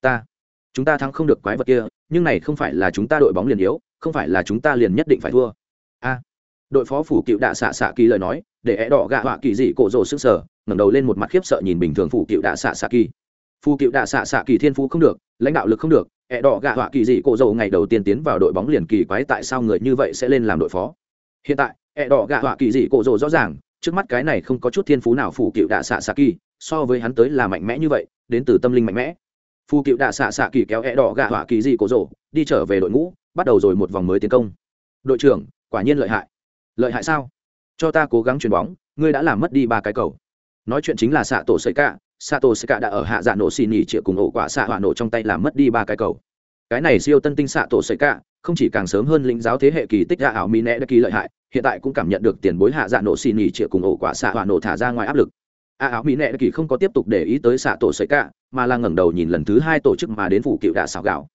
Ta, chúng ta thắng không được quái vật kia, nhưng này không phải là chúng ta đội bóng liền yếu, không phải là chúng ta liền nhất định phải thua. A, đội phó phủ cựu đạ xạ xạ kỳ lời nói, để é đỏ gạ họa kỳ dị cổ rồ sức sở, ngẩng đầu lên một mặt khiếp sợ nhìn bình thường phủ cựu đạ xạ xạ kỳ phù cựu đạ xạ xạ kỳ thiên phú không được, lãnh đạo lực không được, ẹ đỏ gạ họa kỳ dị cổ dầu ngày đầu tiên tiến vào đội bóng liền kỳ quái tại sao người như vậy sẽ lên làm đội phó. Hiện tại, ẹ đỏ gạ họa kỳ dị cổ dầu rõ ràng, trước mắt cái này không có chút thiên phú nào phù cựu đạ xạ xạ kỳ, so với hắn tới là mạnh mẽ như vậy, đến từ tâm linh mạnh mẽ. Phù cựu đạ xạ xạ kỳ kéo ẹ đỏ gạ họa kỳ dị cổ dầu, đi trở về đội ngũ, bắt đầu rồi một vòng mới tiến công. Đội trưởng, quả nhiên lợi hại. Lợi hại sao? Cho ta cố gắng chuyền bóng, ngươi đã làm mất đi ba cái cầu. Nói chuyện chính là xạ tổ sợi cả sato seka đã ở hạ dạ nổ xì nhì chĩa cùng ổ quả xạ hỏa nổ trong tay làm mất đi ba cái cầu. Cái này siêu tân tinh sato seka không chỉ càng sớm hơn lĩnh giáo thế hệ kỳ tích ra ảo mỹ nẹ đã kỳ lợi hại, hiện tại cũng cảm nhận được tiền bối hạ dạ nổ xì nhì chĩa cùng ổ quả xạ hỏa nổ thả ra ngoài áp lực. A ảo mỹ nẹ đã kỳ không có tiếp tục để ý tới sato seka mà là ngẩng đầu nhìn lần thứ hai tổ chức mà đến phủ cựu đạ xào gạo.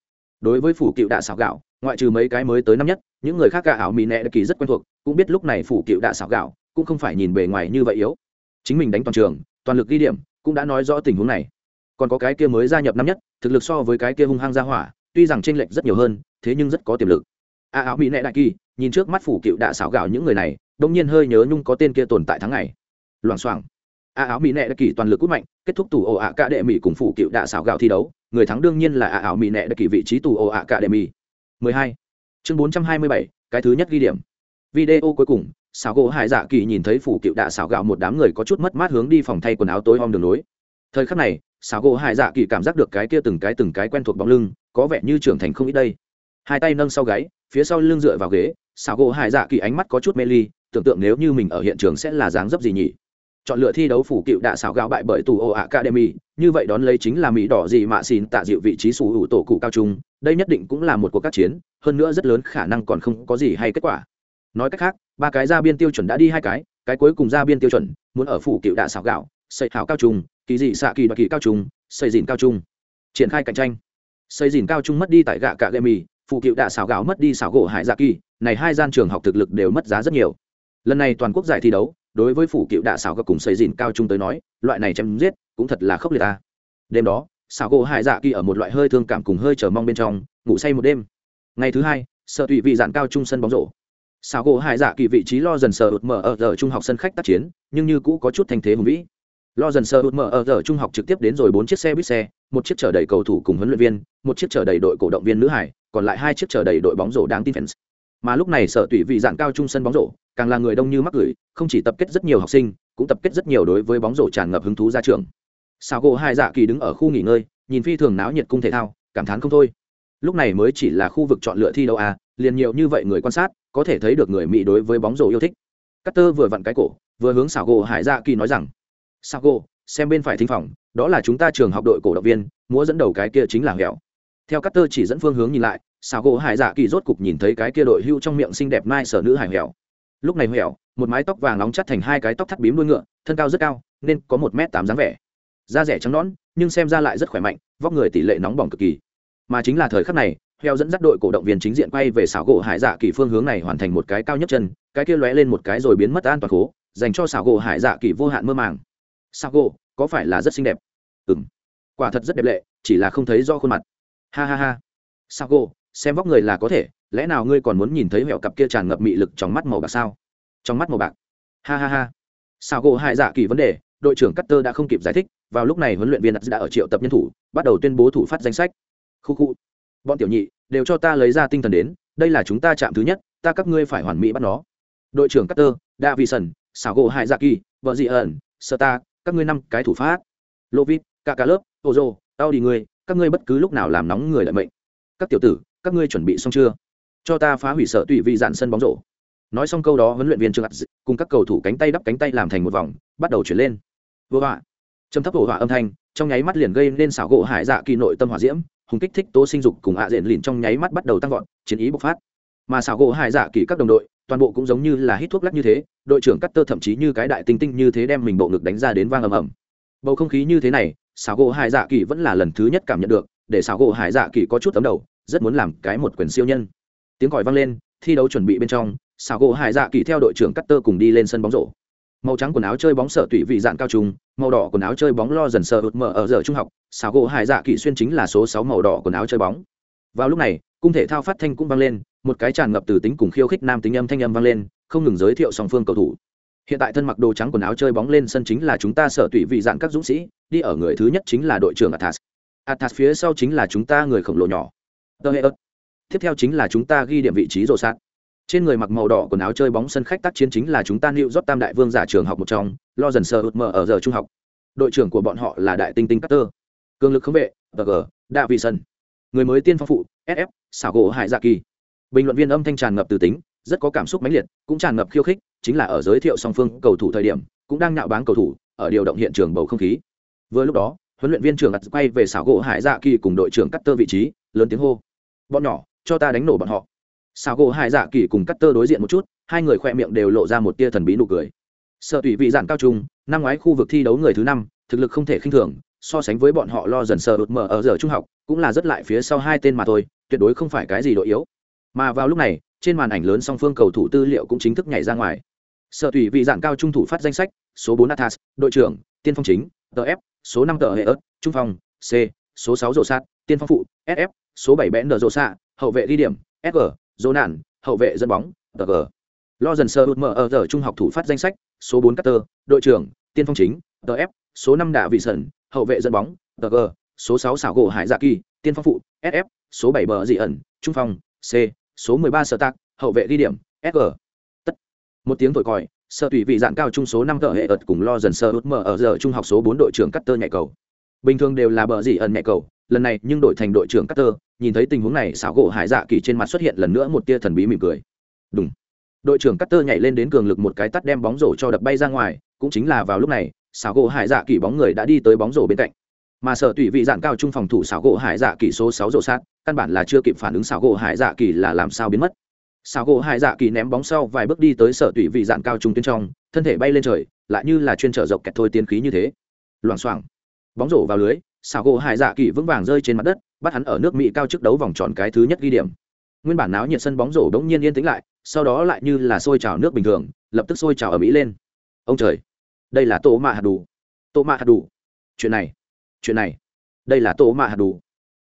Đối với phủ cựu đạ xào gạo, ngoại trừ mấy cái mới tới năm nhất, những người khác cả ảo mỹ nẹ đã kỳ rất quen thuộc, cũng biết lúc này phủ cựu đạ xào gạo cũng không phải nhìn bề ngoài như vậy yếu. Chính mình đánh toàn trường, toàn lực ghi điểm cũng đã nói rõ tình huống này. Còn có cái kia mới gia nhập năm nhất thực lực so với cái kia hung hăng gia hỏa tuy rằng chênh lệch rất nhiều hơn thế nhưng rất có tiềm lực. A áo mỹ nệ đại kỳ nhìn trước mắt phủ cựu đã xảo gạo những người này đông nhiên hơi nhớ nhung có tên kia tồn tại tháng ngày. Loảng xoảng. A áo mỹ nệ đại kỳ toàn lực cút mạnh kết thúc tù ồ ạ cả đệ mỹ cùng phủ cựu đã xảo gạo thi đấu người thắng đương nhiên là a áo mỹ nệ đại kỳ vị trí tù ồ ạ cả đệ mỹ 12. chương 427, cái thứ nhất ghi điểm. Video cuối cùng xảo gỗ hải dạ kỳ nhìn thấy phủ cựu đạ xảo gạo một đám người có chút mất mát hướng đi phòng thay quần áo tối om đường nối thời khắc này, xảo gỗ hải dạ kỳ cảm giác được cái kia từng cái từng cái quen thuộc bóng lưng, có vẻ như trưởng thành không ít đây. Hai tay nâng sau gáy, phía sau lưng dựa vào ghế, xảo gỗ hải dạ kỳ ánh mắt có chút mê ly, tưởng tượng nếu như mình ở hiện trường sẽ là dáng dấp gì nhỉ? Chọn lựa thi đấu phủ cựu đạ xảo gạo bại bởi tù ô academy, như vậy đón lấy chính là mỹ đỏ gì mạ xin tạ dịu vị trí sủ hữu tổ cụ cao trung, đây nhất định cũng là một cuộc các chiến, hơn nữa rất lớn khả năng còn không có gì hay kết quả. Nói cách khác ba cái ra biên tiêu chuẩn đã đi hai cái cái cuối cùng ra biên tiêu chuẩn muốn ở phủ cựu đạ xảo gạo, xây hảo cao trung, kỳ dị xạ kỳ đoạt kỳ cao trung, xây dìn cao trung. Triển khai cạnh tranh. Xây dìn cao trung mất đi tại gạ cạ gậy mì phụ cựu đạ xảo gạo mất đi xảo gỗ hải dạ kỳ, này hai gian trường học thực lực đều mất giá rất nhiều. Lần này toàn quốc giải thi đấu, đối với phủ cựu đạ xảo gạo cùng xây dìn cao trung tới nói, loại này chém giết cũng thật là khốc liệt ta. Đêm đó, xảo gỗ hải dạ kỳ ở một loại hơi thương cảm cùng hơi chờ mong bên trong, ngủ say một đêm. Ngày thứ hai, sợ tụy vị dạn cao trung sân bóng rổ xảo gỗ hải dạ kỳ vị trí lo dần sờ ụt mở ở giờ trung học sân khách tác chiến, nhưng như cũ có chút thành thế hùng vĩ. Lo dần sờ ụt mở ở giờ trung học trực tiếp đến rồi bốn chiếc xe buýt xe, một chiếc chở đầy cầu thủ cùng huấn luyện viên, một chiếc chở đầy đội cổ động viên nữ hải, còn lại hai chiếc chở đầy đội bóng rổ đáng tin fans. Mà lúc này sở tùy vị dạng cao trung sân bóng rổ, càng là người đông như mắc gửi, không chỉ tập kết rất nhiều học sinh, cũng tập kết rất nhiều đối với bóng rổ tràn ngập hứng thú ra trường. Sao gỗ hải dạ kỳ đứng ở khu nghỉ ngơi, nhìn phi thường náo nhiệt cung thể thao, cảm thán không thôi. Lúc này mới chỉ là khu vực chọn lựa thi đấu à liền nhiều như vậy người quan sát có thể thấy được người mỹ đối với bóng rổ yêu thích. Carter vừa vặn cái cổ, vừa hướng xảo gỗ hải dạ kỳ nói rằng xảo gỗ xem bên phải thính phòng, đó là chúng ta trường học đội cổ động viên, múa dẫn đầu cái kia chính là hẻo theo Carter chỉ dẫn phương hướng nhìn lại xảo gỗ hải dạ kỳ rốt cục nhìn thấy cái kia đội hưu trong miệng xinh đẹp mai sở nữ hải hẻo lúc này hẻo một mái tóc vàng nóng chắt thành hai cái tóc thắt bím đuôi ngựa, thân cao rất cao, nên có một m tám dáng vẻ. Da rẻ trắng nõn, nhưng xem ra lại rất khỏe mạnh, vóc người tỷ lệ nóng bỏng cực kỳ. Mà chính là thời khắc này heo dẫn dắt đội cổ động viên chính diện quay về xảo gỗ hải dạ kỳ phương hướng này hoàn thành một cái cao nhất chân cái kia lóe lên một cái rồi biến mất an toàn khố dành cho xảo gỗ hải dạ kỳ vô hạn mơ màng. Xảo gỗ có phải là rất xinh đẹp? Ừ m quả thật rất đẹp lệ chỉ là không thấy do khuôn mặt. Ha ha ha. Xảo gỗ xem vóc người là có thể lẽ nào ngươi còn muốn nhìn thấy mẹo cặp kia tràn ngập mị lực trong mắt màu bạc sao? Trong mắt màu bạc. Ha ha ha. Xảo gỗ hải dạ kỳ vấn đề đội trưởng Cutter đã không kịp giải thích, vào lúc này huấn luyện viên đã ở triệu tập nhân thủ, bắt đầu tuyên bố thủ phát danh sách. Khu khu. Bọn tiểu nhị, đều cho ta lấy ra tinh thần đến, đây là chúng ta chạm thứ nhất, ta các ngươi phải hoàn mỹ bắt nó. Đội trưởng Cutter, Davison, dạ kỳ, vợ dị ẩn, Sata, các ngươi năm cái thủ phát. Lovit, cả cả lớp, ô Ozo, tao đi ngươi, các ngươi bất cứ lúc nào làm nóng người lại mệnh. Các tiểu tử, các ngươi chuẩn bị xong chưa? Cho ta phá hủy sở tùy vị dạn sân bóng rổ. Nói xong câu đó, huấn luyện viên Trương cùng các cầu thủ cánh tay đắp cánh tay làm thành một vòng, bắt đầu chuyển lên vừa họa châm thấp hổ họa âm thanh trong nháy mắt liền gây nên xảo gỗ hải dạ kỳ nội tâm hỏa diễm hùng kích thích tố sinh dục cùng ạ à diện lìn trong nháy mắt bắt đầu tăng vọt, chiến ý bộc phát. Mà xảo gỗ hải dạ kỳ các đồng đội, toàn bộ cũng giống như là hít thuốc lắc như thế, đội trưởng cắt tơ thậm chí như cái đại tinh tinh như thế đem mình bộ ngực đánh ra đến vang ầm ầm. Bầu không khí như thế này, xảo gỗ hải dạ kỳ vẫn là lần thứ nhất cảm nhận được, để xảo gỗ hải dạ kỳ có chút tấm đầu, rất muốn làm cái một quyền siêu nhân. Tiếng còi vang lên, thi đấu chuẩn bị bên trong, xảo gỗ hải dạ kỳ theo đội trưởng cắt tơ cùng đi lên sân bóng rổ. Màu trắng quần áo chơi bóng sở tùy vị dạng cao trung màu đỏ quần áo chơi bóng lo dần sờ hụt mở ở giờ trung học xảo gỗ hải dạ kỷ xuyên chính là số sáu màu đỏ quần áo chơi bóng. Vào lúc này, cung thể thao phát thanh cũng vang lên, một cái tràn ngập từ tính cùng khiêu khích nam tính âm thanh âm vang lên, không ngừng giới thiệu song phương cầu thủ. Hiện tại thân mặc đồ trắng quần áo chơi bóng lên sân chính là chúng ta sở tùy vị dạng các dũng sĩ, đi ở người thứ nhất chính là đội trưởng athas. Athas phía sau chính là chúng ta người khổng lồ nhỏ. Tiếp theo chính là chúng ta ghi điểm vị trí rồ sát. Trên người mặc màu đỏ quần áo chơi bóng sân khách tác chiến chính là chúng ta nịu rót tam đại vương giả trường học một trong lo dần sờ ướt mờ ở giờ trung học. Đội trưởng của bọn họ là đại tinh tinh cutter cường lực không vệ tg đạ vị sân. Người mới tiên phong phụ sf xảo gỗ hải dạ kỳ. Bình luận viên âm thanh tràn ngập từ tính, rất có cảm xúc mãnh liệt, cũng tràn ngập khiêu khích, chính là ở giới thiệu song phương cầu thủ thời điểm, cũng đang nạo báng cầu thủ, ở điều động hiện trường bầu không khí. Vừa lúc đó, huấn luyện viên trưởng ặt quay về xảo gỗ hải dạ kỳ cùng đội trưởng cắt tơ vị trí, lớn tiếng hô. Bọn nhỏ, cho ta đánh nổ bọn họ. Xảo gỗ hải dạ kỳ cùng cắt tơ đối diện một chút, hai người khoe miệng đều lộ ra một tia thần bí nụ cười. Sợ tùy vị giản cao trung, năm ngoái khu vực thi đấu người thứ năm, thực lực không thể khinh thường so sánh với bọn họ lo dần sợ đột mở ở giờ trung học, cũng là rất lại phía sau hai tên mà thôi, tuyệt đối không phải cái gì đội yếu. Mà vào lúc này, trên màn ảnh lớn song phương cầu thủ tư liệu cũng chính thức nhảy ra ngoài. Sợ tùy vị dạng cao trung thủ phát danh sách, số bốn athas đội trưởng, tiên phong chính tf số năm tờ hệ ớt trung phong, c, số sáu rổ sát, tiên phong phụ sf số bảy bẽn nở rổ xạ, hậu vệ ghi điểm sg dỗ nạn hậu vệ dẫn bóng tg lo dần sơ ụt mở ở giờ trung học thủ phát danh sách, số bốn cutter đội trưởng, tiên phong chính tf số năm đạ vị sẩn hậu vệ dẫn bóng tg số sáu xảo gỗ hải dạ kỳ, tiên phong phụ sf số bảy bờ dị ẩn, trung phong, c, số mười ba sở tạc, hậu vệ ghi điểm sg tất. Một tiếng thổi còi, sở tùy vị dạng cao trung số năm tờ hệ ợt cùng lo dần sơ út mở ở giờ trung học số bốn đội trưởng cutter nhạy cầu. Bình thường đều là bờ dị ẩn nhạy cầu, lần này nhưng đổi thành đội trưởng cutter, nhìn thấy tình huống này, xảo gỗ hải dạ kỳ trên mặt xuất hiện lần nữa một tia thần bí mỉm cười. Đúng đội trưởng cắt tơ nhảy lên đến cường lực một cái tắt đem bóng rổ cho đập bay ra ngoài, cũng chính là vào lúc này xảo gỗ hải dạ kỳ bóng người đã đi tới bóng rổ bên cạnh. Mà sở tùy vị dạng cao trung phòng thủ xảo gỗ hải dạ kỳ số sáu rổ sát, căn bản là chưa kịp phản ứng xảo gỗ hải dạ kỳ là làm sao biến mất. Xảo gỗ hải dạ kỳ ném bóng sau vài bước đi tới sở tùy vị dạng cao trung tuyến trong, thân thể bay lên trời, lại như là chuyên trở dọc kẹt thôi tiến khí như thế. Loảng xoảng. Bóng rổ vào lưới xảo gỗ hải dạ kỳ vững vàng rơi trên mặt đất, bắt hắn ở nước mỹ cao trước đấu vòng tròn cái thứ nhất ghi điểm. Nguyên bản náo nhiệt sân bóng rổ đống nhiên yên tĩnh lại, sau đó lại như là sôi trào nước bình thường, lập tức sôi trào ở mỹ lên. Ông trời! Đây là tổ mạ hạt đủ. Tổ mạ hạt đủ. Chuyện này chuyện này. Đây là tổ mạ hạt đủ.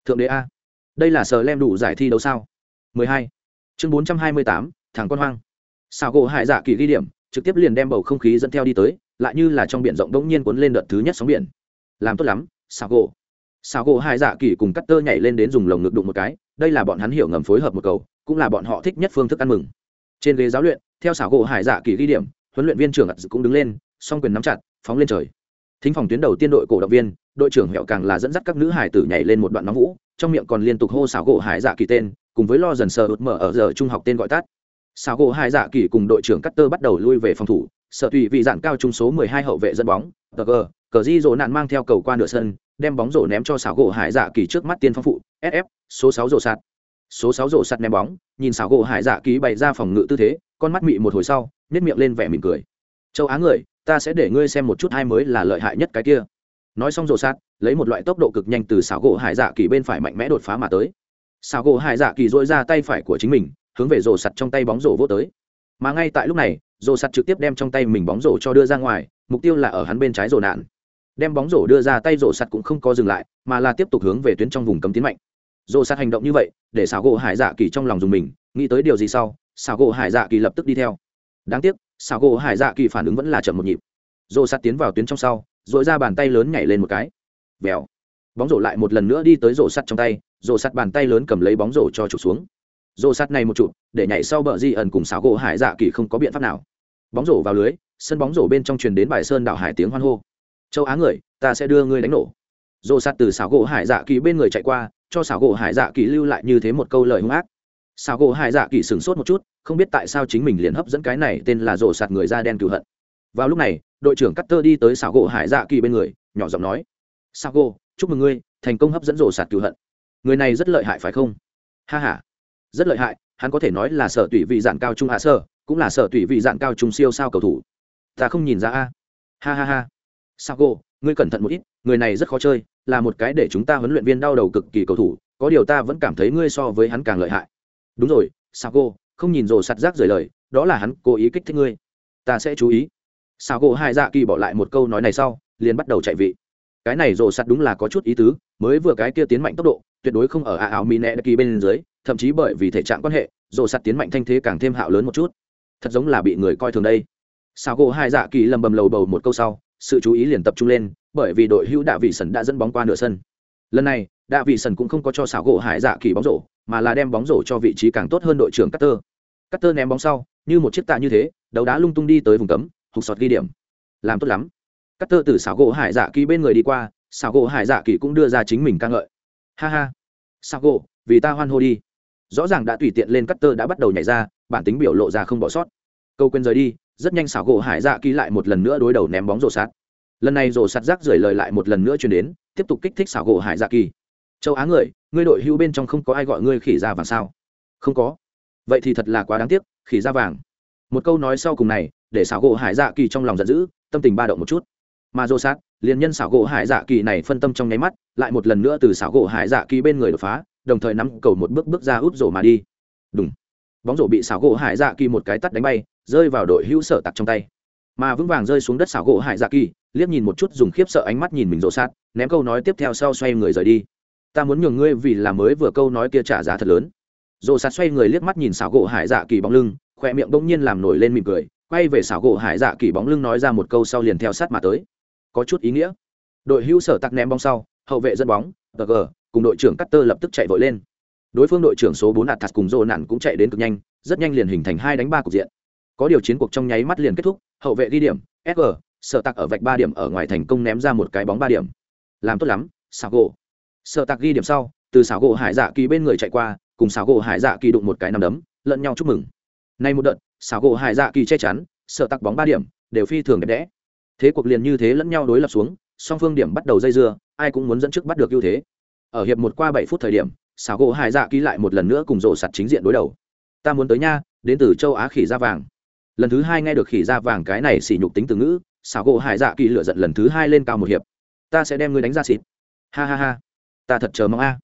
Thượng đế a. Đây là sờ lem đủ giải thi đấu sao? 12. chương 428, thằng con hoang. Sao gỗ hải dạ kỳ ghi điểm trực tiếp liền đem bầu không khí dẫn theo đi tới lại như là trong biển rộng đống nhiên cuốn lên đợt thứ nhất sóng biển. Làm tốt lắm sao gỗ. Sao gỗ hại dạ kỳ cùng cắt tơ nhảy lên đến dùng lồng ngực đụng một cái đây là bọn hắn hiểu ngầm phối hợp một cầu cũng là bọn họ thích nhất phương thức ăn mừng. Trên ghế giáo luyện theo xảo gỗ hải dạ kỳ ghi điểm huấn luyện viên trưởng ặt cũng đứng lên song quyền nắm chặt, phóng lên trời. Thính phòng tuyến đầu tiên đội cổ động viên, đội trưởng hẹo càng là dẫn dắt các nữ hải tử nhảy lên một đoạn nóng vũ, trong miệng còn liên tục hô xảo gỗ hải dạ kỳ tên, cùng với lo dần sờ ụt mở ở giờ trung học tên gọi tắt. Xảo gỗ hải dạ kỳ cùng đội trưởng cắt tơ bắt đầu lui về phòng thủ, sợ tùy vị dạn cao trung số 12 hậu vệ dẫn bóng tg cờ di rổ nạn mang theo cầu qua nửa sân, đem bóng rổ ném cho xảo gỗ hải dạ kỳ trước mắt tiên phong phụ sf số sáu rổ sạt. Số sáu rổ sạt ném bóng, nhìn xảo gỗ hải dạ kỳ bày ra phòng ngự tư thế, con mắt mị một hồi sau nếp miệng lên vẻ mỉm cười. Châu á người ta sẽ để ngươi xem một chút hai mới là lợi hại nhất cái kia. Nói xong rổ sạt lấy một loại tốc độ cực nhanh từ xảo gỗ hải dạ kỳ bên phải mạnh mẽ đột phá mà tới. Xảo gỗ hải dạ kỳ dội ra tay phải của chính mình, hướng về rổ sạt trong tay bóng rổ vô tới. Mà ngay tại lúc này rổ sạt trực tiếp đem trong tay mình bóng rổ cho đưa ra ngoài, mục tiêu là ở hắn bên trái rổ nạn. Đem bóng rổ đưa ra tay rổ sạt cũng không có dừng lại, mà là tiếp tục hướng về tuyến trong vùng cấm tiến mạnh. Rổ sạt hành động như vậy, để xảo gỗ hải dạ kỳ trong lòng dùng mình, nghĩ tới điều gì sau, xảo gỗ hải dạ kỳ lập tức đi theo. Đáng tiếc xảo gỗ hải dạ kỳ phản ứng vẫn là chậm một nhịp. Rổ sạt tiến vào tuyến trong sau dội ra bàn tay lớn nhảy lên một cái. Vèo. Bóng rổ lại một lần nữa đi tới rổ sắt trong tay, rổ sắt bàn tay lớn cầm lấy bóng rổ cho chụp xuống. Rổ sắt này một chụp, để nhảy sau bờ di ẩn cùng xảo gỗ hải dạ kỳ không có biện pháp nào. Bóng rổ vào lưới, sân bóng rổ bên trong truyền đến bài sơn đảo hải tiếng hoan hô. Châu á người, ta sẽ đưa ngươi đánh nổ. Rổ sắt từ xảo gỗ hải dạ kỳ bên người chạy qua, cho xảo gỗ hải dạ kỳ lưu lại như thế một câu lời hung ác. Sao gỗ hải dạ kỳ sửng sốt một chút, không biết tại sao chính mình liền hấp dẫn cái này tên là rổ sạt người da đen cựu hận. Vào lúc này, đội trưởng cắt tơ đi tới Sao gỗ hải dạ kỳ bên người, nhỏ giọng nói sao gỗ, chúc mừng ngươi, thành công hấp dẫn rổ sạt cựu hận. Người này rất lợi hại phải không? Ha h a rất lợi hại, hắn có thể nói là sở tùy vị dạng cao trung hạ sơ, cũng là sở tùy vị dạng cao trung siêu sao cầu thủ. Ta không nhìn ra a. Ha ha ha sao gỗ, ngươi cẩn thận một ít, người này rất khó chơi, là một cái để chúng ta huấn luyện viên đau đầu cực kỳ cầu thủ, có điều ta vẫn cảm thấy ngươi so với hắn càng lợi hại đúng rồi sao cô không nhìn rồ sạt rác rời lời, đó là hắn cố ý kích thích ngươi. Ta sẽ chú ý. Sao gỗ hai dạ kỳ bỏ lại một câu nói này sau, liền bắt đầu chạy vị. Cái này rồ sạt đúng là có chút ý tứ, mới vừa cái kia tiến mạnh tốc độ, tuyệt đối không ở ả áo mỹ nẹ kỳ bên dưới, thậm chí bởi vì thể trạng quan hệ, rồ sạt tiến mạnh thanh thế càng thêm hạo lớn một chút. Thật giống là bị người coi thường đây. Sao gỗ hai dạ kỳ lầm bầm lầu bầu một câu sau, sự chú ý liền tập trung lên, bởi vì đội hữu đạ vị sần đã dẫn bóng qua nửa sân. Lần này, đạ vị sần cũng không có cho xảo gỗ hải dạ kỳ bóng rổ mà là đem bóng rổ cho vị trí càng tốt hơn đội trưởng cutter cutter ném bóng sau, như một chiếc tạ như thế, đấu đá lung tung đi tới vùng cấm, hụt sọt ghi điểm. Làm tốt lắm. Cutter từ xảo gỗ hải dạ kỳ bên người đi qua, xảo gỗ hải dạ kỳ cũng đưa ra chính mình ca ngợi. Ha ha. Xảo gỗ, vì ta hoan hô đi. Rõ ràng đã tùy tiện lên Cutter đã bắt đầu nhảy ra, bản tính biểu lộ ra không bỏ sót. Câu quên rời đi, rất nhanh xảo gỗ hải dạ kỳ lại một lần nữa đối đầu ném bóng rổ sát. Lần này rổ sạt rác rưởi lời lại một lần nữa truyền đến, tiếp tục kích thích xảo gỗ hải dạ kỳ châu á người, ngươi đội hưu bên trong không có ai gọi ngươi khỉ ra vàng sao? Không có. Vậy thì thật là quá đáng tiếc, khỉ ra vàng. Một câu nói sau cùng này, để xảo gỗ hải dạ kỳ trong lòng giận dữ, tâm tình ba động một chút. Mà dô sát, liền nhân xảo gỗ hải dạ kỳ này phân tâm trong nháy mắt, lại một lần nữa từ xảo gỗ hải dạ kỳ bên người đột phá, đồng thời nắm cầu một bước bước ra úp rổ mà đi. Đúng bóng rổ bị xảo gỗ hải dạ kỳ một cái tắt đánh bay, rơi vào đội hữu sở tặc trong tay. Mà vững vàng rơi xuống đất xảo gỗ hải dạ kỳ, liếc nhìn một chút dùng khiếp sợ ánh mắt nhìn mình rộ sát, ném câu nói tiếp theo sau xoay người rời đi ta muốn nhường ngươi vì là mới vừa câu nói kia trả giá thật lớn. Dồ sát xoay người liếc mắt nhìn xảo gỗ hải dạ kỳ bóng lưng khoe miệng bỗng nhiên làm nổi lên mỉm cười, quay về xảo gỗ hải dạ kỳ bóng lưng nói ra một câu sau liền theo sát mà tới. Có chút ý nghĩa. Đội hữu sở tắc ném bóng sau, hậu vệ dẫn bóng tg cùng đội trưởng cutter lập tức chạy vội lên. Đối phương đội trưởng số bốn atas cùng rô nản cũng chạy đến cực nhanh, rất nhanh liền hình thành hai đánh ba cục diện. Có điều chiến cuộc trong nháy mắt liền kết thúc, hậu vệ ghi điểm sg sở tặc ở vạch ba điểm ở ngoài thành công ném ra một cái bóng ba điểm. Làm tốt lắm sago sợ tạc tặc ghi điểm sau, từ xảo gỗ hải dạ kỳ bên người chạy qua, cùng xảo gỗ hải dạ kỳ đụng một cái nằm đấm, lẫn nhau chúc mừng. Nay một đợt, xảo gỗ hải dạ kỳ che chắn, sợ tặc bóng ba điểm, đều phi thường đẹp đẽ. Thế cuộc liền như thế lẫn nhau đối lập xuống, song phương điểm bắt đầu dây dưa, ai cũng muốn dẫn trước bắt được ưu thế. Ở hiệp một qua bảy phút thời điểm, xảo gỗ hải dạ kỳ lại một lần nữa cùng rổ sạt chính diện đối đầu. Ta muốn tới nha, đến từ châu á khỉ da vàng. Lần thứ hai nghe được khỉ da vàng cái này xỉ nhục tính từ ngữ, xảo gỗ hải dạ kỳ lựa giận lần thứ hai lên cao một hiệp. Ta sẽ đem ngươi đánh ra xịt. Ha ha ha ta thật chờ mong a.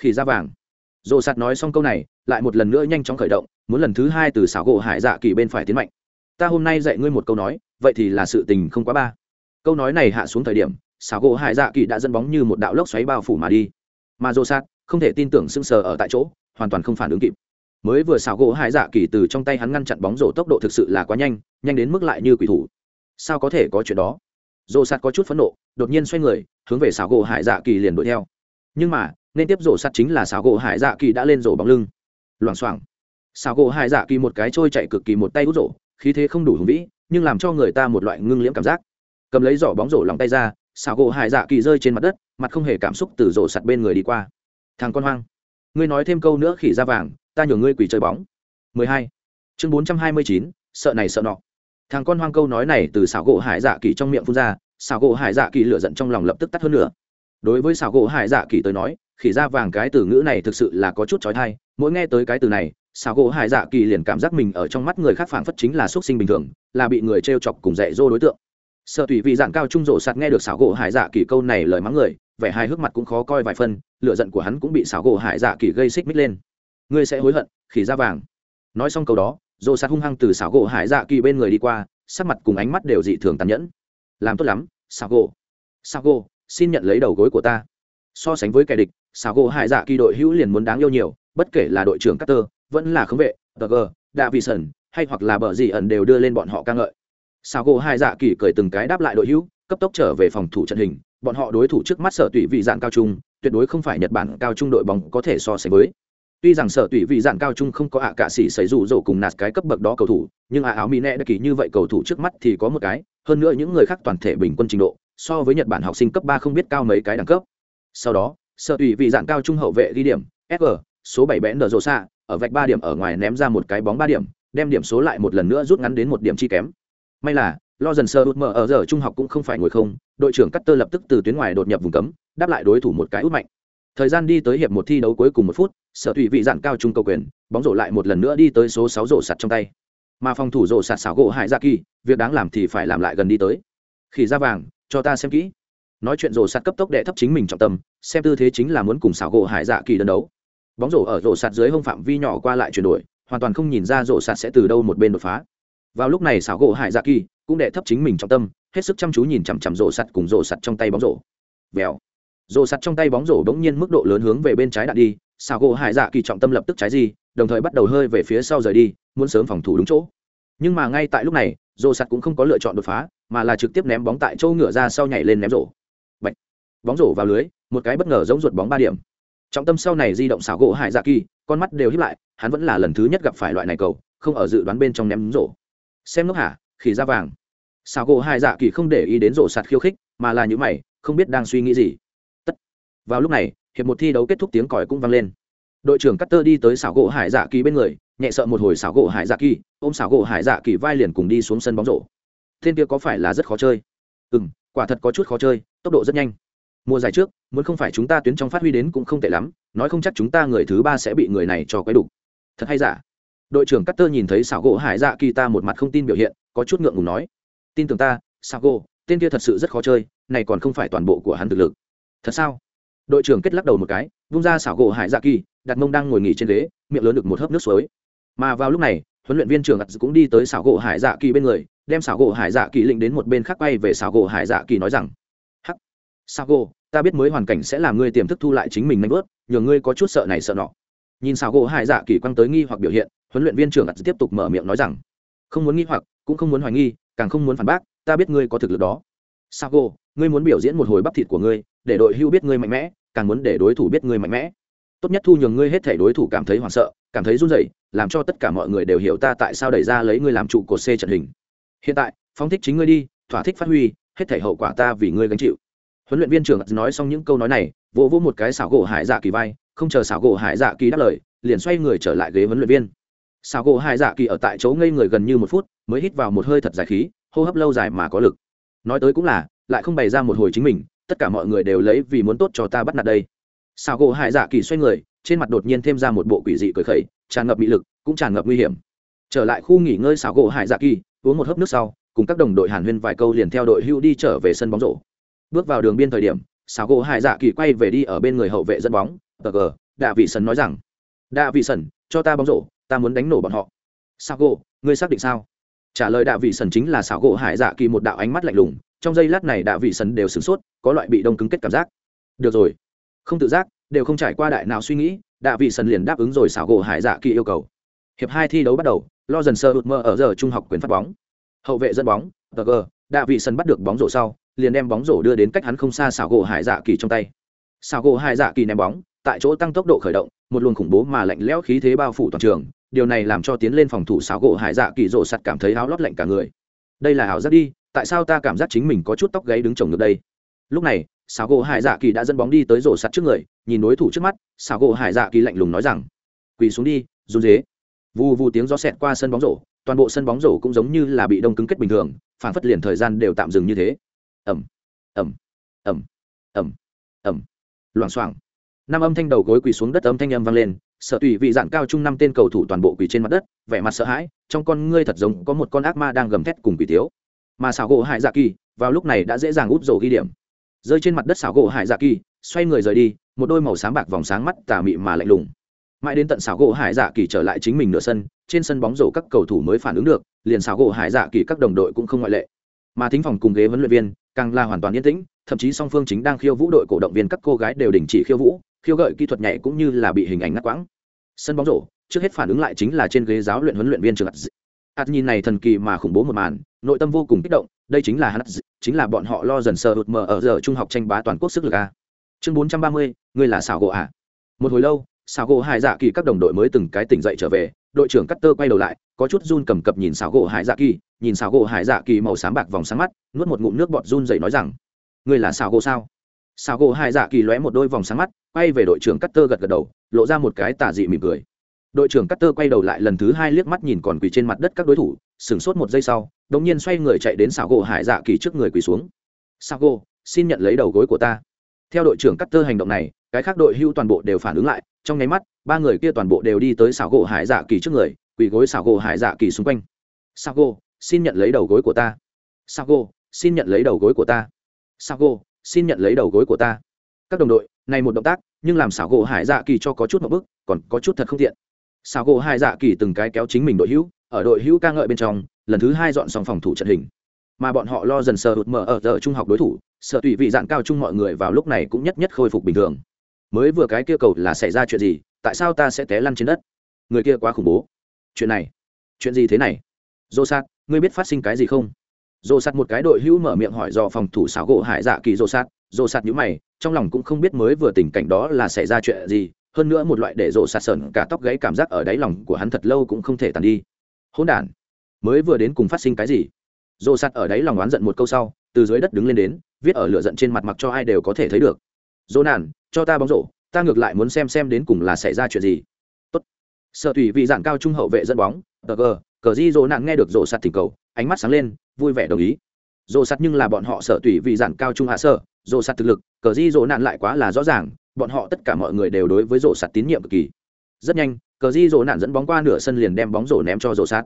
Khỉ da vàng. Rộ sạt nói xong câu này, lại một lần nữa nhanh chóng khởi động, muốn lần thứ hai từ xảo gỗ hải dạ kỳ bên phải tiến mạnh. Ta hôm nay dạy ngươi một câu nói, vậy thì là sự tình không quá ba. Câu nói này hạ xuống thời điểm, xảo gỗ hải dạ kỳ đã dẫn bóng như một đạo lốc xoáy bao phủ mà đi. Mà rộ sát không thể tin tưởng sưng sờ ở tại chỗ, hoàn toàn không phản ứng kịp. Mới vừa xảo gỗ hải dạ kỳ từ trong tay hắn ngăn chặn bóng rổ tốc độ thực sự là quá nhanh nhanh đến mức lại như quỷ thủ. Sao có thể có chuyện đó? Rộ sát có chút phẫn nộ, đột nhiên xoay người, hướng về xảo gỗ hải dạ kỳ liền đuổi theo nhưng mà nên tiếp rổ sắt chính là xảo gỗ hải dạ kỳ đã lên rổ bóng lưng. Loảng xoảng. Xảo gỗ hải dạ kỳ một cái trôi chạy cực kỳ một tay hút rổ khí thế không đủ hùng vĩ nhưng làm cho người ta một loại ngưng liễm cảm giác. Cầm lấy giỏ bóng rổ lòng tay ra xảo gỗ hải dạ kỳ rơi trên mặt đất mặt không hề cảm xúc từ rổ sặt bên người đi qua. Thằng con hoang. Ngươi nói thêm câu nữa khỉ ra vàng ta nhường ngươi quỳ chơi bóng. 12. chương 429, sợ này sợ nọ. Thằng con hoang câu nói này từ xảo gỗ hải dạ kỳ trong miệng phun ra xảo gỗ hải dạ kỳ lửa giận trong lòng lập tức tắt hơn nữa đối với xảo gỗ hải dạ kỳ tới nói, khỉ ra vàng cái từ ngữ này thực sự là có chút trói thai mỗi nghe tới cái từ này, xảo gỗ hải dạ kỳ liền cảm giác mình ở trong mắt người khác phảng phất chính là xuất sinh bình thường, là bị người t r e o chọc cùng dạy dỗ đối tượng. Sợ tùy vị dạng cao trung rộ sạt nghe được xảo gỗ hải dạ kỳ câu này lời mắng người, vẻ hai hước mặt cũng khó coi vài phân lựa giận của hắn cũng bị xảo gỗ hải dạ kỳ gây xích mích lên. Ngươi sẽ hối hận, khỉ da vàng. Nói xong câu đó dồ sạt hung hăng từ xảo gỗ hải dạ kỳ bên người đi qua, sắc mặt cùng ánh mắt đều dị thường tàn nhẫn. Làm tốt lắm, xảo gỗ. Xảo gỗ xin nhận lấy đầu gối của ta. So sánh với kẻ địch xào gỗ hải dạ kỳ đội hữu liền muốn đáng yêu nhiều bất kể là đội trưởng Carter, vẫn là khống vệ tg đạ vị sần hay hoặc là bờ gì ẩn đều đưa lên bọn họ ca ngợi. Sao gỗ hải dạ kỳ cười từng cái đáp lại đội hữu cấp tốc trở về phòng thủ trận hình bọn họ đối thủ trước mắt sở tùy vị dạng cao trung tuyệt đối không phải nhật bản cao trung đội bóng có thể so sánh với. Tuy rằng sở tùy vị dạng cao trung không có ạ cả sĩ xảy rủ rổ cùng nạt cái cấp bậc đó cầu thủ nhưng ạ áo mỹ nẹ đã kỳ như vậy cầu thủ trước mắt thì có một cái hơn nữa những người khác toàn thể bình quân trình độ so với nhật bản học sinh cấp ba không biết cao mấy cái đẳng cấp. Sau đó, sở tùy vị dạng cao trung hậu vệ ghi điểm sg số bảy bẽn nở rộ xa ở vạch ba điểm ở ngoài ném ra một cái bóng ba điểm, đem điểm số lại một lần nữa rút ngắn đến một điểm chi kém. May là, lo dần sơ út mở ở giờ trung học cũng không phải ngồi không, đội trưởng cắt tơ lập tức từ tuyến ngoài đột nhập vùng cấm, đáp lại đối thủ một cái út mạnh. Thời gian đi tới hiệp một thi đấu cuối cùng một phút, sở thủy vị dạn cao trung cầu quyền, bóng rổ lại một lần nữa đi tới số sáu rổ sạt trong tay. Mà phòng thủ rổ sạt xảo gỗ hải ra kỳ, việc đáng làm thì phải làm lại gần đi tới. Khi ra vàng cho ta xem kỹ. Nói chuyện rổ sạt cấp tốc đệ thấp chính mình trọng tâm, xem tư thế chính là muốn cùng xảo gỗ hải dạ kỳ đơn đấu. Bóng rổ ở rổ sạt dưới hông phạm vi nhỏ qua lại chuyển đổi, hoàn toàn không nhìn ra rổ sạt sẽ từ đâu một bên đột phá. Vào lúc này xảo gỗ hải dạ kỳ cũng đệ thấp chính mình trọng tâm, hết sức chăm chú nhìn chằm chằm rổ sạt cùng rổ sạt trong tay bóng rổ. Vèo. Rổ sạt trong tay bóng rổ bỗng nhiên mức độ lớn hướng về bên trái đạn đi, xảo gỗ hải dạ kỳ trọng tâm lập tức trái gì đồng thời bắt đầu hơi về phía sau rời đi, muốn sớm phòng thủ đúng chỗ nhưng mà ngay tại lúc này rổ sạt cũng không có lựa chọn đột phá, mà là trực tiếp ném bóng tại chỗ ngựa ra sau nhảy lên ném rổ. Bạch. bóng rổ vào lưới, một cái bất ngờ giống ruột bóng ba điểm. Trọng tâm sau này di động xảo gỗ hải dạ kỳ, con mắt đều hiếp lại, hắn vẫn là lần thứ nhất gặp phải loại này cầu, không ở dự đoán bên trong ném rổ. Xem nước hả, khỉ ra vàng. Xảo gỗ hải dạ kỳ không để ý đến rổ sạt khiêu khích, mà là những mày, không biết đang suy nghĩ gì. Tất. Vào lúc này, hiệp một thi đấu kết thúc tiếng còi cũng vang lên. Đội trưởng Cutter đi tới xảo gỗ hải dạ kỳ bên người nhẹ sợ một hồi xảo gỗ hải dạ kỳ, ôm xảo gỗ hải dạ kỳ vai liền cùng đi xuống sân bóng rổ. Thiên kia có phải là rất khó chơi? Ừ m quả thật có chút khó chơi, tốc độ rất nhanh. Mùa giải trước, muốn không phải chúng ta tuyến trong phát huy đến cũng không tệ lắm, nói không chắc chúng ta người thứ ba sẽ bị người này cho quấy đủ thật hay giả? Đội trưởng Cutter nhìn thấy xảo gỗ hải dạ kỳ ta một mặt không tin biểu hiện, có chút ngượng ngùng nói. Tin tưởng ta, xảo gỗ, tên kia thật sự rất khó chơi, này còn không phải toàn bộ của hắn thực lực. Thật sao? Đội trưởng kết lắc đầu một cái, vung ra xảo gỗ hải dạ kỳ, đặt mông đang ngồi nghỉ trên ghế, miệng lớn được một hớp nước suối mà vào lúc này, huấn luyện viên trưởng ặt cũng đi tới xảo gỗ hải dạ kỳ bên người, đem xảo gỗ hải dạ kỳ lĩnh đến một bên khác quay về xảo gỗ hải dạ kỳ nói rằng, hắc xảo gỗ, ta biết mới hoàn cảnh sẽ làm ngươi tiềm thức thu lại chính mình nanh bớt nhờ ngươi có chút sợ này sợ nọ. Nhìn xảo gỗ hải dạ kỳ quăng tới nghi hoặc biểu hiện, huấn luyện viên trưởng ặt tiếp tục mở miệng nói rằng, không muốn nghi hoặc, cũng không muốn hoài nghi, càng không muốn phản bác, ta biết ngươi có thực lực đó. Sao cô ngươi muốn biểu diễn một hồi bắp thịt của ngươi, để đội hưu biết ngươi mạnh mẽ, càng muốn để đối thủ biết ngươi mạnh mẽ. Tốt nhất thu nhường ngươi hết thể đối thủ cảm thấy hoảng sợ cảm thấy run rẩy, làm cho tất cả mọi người đều hiểu ta tại sao đẩy ra lấy ngươi làm trụ cột c trận hình. Hiện tại, phóng thích chính ngươi đi, thỏa thích phát huy, hết thể hậu quả ta vì ngươi gánh chịu. Huấn luyện viên trưởng nói xong những câu nói này, vỗ vỗ một cái xảo gỗ hải dạ kỳ vai, không chờ xảo gỗ hải dạ kỳ đáp lời, liền xoay người trở lại ghế huấn luyện viên. Xảo gỗ hải dạ kỳ ở tại chỗ ngây người gần như một phút, mới hít vào một hơi thật dài khí, hô hấp lâu dài mà có lực. Nói tới cũng là, lại không bày ra một hồi chính mình, tất cả mọi người đều lấy vì muốn tốt cho ta bắt nạt đây sao gỗ hải dạ kỳ xoay người, trên mặt đột nhiên thêm ra một bộ quỷ dị cười khẩy, tràn ngập mị lực, cũng tràn ngập nguy hiểm. Trở lại khu nghỉ ngơi xảo gỗ hải dạ kỳ, uống một hớp nước sau, cùng các đồng đội hàn huyên vài câu liền theo đội hưu đi trở về sân bóng rổ. Bước vào đường biên thời điểm xảo gỗ hải dạ kỳ quay về đi ở bên người hậu vệ dẫn bóng, tờ gờ, đạ vị sần nói rằng, đạ vị sần, cho ta bóng rổ, ta muốn đánh nổ bọn họ. Sao gỗ, ngươi xác định sao? Trả lời đạ vị sần chính là xảo gỗ hải dạ kỳ một đạo ánh mắt lạnh lùng, trong giây lát này đạ vị sần đều sửng sốt, có loại bị đông cứng kết cảm giác. Được rồi không tự giác, đều không trải qua đại nào suy nghĩ, đạ vị sần liền đáp ứng rồi xảo gỗ hải dạ kỳ yêu cầu. Hiệp hai thi đấu bắt đầu, lo dần sơ hụt mơ ở giờ trung học quyền phát bóng. Hậu vệ dẫn bóng, tờ gờ, đạ vị sần bắt được bóng rổ sau, liền đem bóng rổ đưa đến cách hắn không xa xảo gỗ hải dạ kỳ trong tay. Xảo gỗ hải dạ kỳ ném bóng, tại chỗ tăng tốc độ khởi động, một luồng khủng bố mà lạnh lẽo khí thế bao phủ toàn trường, điều này làm cho tiến lên phòng thủ xảo gỗ hải dạ kỳ rổ sặt cảm thấy áo lót lạnh cả người. Đây là ảo giác đi, tại sao ta cảm giác chính mình có chút tóc gáy đứng trồng được đây? Lúc này xáo gỗ hải dạ kỳ đã dẫn bóng đi tới rổ sắt trước người, nhìn đối thủ trước mắt xáo gỗ hải dạ kỳ lạnh lùng nói rằng, quỳ xuống đi, run dế vù vù tiếng gió xẹt qua sân bóng rổ, toàn bộ sân bóng rổ cũng giống như là bị đông cứng kết bình thường, phản phất liền thời gian đều tạm dừng như thế. Ẩm ẩm ẩm ẩm ẩm loảng xoảng. Năm âm thanh đầu gối quỳ xuống đất âm thanh âm vang lên sở tùy vị dạng cao trung năm tên cầu thủ toàn bộ quỳ trên mặt đất, vẻ mặt sợ hãi, trong con ngươi thật giống có một con ác ma đang gầm thét cùng quỳ tiếu. Mà xảo gỗ hải dạ kỳ vào lúc này đã dễ dàng úp rổ ghi điểm rơi trên mặt đất xảo gỗ hải dạ kỳ, xoay người rời đi, một đôi màu sáng bạc vòng sáng mắt tà mị mà lạnh lùng. Mãi đến tận xảo gỗ hải dạ kỳ trở lại chính mình nửa sân, trên sân bóng rổ các cầu thủ mới phản ứng được, liền xảo gỗ hải dạ kỳ các đồng đội cũng không ngoại lệ. Mà thính phòng cùng ghế huấn luyện viên, càng là hoàn toàn yên tĩnh, thậm chí song phương chính đang khiêu vũ đội cổ động viên các cô gái đều đình chỉ khiêu vũ, khiêu gợi kỹ thuật nhảy cũng như là bị hình ảnh ngắt quãng. Sân bóng rổ, trước hết phản ứng lại chính là trên ghế giáo luyện huấn luyện viên trường hạt nhìn này thần kỳ mà khủng bố một màn, nội tâm vô cùng kích động, đây chính là hắn chính là bọn họ lo dần sờ hụt mờ ở giờ trung học tranh bá toàn quốc sức lực a chương bốn trăm ba mươi, ngươi là xảo gỗ ạ một hồi lâu, xảo gỗ hải dạ kỳ các đồng đội mới từng cái tỉnh dậy trở về, đội trưởng cắt tơ quay đầu lại, có chút run cầm cập nhìn xảo gỗ hải dạ kỳ, nhìn xảo gỗ hải dạ kỳ màu sáng bạc vòng sáng mắt, nuốt một ngụm nước bọt run dậy nói rằng, ngươi là xảo gỗ sao? Xảo gỗ hải dạ kỳ lóe một đôi vòng sáng mắt, quay về đội trưởng cắt tơ gật gật đầu, lộ ra một cái tà dị mỉm cười đội trưởng Cutter quay đầu lại lần thứ hai liếc mắt nhìn còn quỳ trên mặt đất các đối thủ, sửng sốt một giây sau, đột nhiên xoay người chạy đến xảo gỗ hải dạ kỳ trước người quỳ xuống. Xảo gỗ xin nhận lấy đầu gối của ta. Theo đội trưởng Cutter hành động này, cái khác đội hưu toàn bộ đều phản ứng lại, trong nháy mắt, ba người kia toàn bộ đều đi tới xảo gỗ hải dạ kỳ trước người, quỳ gối xảo gỗ hải dạ kỳ xung quanh. Xảo gỗ xin nhận lấy đầu gối của ta. Xảo gỗ xin nhận lấy đầu gối của ta. Xảo gỗ xin nhận lấy đầu gối của ta. Các đồng đội, này một động tác, nhưng làm xảo gỗ hải dạ kỳ cho có chút một bức còn có chút thật không thiện Sao gỗ hai dạ kỳ từng cái kéo chính mình đội hữu, ở đội hữu ca ngợi bên trong, lần thứ hai dọn xong phòng thủ trận hình. Mà bọn họ lo dần sờ hụt mở ở giờ trung học đối thủ, sợ tùy vị dạng cao chung mọi người vào lúc này cũng nhất nhất khôi phục bình thường. Mới vừa cái kia cầu là xảy ra chuyện gì, tại sao ta sẽ té lăn trên đất? Người kia quá khủng bố. Chuyện này, chuyện gì thế này? Dô sát, ngươi biết phát sinh cái gì không? Dô sát một cái đội hữu mở miệng hỏi do phòng thủ xảo gỗ hải dạ kỳ dô sát. Dô sát nhữ mày, trong lòng cũng không biết mới vừa tình cảnh đó là xảy ra chuyện gì hơn nữa một loại để rộ sạt sởn cả tóc gãy cảm giác ở đáy lòng của hắn thật lâu cũng không thể tàn đi. Hỗn đản, mới vừa đến cùng phát sinh cái gì? Rộ sạt ở đáy lòng oán giận một câu sau, từ dưới đất đứng lên đến, viết ở lửa giận trên mặt mặc cho ai đều có thể thấy được. Dỗ nản, cho ta bóng rổ, ta ngược lại muốn xem xem đến cùng là xảy ra chuyện gì. Tốt. Sợ tùy vị dạng cao trung hậu vệ dẫn bóng, tờ gờ, cờ di dỗ nạn nghe được rổ sạt thỉnh cầu, ánh mắt sáng lên, vui vẻ đồng ý rổ sạt nhưng là bọn họ sở tùy vị dạng cao trung hạ sở. rổ sạt thực lực, cờ di dỗ nạn lại quá là rõ ràng, bọn họ tất cả mọi người đều đối với rổ sạt tín nhiệm cực kỳ. Rất nhanh, cờ di dỗ nạn dẫn bóng qua nửa sân liền đem bóng rổ ném cho rổ sạt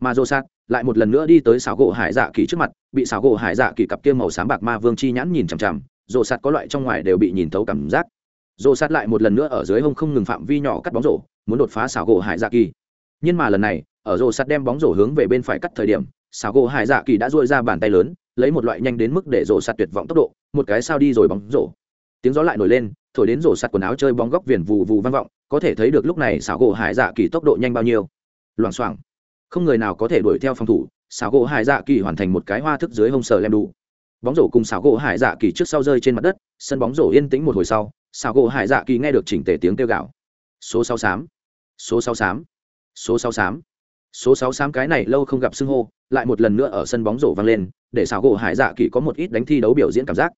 mà rổ sạt lại một lần nữa đi tới xảo gỗ hải dạ kỳ trước mặt, bị xảo gỗ hải dạ kỳ cặp kia màu sáng bạc ma vương chi nhãn nhìn chằm chằm rổ sạt có loại trong ngoài đều bị nhìn thấu cảm giác. Rổ sạt lại một lần nữa ở dưới hông không ngừng phạm vi nhỏ cắt bóng rổ, muốn đột phá xảo gỗ hải dạ kỳ. Nhưng mà lần này, ở rổ sắt đem bóng rổ hướng về bên phải cắt thời điểm, xảo gỗ hải dạ kỳ đã dội ra bàn tay lớn lấy một loại nhanh đến mức để rổ sạt tuyệt vọng tốc độ, một cái sao đi rồi bóng rổ. Tiếng gió lại nổi lên, thổi đến rổ sạt quần áo chơi bóng góc viền vù vù vang vọng, có thể thấy được lúc này xảo gỗ hải dạ kỳ tốc độ nhanh bao nhiêu. Loảng xoảng. Không người nào có thể đuổi theo phòng thủ, xảo gỗ hải dạ kỳ hoàn thành một cái hoa thức dưới hông sờ lem đủ bóng rổ cùng xảo gỗ hải dạ kỳ trước sau rơi trên mặt đất, sân bóng rổ yên tĩnh một hồi sau, xảo gỗ hải dạ kỳ nghe được chỉnh tề tiếng kêu gạo số sáu xám số sáu xám số sáu xám số sáu xám cái này lâu không gặp xưng hô, lại một lần nữa ở sân bóng rổ vang lên, để xảo gỗ hải dạ kỳ có một ít đánh thi đấu biểu diễn cảm giác.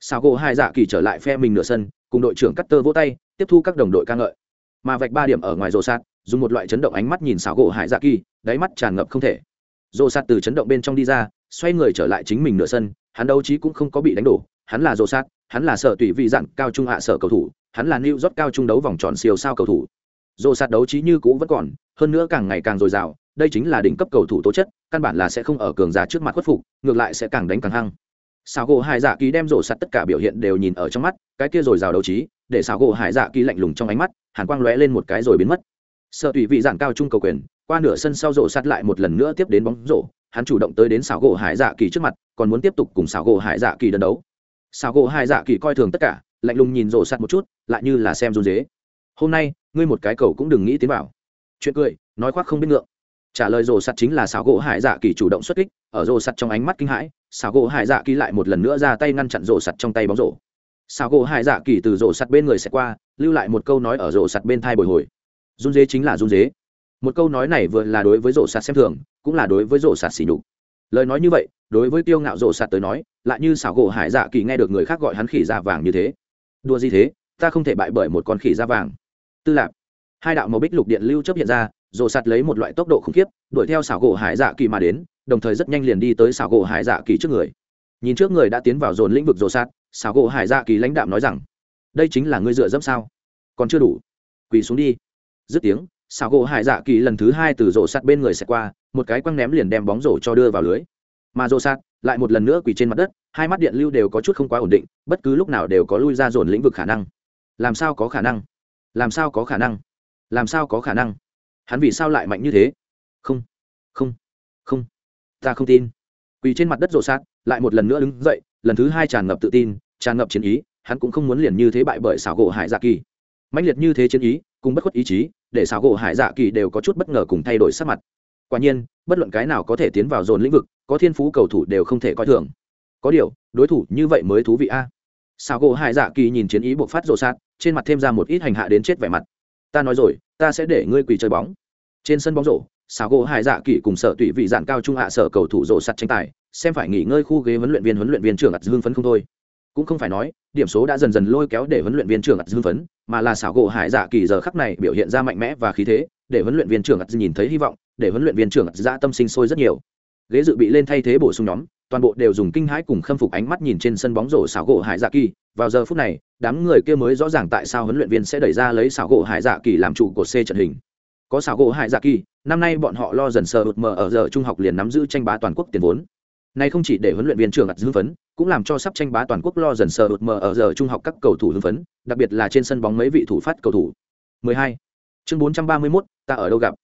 Xảo gỗ hải dạ kỳ trở lại phe mình nửa sân, cùng đội trưởng cắt tơ vỗ tay, tiếp thu các đồng đội ca ngợi. Mà vạch ba điểm ở ngoài rổ sát dùng một loại chấn động ánh mắt nhìn xảo gỗ hải dạ kỳ, đáy mắt tràn ngập không thể. Rổ sát từ chấn động bên trong đi ra, xoay người trở lại chính mình nửa sân, hắn đấu trí cũng không có bị đánh đổ, hắn là rổ sát hắn là sở tùy vị dặn cao trung hạ sở cầu thủ, hắn là new rót cao trung đấu vòng tròn siêu sao cầu thủ rổ sạt đấu trí như cũ vẫn còn, hơn nữa càng ngày càng dồi dào, đây chính là đỉnh cấp cầu thủ tố chất, căn bản là sẽ không ở cường giả trước mặt khuất phục, ngược lại sẽ càng đánh càng hăng. Xào gỗ hải dạ kỳ đem rổ sạt tất cả biểu hiện đều nhìn ở trong mắt, cái kia rồi rào đấu trí, để xào gỗ hải dạ kỳ lạnh lùng trong ánh mắt, hàn quang lóe lên một cái rồi biến mất. Sợ tùy vị giản cao trung cầu quyền, qua nửa sân sau rổ sạt lại một lần nữa tiếp đến bóng rổ, hắn chủ động tới đến xào gỗ hải dạ kỳ trước mặt, còn muốn tiếp tục cùng xào gỗ hải dạ kỳ đơn đấu. Xào gỗ hải dạ kỳ coi thường tất cả, lạnh lùng nhìn rổ sạt một chút, lại như là xem run dế hôm nay ngươi một cái cầu cũng đừng nghĩ tiến vào. Chuyện cười, nói khoác không biết ngượng. Trả lời rồ sắt chính là xảo gỗ hải dạ kỳ chủ động xuất kích, ở rồ sắt trong ánh mắt kinh hãi, xảo gỗ hải dạ kỳ lại một lần nữa ra tay ngăn chặn rồ sắt trong tay bóng rổ. Xảo gỗ hải dạ kỳ từ rồ sắt bên người sẽ qua, lưu lại một câu nói ở rồ sắt bên thai bồi hồi. Run dế chính là run dế. Một câu nói này vừa là đối với rổ sắt xem thường, cũng là đối với rổ sắt xỉ nhục. Lời nói như vậy, đối với tiêu ngạo rổ sắt tới nói, lại như xảo gỗ hải dạ kỳ nghe được người khác gọi hắn khỉ da vàng như thế. Đua gì thế? Ta không thể bại bởi một con khỉ da vàng tư lạc hai đạo màu bích lục điện lưu chấp hiện ra, rồ sạt lấy một loại tốc độ khủng khiếp, đuổi theo xảo gỗ hải dạ kỳ mà đến, đồng thời rất nhanh liền đi tới xảo gỗ hải dạ kỳ trước người. Nhìn trước người đã tiến vào dồn lĩnh vực rồ sạt, xảo gỗ hải dạ kỳ lãnh đạm nói rằng, đây chính là ngươi dựa dẫm sao? Còn chưa đủ. Quỳ xuống đi. Dứt tiếng, xảo gỗ hải dạ kỳ lần thứ hai từ rổ sạt bên người xẹt qua, một cái quăng ném liền đem bóng rổ cho đưa vào lưới. Mà rổ sạt lại một lần nữa quỳ trên mặt đất, hai mắt điện lưu đều có chút không quá ổn định, bất cứ lúc nào đều có lui ra dồn lĩnh vực khả năng. Làm sao có khả năng? Làm sao có khả năng? Làm sao có khả năng? Hắn vì sao lại mạnh như thế? Không không không. Ta không tin. Quỳ trên mặt đất rộ sát, lại một lần nữa đứng dậy, lần thứ hai tràn ngập tự tin, tràn ngập chiến ý, hắn cũng không muốn liền như thế bại bởi xảo gỗ hải dạ kỳ. Mạnh liệt như thế chiến ý, cùng bất khuất ý chí, để xảo gỗ hải dạ kỳ đều có chút bất ngờ cùng thay đổi sắc mặt. Quả nhiên, bất luận cái nào có thể tiến vào dồn lĩnh vực, có thiên phú cầu thủ đều không thể coi thường. Có điều, đối thủ như vậy mới thú vị a sao gỗ hải dạ kỳ nhìn chiến ý buộc phát rộ sát, trên mặt thêm ra một ít hành hạ đến chết vẻ mặt. Ta nói rồi, ta sẽ để ngươi quỳ chơi bóng. Trên sân bóng rổ sao gỗ hải dạ kỳ cùng sở tùy vị dạn cao trung hạ sở cầu thủ rổ sắt tranh tài, xem phải nghỉ ngơi khu ghế huấn luyện viên huấn luyện viên trưởng ặt dương phấn không thôi. Cũng không phải nói, điểm số đã dần dần lôi kéo để huấn luyện viên trưởng ặt dương phấn, mà là xảo gỗ hải dạ kỳ giờ khắc này biểu hiện ra mạnh mẽ và khí thế, để huấn luyện viên trưởng ặt nhìn thấy hy vọng, để huấn luyện viên trưởng ặt dạ tâm sinh sôi rất nhiều. Ghế dự bị lên thay thế bổ sung nhóm toàn bộ đều dùng kinh hãi cùng khâm phục ánh mắt nhìn trên sân bóng rổ xảo gỗ hải dạ kỳ. Vào giờ phút này đám người kia mới rõ ràng tại sao huấn luyện viên sẽ đẩy ra lấy xảo gỗ hải dạ kỳ làm trụ cột c trận hình. Có xảo gỗ hải dạ kỳ năm nay bọn họ lo dần sờ hụt mờ ở giờ trung học liền nắm giữ tranh bá toàn quốc tiền vốn. Nay không chỉ để huấn luyện viên trưởng ặt hưng phấn cũng làm cho sắp tranh bá toàn quốc lo dần sờ hụt mờ ở giờ trung học các cầu thủ hưng phấn đặc biệt là trên sân bóng mấy vị thủ phát cầu thủ. 12. chương 431, ta ở đâu gặp?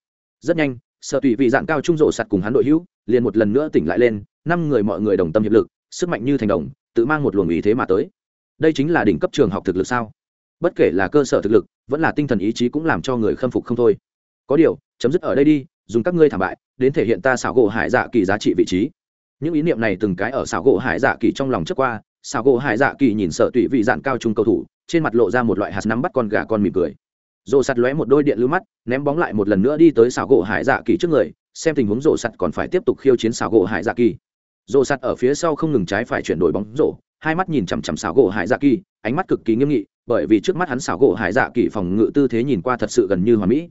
Rất nhanh sợ tùy vị dạng cao trung rộ sạt cùng hắn đội hữu liền một lần nữa tỉnh lại lên năm người mọi người đồng tâm hiệp lực, sức mạnh như thành đồng, tự mang một luồng ý thế mà tới. Đây chính là đỉnh cấp trường học thực lực sao? Bất kể là cơ sở thực lực, vẫn là tinh thần ý chí cũng làm cho người khâm phục không thôi. Có điều, chấm dứt ở đây đi, dùng các ngươi thảm bại, đến thể hiện ta xảo gỗ hải dạ kỳ giá trị vị trí. Những ý niệm này từng cái ở xảo gỗ hải dạ kỳ trong lòng trước qua, xảo gỗ hải dạ kỳ nhìn sợ tụy vị dạn cao trung cầu thủ, trên mặt lộ ra một loại hạt nắm bắt con gà con mỉm cười. Rổ sạt lóe một đôi điện lưu mắt, ném bóng lại một lần nữa đi tới xảo gỗ hải dạ kỳ trước người, xem tình huống rổ sạt còn phải tiếp tục khiêu chiến xảo gỗ hải dạ kỳ rổ sạt ở phía sau không ngừng trái phải chuyển đổi bóng rổ, hai mắt nhìn chằm chằm xảo gỗ hải dạ kỳ, ánh mắt cực kỳ nghiêm nghị, bởi vì trước mắt hắn xảo gỗ hải dạ kỳ phòng ngự tư thế nhìn qua thật sự gần như hòa mỹ.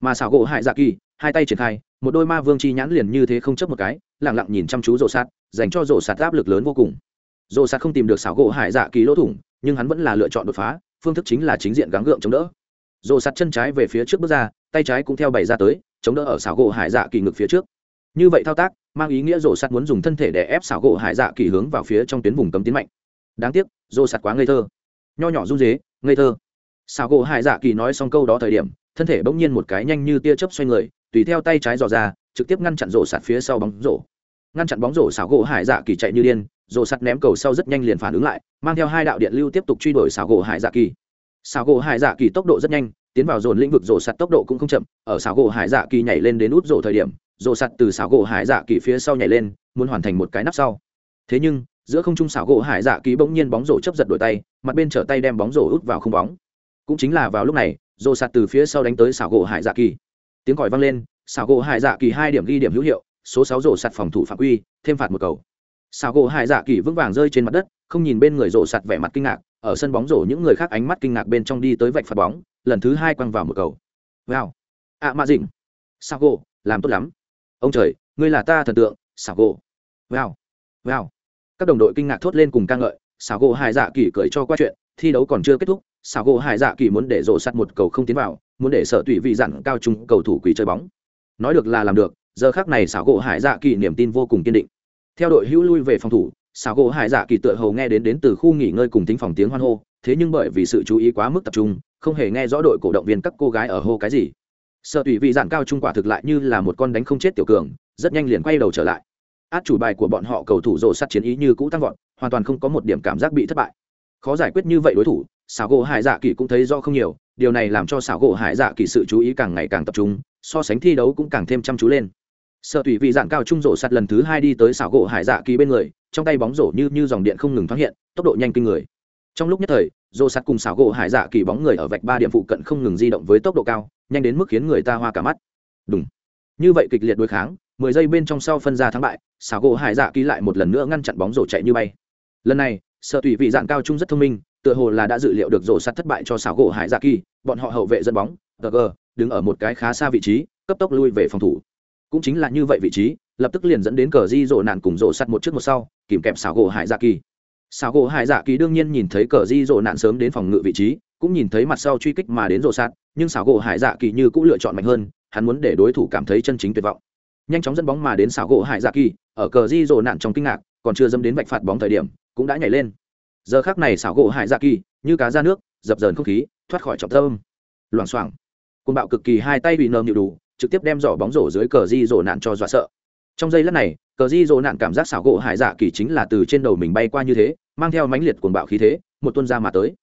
Mà xảo gỗ hải dạ kỳ, hai tay triển khai, một đôi ma vương chi nhãn liền như thế không chấp một cái lẳng lặng nhìn chăm chú rổ sạt, dành cho rổ sạt áp lực lớn vô cùng. Rổ sạt không tìm được xảo gỗ hải dạ kỳ lỗ thủng, nhưng hắn vẫn là lựa chọn đột phá, phương thức chính là chính diện gắng gượng chống đỡ. Rổ sạt chân trái về phía trước bước ra, tay trái cũng theo bày ra tới, chống đỡ ở xảo gỗ hải dạ kỳ ngực phía trước. Như vậy thao tác mang ý nghĩa rổ sạt muốn dùng thân thể để ép xảo gỗ hải dạ kỳ hướng vào phía trong tuyến vùng cấm tiến mạnh. Đáng tiếc, rổ sạt quá ngây thơ. Nho nhỏ run dế ngây thơ. Xảo gỗ hải dạ kỳ nói xong câu đó thời điểm, thân thể bỗng nhiên một cái nhanh như tia chớp xoay người, tùy theo tay trái dò ra, trực tiếp ngăn chặn rổ sạt phía sau bóng rổ. Ngăn chặn bóng rổ, xảo gỗ hải dạ kỳ chạy như điên, rổ sạt ném cầu sau rất nhanh liền phản ứng lại, mang theo hai đạo điện lưu tiếp tục truy đuổi xảo gỗ hải dạ kỳ. Xảo gỗ hải dạ kỳ tốc độ rất nhanh, tiến vào dồn lĩnh vực rổ sạt tốc độ cũng không chậm, ở xảo gỗ hải dạ kỳ nhảy lên đến út rổ thời điểm rổ sạt từ xảo gỗ hải dạ kỳ phía sau nhảy lên muốn hoàn thành một cái nắp sau. Thế nhưng giữa không trung xảo gỗ hải dạ kỳ bỗng nhiên bóng rổ chấp giật đổi tay mặt bên trở tay đem bóng rổ út vào không bóng. Cũng chính là vào lúc này rổ sạt từ phía sau đánh tới xảo gỗ hải dạ kỳ. Tiếng còi vang lên xảo gỗ hải dạ kỳ hai điểm ghi điểm hữu hiệu số sáu rổ sạt phòng thủ phạm quy thêm phạt một cầu. Xảo gỗ hải dạ kỳ vững vàng rơi trên mặt đất không nhìn bên người rổ sạt vẻ mặt kinh ngạc ở sân bóng rổ những người khác ánh mắt kinh ngạc bên trong đi tới vạch phạt bóng lần thứ hai quăng vào một cầu. Vào. ạ à, mạ dịnh sao gỗ làm tốt lắm ông trời, ngươi là ta thần tượng, xảo gỗ. Wow wow. Các đồng đội kinh ngạc thốt lên cùng ca ngợi, xảo gỗ hải dạ kỳ cười cho qua chuyện, thi đấu còn chưa kết thúc, xảo gỗ hải dạ kỳ muốn để rổ sắt một cầu không tiến vào, muốn để sợ tùy vị dặn cao trung cầu thủ quỷ chơi bóng. Nói được là làm được, giờ khác này xảo gỗ hải dạ kỳ niềm tin vô cùng kiên định. Theo đội hữu lui về phòng thủ, xảo gỗ hải dạ kỳ tựa hầu nghe đến đến từ khu nghỉ ngơi cùng tính phòng tiếng hoan hô, thế nhưng bởi vì sự chú ý quá mức tập trung, không hề nghe rõ đội cổ động viên các cô gái ở hô cái gì sợ tùy vị Dạng cao trung quả thực lại như là một con đánh không chết tiểu cường, rất nhanh liền quay đầu trở lại. Át chủ bài của bọn họ cầu thủ rổ sắt chiến ý như cũ tăng vọt, hoàn toàn không có một điểm cảm giác bị thất bại. Khó giải quyết như vậy đối thủ xảo gỗ hải dạ kỳ cũng thấy do không nhiều, điều này làm cho xảo gỗ hải dạ kỳ sự chú ý càng ngày càng tập trung, so sánh thi đấu cũng càng thêm chăm chú lên. Sợ tùy vị dạng cao trung rổ sắt lần thứ hai đi tới xảo gỗ hải dạ kỳ bên người, trong tay bóng rổ như như dòng điện không ngừng thoát hiện, tốc độ nhanh kinh người trong lúc nhất thời rô sắt cùng xảo gỗ hải dạ kỳ bóng người ở vạch ba điểm phụ cận không ngừng di động với tốc độ cao, nhanh đến mức khiến người ta hoa cả mắt. Đúng như vậy kịch liệt đối kháng, mười giây bên trong sau phân ra thắng bại xảo gỗ hải dạ kỳ lại một lần nữa ngăn chặn bóng rổ chạy như bay. Lần này, sợ tùy vị dạng cao trung rất thông minh, tựa hồ là đã dự liệu được rổ sắt thất bại cho xảo gỗ hải dạ kỳ, bọn họ hậu vệ dẫn bóng gg đứng ở một cái khá xa vị trí, cấp tốc lui về phòng thủ. Cũng chính là như vậy vị trí, lập tức liền dẫn đến cờ di rổ nạn cùng rổ sắt một trước một sau, kìm kẹp xảo gỗ hải dạ kỳ xảo gỗ hải dạ kỳ đương nhiên nhìn thấy cờ di rổ nạn sớm đến phòng ngự vị trí cũng nhìn thấy mặt sau truy kích mà đến rổ sạt, nhưng xảo gỗ hải dạ kỳ như cũng lựa chọn mạnh hơn hắn muốn để đối thủ cảm thấy chân chính tuyệt vọng. Nhanh chóng dẫn bóng mà đến xảo gỗ hải dạ kỳ ở cờ di rổ nạn trong kinh ngạc còn chưa dâm đến vạch phạt bóng thời điểm cũng đã nhảy lên. Giờ khác này xảo gỗ hải dạ kỳ như cá ra nước dập dờn không khí thoát khỏi trọng tâm. Loảng xoảng côn bạo cực kỳ hai tay bị nơm nhịu đủ trực tiếp đem giỏ bóng rổ dưới cờ di rổ nạn cho dọa sợ. Trong giây lát này cờ di rổ nạn cảm giác xảo gỗ hải dạ kỳ chính là từ trên đầu mình bay qua như thế mang theo mãnh liệt cuồng bạo khí thế, một tuân ra mà tới.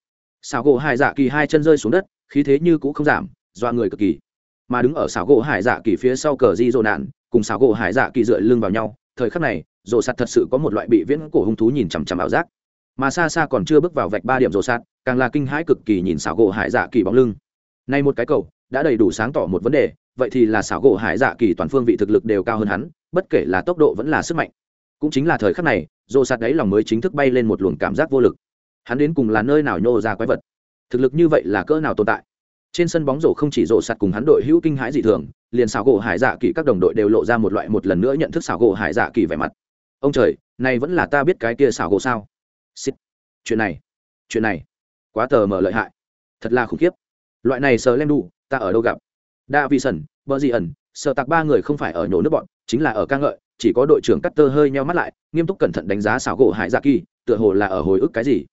Xảo gỗ hải dạ kỳ hai chân rơi xuống đất, khí thế như cũ không giảm, dọa người cực kỳ. Mà đứng ở xảo gỗ hải dạ kỳ phía sau cờ di dỗ nạn, cùng xảo gỗ hải dạ kỳ dựa lưng vào nhau, thời khắc này rổ sạt thật sự có một loại bị viễn cổ hung thú nhìn chằm chằm ảo giác. Mà xa xa còn chưa bước vào vạch ba điểm rổ sạt, càng là kinh hãi cực kỳ nhìn xảo gỗ hải dạ kỳ bóng lưng. Nay một cái cầu, đã đầy đủ sáng tỏ một vấn đề, vậy thì là xảo gỗ hải dạ kỳ toàn phương vị thực lực đều cao hơn hắn, bất kể là tốc độ vẫn là sức mạnh cũng chính là thời khắc này rổ sạt đấy lòng mới chính thức bay lên một luồng cảm giác vô lực. Hắn đến cùng là nơi nào nhô ra quái vật? Thực lực như vậy là cỡ nào tồn tại? Trên sân bóng rổ không chỉ rổ sạt cùng hắn đội hữu kinh hãi dị thường, liền xảo gỗ hải dạ kỳ các đồng đội đều lộ ra một loại một lần nữa nhận thức xảo gỗ hải dạ kỳ vẻ mặt. Ông trời, này vẫn là ta biết cái kia xảo gỗ sao? Xịt. chuyện này chuyện này, quá tờ mờ lợi hại. Thật là khủng khiếp. Loại này sờ lem đủ ta ở đâu gặp? Đa vi sẩn bờ gì ẩn sợ tặc ba người không phải ở nhổ nước bọn, chính là ở ca ngợi chỉ có đội trưởng cắt tơ hơi nheo mắt lại, nghiêm túc cẩn thận đánh giá xảo gỗ hải dạ kỳ tựa hồ là ở hồi ức cái gì.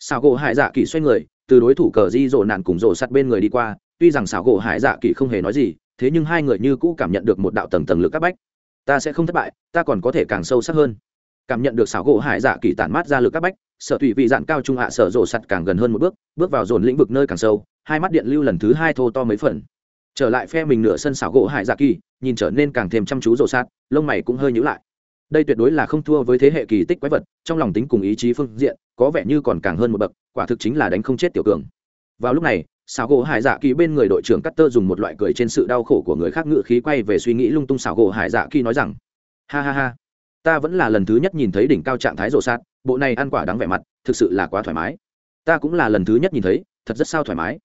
Xảo gỗ hải dạ kỳ xoay người, từ đối thủ cờ di rộ nạn cùng rộ sắt bên người đi qua, tuy rằng xảo gỗ hải dạ kỳ không hề nói gì, thế nhưng hai người như cũ cảm nhận được một đạo tầng tầng lực các bách. Ta sẽ không thất bại, ta còn có thể càng sâu sắc hơn. Cảm nhận được xảo gỗ hải dạ kỳ tản mát ra lực các bách, sở thủy vị dạn cao trung hạ sở rộ sắt càng gần hơn một bước bước vào dồn lĩnh vực nơi càng sâu, hai mắt điện lưu lần thứ hai thô to mấy phần trở lại phe mình nửa sân xảo gỗ hải dạ kỳ, nhìn trở nên càng thêm chăm chú rồ sát, lông mày cũng hơi nhữ lại. Đây tuyệt đối là không thua với thế hệ kỳ tích quái vật, trong lòng tính cùng ý chí phương diện, có vẻ như còn càng hơn một bậc, quả thực chính là đánh không chết tiểu cường. Vào lúc này, xảo gỗ hải dạ kỳ bên người đội trưởng cutter tơ dùng một loại cười trên sự đau khổ của người khác ngự khí quay về suy nghĩ lung tung xảo gỗ hải dạ kỳ nói rằng, ha ha ha, ta vẫn là lần thứ nhất nhìn thấy đỉnh cao trạng thái rộ sát, bộ này ăn quả đáng vẻ mặt, thực sự là quá thoải mái. Ta cũng là lần thứ nhất nhìn thấy, thật rất sao thoải mái.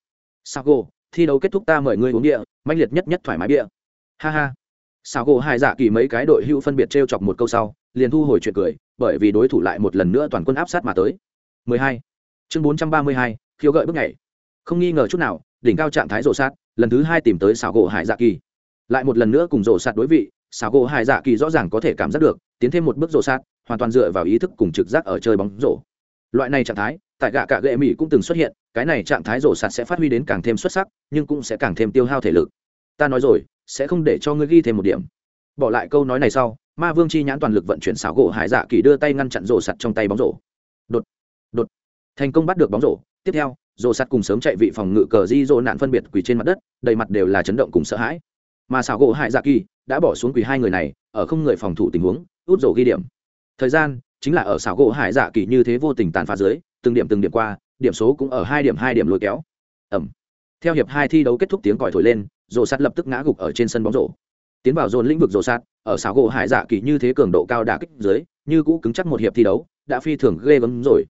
Sao gỗ thi đấu kết thúc ta mời ngươi uống địa mạnh liệt nhất nhất thoải mái bia. Ha ha. Xào gỗ hai dạ kỳ mấy cái đội hữu phân biệt t r e o chọc một câu sau liền thu hồi chuyện cười bởi vì đối thủ lại một lần nữa toàn quân áp sát mà tới. 12. chương 432, khiêu gợi bước nhảy. Không nghi ngờ chút nào đỉnh cao trạng thái rộ sát lần thứ hai tìm tới xào gỗ hải dạ kỳ. Lại một lần nữa cùng rộ sát đối vị xào gỗ hải dạ kỳ rõ ràng có thể cảm giác được tiến thêm một bước rộ sát hoàn toàn dựa vào ý thức cùng trực giác ở chơi bóng rổ. Loại này trạng thái tại gạ cạ gệ mỹ cũng từng xuất hiện, cái này trạng thái rổ sạt sẽ phát huy đến càng thêm xuất sắc, nhưng cũng sẽ càng thêm tiêu hao thể lực. Ta nói rồi, sẽ không để cho ngươi ghi thêm một điểm. Bỏ lại câu nói này sau, ma vương chi nhãn toàn lực vận chuyển xảo gỗ hải dạ kỳ đưa tay ngăn chặn rổ sạt trong tay bóng rổ. Đột đột. Thành công bắt được bóng rổ. Tiếp theo, rổ sạt cùng sớm chạy vị phòng ngự cờ di rổ nạn phân biệt quỳ trên mặt đất, đầy mặt đều là chấn động cùng sợ hãi. Mà xảo gỗ hải dạ kỳ đã bỏ xuống quỳ hai người này, ở không người phòng thủ tình huống, út rổ ghi điểm. Thời gian chính là ở xảo gỗ hải dạ kỳ như thế vô tình tàn phá dưới từng điểm từng điểm qua, điểm số cũng ở hai điểm hai điểm lôi kéo. Ẩm. Theo hiệp hai thi đấu kết thúc tiếng còi thổi lên rổ sạt lập tức ngã gục ở trên sân bóng rổ. Tiến vào dồn lĩnh vực rổ sạt, ở xáo gỗ hải dạ kỳ như thế cường độ cao đả kích dưới, như cũ cứng chắc một hiệp thi đấu, đã phi thường ghê gớm rồi.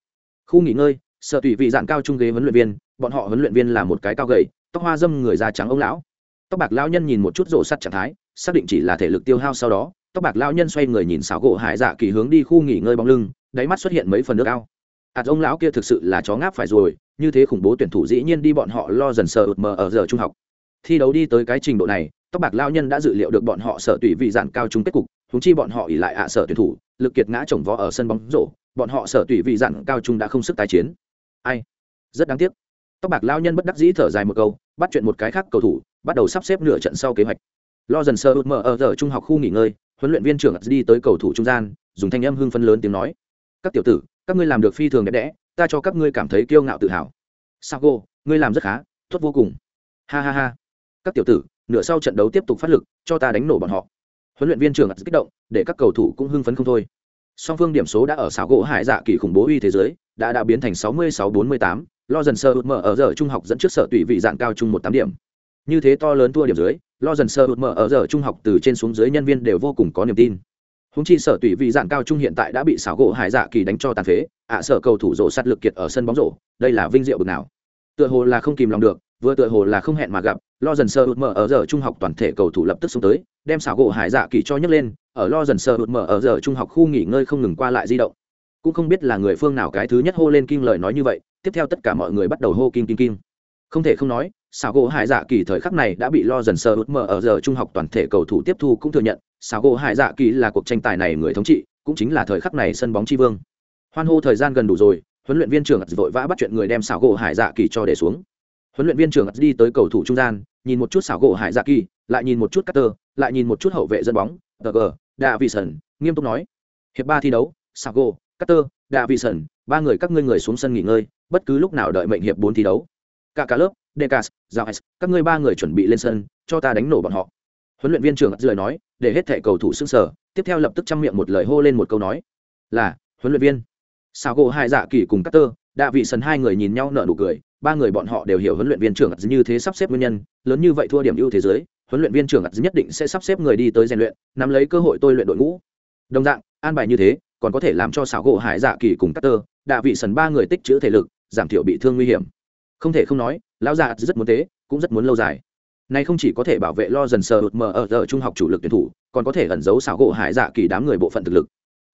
Khu nghỉ ngơi, sợ tùy vị dạng cao trung ghế huấn luyện viên, bọn họ huấn luyện viên là một cái cao gầy, tóc hoa dâm người da trắng ông lão. Tóc bạc lão nhân nhìn một chút rổ sắt trạng thái, xác định chỉ là thể lực tiêu hao sau đó, tóc bạc lão nhân xoay người nhìn xáo gỗ hải dạ kỳ hướng đi khu nghỉ ngơi bóng lưng, đáy mắt xuất hiện mấy phần nước ao ạt ông lão kia thực sự là chó ngáp phải rồi, như thế khủng bố tuyển thủ dĩ nhiên đi bọn họ lo dần sờ ụt mờ ở giờ trung học. Thi đấu đi tới cái trình độ này, tóc bạc lao nhân đã dự liệu được bọn họ sợ tùy vị giản cao trung kết cục húng chi bọn họ ỉ lại ạ sở tuyển thủ, lực kiệt ngã chồng vó ở sân bóng rổ, bọn họ sở tùy vị giản cao trung đã không sức tái chiến. Ai? Rất đáng tiếc. Tóc bạc lao nhân bất đắc dĩ thở dài một câu, bắt chuyện một cái khác cầu thủ, bắt đầu sắp xếp nửa trận sau kế hoạch. Lo dần sơ ụt mờ ở giờ trung học khu nghỉ ngơi, huấn luyện viên trưởng đi tới cầu thủ trung gian, dùng thanh âm hưng phân lớn tiếng nói. Các tiểu tử các ngươi làm được phi thường đẹp đẽ ta cho các ngươi cảm thấy kiêu ngạo tự hào. Sao cô ngươi làm rất khá tốt vô cùng. Ha ha ha. Các tiểu tử nửa sau trận đấu tiếp tục phát lực cho ta đánh nổ bọn họ. Huấn luyện viên trưởng kích động để các cầu thủ cũng hưng phấn không thôi. Song phương điểm số đã ở xảo gỗ hải dạ kỳ khủng bố uy thế giới đã đã biến thành 66-48, lo dần sơ hụt mở ở giờ trung học dẫn trước sở tùy vị dạng cao trung một tám điểm. Như thế to lớn thua điểm dưới lo dần sơ hụt mở ở giờ trung học từ trên xuống dưới nhân viên đều vô cùng có niềm tin húng chi sở tùy vị dạng cao trung hiện tại đã bị xảo gỗ hải dạ kỳ đánh cho tàn phế, ạ sở cầu thủ rổ sát lực kiệt ở sân bóng rổ, đây là vinh diệu bực nào. Tựa hồ là không kìm lòng được, vừa tựa hồ là không hẹn mà gặp lo dần sơ hụt mở ở giờ trung học toàn thể cầu thủ lập tức xuống tới, đem xảo gỗ hải dạ kỳ cho nhấc lên, ở lo dần sơ hụt mở ở giờ trung học khu nghỉ ngơi không ngừng qua lại di động. Cũng không biết là người phương nào cái thứ nhất hô lên kinh lời nói như vậy, tiếp theo tất cả mọi người bắt đầu hô kinh kinh kinh. Không thể không nói xảo gỗ hải dạ kỳ thời khắc này đã bị lo dần sơ út mở ở giờ trung học toàn thể cầu thủ tiếp thu cũng thừa nhận xảo gỗ hải dạ kỳ là cuộc tranh tài này người thống trị, cũng chính là thời khắc này sân bóng tri vương. Hoan hô thời gian gần đủ rồi, huấn luyện viên trưởng vội vã bắt chuyện người đem xảo gỗ hải dạ kỳ cho để xuống. Huấn luyện viên trưởng đi tới cầu thủ trung gian, nhìn một chút xảo gỗ hải dạ kỳ, lại nhìn một chút cutter lại nhìn một chút hậu vệ dẫn bóng tờ gờ đạ vị sần nghiêm túc nói. Hiệp ba thi đấu xảo gỗ cutter đạ vị sần ba người các ngươi người xuống sân nghỉ ngơi, bất cứ lúc nào đợi mệnh hiệp bốn thi đấu. Cả cả lớp decas giao các ngươi ba người chuẩn bị lên sân cho ta đánh nổ bọn họ. Huấn luyện viên trưởng lời nói để hết thảy cầu thủ sững sở tiếp theo lập tức trăm miệng một lời hô lên một câu nói. Là huấn luyện viên. Sao gỗ hai dạ kỳ cùng Carter, đã vị sân hai người nhìn nhau nở nụ cười ba người bọn họ đều hiểu huấn luyện viên trưởng như thế sắp xếp nguyên nhân lớn như vậy thua điểm ưu thế giới huấn luyện viên trưởng nhất định sẽ sắp xếp người đi tới rèn luyện nắm lấy cơ hội tôi luyện đội ngũ. Đồng dạng an bài như thế còn có thể làm cho xảo gỗ hải dạ kỳ cùng Carter, đạ vị sần ba người tích trữ thể lực giảm thiểu bị thương nguy hiểm. Không thể không nói lão già rất muốn tế cũng rất muốn lâu dài. Này không chỉ có thể bảo vệ lo dần sờ hụt mờ ở giờ trung học chủ lực tuyển thủ, còn có thể ẩn giấu xảo gỗ hải dạ kỳ đám người bộ phận thực lực.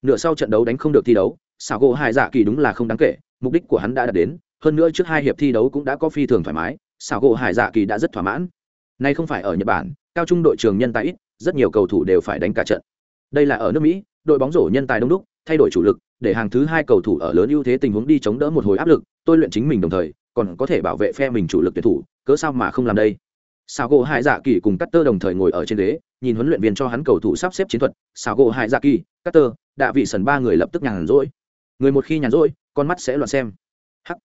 Nửa sau trận đấu đánh không được thi đấu, xảo gỗ hải dạ kỳ đúng là không đáng kể, mục đích của hắn đã đạt đến, hơn nữa trước hai hiệp thi đấu cũng đã có phi thường thoải mái, xảo gỗ hải dạ kỳ đã rất thỏa mãn. Nay không phải ở nhật bản, cao trung đội trường nhân tài ít, rất nhiều cầu thủ đều phải đánh cả trận. Đây là ở nước mỹ, đội bóng rổ nhân tài đông đúc, thay đổi chủ lực, để hàng thứ hai cầu thủ ở lớn ưu thế tình huống đi chống đỡ một hồi áp lực, tôi luyện chính mình đồng thời còn có thể bảo vệ phe mình chủ lực tuyển thủ, cớ sao mà không làm đây? Sao gỗ hải dạ kỳ cùng cắt tơ đồng thời ngồi ở trên ghế, nhìn huấn luyện viên cho hắn cầu thủ sắp xếp chiến thuật. Sao gỗ hải dạ kỳ cắt tơ đạ vị sần ba người lập tức nhàn rỗi. Người một khi nhàn rỗi, con mắt sẽ loạn xem. Hắc.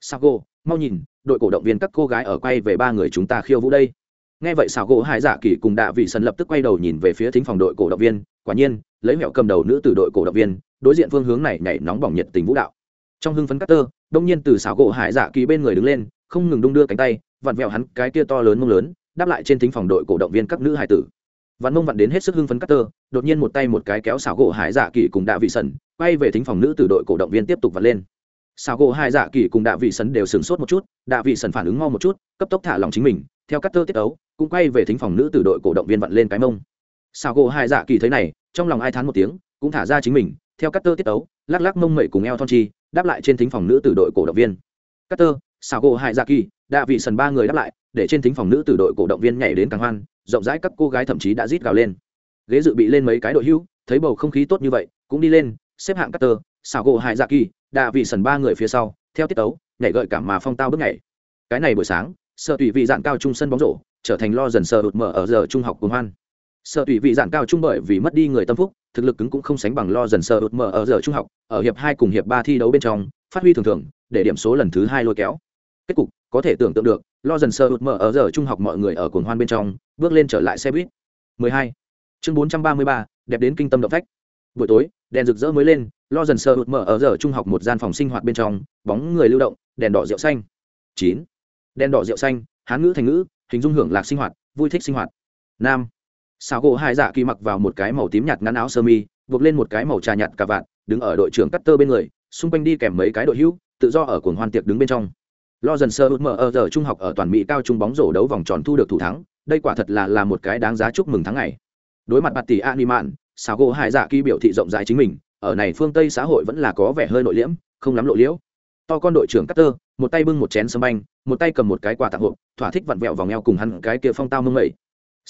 Sao gỗ, mau nhìn, đội cổ động viên các cô gái ở quay về ba người chúng ta khiêu vũ đây. Nghe vậy xảo gỗ hải dạ kỳ cùng đạ vị sần lập tức quay đầu nhìn về phía thính phòng đội cổ động viên. Quả nhiên, lấy mẹo cầm đầu nữ từ đội cổ động viên, đối diện phương hướng này nhảy nóng bỏng nhiệt tình vũ đạo trong hưng phấn cắt tơ đông nhiên từ xảo gỗ hải dạ kỳ bên người đứng lên, không ngừng đung đưa cánh tay, vặn vẹo hắn cái kia to lớn mông lớn, đáp lại trên thính phòng đội cổ động viên các nữ hải tử. Vặn mông vặn đến hết sức hưng phấn cắt tơ đột nhiên một tay một cái kéo xảo gỗ hải dạ kỳ cùng đạ vị sần, quay về thính phòng nữ từ đội cổ động viên tiếp tục vặn lên. Xảo gỗ hải dạ kỳ cùng đạ vị sần đều sửng sốt một chút, đạ vị sần phản ứng mau một chút, cấp tốc thả lòng chính mình, theo cắt tơ tiết ấu cũng quay về thính phòng nữ từ đội cổ động viên vặn lên cái mông. Xảo gỗ hải dạ kỳ thấy này, trong lòng ai thán một tiếng, cũng thả ra chính mình, theo cắt tơ tiết ấu lắc lắc mông mẩy cùng eo thon chi đáp lại trên thính phòng nữ từ đội cổ động viên. Carter, Sago, gỗ hải dạ kỳ đạ vị sần ba người đáp lại để trên thính phòng nữ từ đội cổ động viên nhảy đến càng hoan rộng rãi các cô gái thậm chí đã rít gào lên. Ghế dự bị lên mấy cái đội hưu thấy bầu không khí tốt như vậy cũng đi lên xếp hạng Carter, Sago, gỗ hải dạ kỳ đạ vị sần ba người phía sau theo tiết tấu nhảy gợi cảm mà phong tao bước nhảy. Cái này buổi sáng sợ tùy vị dạng cao trung sân bóng rổ trở thành lo dần sờ đột mở ở giờ trung học cùng hoan sợ tùy vị giản cao trung bởi vì mất đi người tâm phúc thực lực cứng cũng không sánh bằng lo dần sợ ụt mở ở giờ trung học ở hiệp hai cùng hiệp ba thi đấu bên trong phát huy thường thường để điểm số lần thứ hai lôi kéo. Kết cục có thể tưởng tượng được lo dần sơ ụt mở ở giờ trung học mọi người ở cuồng hoan bên trong bước lên trở lại xe buýt. 12. chương 433, đẹp đến kinh tâm động phách. Buổi tối đèn rực rỡ mới lên lo dần sơ ụt mở ở giờ trung học một gian phòng sinh hoạt bên trong bóng người lưu động đèn đỏ rượu xanh. 9. đèn đỏ rượu xanh hán ngữ thành ngữ hình dung hưởng lạc sinh hoạt vui thích sinh hoạt. Nam sao gỗ hai dạ kỳ mặc vào một cái màu tím nhạt ngắn áo sơ mi buộc lên một cái màu trà nhạt cà vạt đứng ở đội trưởng cắt tơ bên người xung quanh đi kèm mấy cái đội hữu tự do ở cuồng hoan tiệc đứng bên trong. Lo dần sơ hút mở ở giờ trung học ở toàn mỹ cao trung bóng rổ đấu vòng tròn thu được thủ thắng đây quả thật là là một cái đáng giá chúc mừng tháng ngày. Đối mặt bạt tỷ a mạn sao gỗ hải dạ kỳ biểu thị rộng rãi chính mình ở này phương tây xã hội vẫn là có vẻ hơi nội liễm không lắm lộ liễu. To con đội trưởng Cutter, một tay bưng một chén sâm banh một tay cầm một cái quà tặng hộp thỏa thích vặn vẹo vòng eo cùng hắn cái kia phong tao mưng mẩy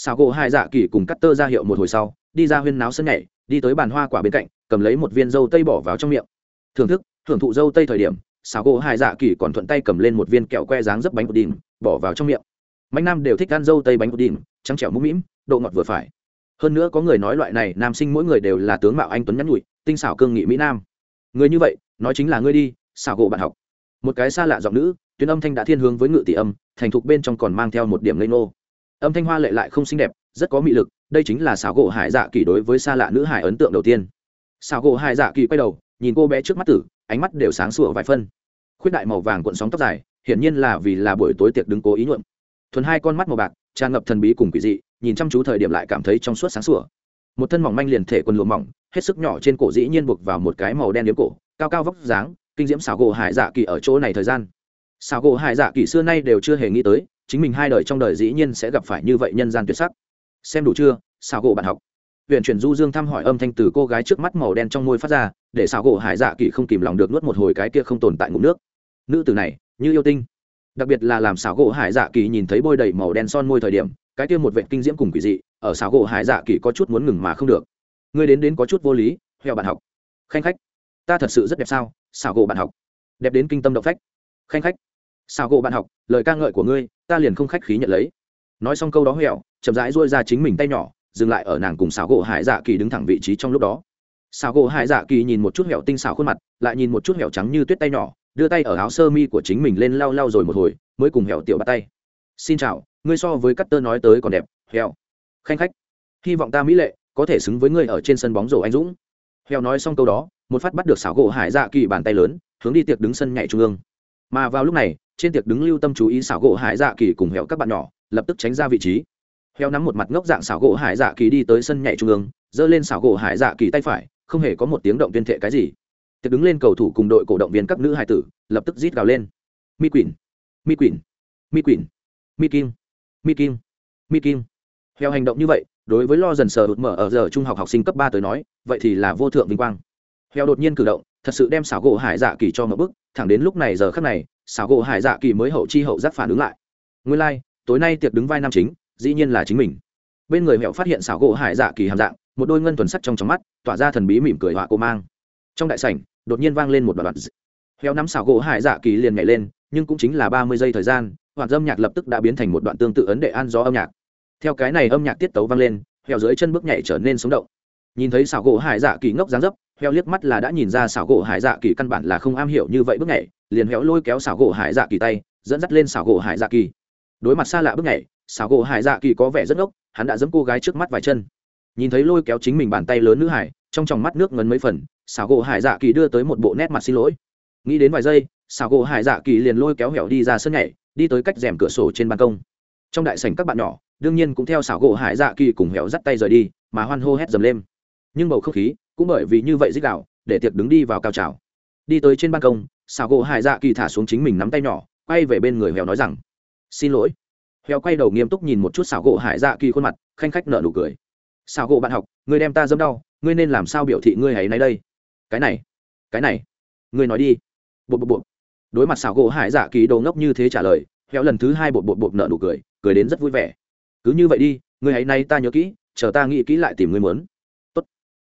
sao gỗ hai dạ kỳ cùng cắt tơ ra hiệu một hồi sau, đi ra huyên náo sân nhảy, đi tới bàn hoa quả bên cạnh, cầm lấy một viên dâu tây bỏ vào trong miệng. Thưởng thức, thưởng thụ dâu tây thời điểm, xào gỗ hai dạ kỳ còn thuận tay cầm lên một viên kẹo que dáng dấp bánh bột đìm bỏ vào trong miệng. Mạnh nam đều thích ăn dâu tây bánh bột đìm trắng trẻo mũm mĩm, độ ngọt vừa phải. Hơn nữa có người nói loại này, nam sinh mỗi người đều là tướng mạo anh tuấn nhắn nhụi tinh xảo cương nghị mỹ nam. Người như vậy, nói chính là ngươi đi xảo gỗ bạn học. Một cái xa lạ giọng nữ, tuyến âm thanh đã thiên hướng với ngự tỷ âm, thành thục bên trong còn mang theo một điểm lây nô âm thanh hoa lệ lại không xinh đẹp, rất có mị lực, đây chính là xảo gỗ hải dạ kỳ đối với xa lạ nữ hải ấn tượng đầu tiên. Xảo gỗ hải dạ kỳ quay đầu, nhìn cô bé trước mắt tử, ánh mắt đều sáng sủa vài phân. Khuyết đại màu vàng cuộn sóng tóc dài, hiển nhiên là vì là buổi tối tiệc đứng cố ý nhuộm. Thuần hai con mắt màu bạc, tràn ngập thần bí cùng quỷ dị, nhìn chăm chú thời điểm lại cảm thấy trong suốt sáng sủa. Một thân mỏng manh liền thể quần lụa mỏng, hết sức nhỏ trên cổ dĩ nhiên buộc vào một cái màu đen điếm cổ, cao cao vóc dáng, kinh diễm xảo gỗ hải dạ kỳ ở chỗ này thời gian. Xảo gỗ hải dạ kỳ xưa nay đều chưa hề nghĩ tới chính mình hai đời trong đời dĩ nhiên sẽ gặp phải như vậy nhân gian tuyệt sắc. Xem đủ chưa, xảo gỗ bạn học. Huyện chuyển du dương thăm hỏi âm thanh từ cô gái trước mắt màu đen trong môi phát ra, để xảo gỗ hải dạ kỳ không kìm lòng được nuốt một hồi cái kia không tồn tại ngụm nước. Nữ tử này, như yêu tinh. Đặc biệt là làm xảo gỗ hải dạ kỳ nhìn thấy bôi đầy màu đen son môi thời điểm, cái kia một vệ kinh diễm cùng quỷ dị, ở xảo gỗ hải dạ kỳ có chút muốn ngừng mà không được. Ngươi đến đến có chút vô lý heo bạn học. Khanh khách. Ta thật sự rất đẹp sao, xảo gỗ bạn học. Đẹp đến kinh tâm động phách. Khanh khách sao gỗ bạn học, lời ca ngợi của ngươi, ta liền không khách khí nhận lấy. Nói xong câu đó huẹo chậm rãi dôi ra chính mình tay nhỏ, dừng lại ở nàng cùng xảo gỗ hải dạ kỳ đứng thẳng vị trí trong lúc đó. Xảo gỗ hải dạ kỳ nhìn một chút hẹo tinh xảo khuôn mặt, lại nhìn một chút hẹo trắng như tuyết tay nhỏ, đưa tay ở áo sơ mi của chính mình lên lau lau rồi một hồi, mới cùng hẹo tiểu bắt tay. Xin chào, ngươi so với cắt tơ nói tới còn đẹp hẹo khanh khách, hy vọng ta mỹ lệ, có thể xứng với ngươi ở trên sân bóng rổ anh dũng. Hẹo nói xong câu đó, một phát bắt được xảo gỗ hải dạ kỳ bàn tay lớn, hướng đi tiệc đứng sân nhảy trung ương. Mà vào lúc này trên tiệc đứng lưu tâm chú ý xảo gỗ hải dạ kỳ cùng hẹo các bạn nhỏ, lập tức tránh ra vị trí. Heo nắm một mặt ngốc dạng xảo gỗ hải dạ kỳ đi tới sân nhảy trung ương, giơ lên xảo gỗ hải dạ kỳ tay phải, không hề có một tiếng động tuyên thệ cái gì. Tiệc đứng lên cầu thủ cùng đội cổ động viên các nữ hải tử, lập tức rít gào lên. Mi quỳnh mi quỳnh mi quỳnh, mi kim mi kim mi kim. Heo hành động như vậy, đối với lo dần sờ hụt mở ở giờ trung học học sinh cấp ba tới nói, vậy thì là vô thượng vinh quang. Heo đột nhiên cử động, thật sự đem xảo gỗ hải dạ kỳ cho một bức thẳng đến lúc này giờ khắc này xảo gỗ hải dạ kỳ mới hậu chi hậu giác phản ứng lại. Nguyên lai、like, tối nay tiệc đứng vai nam chính dĩ nhiên là chính mình. Bên người mẹo phát hiện xảo gỗ hải dạ kỳ hàm dạng một đôi ngân thuần sắt trong trong mắt tỏa ra thần bí mỉm cười họa cô mang. Trong đại sảnh đột nhiên vang lên một đoạn đoạn heo nắm xảo gỗ hải dạ kỳ liền nhảy lên nhưng cũng chính là ba mươi giây thời gian hoạt âm nhạc lập tức đã biến thành một đoạn tương tự ấn đệ an do âm nhạc. Theo cái này âm nhạc tiết tấu vang lên heo dưới chân bước nhảy trở nên sống động. Nhìn thấy xảo gỗ hải dạ kỳ ngốc dáng dấp heo liếc mắt là đã nhìn ra xảo gỗ hải dạ kỳ căn bản là không am hiểu như vậy bước nhảy, liền héo lôi kéo xảo gỗ hải dạ kỳ tay, dẫn dắt lên xảo gỗ hải dạ kỳ. Đối mặt xa lạ bước nhảy, xảo gỗ hải dạ kỳ có vẻ rất ngốc, hắn đã giẫm cô gái trước mắt vài chân. Nhìn thấy lôi kéo chính mình bàn tay lớn nữ hải, trong tròng mắt nước ngấn mấy phần, xảo gỗ hải dạ kỳ đưa tới một bộ nét mặt xin lỗi. Nghĩ đến vài giây, xảo gỗ hải dạ kỳ liền lôi kéo hẻo đi ra sân nhảy, đi tới cách rèm cửa sổ trên ban công. Trong đại sảnh các bạn nhỏ, đương nhiên cũng theo xảo gỗ hải dạ kỳ cùng hẻo dắt tay rời đi, mà hoan hô hét dầm lên. Nhưng bầu không khí cũng bởi vì như vậy dích đạo, để tiệc đứng đi vào cao trào. Đi tới trên ban công xảo gỗ hải dạ kỳ thả xuống chính mình nắm tay nhỏ, quay về bên người hẻo nói rằng, xin lỗi. Heo quay đầu nghiêm túc nhìn một chút xảo gỗ hải dạ kỳ khuôn mặt, khanh khách nợ nụ cười. Xảo gỗ bạn học, ngươi đem ta dâm đau, ngươi nên làm sao biểu thị ngươi hãy nay đây? Cái này cái này, ngươi nói đi. Bột bột bột đối mặt xảo gỗ hải dạ kỳ đồ ngốc như thế trả lời heo lần thứ hai bột bột bột nợ nụ cười cười đến rất vui vẻ. Cứ như vậy đi, ngươi hãy nay ta nhớ kỹ, chờ ta nghĩ kỹ lại tìm ngươi muốn.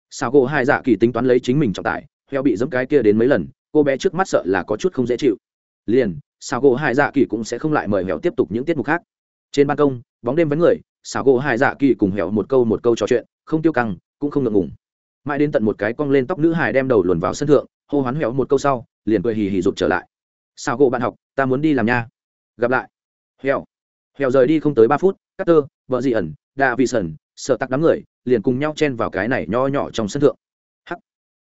Sao gỗ hai dạ kỳ tính toán lấy chính mình trọng tải heo bị dẫm cái kia đến mấy lần, cô bé trước mắt sợ là có chút không dễ chịu. Liền Sao gỗ hai dạ kỳ cũng sẽ không lại mời heo tiếp tục những tiết mục khác. Trên ban công, bóng đêm vấn người Sao gỗ hai dạ kỳ cùng hẻo một câu một câu trò chuyện, không tiêu căng, cũng không ngượng ngùng. Mãi đến tận một cái cong lên tóc nữ hài đem đầu luồn vào sân thượng, hô hoán hẻo một câu sau, liền cười hì hì rụt trở lại. Sao gỗ bạn học, ta muốn đi làm nha. Gặp lại. Hẻo hẻo rời đi không tới ba phút cutter vợ dị ẩn đa vị sần sợ tặc đám người liền cùng nhau chen vào cái này nho nhỏ trong sân thượng. Hắc.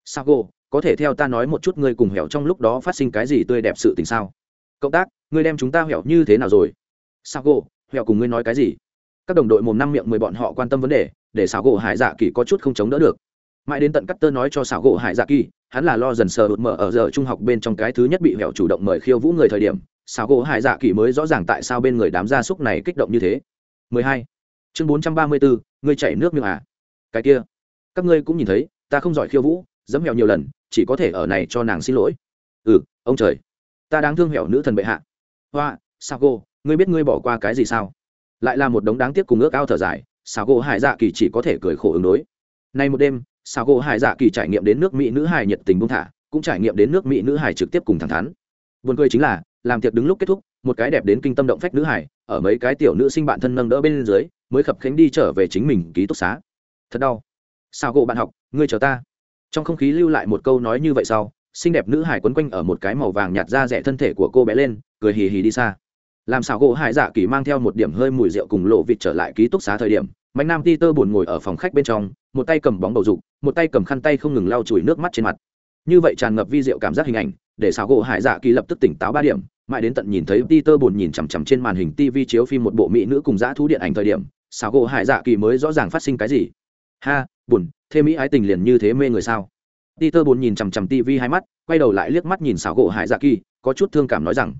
Sao có thể theo ta nói một chút ngươi cùng hẻo trong lúc đó phát sinh cái gì tươi đẹp sự tình sao? Cộng tác, ngươi đem chúng ta hẻo như thế nào rồi? Sao hẻo cùng ngươi nói cái gì? Các đồng đội mồm năm miệng mười bọn họ quan tâm vấn đề, để xảo gỗ hải dạ kỳ có chút không chống đỡ được. Mãi đến tận cắt tơ nói cho xảo gỗ hải dạ kỳ, hắn là lo dần sờ hụt mở ở giờ trung học bên trong cái thứ nhất bị hẻo chủ động mời khiêu vũ người thời điểm xảo gỗ hải dạ kỳ mới rõ ràng tại sao bên người đám gia súc này kích động như thế. 12 chương 434, ngươi chảy nước miệng à? Cái kia. Các ngươi cũng nhìn thấy ta không giỏi khiêu vũ dẫm hẹo nhiều lần chỉ có thể ở này cho nàng xin lỗi. Ừ ông trời. Ta đang thương hẹo nữ thần bệ hạ. Hoa sao cô ngươi biết ngươi bỏ qua cái gì sao? Lại là một đống đáng tiếc cùng ước ao thở dài sao cô hải dạ kỳ chỉ có thể cười khổ ứng đối. Nay một đêm sao cô hải dạ kỳ trải nghiệm đến nước mỹ nữ hải nhiệt tình buông thả cũng trải nghiệm đến nước mỹ nữ hải trực tiếp cùng thẳng thắn. Buồn cười chính là làm tiệc đứng lúc kết thúc một cái đẹp đến kinh tâm động phách nữ hải ở mấy cái tiểu nữ sinh bạn thân nâng đỡ bên dưới mới khập khánh đi trở về chính mình ký túc xá. Thật đau. Sao gỗ bạn học, ngươi chờ ta. Trong không khí lưu lại một câu nói như vậy sau, xinh đẹp nữ hải quấn quanh ở một cái màu vàng nhạt ra rẻ thân thể của cô bé lên, cười hì hì đi xa. Làm sao gỗ hải dạ kỳ mang theo một điểm hơi mùi rượu cùng lộ vịt trở lại ký túc xá thời điểm, mạnh nam ti tơ buồn ngồi ở phòng khách bên trong, một tay cầm bóng bầu dục, một tay cầm khăn tay không ngừng lau chùi nước mắt trên mặt. Như vậy tràn ngập vi rượu cảm giác hình ảnh, để xào gỗ hải dạ kỳ lập tức tỉnh táo ba điểm, mãi đến tận nhìn thấy ti tơ buồn nhìn chằm chằm trên màn hình tv chiếu phim một bộ mỹ nữ cùng dã thú điện ảnh thời điểm xảo gỗ hải dạ kỳ mới rõ ràng phát sinh cái gì. Ha, buồn, thế mỹ ái tình liền như thế mê người sao? Ti tơ buồn nhìn chằm chằm tv hai mắt, quay đầu lại liếc mắt nhìn xảo gỗ hải dạ kỳ, có chút thương cảm nói rằng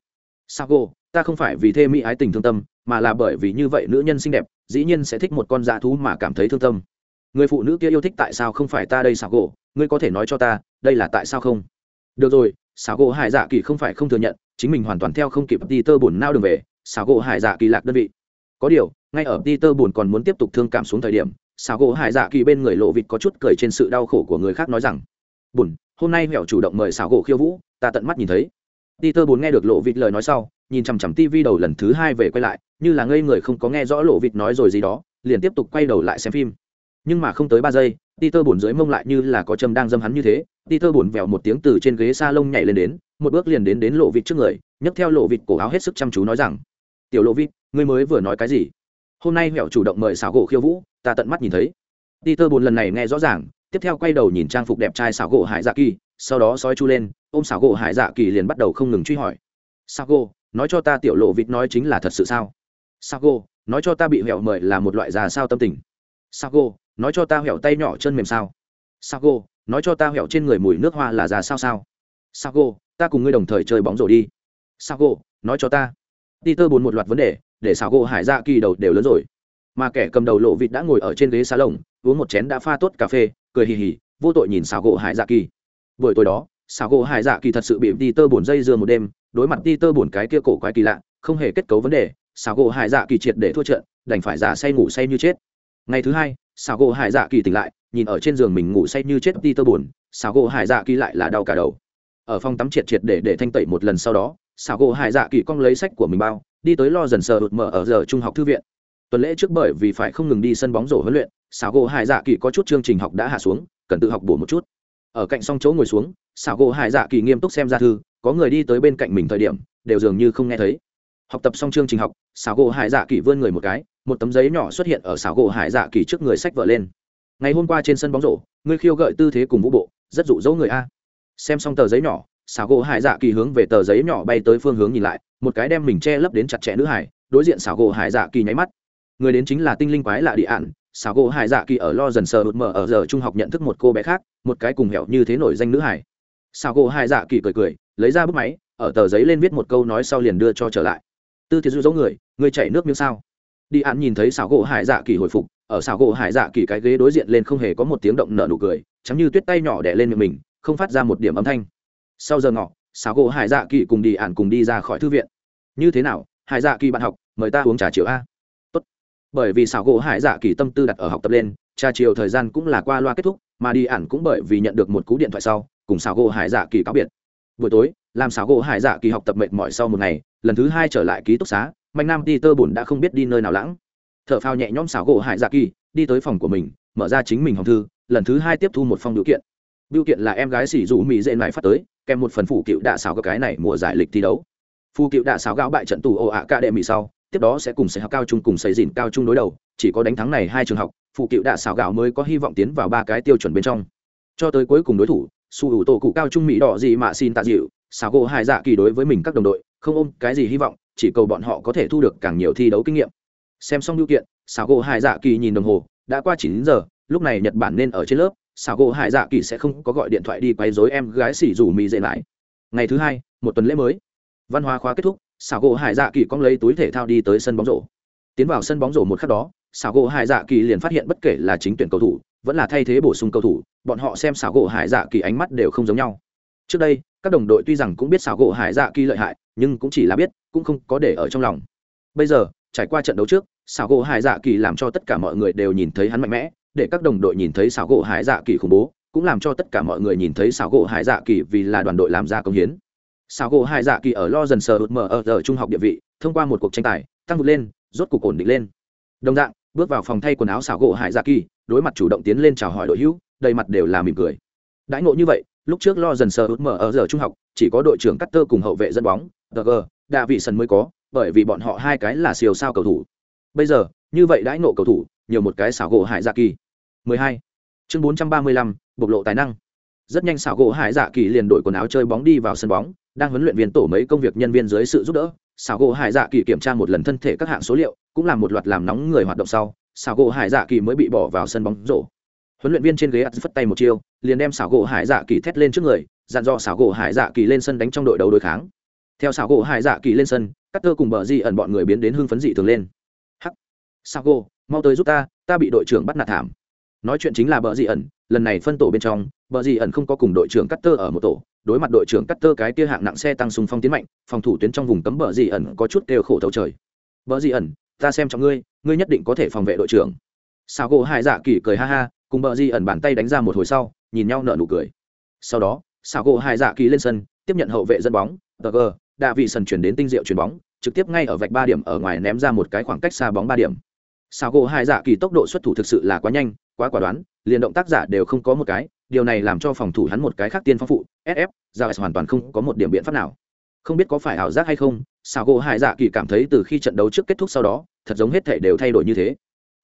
sao gỗ, ta không phải vì thê mỹ ái tình thương tâm, mà là bởi vì như vậy nữ nhân xinh đẹp, dĩ nhiên sẽ thích một con dã thú mà cảm thấy thương tâm. Người phụ nữ kia yêu thích tại sao không phải ta đây, xảo gỗ? Ngươi có thể nói cho ta, đây là tại sao không? Được rồi, xảo gỗ hải dạ kỳ không phải không thừa nhận, chính mình hoàn toàn theo không kịp đi tơ buồn nao đường về, xảo gỗ hải dạ kỳ lạc đơn vị. Có điều ngay ở peter tơ buồn còn muốn tiếp tục thương cảm xuống thời điểm Sào gỗ hải dạ kỳ bên người lộ vịt có chút cười trên sự đau khổ của người khác nói rằng buồn hôm nay mẹo chủ động mời Sào gỗ khiêu vũ ta tận mắt nhìn thấy. Peter buồn nghe được lộ vịt lời nói sau, nhìn chằm chằm tivi đầu lần thứ hai về quay lại như là ngây người không có nghe rõ lộ vịt nói rồi gì đó liền tiếp tục quay đầu lại xem phim. Nhưng mà không tới ba giây Peter buồn dưới mông lại như là có châm đang dâm hắn như thế Peter buồn vèo một tiếng từ trên ghế salon lông nhảy lên đến một bước liền đến đến lộ vịt trước người nhấc theo lộ vịt cổ áo hết sức chăm chú nói rằng tiểu lộ vịt ngươi mới vừa nói cái gì? Hôm nay mẹo chủ động mời xảo gỗ khiêu vũ, ta tận mắt nhìn thấy. Peter buồn lần này nghe rõ ràng, tiếp theo quay đầu nhìn trang phục đẹp trai xảo gỗ hải dạ kỳ, sau đó sói chu lên, ôm xảo gỗ hải dạ kỳ liền bắt đầu không ngừng truy hỏi. Xảo gỗ, nói cho ta tiểu lộ vịt nói chính là thật sự sao? Xảo gỗ, nói cho ta bị Hẹo mời là một loại già sao tâm tình. Xảo gỗ, nói cho ta Hẹo tay nhỏ chân mềm sao? Xảo gỗ, nói cho ta Hẹo trên người mùi nước hoa là già sao sao? Xảo gỗ, ta cùng ngươi đồng thời chơi bóng rổ đi. Xảo gỗ, nói cho ta. Peter buồn một loạt vấn đề để xảo gỗ hải dạ kỳ đầu đều lớn rồi. Mà kẻ cầm đầu lộ vịt đã ngồi ở trên ghế xá lồng, uống một chén đã pha tốt cà phê, cười hì hì, vô tội nhìn xảo gỗ hải dạ kỳ. Buổi tối đó, xảo gỗ hải dạ kỳ thật sự bị đi tơ bổn dây dưa một đêm, đối mặt đi tơ bổn cái kia cổ quái kỳ lạ, không hề kết cấu vấn đề, xảo gỗ hải dạ kỳ triệt để thua trận, đành phải giả say ngủ say như chết. Ngày thứ hai, xảo gỗ hải dạ kỳ tỉnh lại, nhìn ở trên giường mình ngủ say như chết đi tơ bổn, xảo gỗ hải dạ kỳ lại là đau cả đầu. Ở phòng tắm triệt triệt để để thanh tẩy một lần sau đó, xảo gỗ hải dạ kỳ cong lấy sách của mình bao đi tới lo dần sờ đột mở ở giờ trung học thư viện. Tuần lễ trước bởi vì phải không ngừng đi sân bóng rổ huấn luyện xảo gỗ hải dạ kỳ có chút chương trình học đã hạ xuống, cần tự học bổ một chút. Ở cạnh song chỗ ngồi xuống xảo gỗ hải dạ kỳ nghiêm túc xem ra thư, có người đi tới bên cạnh mình thời điểm, đều dường như không nghe thấy. Học tập xong chương trình học xảo gỗ hải dạ kỳ vươn người một cái, một tấm giấy nhỏ xuất hiện ở xảo gỗ hải dạ kỳ trước người sách vợ lên. Ngày hôm qua trên sân bóng rổ, ngươi khiêu gợi tư thế cùng vũ bộ, rất rụ rỗ người a. Xem xong tờ giấy nhỏ xảo gỗ hải dạ kỳ hướng về tờ giấy nhỏ bay tới phương hướng nhìn lại, một cái đem mình che lấp đến chặt chẽ nữ hải, đối diện xảo gỗ hải dạ kỳ nháy mắt. Người đến chính là tinh linh quái lạ địa ạn xảo gỗ hải dạ kỳ ở lo dần sờ hụt mở ở giờ trung học nhận thức một cô bé khác, một cái cùng hẹo như thế nổi danh nữ hải. Xảo gỗ hải dạ kỳ cười cười, lấy ra bức máy, ở tờ giấy lên viết một câu nói sau liền đưa cho trở lại. Tư thiệt dụ dỗ người người chảy nước miếng sao? Đi ạn nhìn thấy xảo gỗ hải dạ kỳ hồi phục, ở xảo gỗ hải dạ kỳ cái ghế đối diện lên không hề có một tiếng động nở nụ cười chắm như tuyết tay nhỏ đẻ lên miệng mình, không phát ra một điểm âm thanh sau giờ ngọ xảo gỗ hải dạ kỳ cùng đi ạn cùng đi ra khỏi thư viện. Như thế nào, hải dạ kỳ bạn học, mời ta uống trà chiều a? Tốt. bởi vì xảo gỗ hải dạ kỳ tâm tư đặt ở học tập lên, trà chiều thời gian cũng là qua loa kết thúc, mà đi ạn cũng bởi vì nhận được một cú điện thoại sau, cùng xảo gỗ hải dạ kỳ cáo biệt. Buổi tối, làm xảo gỗ hải dạ kỳ học tập mệt mỏi sau một ngày, lần thứ hai trở lại ký túc xá, mạnh nam đi tơ bùn đã không biết đi nơi nào lãng. T h ở phao nhẹ nhõm xảo gỗ hải dạ kỳ, đi tới phòng của mình, mở ra chính mình hòng thư, lần thứ hai tiếp thu một phong điều kiện biểu kiện là em gái xỉ dụ mỹ dễ này phát tới, kèm một phần phủ cựu đạ xảo cái này mùa giải lịch thi đấu. Phụ cựu đạ xảo gạo bại trận tù ồ ạ ca đệ mỹ sau, tiếp đó sẽ cùng sẽ học cao trung cùng xây dìn cao trung đối đầu, chỉ có đánh thắng này hai trường học phụ cựu đạ xảo gạo mới có hy vọng tiến vào ba cái tiêu chuẩn bên trong. Cho tới cuối cùng đối thủ, su hữu tổ cụ cao trung mỹ đỏ gì mà xin tạ dịu, xảo gỗ hai dạ kỳ đối với mình các đồng đội, không ôm cái gì hy vọng, chỉ cầu bọn họ có thể thu được càng nhiều thi đấu kinh nghiệm. Xem xong điều kiện, xảo gỗ hai dạ kỳ nhìn đồng hồ, đã qua chín giờ, lúc này nhật bản nên ở trên lớp xảo gỗ hải dạ kỳ sẽ không có gọi điện thoại đi quấy rối em gái xỉ rủ mì dễ lại. Ngày thứ hai, một tuần lễ mới. Văn hóa khóa kết thúc, xảo gỗ hải dạ kỳ cong lấy túi thể thao đi tới sân bóng rổ. Tiến vào sân bóng rổ một khắc đó, xảo gỗ hải dạ kỳ liền phát hiện bất kể là chính tuyển cầu thủ, vẫn là thay thế bổ sung cầu thủ, bọn họ xem xảo gỗ hải dạ kỳ ánh mắt đều không giống nhau. Trước đây, các đồng đội tuy rằng cũng biết xảo gỗ hải dạ kỳ lợi hại, nhưng cũng chỉ là biết, cũng không có để ở trong lòng. Bây giờ, trải qua trận đấu trước, xảo gỗ hải dạ kỳ làm cho tất cả mọi người đều nhìn thấy hắn mạnh mẽ để các đồng đội nhìn thấy xảo gỗ hải dạ kỳ khủng bố, cũng làm cho tất cả mọi người nhìn thấy xảo gỗ hải dạ kỳ vì là đoàn đội làm ra công hiến. Xảo gỗ hải dạ kỳ ở lo dần sờ hụt mở ở giờ trung học địa vị, thông qua một cuộc tranh tài, tăng vượt lên, rốt cuộc ổn định lên. Đồng dạng, bước vào phòng thay quần áo xảo gỗ hải dạ kỳ, đối mặt chủ động tiến lên chào hỏi đội hữu, đầy mặt đều là mỉm cười. Đãi ngộ như vậy, lúc trước lo dần sờ hụt mở ở giờ trung học, chỉ có đội trưởng cắt tơ cùng hậu vệ dẫn bóng g đạ vị sân mới có, bởi vì bọn họ hai cái là siêu sao cầu thủ. Bây giờ, như vậy đãi ngộ cầu thủ nhiều một cái xảo gỗ hải dạ kỳ. 12. chương 435, bộc lộ tài năng. Rất nhanh xảo gỗ hải dạ kỳ liền đổi quần áo chơi bóng đi vào sân bóng đang huấn luyện viên tổ mấy công việc nhân viên dưới sự giúp đỡ. Xảo gỗ hải dạ kỳ kiểm tra một lần thân thể các hạng số liệu cũng làm một loạt làm nóng người hoạt động sau xảo gỗ hải dạ kỳ mới bị bỏ vào sân bóng rổ. Huấn luyện viên trên ghế ắt phất tay một chiêu liền đem xảo gỗ hải dạ kỳ thét lên trước người dặn dò xảo gỗ hải dạ kỳ lên sân đánh trong đội đấu đối kháng. Theo xảo gỗ hải dạ kỳ lên sân các tơ cùng bờ di ẩn bọn người biến đến hưng phấn dị thường lên. Hắc. Xảo gỗ mau tới giúp ta ta bị đội trưởng bắt nạt thảm. Nói chuyện chính là bờ di ẩn, lần này phân tổ bên trong, bờ di ẩn không có cùng đội trưởng cắt tơ ở một tổ, đối mặt đội trưởng cắt tơ cái kia hạng nặng xe tăng sùng phong tiến mạnh, phòng thủ tuyến trong vùng cấm bờ di ẩn có chút đều khổ thấu trời. Bờ di ẩn, ta xem trong ngươi ngươi nhất định có thể phòng vệ đội trưởng. Sao gỗ hai dạ kỳ cười ha ha, cùng bờ di ẩn bàn tay đánh ra một hồi sau, nhìn nhau nở nụ cười. Sau đó sao gỗ hai dạ kỳ lên sân, tiếp nhận hậu vệ dẫn bóng, tờ gờ, đạ vị sần chuyển đến tinh diệu chuyền bóng, trực tiếp ngay ở vạch ba điểm ở ngoài ném ra một cái khoảng cách xa bóng ba điểm sao gỗ hai dạ kỳ tốc độ xuất thủ thực sự là quá nhanh, quá quả đoán, liền động tác giả đều không có một cái, điều này làm cho phòng thủ hắn một cái khác tiên phong phụ sf ra hoàn toàn không có một điểm biện pháp nào. Không biết có phải ảo giác hay không sao gỗ hai dạ kỳ cảm thấy từ khi trận đấu trước kết thúc sau đó, thật giống hết thể đều thay đổi như thế.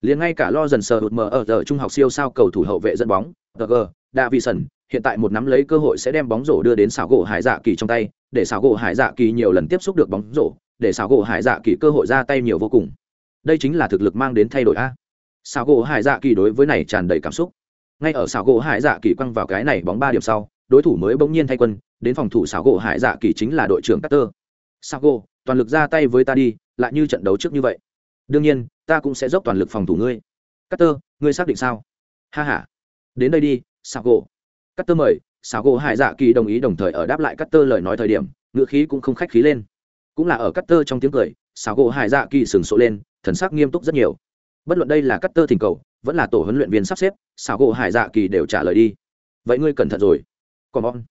Liền ngay cả lo dần sờ hụt mờ ở giờ trung học siêu sao cầu thủ hậu vệ dẫn bóng tg đa vi sần, hiện tại một nắm lấy cơ hội sẽ đem bóng rổ đưa đến xảo gỗ hải dạ kỳ trong tay, để xảo gỗ hải dạ kỳ nhiều lần tiếp xúc được bóng rổ, để xảo gỗ hải dạ kỳ cơ hội ra tay nhiều vô cùng đây chính là thực lực mang đến thay đổi a xào gỗ hải dạ kỳ đối với này tràn đầy cảm xúc ngay ở xào gỗ hải dạ kỳ quăng vào cái này bóng ba điểm sau đối thủ mới bỗng nhiên thay quân đến phòng thủ xào gỗ hải dạ kỳ chính là đội trưởng Carter. xào gỗ, toàn lực ra tay với ta đi, lại như trận đấu trước như vậy. Đương nhiên, ta cũng sẽ dốc toàn lực phòng thủ ngươi. Carter, ngươi xác định sao? Ha ha. Đến đây đi, xào gỗ. Carter mời, xào gỗ Hải Dạ Kỳ đồng ý đồng thời ở đáp lại Carter lời nói thời điểm, ngữ khí cũng không khách khí lên. Cũng là ở Carter trong tiếng cười, xào gỗ Hải Dạ Kỳ sừng sộ lên, thần sắc nghiêm túc rất nhiều. Bất luận đây là Carter thỉnh cầu, vẫn là tổ huấn luyện viên sắp xếp, xảo gỗ Hải Dạ Kỳ đều trả lời đi. Vậy ngươi cẩn thận rồi. Còn on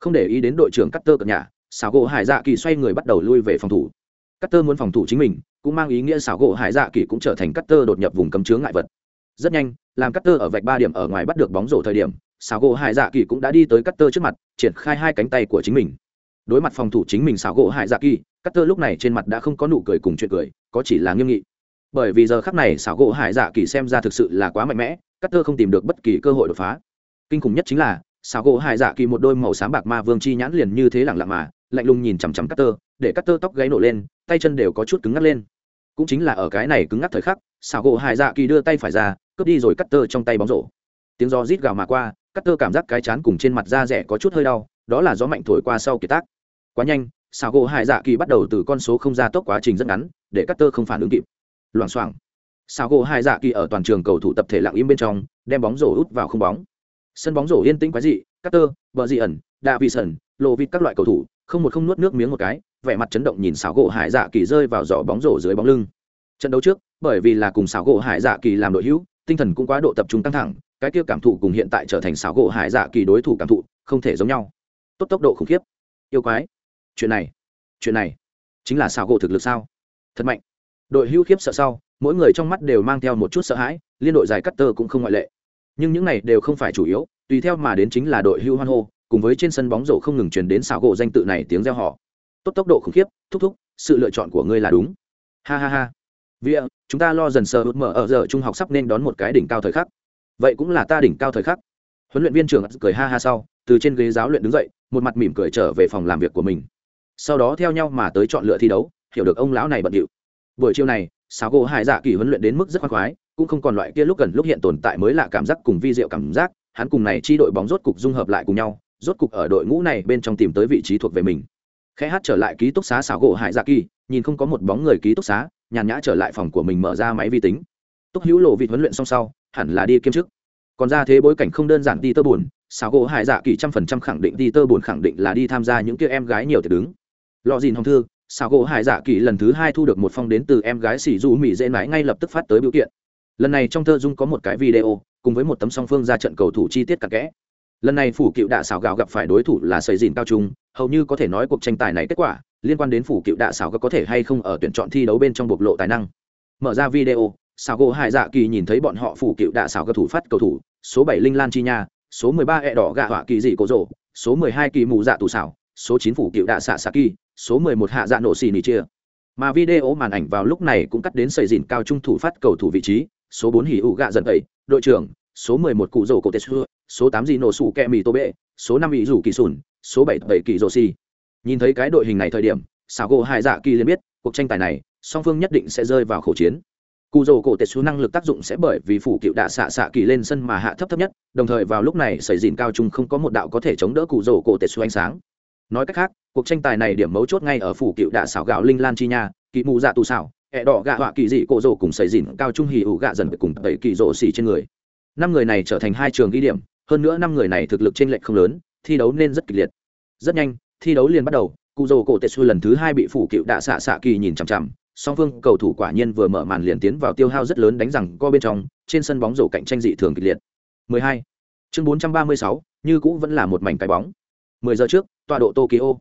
không để ý đến đội trưởng Cutter cập nhà, xảo gỗ Hải Dạ Kỳ xoay người bắt đầu lui về phòng thủ. Cutter muốn phòng thủ chính mình, cũng mang ý nghĩa xảo gỗ Hải Dạ Kỳ cũng trở thành Cutter đột nhập vùng cấm chướng ngại vật. Rất nhanh, làm Cutter ở vạch ba điểm ở ngoài bắt được bóng rổ thời điểm, xảo gỗ Hải Dạ Kỳ cũng đã đi tới Cutter trước mặt, triển khai hai cánh tay của chính mình. Đối mặt phòng thủ chính mình xảo gỗ Hải Dạ Kỳ, Cutter lúc này trên mặt đã không có nụ cười cùng chuyện cười, có chỉ là nghiêm nghị. Bởi vì giờ khắc này xảo gỗ Hải Dạ Kỳ xem ra thực sự là quá mạnh mẽ, cắt tơ không tìm được bất kỳ cơ hội đột phá. Kinh khủng nhất chính là xảo gỗ hải dạ kỳ một đôi màu xám bạc ma vương chi nhãn liền như thế lẳng lặng mà lạnh lùng nhìn chằm chằm cắt tơ để cắt tơ tóc gáy nổ lên tay chân đều có chút cứng ngắc lên. Cũng chính là ở cái này cứng ngắc thời khắc xảo gỗ hải dạ kỳ đưa tay phải ra cướp đi rồi cắt tơ trong tay bóng rổ. Tiếng gió rít gào mà qua cắt tơ cảm giác cái chán cùng trên mặt da rẻ có chút hơi đau đó là gió mạnh thổi qua sau kiệt tác. Quá nhanh xảo gỗ hải dạ kỳ bắt đầu từ con số không ra tốc quá trình rất ngắn để cắt tơ không phản ứng kịp loảng xoảng. Sao gỗ hải dạ kỳ ở toàn trường cầu thủ tập thể lặng im bên trong đem bóng rổ út vào không bóng. Sân bóng rổ yên tĩnh quái dị Carter, bờ dị ẩn đạ vị sẩn lộ vịt các loại cầu thủ không một không nuốt nước miếng một cái vẻ mặt chấn động nhìn xảo gỗ hải dạ kỳ rơi vào giỏ bóng rổ dưới bóng lưng. Trận đấu trước bởi vì là cùng xảo gỗ hải dạ kỳ làm đội hữu tinh thần cũng quá độ tập trung căng thẳng cái kia cảm thụ cùng hiện tại trở thành xảo gỗ hải dạ kỳ đối thủ cảm thụ không thể giống nhau. Tốt tốc độ khủng khiếp. Yêu quái. Chuyện này. Chuyện này. Chính là xảo gỗ thực lực sao? Thật mạnh đội hưu khiếp sợ sau, mỗi người trong mắt đều mang theo một chút sợ hãi, liên đội giải cắt tơ cũng không ngoại lệ. Nhưng những này đều không phải chủ yếu, tùy theo mà đến chính là đội hưu hoan hô, cùng với trên sân bóng rổ không ngừng truyền đến xảo gỗ danh tự này tiếng reo họ tốt tốc độ khủng khiếp, thúc thúc, sự lựa chọn của ngươi là đúng. Ha ha ha. Vía chúng ta lo dần sờ hụt mở ở giờ trung học sắp nên đón một cái đỉnh cao thời khắc. Vậy cũng là ta đỉnh cao thời khắc. Huấn luyện viên trưởng cười ha ha sau, từ trên ghế giáo luyện đứng dậy, một mặt mỉm cười trở về phòng làm việc của mình. Sau đó theo nhau mà tới chọn lựa thi đấu, hiểu được ông lão này bận điệu buổi chiều này, sáo gỗ hải dạ kỳ huấn luyện đến mức rất khoan khoái, cũng không còn loại kia lúc gần lúc hiện tồn tại mới là cảm giác cùng vi diệu cảm giác, hắn cùng này chi đội bóng rốt cục dung hợp lại cùng nhau, rốt cục ở đội ngũ này bên trong tìm tới vị trí thuộc về mình. Khẽ hát trở lại ký túc xá xảo gỗ hải dạ kỳ, nhìn không có một bóng người ký túc xá, nhàn nhã trở lại phòng của mình mở ra máy vi tính. Túc hữu lộ vị huấn luyện xong sau, hẳn là đi kiêm chức. Còn ra thế bối cảnh không đơn giản đi tơ buồn xảo gỗ hải dạ kỳ trăm phần trăm khẳng định đi tơ buồn khẳng định là đi tham gia những kia em gái nhiều thì đứng. Lò dìn hồng thư Sao gỗ hải dạ kỳ lần thứ hai thu được một phong đến từ em gái xỉ du mỹ dễ mãi ngay lập tức phát tới biểu kiện. Lần này trong thơ dung có một cái video, cùng với một tấm song phương ra trận cầu thủ chi tiết cặn kẽ. Lần này phủ cựu đạ xảo gạo gặp phải đối thủ là xây dìn cao trung, hầu như có thể nói cuộc tranh tài này kết quả, liên quan đến phủ cựu đạ xảo có thể hay không ở tuyển chọn thi đấu bên trong bộc lộ tài năng. Mở ra video xảo gỗ hải dạ kỳ nhìn thấy bọn họ phủ cựu đạ xảo gạo thủ phát cầu thủ, số bảy linh lan chi nha, số mười ba ẹ đỏ gạ họa kỳ dị cổ rộ số mười hai kỳ mù dạ tù xảo, số chín phủ cựu đạ xạ xạ kỳ số mười một hạ dạ nổ xì nỉ chia. Mà video màn ảnh vào lúc này cũng cắt đến sầy dìn cao trung thủ phát cầu thủ vị trí, số 4 hỉ ủ gạ dần tẩy, đội trưởng, số mười một cụ rổ cổ tết xưa số 8 gì nổ sủ kẹ mì tô bệ, số 5 ý rủ kỳ sùn, số 7 bảy kỳ rổ xì. Nhìn thấy cái đội hình này thời điểm xào gỗ hai dạ kỳ liền biết, cuộc tranh tài này, song phương nhất định sẽ rơi vào khẩu chiến. Cụ rổ cổ tết xu năng lực tác dụng sẽ bởi vì phủ cựu đạ xạ xạ kỳ lên sân mà hạ thấp thấp nhất, đồng thời vào lúc này sẩy dìn cao trung không có một đạo có thể chống đỡ cụ rổ cổ tết xu ánh sáng nói cách khác cuộc tranh tài này điểm mấu chốt ngay ở phủ cựu đạ xảo gạo linh lan chi nha kỳ mù dạ tù xảo ẹ đỏ gạ họa kỳ dị cộ rổ cùng xảy dìn cao trung hì ủ gạ dần cùng tẩy kỳ rổ xỉ trên người. Năm người này trở thành hai trường ghi điểm hơn nữa năm người này thực lực t r ê n lệch không lớn thi đấu nên rất kịch liệt. Rất nhanh thi đấu liền bắt đầu cụ rổ cổ tetsu lần thứ hai bị phủ cựu đạ xạ xạ kỳ nhìn chằm chằm song phương cầu thủ quả nhiên vừa mở màn liền tiến vào tiêu hao rất lớn đánh rằng co bên trong trên sân bóng rổ cạnh tranh dị thường kịch liệt. 12. chương 436, như cũ vẫn là một mảnh cái bóng. 10 giờ trước tọa độ tokyo.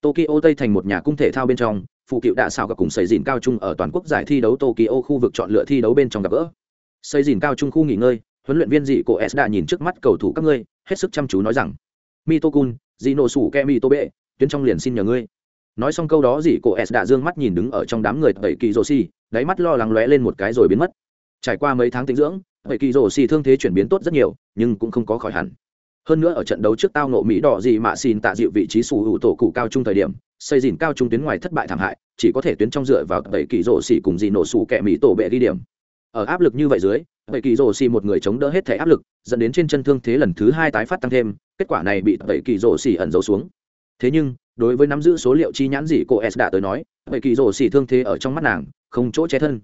Tokyo tây thành một nhà cung thể thao bên trong phụ cựu đã xảo gặp cùng xây dìn cao trung ở toàn quốc giải thi đấu tokyo khu vực chọn lựa thi đấu bên trong gặp gỡ. Xây dìn cao trung khu nghỉ ngơi huấn luyện viên dị cổ s đã nhìn trước mắt cầu thủ các ngươi hết sức chăm chú nói rằng mitokun dị nổ sủ Kemi Tobe, tuyến trong liền xin nhờ ngươi. Nói xong câu đó dị cổ s đã dương mắt nhìn đứng ở trong đám người tẩy kỳ rô đáy mắt lo lắng lóe lên một cái rồi biến mất. Trải qua mấy tháng tĩnh dưỡng tẩy kỳ rô si thương thế chuyển biến tốt rất nhiều nhưng cũng không có khỏi hẳn hơn nữa ở trận đấu trước tao nộ mỹ đỏ gì mà xin tạ dịu vị trí sủ hữu tổ cụ cao trung thời điểm, xây dìn cao trung tuyến ngoài thất bại thảm hại, chỉ có thể tuyến trong dựa vào tẩy kỳ rổ xỉ cùng gì nổ sủ kẹ mỹ tổ bệ ghi điểm. Ở áp lực như vậy dưới tẩy kỳ rổ xỉ một người chống đỡ hết thể áp lực, dẫn đến trên chân thương thế lần thứ hai tái phát tăng thêm, kết quả này bị tẩy kỳ rổ xỉ ẩn giấu xuống. Thế nhưng, đối với nắm giữ số liệu chi nhãn gì cô s đã tới nói tẩy kỳ rổ xỉ thương thế ở trong mắt nàng không chỗ che thân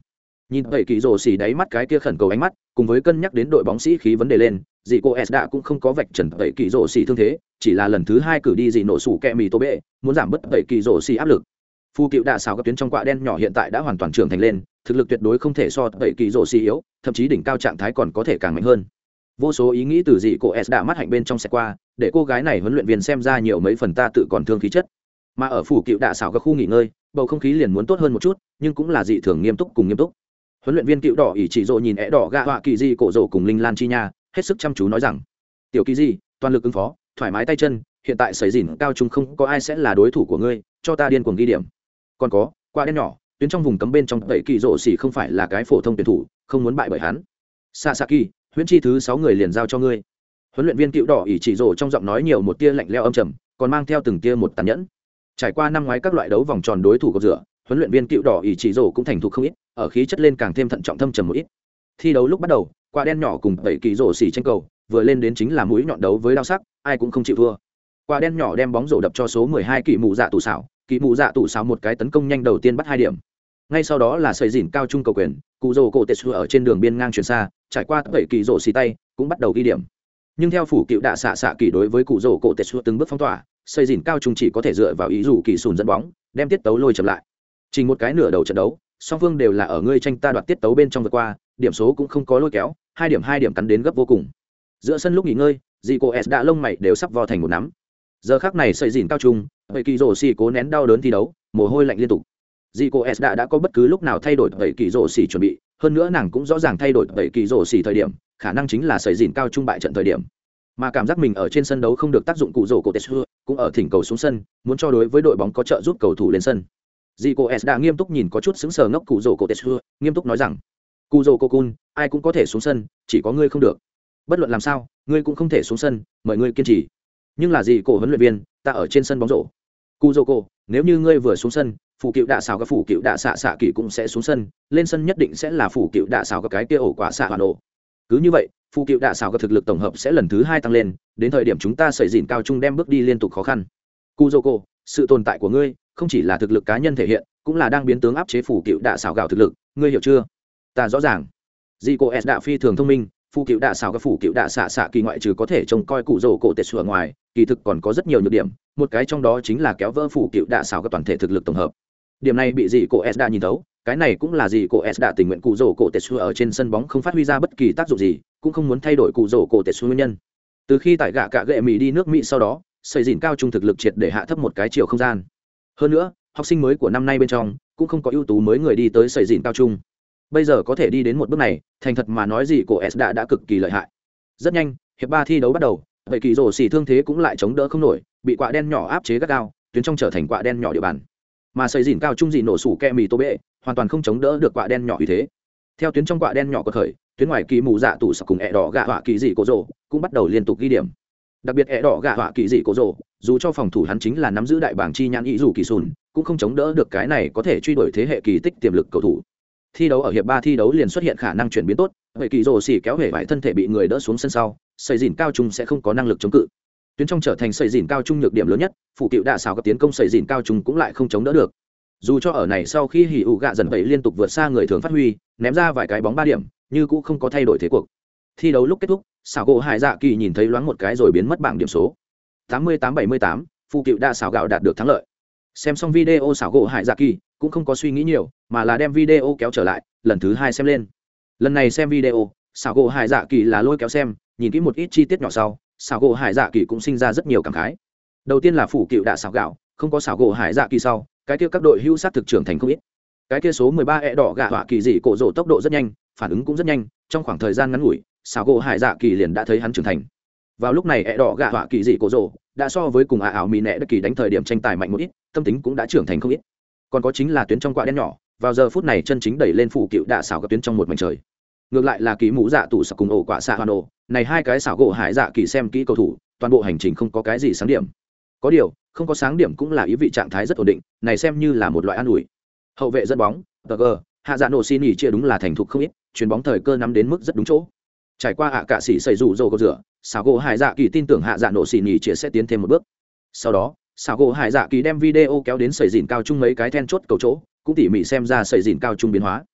nhìn tẩy kỳ rồ xỉ đáy mắt cái kia khẩn cầu ánh mắt, cùng với cân nhắc đến đội bóng sĩ khí vấn đề lên, dì cô s đã cũng không có vạch trần tẩy kỳ rồ xỉ thương thế, chỉ là lần thứ hai cử đi dì nổ sủ kẹ mì tô bệ, muốn giảm bớt tẩy kỳ rồ xỉ áp lực. Phu cựu đạ xào các tuyến trong quạ đen nhỏ hiện tại đã hoàn toàn trưởng thành lên, thực lực tuyệt đối không thể so tẩy kỳ rồ xỉ yếu, thậm chí đỉnh cao trạng thái còn có thể càng mạnh hơn. Vô số ý nghĩ từ dì cô s đã mắt hạnh bên trong xe qua, để cô gái này huấn luyện viên xem ra nhiều mấy phần ta tự còn thương khí chất. Mà ở phủ cựu đạ xào các khu nghỉ ngơi, bầu không khí liền muốn tốt hơn một chút, nhưng cũng là dị thường nghiêm túc cùng nghiêm túc huấn luyện viên cựu đỏ ỷ chỉ rộ nhìn é đỏ gạ họa kỳ di cổ rộ cùng linh lan chi nha, hết sức chăm chú nói rằng, tiểu kỳ di, toàn lực ứng phó, thoải mái tay chân, hiện tại xảy dìn cao trung không có ai sẽ là đối thủ của ngươi, cho ta điên cuồng ghi điểm. Còn có qua đen nhỏ, tuyến trong vùng cấm bên trong tẩy kỳ rộ xỉ không phải là cái phổ thông tuyển thủ, không muốn bại bởi hắn. Sasaki, huyễn chi thứ sáu người liền giao cho ngươi. Huấn luyện viên cựu đỏ ỷ chỉ rộ trong giọng nói nhiều một tia lạnh leo âm trầm, còn mang theo từng tia một tàn nhẫn. Trải qua năm ngoái các loại đấu vòng tròn đối thủ cột rửa huấn luyện viên cựu đỏ ỷ chỉ rổ cũng thành thục không ít, ở khí chất lên càng thêm thận trọng thâm trầm một ít. Thi đấu lúc bắt đầu, quả đen nhỏ cùng bảy kỳ rổ xỉ tranh cầu, vừa lên đến chính là mũi nhọn đấu với đao sắc, ai cũng không chịu thua. Quả đen nhỏ đem bóng rổ đập cho số 12 kỳ mù dạ tủ xảo, kỳ mù dạ tủ xảo một cái tấn công nhanh đầu tiên bắt hai điểm. Ngay sau đó là sợi dìn cao trung cầu quyền, cụ rổ cổ tetsu ở trên đường biên ngang chuyển xa, trải qua bảy kỳ rổ xỉ tay, cũng bắt đầu ghi điểm. Nhưng theo phủ cựu đạ xạ xạ kỳ đối với cụ rổ cổ tetsu từng bước phong tỏa xây dìn cao trung chỉ có thể dựa vào ý rủ kỳ sùn dẫn bóng, đem tiết tấu lôi chậm lại chỉ một cái nửa đầu trận đấu, song phương đều là ở ngươi tranh ta đoạt tiết tấu bên trong vượt qua, điểm số cũng không có lôi kéo, hai điểm hai điểm cắn đến gấp vô cùng. Giữa sân lúc nghỉ ngơi dì cô s đã lông mày đều sắp vò thành một nắm. Giờ khác này xây dìn cao trung vậy kỳ rổ xì cố nén đau đớn thi đấu, mồ hôi lạnh liên tục. Dì cô s đã đã có bất cứ lúc nào thay đổi vậy kỳ rổ xì chuẩn bị, hơn nữa nàng cũng rõ ràng thay đổi vậy kỳ rổ xì thời điểm, khả năng chính là xây dìn cao trung bại trận thời điểm. Mà cảm giác mình ở trên sân đấu không được tác dụng cụ rổ cổ tetsu cũng ở thỉnh cầu xuống sân, muốn cho đối với đội bóng có trợ giúp cầu thủ lên sân dì cô s đã nghiêm túc nhìn có chút xứng sờ ngốc cụ rổ cổ tetsu, nghiêm túc nói rằng, cụ rổ cô cun ai cũng có thể xuống sân, chỉ có ngươi không được. Bất luận làm sao, ngươi cũng không thể xuống sân, mời ngươi kiên trì. Nhưng là gì cổ huấn luyện viên, ta ở trên sân bóng rổ. Cụ rổ cô nếu như ngươi vừa xuống sân, phủ cựu đạ xào các phủ cựu đạ xạ xạ kỳ cũng sẽ xuống sân, lên sân nhất định sẽ là phủ cựu đạ xào các cái kia ổ quả xạ hoàn ổ cứ như vậy phụ cựu đạ xào các thực lực tổng hợp sẽ lần thứ hai tăng lên, đến thời điểm chúng ta xảy dìn cao trung đem bước đi liên tục khó khăn. Cu dô cô sự tồn tại của ngươi không chỉ là thực lực cá nhân thể hiện, cũng là đang biến tướng áp chế phủ cựu đạ xảo gạo thực lực, ngươi hiểu chưa? Ta rõ ràng. Dì cô s đạ phi thường thông minh phụ cựu đạ xảo các phủ cựu đạ xạ xạ kỳ ngoại trừ có thể trông coi cụ rổ cổ tệ sửa ngoài, kỳ thực còn có rất nhiều nhược điểm, một cái trong đó chính là kéo vỡ phủ cựu đạ xảo các toàn thể thực lực tổng hợp. Điểm này bị Dì cô s đã nhìn thấu, cái này cũng là gì cô s đã tình nguyện cụ rổ cổ tệ sửa ở trên sân bóng không phát huy ra bất kỳ tác dụng gì, cũng không muốn thay đổi cụ rổ cổ tệ sửa nguyên nhân. Từ khi tại gạ cạ gệ mỹ đi nước mỹ sau đó xây dìn cao trung thực lực triệt để hạ thấp một cái chiều không gian. Hơn nữa, học sinh mới của năm nay bên trong, cũng không có ưu tú mới người đi tới xây dìn cao trung. Bây giờ có thể đi đến một bước này, thành thật mà nói gì của s đã đã cực kỳ lợi hại. Rất nhanh, hiệp ba thi đấu bắt đầu, vậy kỳ rổ xỉ thương thế cũng lại chống đỡ không nổi, bị quạ đen nhỏ áp chế gắt gao, tuyến trong trở thành quạ đen nhỏ địa bàn. Mà xây dìn cao trung dị nổ sủ ke mì tô bệ, hoàn toàn không chống đỡ được quạ đen nhỏ như thế. Theo tuyến trong quạ đen nhỏ có khởi tuyến ngoài kỳ mù dạ tủ sọc cùng ẹ đỏ gạ họa kỳ dị cổ rồ, cũng bắt đầu liên tục ghi điểm đặc biệt é đỏ gạ họa kỳ dị cổ rồ, dù cho phòng thủ hắn chính là nắm giữ đại bảng chi nhãn ý dù kỳ sùn, cũng không chống đỡ được cái này có thể truy đuổi thế hệ kỳ tích tiềm lực cầu thủ. Thi đấu ở hiệp ba thi đấu liền xuất hiện khả năng chuyển biến tốt, vậy kỳ rồ xỉ kéo hể vải thân thể bị người đỡ xuống sân sau, xây dìn cao trung sẽ không có năng lực chống cự. Tuyến trong trở thành xây dìn cao trung nhược điểm lớn nhất, phụ cựu đạ xào các tiến công xây dìn cao trung cũng lại không chống đỡ được. Dù cho ở này sau khi hỉ ụ gạ dần vậy liên tục vượt xa người thường phát huy, ném ra vài cái bóng ba điểm, như cũng không có thay đổi thế cuộc thi đấu lúc kết thúc xảo gỗ hải dạ kỳ nhìn thấy loáng một cái rồi biến mất bảng điểm số. 88-78, phụ cựu đa xảo gạo đạt được thắng lợi. Xem xong video xảo gỗ hải dạ kỳ cũng không có suy nghĩ nhiều mà là đem video kéo trở lại lần thứ hai xem lên. Lần này xem video xảo gỗ hải dạ kỳ là lôi kéo xem nhìn kỹ một ít chi tiết nhỏ sau xảo gỗ hải dạ kỳ cũng sinh ra rất nhiều cảm khái. Đầu tiên là phủ cựu đạ xảo gạo không có xảo gỗ hải dạ kỳ sau cái kia các đội hưu sát thực trưởng thành không ít. Cái kia số mười ba e đỏ gạ họa kỳ dị cổ rộ tốc độ rất nhanh phản ứng cũng rất nhanh trong khoảng thời gian ngắn ngủi xảo gỗ hải dạ kỳ liền đã thấy hắn trưởng thành. Vào lúc này, ẹ đỏ gạ họa kỳ dị cổ rộ đã so với cùng ả ảo mỹ nẹ đất kỳ đánh thời điểm tranh tài mạnh một ít, tâm tính cũng đã trưởng thành không ít. Còn có chính là tuyến trong quạ đen nhỏ, vào giờ phút này chân chính đẩy lên phủ cựu đạ xảo gặp tuyến trong một mảnh trời. Ngược lại là ký mũ dạ tủ sặc cùng ổ quả xạ hoa nổ này hai cái xảo gỗ hải dạ kỳ xem kỹ cầu thủ, toàn bộ hành trình không có cái gì sáng điểm. Có điều, không có sáng điểm cũng là ý vị trạng thái rất ổn định, này xem như là một loại an ủi. Hậu vệ dẫn bóng tg hạ dạ nổ xin nghỉ chia đúng là thành thục không ít, chuyền bóng thời cơ nắm đến mức rất đúng chỗ trải qua hạ cạ sĩ xảy rủ rồ cầu rửa xảo gỗ hải dạ kỳ tin tưởng hạ dạ nổ xì nhì chia sẽ tiến thêm một bước. Sau đó xảo gỗ hải dạ kỳ đem video kéo đến sầy dìn cao chung mấy cái then chốt cầu chỗ, cũng tỉ mỉ xem ra sầy dìn cao chung biến hóa.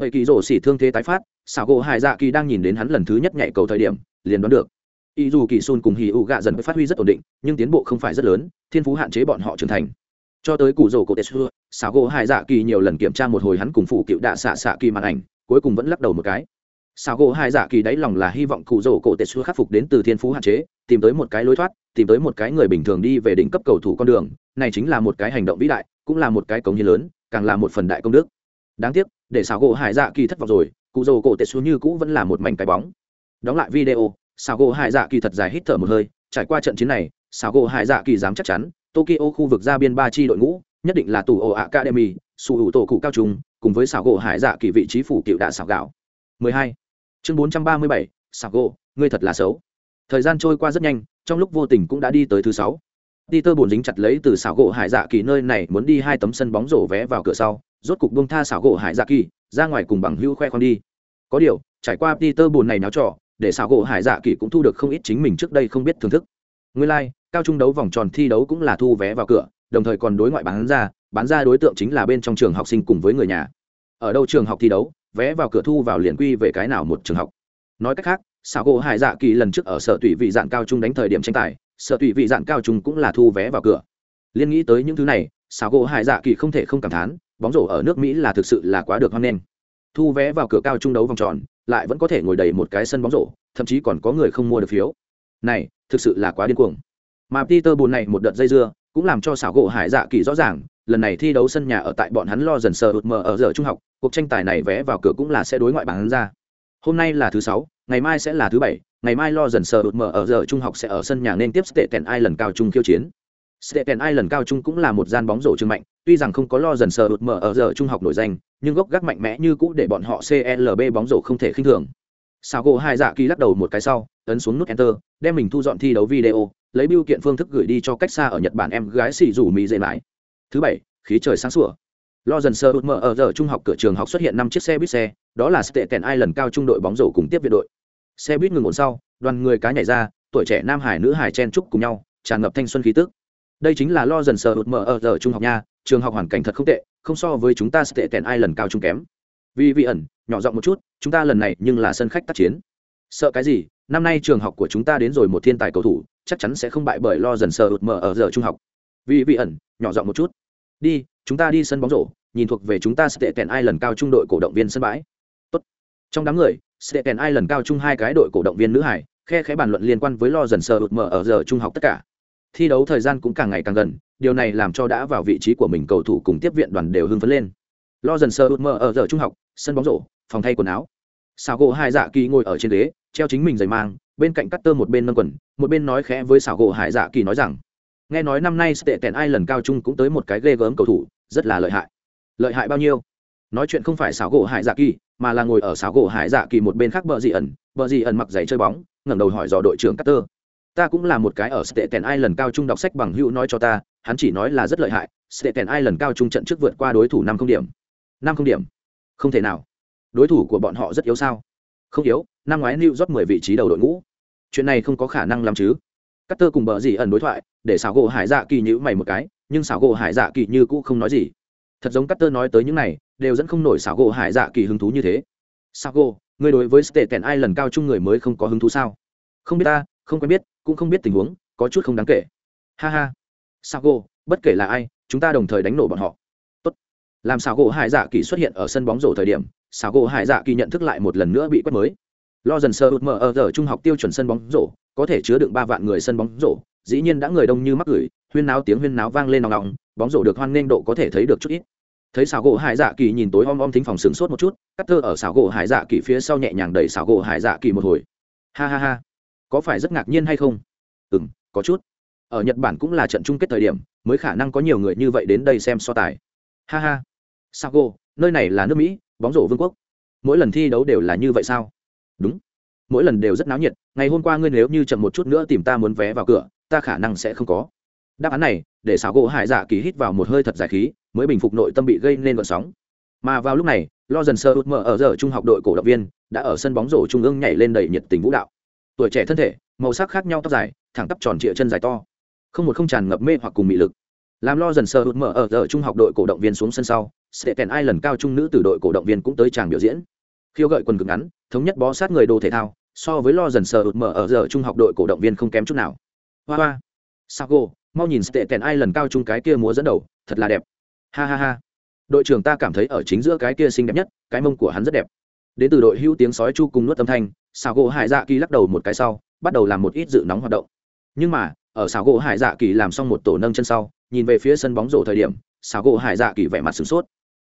Vậy kỳ rổ xỉ thương thế tái phát xảo gỗ hải dạ kỳ đang nhìn đến hắn lần thứ nhất nhảy cầu thời điểm, liền đoán được. Y dù kỳ sun cùng hì ụ gạ dần phát huy rất ổn định, nhưng tiến bộ không phải rất lớn, thiên phú hạn chế bọn họ trưởng thành. Cho tới cụ rổ cổ tetsu xảo gỗ hải dạ kỳ nhiều lần kiểm tra một hồi hắn cùng phụ cựu đạ xạ xạ kỳ màn ảnh, cuối cùng vẫn lắc đầu một cái. Sao gỗ hải dạ kỳ đáy lòng là hy vọng cụ rổ cổ tetsu khắc phục đến từ thiên phú hạn chế, tìm tới một cái lối thoát, tìm tới một cái người bình thường đi về đỉnh cấp cầu thủ con đường. Này chính là một cái hành động vĩ đại, cũng là một cái cống hiến lớn, càng là một phần đại công đức. Đáng tiếc, để Sao gỗ hải dạ kỳ thất vọng rồi, cụ rổ cổ tetsu như cũ vẫn là một mảnh cái bóng. Đóng lại video Sao gỗ hải dạ kỳ thật dài hít thở một hơi, trải qua trận chiến này Sao gỗ hải dạ kỳ dám chắc chắn, tokyo khu vực ra biên ba chi đội ngũ, nhất định là tù ổ academy su hữu tổ cụ cao trung, cùng với xảo gỗ hải dạ kỳ vị trí phủ cựu đạ xảo gạo. 12 chương 437, sạc gỗ ngươi thật là xấu thời gian trôi qua rất nhanh trong lúc vô tình cũng đã đi tới thứ sáu Peter buồn dính chặt lấy từ xảo gỗ Hải Dạ Kỳ nơi này muốn đi hai tấm sân bóng rổ vé vào cửa sau, rốt cục buông tha xảo gỗ Hải Dạ Kỳ, ra ngoài cùng bằng hưu khoe khoang đi. Có điều, trải qua Peter buồn này náo trò, để xảo gỗ Hải Dạ Kỳ cũng thu được không ít chính mình trước đây không biết thưởng thức. Nguyên lai, like, cao trung đấu vòng tròn thi đấu cũng là thu vé vào cửa, đồng thời còn đối ngoại bán ra, bán ra đối tượng chính là bên trong trường học sinh cùng với người nhà. Ở đâu trường học thi đấu, vé vào cửa thu vào liền quy về cái nào một trường học. Nói cách khác, xảo gỗ Hải Dạ Kỳ lần trước ở sở tùy vị dạng cao trung đánh thời điểm tranh tài, sở tùy vị dạng cao trung cũng là thu vé vào cửa. Liên nghĩ tới những thứ này, xảo gỗ Hải Dạ Kỳ không thể không cảm thán, bóng rổ ở nước Mỹ là thực sự là quá được hoan nghênh. Thu vé vào cửa cao trung đấu vòng tròn, lại vẫn có thể ngồi đầy một cái sân bóng rổ, thậm chí còn có người không mua được phiếu. Này, thực sự là quá điên cuồng mà peter bùn này một đợt dây dưa cũng làm cho xảo gỗ hải dạ kỳ rõ ràng lần này thi đấu sân nhà ở tại bọn hắn lo dần sờ hụt mờ ở giờ trung học, cuộc tranh tài này vé vào cửa cũng là sẽ đối ngoại bán ra. Hôm nay là thứ sáu, ngày mai sẽ là thứ bảy, ngày mai lo dần sờ hụt mờ ở giờ trung học sẽ ở sân nhà nên tiếp Stéven Ai Lần cao trung khiêu chiến. Staten Island cao trung cũng là một gian bóng rổ trường mạnh, tuy rằng không có lo dần sờ đột mờ ở giờ trung học nổi danh, nhưng gốc gác mạnh mẽ như cũ để bọn họ CLB bóng rổ không thể khinh thường. Sago gỗ hai dạ kỳ lắc đầu một cái sau, ấn xuống nút enter, đem mình thu dọn thi đấu video, lấy biêu kiện phương thức gửi đi cho cách xa ở nhật bản em gái xì rủ mỹ dễ mãi thứ bảy, khí trời sáng sủa. Lo dần sơ mở ở giờ trung học cửa trường học xuất hiện năm chiếc xe buýt xe, đó là tệ kèn ai lần cao trung đội bóng rổ cùng tiếp viện đội. Xe buýt ngừng ổn sau, đoàn người cá nhảy ra, tuổi trẻ nam hải nữ hải chen trúc cùng nhau, tràn ngập thanh xuân khí tức. Đây chính là lo dần sơ mở ở giờ trung học nha, trường học hoàn cảnh thật không tệ, không so với chúng ta tệ kèn ai lần cao trung kém. Vì vị ẩn, nhỏ giọng một chút, chúng ta lần này nhưng là sân khách tác chiến. Sợ cái gì, năm nay trường học của chúng ta đến rồi một thiên tài cầu thủ, chắc chắn sẽ không bại bởi lo dần sơ ụt mở ở giờ trung học. Vì vị ẩn, nhỏ giọng một chút đi, chúng ta đi sân bóng rổ, nhìn thuộc về chúng ta sẽ tệ ai lần cao trung đội cổ động viên sân bãi. Tốt. trong đám người sẽ tèn ai lần cao trung hai cái đội cổ động viên nữ hải, khe khẽ bàn luận liên quan với lo dần sờ ụt mở ở giờ trung học tất cả. Thi đấu thời gian cũng càng ngày càng gần, điều này làm cho đã vào vị trí của mình cầu thủ cùng tiếp viện đoàn đều hưng phấn lên. Lo dần sờ ụt mở ở giờ trung học, sân bóng rổ, phòng thay quần áo. Xào gỗ hai dạ kỳ ngồi ở trên ghế, treo chính mình giày mang, bên cạnh cắt tơ một bên nâng quần, một bên nói khẽ với xảo gỗ hải dạ kỳ nói rằng nghe nói năm nay tệ tèn ai lần cao trung cũng tới một cái ghê gớm cầu thủ, rất là lợi hại. Lợi hại bao nhiêu? Nói chuyện không phải xảo gỗ hải dạ kỳ, mà là ngồi ở xảo gỗ hải dạ kỳ một bên khác bờ dị ẩn. Bờ dị ẩn mặc giày chơi bóng, ngẩng đầu hỏi dò đội trưởng Carter. ta cũng là một cái ở tệ tèn ai lần cao trung đọc sách bằng hữu nói cho ta, hắn chỉ nói là rất lợi hại. Tệ tèn ai lần cao trung trận trước vượt qua đối thủ năm không điểm. Năm không điểm? Không thể nào. Đối thủ của bọn họ rất yếu sao? Không yếu, năm ngoái new rót mười vị trí đầu đội ngũ. Chuyện này không có khả năng làm chứ cắt tơ cùng bờ gì ẩn đối thoại, để xảo gỗ hải dạ kỳ nhữ mày một cái, nhưng xảo gỗ hải dạ kỳ như cũ không nói gì. Thật giống cắt tơ nói tới những này, đều dẫn không nổi xảo gỗ hải dạ kỳ hứng thú như thế. Xảo gỗ, người đối với stệ tèn ai lần cao chung người mới không có hứng thú sao? Không biết ta, không quen biết, cũng không biết tình huống, có chút không đáng kể. Ha ha. Xảo gỗ, bất kể là ai, chúng ta đồng thời đánh nổ bọn họ. Tốt. làm xảo gỗ hải dạ kỳ xuất hiện ở sân bóng rổ thời điểm, xảo gỗ hải dạ kỳ nhận thức lại một lần nữa bị quét mới lo dần sơ ụt mở ở giờ trung học tiêu chuẩn sân bóng rổ, có thể chứa đựng ba vạn người sân bóng rổ. Dĩ nhiên đã người đông như mắc gửi huyên náo tiếng huyên náo vang lên nòng nòng, bóng rổ được hoan nghênh độ có thể thấy được chút ít. Thấy xảo gỗ hải dạ kỳ nhìn tối om om thính phòng sướng sốt một chút, cắt thơ ở xảo gỗ hải dạ kỳ phía sau nhẹ nhàng đẩy xảo gỗ hải dạ kỳ một hồi. Ha ha ha. Có phải rất ngạc nhiên hay không? Ừ m có chút. Ở nhật bản cũng là trận chung kết thời điểm, mới khả năng có nhiều người như vậy đến đây xem so tài. Ha ha. Sao cô nơi này là nước mỹ, bóng rổ vương quốc. Mỗi lần thi đấu đều là như vậy sao? Đúng. Mỗi lần đều rất náo nhiệt, ngày hôm qua ngươi nếu như chậm một chút nữa tìm ta muốn vé vào cửa, ta khả năng sẽ không có. Đáp án này, để xảo gỗ hải dạ kỳ hít vào một hơi thật giải khí, mới bình phục nội tâm bị gây nên vận sóng. Mà vào lúc này, lo dần sơ út mở ở giờ trung học đội cổ động viên, đã ở sân bóng rổ trung ương nhảy lên đầy nhiệt tình vũ đạo. Tuổi trẻ thân thể, màu sắc khác nhau tóc dài, thẳng tắp tròn trịa chân dài to. Không một không tràn ngập mê hoặc cùng mị lực. Làm lo dần sơ hụt mở ở giờ trung học đội cổ động viên xuống sân sau, sẽ kèn ai lần cao trung nữ từ đội cổ động viên cũng tới tràng biểu diễn khiêu gợi quần cực ngắn, thống nhất bó sát người đồ thể thao, so với lo dần sờ ụt mở ở giờ trung học đội cổ động viên không kém chút nào. Hoa hoa. Sago, mau nhìn tệ tèn ai lần cao chung cái kia múa dẫn đầu, thật là đẹp. Ha ha ha. Đội trưởng ta cảm thấy ở chính giữa cái kia xinh đẹp nhất, cái mông của hắn rất đẹp. Đến từ đội hữu tiếng sói chu cùng nuốt âm thanh xào gỗ hải dạ kỳ lắc đầu một cái sau, bắt đầu làm một ít dự nóng hoạt động. Nhưng mà, ở xào gỗ hải dạ kỳ làm xong một tổ nâng chân sau, nhìn về phía sân bóng rổ thời điểm xào gỗ hải dạ kỳ vẻ mặt sửng sốt.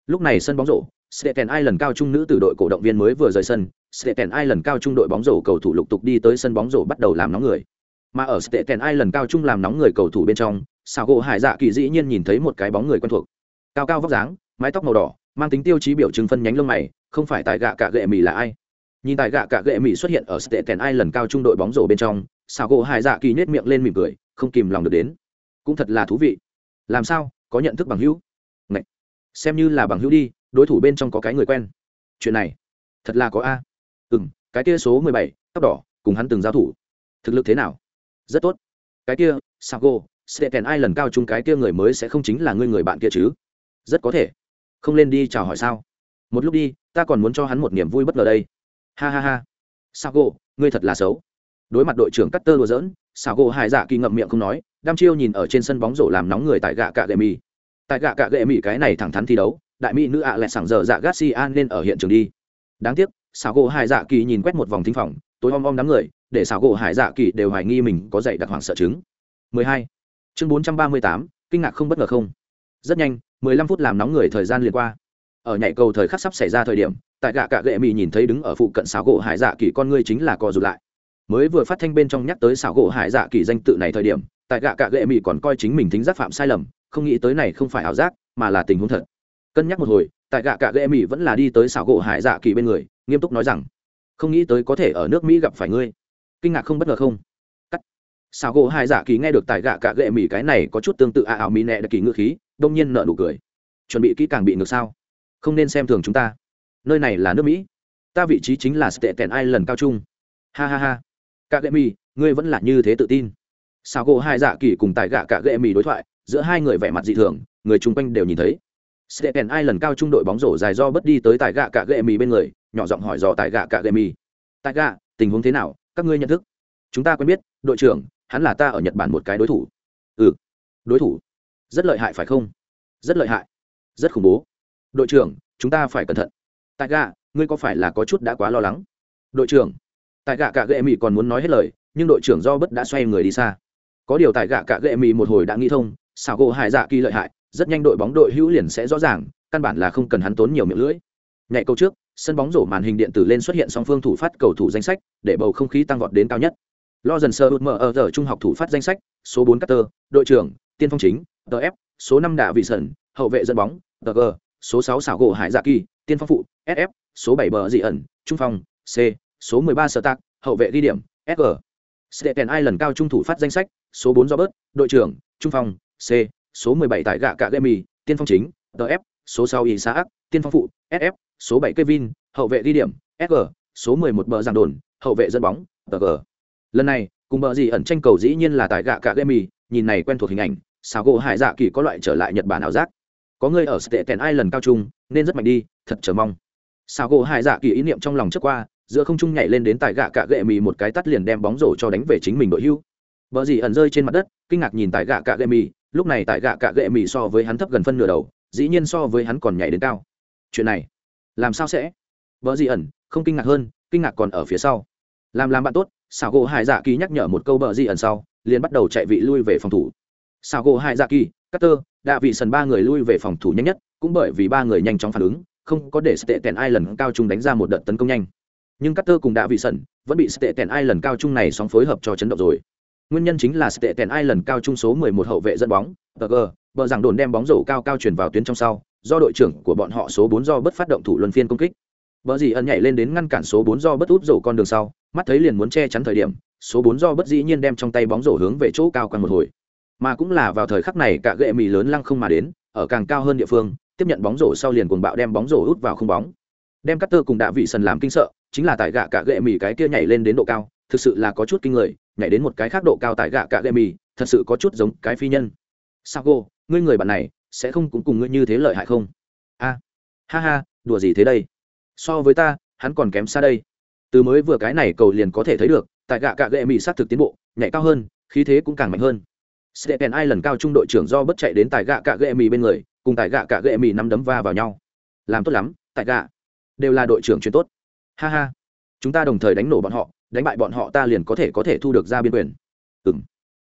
Lúc này sân bóng rổ Steten Island cao trung nữ từ đội cổ động viên mới vừa rời sân, Steten Island cao trung đội bóng rổ cầu thủ lục tục đi tới sân bóng rổ bắt đầu làm nóng người. Mà ở Steten Island cao trung làm nóng người cầu thủ bên trong, Sago Hải Dạ kỳ dĩ nhiên nhìn thấy một cái bóng người quen thuộc. Cao cao vóc dáng, mái tóc màu đỏ, mang tính tiêu chí biểu trưng phân nhánh lông mày, không phải tại gạ cả gệ mì là ai. Nhìn tại gạ cả gệ mì xuất hiện ở Steten Island cao trung đội bóng rổ bên trong, Sago Hải Dạ kỳ nhếch miệng lên mỉm cười, không kìm lòng được đến. Cũng thật là thú vị. Làm sao, có nhận thức bằng hữu? Ngậy. Xem như là bằng hữu đi, đối thủ bên trong có cái người quen. Chuyện này, thật là có a. Ừ m cái kia số mười bảy, tóc đỏ, cùng hắn từng giao thủ. Thực lực thế nào? Rất tốt. Cái kia, sago sẽ kèn ai lần cao chung cái kia người mới sẽ không chính là ngươi người bạn kia chứ? Rất có thể. Không lên đi chào hỏi sao? Một lúc đi, ta còn muốn cho hắn một niềm vui bất ngờ đây. Ha ha ha. Sago, ngươi thật là xấu. Đối mặt đội trưởng cắt tơ đùa dỡn sago hải dạ kỳ ngậm miệng không nói đam chiêu nhìn ở trên sân bóng rổ làm nóng người tại gạ cạ gệ mì. Tại gạ cạ gệ mì cái này thẳng thắn thi đấu đại mỹ nữ ạ à lại sảng giờ dạ garcia nên ở hiện trường đi. Đáng tiếc xảo gỗ hải dạ kỳ nhìn quét một vòng thính phòng tối om om đám người để xảo gỗ hải dạ kỳ đều hoài nghi mình có dạy đặc hoàng sợ chứng. 12. chương 438, kinh ngạc không bất ngờ không. Rất nhanh 15 phút làm nóng người thời gian liền qua. Ở nhảy cầu thời khắc sắp xảy ra thời điểm tại gạ cạ gệ mì nhìn thấy đứng ở phụ cận xảo gỗ hải dạ kỳ con ngươi chính là co rụt lại. Mới vừa phát thanh bên trong nhắc tới xảo gỗ hải dạ kỳ danh tự này thời điểm tại gạ cạ gệ mì còn coi chính mình thính giác phạm sai lầm không nghĩ tới này không phải ảo giác mà là tình huống thật cân nhắc một hồi, tại gạ cạ ghệ mỹ vẫn là đi tới xảo gỗ hải dạ kỳ bên người, nghiêm túc nói rằng, không nghĩ tới có thể ở nước mỹ gặp phải ngươi. Kinh ngạc không bất ngờ không? Cắt. Xảo gỗ hải dạ kỳ nghe được tại gạ cạ ghệ mỹ cái này có chút tương tự a ảo mỹ nẹ đặc kỳ ngữ khí, đông nhiên nợ nụ cười. Chuẩn bị kỹ càng bị ngược sao? Không nên xem thường chúng ta. Nơi này là nước mỹ. Ta vị trí chính là tệ tèn ai lần cao trung. Ha ha ha. Cạ ghệ mỹ ngươi vẫn là như thế tự tin. Xảo gỗ hải dạ kỳ cùng tại gạ cạ ghệ mỹ đối thoại, giữa hai người vẻ mặt dị thường, người chung quanh đều nhìn thấy. Stephen lần cao trung đội bóng rổ dài do bất đi tới tại gạ cạ gệ mì bên người, nhỏ giọng hỏi dò tại gạ cạ gệ mì. Tại gạ, tình huống thế nào? Các ngươi nhận thức? Chúng ta quen biết, đội trưởng, hắn là ta ở Nhật Bản một cái đối thủ. Ừ, đối thủ. Rất lợi hại phải không? Rất lợi hại. Rất khủng bố. Đội trưởng, chúng ta phải cẩn thận. Tại gạ, ngươi có phải là có chút đã quá lo lắng? Đội trưởng. Tại gạ cạ gệ mì còn muốn nói hết lời, nhưng đội trưởng do bất đã xoay người đi xa. Có điều tại gạ cạ gệ mì một hồi đã nghĩ thông, xảo gỗ hải dạ kỳ lợi hại rất nhanh đội bóng đội hữu liền sẽ rõ ràng căn bản là không cần hắn tốn nhiều miệng lưỡi. Nhảy câu trước sân bóng rổ màn hình điện tử lên xuất hiện song phương thủ phát cầu thủ danh sách để bầu không khí tăng vọt đến cao nhất. Lo dần sơ mở ở giờ trung học thủ phát danh sách số bốn Carter, đội trưởng tiên phong chính df, số năm đạ vị sẩn hậu vệ dẫn bóng DG, số sáu xảo gỗ hải dạ kỳ tiên phong phụ sf số bảy bờ dị ẩn trung phong c số mười ba sở tạc hậu vệ ghi điểm sg Stephen Island cao trung thủ phát danh sách, số 4 Robert, đội trưởng, trung phong, C, số 17 tại gạ cạ Gemi, tiên phong chính, DF, số 6 Isaac, tiên phong phụ, SF, số 7 Kevin, hậu vệ ghi điểm, SG, số 11 bờ giảng đồn, hậu vệ dẫn bóng, TG. Lần này, cùng bờ gì ẩn tranh cầu dĩ nhiên là tại gạ cạ Gemi, nhìn này quen thuộc hình ảnh, sao gỗ Hải Dạ Kỳ có loại trở lại Nhật Bản ảo giác. Có người ở Staten Island cao trung, nên rất mạnh đi, thật chờ mong. Sao gỗ Hải Dạ Kỳ ý niệm trong lòng trước qua, giữa không trung nhảy lên đến tại gạ cạ gệ mì một cái tắt liền đem bóng rổ cho đánh về chính mình đội hưu Bờ gì ẩn rơi trên mặt đất kinh ngạc nhìn tại gạ cạ gệ mì lúc này tại gạ cạ gệ mì so với hắn thấp gần phân nửa đầu, dĩ nhiên so với hắn còn nhảy đến cao. Chuyện này, làm sao sẽ? Vợ dị ẩn, không kinh ngạc hơn, kinh ngạc còn ở phía sau. Làm làm bạn tốt xảo gỗ hải dạ kỳ nhắc nhở một câu bờ dị ẩn sau, liền bắt đầu chạy vị lui về phòng thủ. Xảo gỗ hải dạ kỳ cutter đạ vị sần ba người lui về phòng thủ nhanh nhất, cũng bởi vì ba người nhanh chóng phản ứng, không có để tệ tèn ai lần cao trung đánh ra một đợt tấn công nhanh. Nhưng cutter cùng đạ vị sần vẫn bị tệ tèn ai lần cao trung này sóng phối hợp cho chấn động rồi nguyên nhân chính là tệ tèn ai lần cao trung số 11 hậu vệ dẫn bóng, tờ bờ rằng đồn đem bóng rổ cao cao chuyển vào tuyến trong sau, do đội trưởng của bọn họ số 4 do bất phát động thủ luân phiên công kích. Bờ gì ẩn nhảy lên đến ngăn cản số 4 do bất úp rổ con đường sau, mắt thấy liền muốn che chắn thời điểm, số 4 do bất dĩ nhiên đem trong tay bóng rổ hướng về chỗ cao quan một hồi. Mà cũng là vào thời khắc này, cả gệ mì lớn lăng không mà đến, ở càng cao hơn địa phương, tiếp nhận bóng rổ sau liền cuồng bạo đem bóng rổ út vào không bóng. Đem Cutter cùng đạ vị sần làm kinh sợ, chính là tại gạ cả gệ mì cái kia nhảy lên đến độ cao, thực sự là có chút kinh người nhảy đến một cái khác độ cao tại gạ cạ gậy mì thật sự có chút giống cái phi nhân. Sao cô ngươi người bạn này, sẽ không cũng cùng ngươi như thế lợi hại không? A. Ha ha, đùa gì thế đây? So với ta, hắn còn kém xa đây. Từ mới vừa cái này cầu liền có thể thấy được, tại gạ cạ gệ mỹ sát thực tiến bộ, nhảy cao hơn, khí thế cũng càng mạnh hơn. Stephen ai lần cao trung đội trưởng do bất chạy đến tại gạ cạ gệ mỹ bên người, cùng tại gạ cạ gệ mỹ nắm đấm va vào nhau. Làm tốt lắm, tại gạ. Đều là đội trưởng chuyên tốt. Ha ha. Chúng ta đồng thời đánh nổ bọn họ đánh bại bọn họ ta liền có thể có thể thu được ra biên quyền. Ừng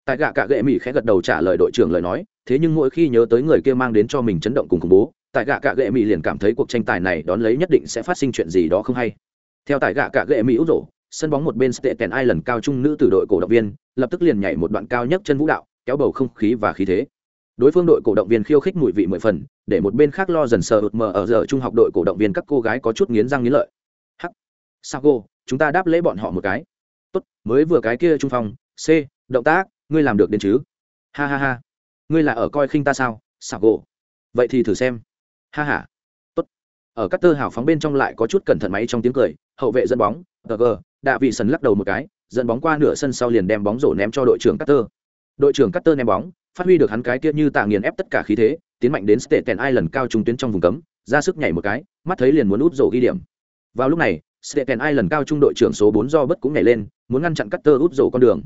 tại gạ cạ gệ mỹ khẽ gật đầu trả lời đội trưởng lời nói, thế nhưng mỗi khi nhớ tới người kia mang đến cho mình chấn động cùng khủng bố, tại gạ cạ gệ mỹ liền cảm thấy cuộc tranh tài này đón lấy nhất định sẽ phát sinh chuyện gì đó không hay. Theo tại gạ cạ gệ mỹ út rổ sân bóng một bên tệ tèn ai lần cao trung nữ từ đội cổ động viên, lập tức liền nhảy một đoạn cao nhất chân vũ đạo, kéo bầu không khí và khí thế. Đối phương đội cổ động viên khiêu khích mùi vị mười phần, để một bên khác lo dần sờ ụt mờ ở giờ trung học đội cổ động viên các cô gái có chút nghiến răng nghiến lợi. Hắc. Sago, chúng ta đáp lễ bọn họ một cái. Tốt mới vừa cái kia trung phong c động tác ngươi làm được đến chứ? Ha ha ha. Ngươi là ở coi khinh ta sao Sago, vậy thì thử xem. Ha ha. Tốt. Ở các tơ hào phóng bên trong lại có chút cẩn thận máy trong tiếng cười hậu vệ dẫn bóng gg gờ đạ vị sần lắc đầu một cái dẫn bóng qua nửa sân sau liền đem bóng rổ ném cho đội trưởng Cutter. Đội trưởng Cutter ném bóng, phát huy được hắn cái kia như tạ nghiền ép tất cả khí thế, tiến mạnh đến Staten Island cao trung tuyến trong vùng cấm, ra sức nhảy một cái, mắt thấy liền muốn út rổ ghi điểm. Vào lúc này, Staten Island cao trung đội trưởng số 4 do bất cũng nhảy lên, muốn ngăn chặn Cutter út rổ con đường.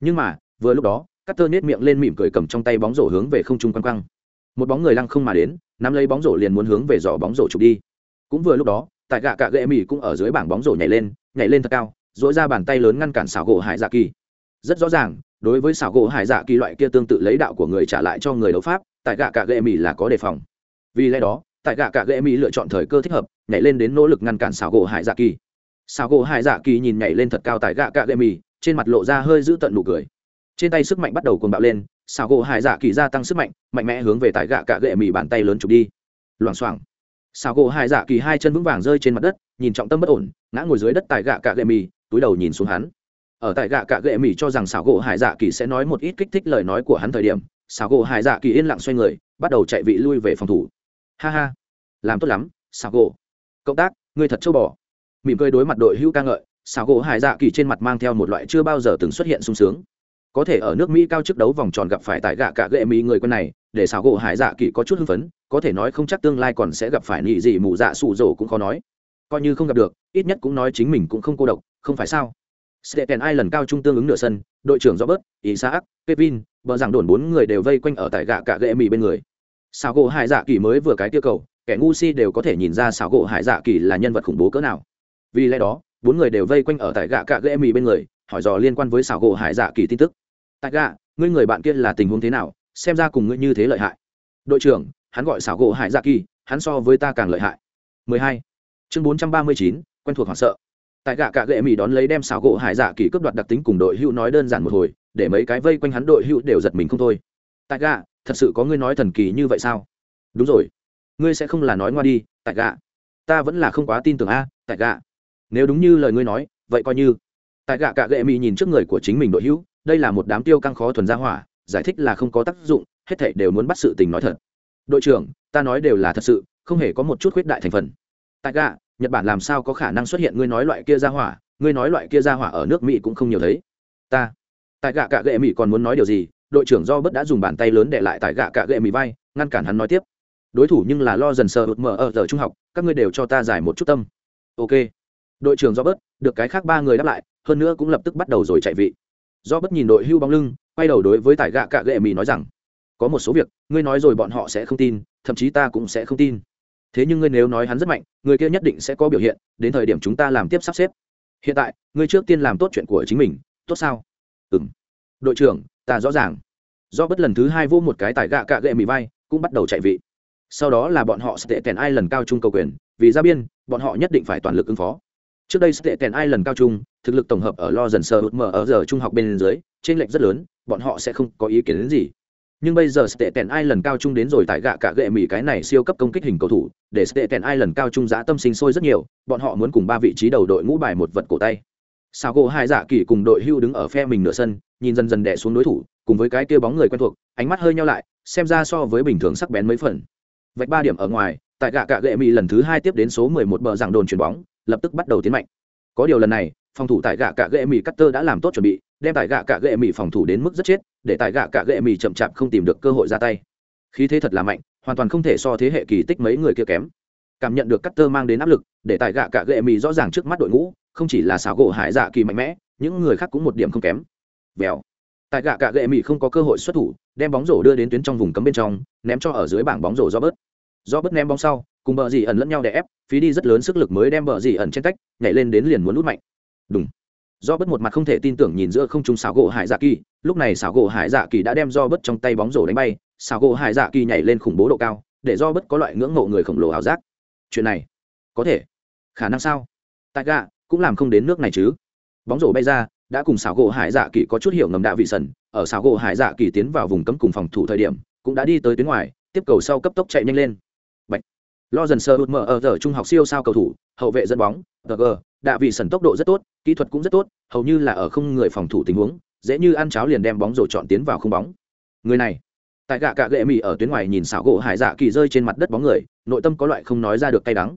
Nhưng mà, vừa lúc đó, Cutter nhếch miệng lên mỉm cười cầm trong tay bóng rổ hướng về không trung quăng quăng. Một bóng người lăng không mà đến, nắm lấy bóng rổ liền muốn hướng về giỏ bóng rổ chụp đi. Cũng vừa lúc đó, tại gạ cạ gệ mỉ cũng ở dưới bảng bóng rổ nhảy lên, nhảy lên thật cao, duỗi ra bàn tay lớn ngăn cản xảo gỗ hải dạ kỳ rất rõ ràng đối với xảo gỗ hải dạ kỳ loại kia tương tự lấy đạo của người trả lại cho người đấu pháp tại gạ cạ gệ mỉ là có đề phòng vì lẽ đó tại gạ cạ gệ mỹ lựa chọn thời cơ thích hợp nhảy lên đến nỗ lực ngăn cản xảo gỗ hải dạ kỳ. Xảo gỗ hải dạ kỳ nhìn nhảy lên thật cao tại gạ cạ gậy mì, trên mặt lộ ra hơi giữ tận nụ cười. Trên tay sức mạnh bắt đầu cuồng bạo lên xảo gỗ hải dạ kỳ gia tăng sức mạnh mạnh mẽ hướng về tại gạ cạ gậy mì bàn tay lớn chụp đi. Loảng xoảng. Xảo gỗ hải dạ kỳ hai chân vững vàng rơi trên mặt đất nhìn trọng tâm bất ổn ngã ngồi dưới đất tại gạ cạ gậy mì, túi đầu nhìn xuống hắn. Ở tại gạ cạ gệ mỹ cho rằng xảo gỗ hải dạ kỳ sẽ nói một ít kích thích lời nói của hắn thời điểm xảo gỗ hải dạ kỳ yên lặng xoay người bắt đầu chạy vị lui về phòng thủ. Ha ha. Làm tốt lắm xảo gỗ cộng tác người thật châu bò. Mỉm cười đối mặt đội hữu ca ngợi xào gỗ hải dạ kỳ trên mặt mang theo một loại chưa bao giờ từng xuất hiện sung sướng. Có thể ở nước mỹ cao chức đấu vòng tròn gặp phải tại gạ cả ghệ mỹ người quân này để xào gỗ hải dạ kỳ có chút hưng phấn có thể nói không chắc tương lai còn sẽ gặp phải nị gì mù dạ sụ rổ cũng khó nói. Coi như không gặp được ít nhất cũng nói chính mình cũng không cô độc không phải sao? Stephen ai lần cao trung tương ứng nửa sân, đội trưởng Robert, Isaac, Kevin, bờ rằng đồn bốn người đều vây quanh ở tại gạ cả gệ mì bên người. sao gỗ Hải Dạ Kỳ mới vừa cái tiêu cầu, kẻ ngu si đều có thể nhìn ra xảo gỗ Hải Dạ Kỳ là nhân vật khủng bố cỡ nào. Vì lẽ đó, bốn người đều vây quanh ở tại gạ cạ gệ mì bên người, hỏi dò liên quan với xảo gỗ Hải Dạ Kỳ tin tức. Tại gạ, ngươi người bạn kia là tình huống thế nào, xem ra cùng ngươi như thế lợi hại. Đội trưởng, hắn gọi xảo gỗ Hải Dạ Kỳ, hắn so với ta càng lợi hại. 12. Chương 439, quen thuộc hoảng sợ tại gạ cạ gệ mì đón lấy đem xảo gỗ hải dạ kỳ cướp đoạt đặc tính cùng đội hữu nói đơn giản một hồi để mấy cái vây quanh hắn đội hữu đều giật mình không thôi tại gạ thật sự có ngươi nói thần kỳ như vậy sao đúng rồi ngươi sẽ không là nói ngoa đi, tại gạ. Ta vẫn là không quá tin tưởng a, tại gạ. Nếu đúng như lời ngươi nói, vậy coi như. Tại gạ cạ gệ mỹ nhìn trước người của chính mình đội hữu, đây là một đám tiêu căng khó thuần gia hỏa, giải thích là không có tác dụng, hết thảy đều muốn bắt sự tình nói thật. Đội trưởng, ta nói đều là thật sự, không hề có một chút khuyết đại thành phần. Tại gạ, nhật bản làm sao có khả năng xuất hiện ngươi nói loại kia ra hỏa, ngươi nói loại kia ra hỏa ở nước mỹ cũng không nhiều thấy. Ta. Tại gạ cạ gệ mỹ còn muốn nói điều gì, đội trưởng do bất đã dùng bàn tay lớn để lại tại gạ cạ gệ mỹ vai, ngăn cản hắn nói tiếp đối thủ nhưng là lo dần sờ hụt mở ở giờ trung học, các ngươi đều cho ta giải một chút tâm. Ok. Đội trưởng do bớt được cái khác ba người đáp lại, hơn nữa cũng lập tức bắt đầu rồi chạy vị. Do bất nhìn đội hưu bóng lưng, quay đầu đối với tải gạ cạ gệ mì nói rằng, có một số việc, ngươi nói rồi bọn họ sẽ không tin, thậm chí ta cũng sẽ không tin. Thế nhưng ngươi nếu nói hắn rất mạnh, người kia nhất định sẽ có biểu hiện, đến thời điểm chúng ta làm tiếp sắp xếp. Hiện tại, ngươi trước tiên làm tốt chuyện của chính mình, tốt sao? Ừ m đội trưởng, ta rõ ràng. Do bất lần thứ hai vô một cái tải gạ cạ gệ mì vai, cũng bắt đầu chạy vị sau đó là bọn họ sẽ tèn ai lần cao trung cầu quyền, vì ra biên, bọn họ nhất định phải toàn lực ứng phó. Trước đây sẽ tèn ai lần cao trung, thực lực tổng hợp ở lo dần sơ hụt mở ở giờ trung học bên dưới trên lệch rất lớn, bọn họ sẽ không có ý kiến đến gì. Nhưng bây giờ sẽ tèn ai lần cao trung đến rồi tại gạ cả gệ mỹ cái này siêu cấp công kích hình cầu thủ, để sẽ tèn ai lần cao trung giá tâm sinh sôi rất nhiều, bọn họ muốn cùng ba vị trí đầu đội ngũ bài một vật cổ tay. Sao gỗ hai dạ kỳ cùng đội hưu đứng ở phe mình nửa sân, nhìn dần dần đẻ xuống đối thủ, cùng với cái kia bóng người quen thuộc, ánh mắt hơi nhau lại, xem ra so với bình thường sắc bén mấy phần vạch ba điểm ở ngoài, tại gạ cạ gệ mỹ lần thứ hai tiếp đến số mười một bờ giảng đồn chuyển bóng, lập tức bắt đầu tiến mạnh. Có điều lần này, phòng thủ tại gạ cạ gệ mỹ cutter đã làm tốt chuẩn bị, đem tại gạ cạ gệ mỹ phòng thủ đến mức rất chết, để tại gạ cạ gệ mỹ chậm chạp không tìm được cơ hội ra tay. Khí thế thật là mạnh, hoàn toàn không thể so thế hệ kỳ tích mấy người kia kém. Cảm nhận được cutter mang đến áp lực, để tại gạ cạ gệ mỹ rõ ràng trước mắt đội ngũ, không chỉ là xảo gỗ hải dạ kỳ mạnh mẽ, những người khác cũng một điểm không kém. Vèo. Tại gạ cạ gệ mỹ không có cơ hội xuất thủ đem bóng rổ đưa đến tuyến trong vùng cấm bên trong, ném cho ở dưới bảng bóng rổ do bớt do bớt ném bóng sau, cùng bờ dì ẩn lẫn nhau để ép, phí đi rất lớn sức lực mới đem bờ dì ẩn trên tách nhảy lên đến liền muốn lút mạnh. Đúng do bớt một mặt không thể tin tưởng nhìn giữa không trung xảo gỗ hải dạ kỳ, lúc này xảo gỗ hải dạ kỳ đã đem do bớt trong tay bóng rổ đánh bay xảo gỗ hải dạ kỳ nhảy lên khủng bố độ cao, để do bớt có loại ngưỡng mộ người khổng lồ ảo giác. Chuyện này, có thể. Khả năng sao? Tại gạ cũng làm không đến nước này chứ. Bóng rổ bay ra đã cùng xảo gỗ hải dạ kỳ có chút hiểu ngầm đạo vị sần, ở xảo gỗ hải dạ kỳ tiến vào vùng cấm cùng phòng thủ thời điểm, cũng đã đi tới tuyến ngoài, tiếp cầu sau cấp tốc chạy nhanh lên. Bạch. lo dần sơ hụt mở ở giờ trung học siêu sao cầu thủ, hậu vệ dẫn bóng gg đạ vị sần tốc độ rất tốt, kỹ thuật cũng rất tốt, hầu như là ở không người phòng thủ tình huống, dễ như ăn cháo liền đem bóng rồi chọn tiến vào không bóng. Người này, tại gạ cạ gệ mì ở tuyến ngoài nhìn xảo gỗ hải dạ kỳ rơi trên mặt đất bóng người, nội tâm có loại không nói ra được cay đắng.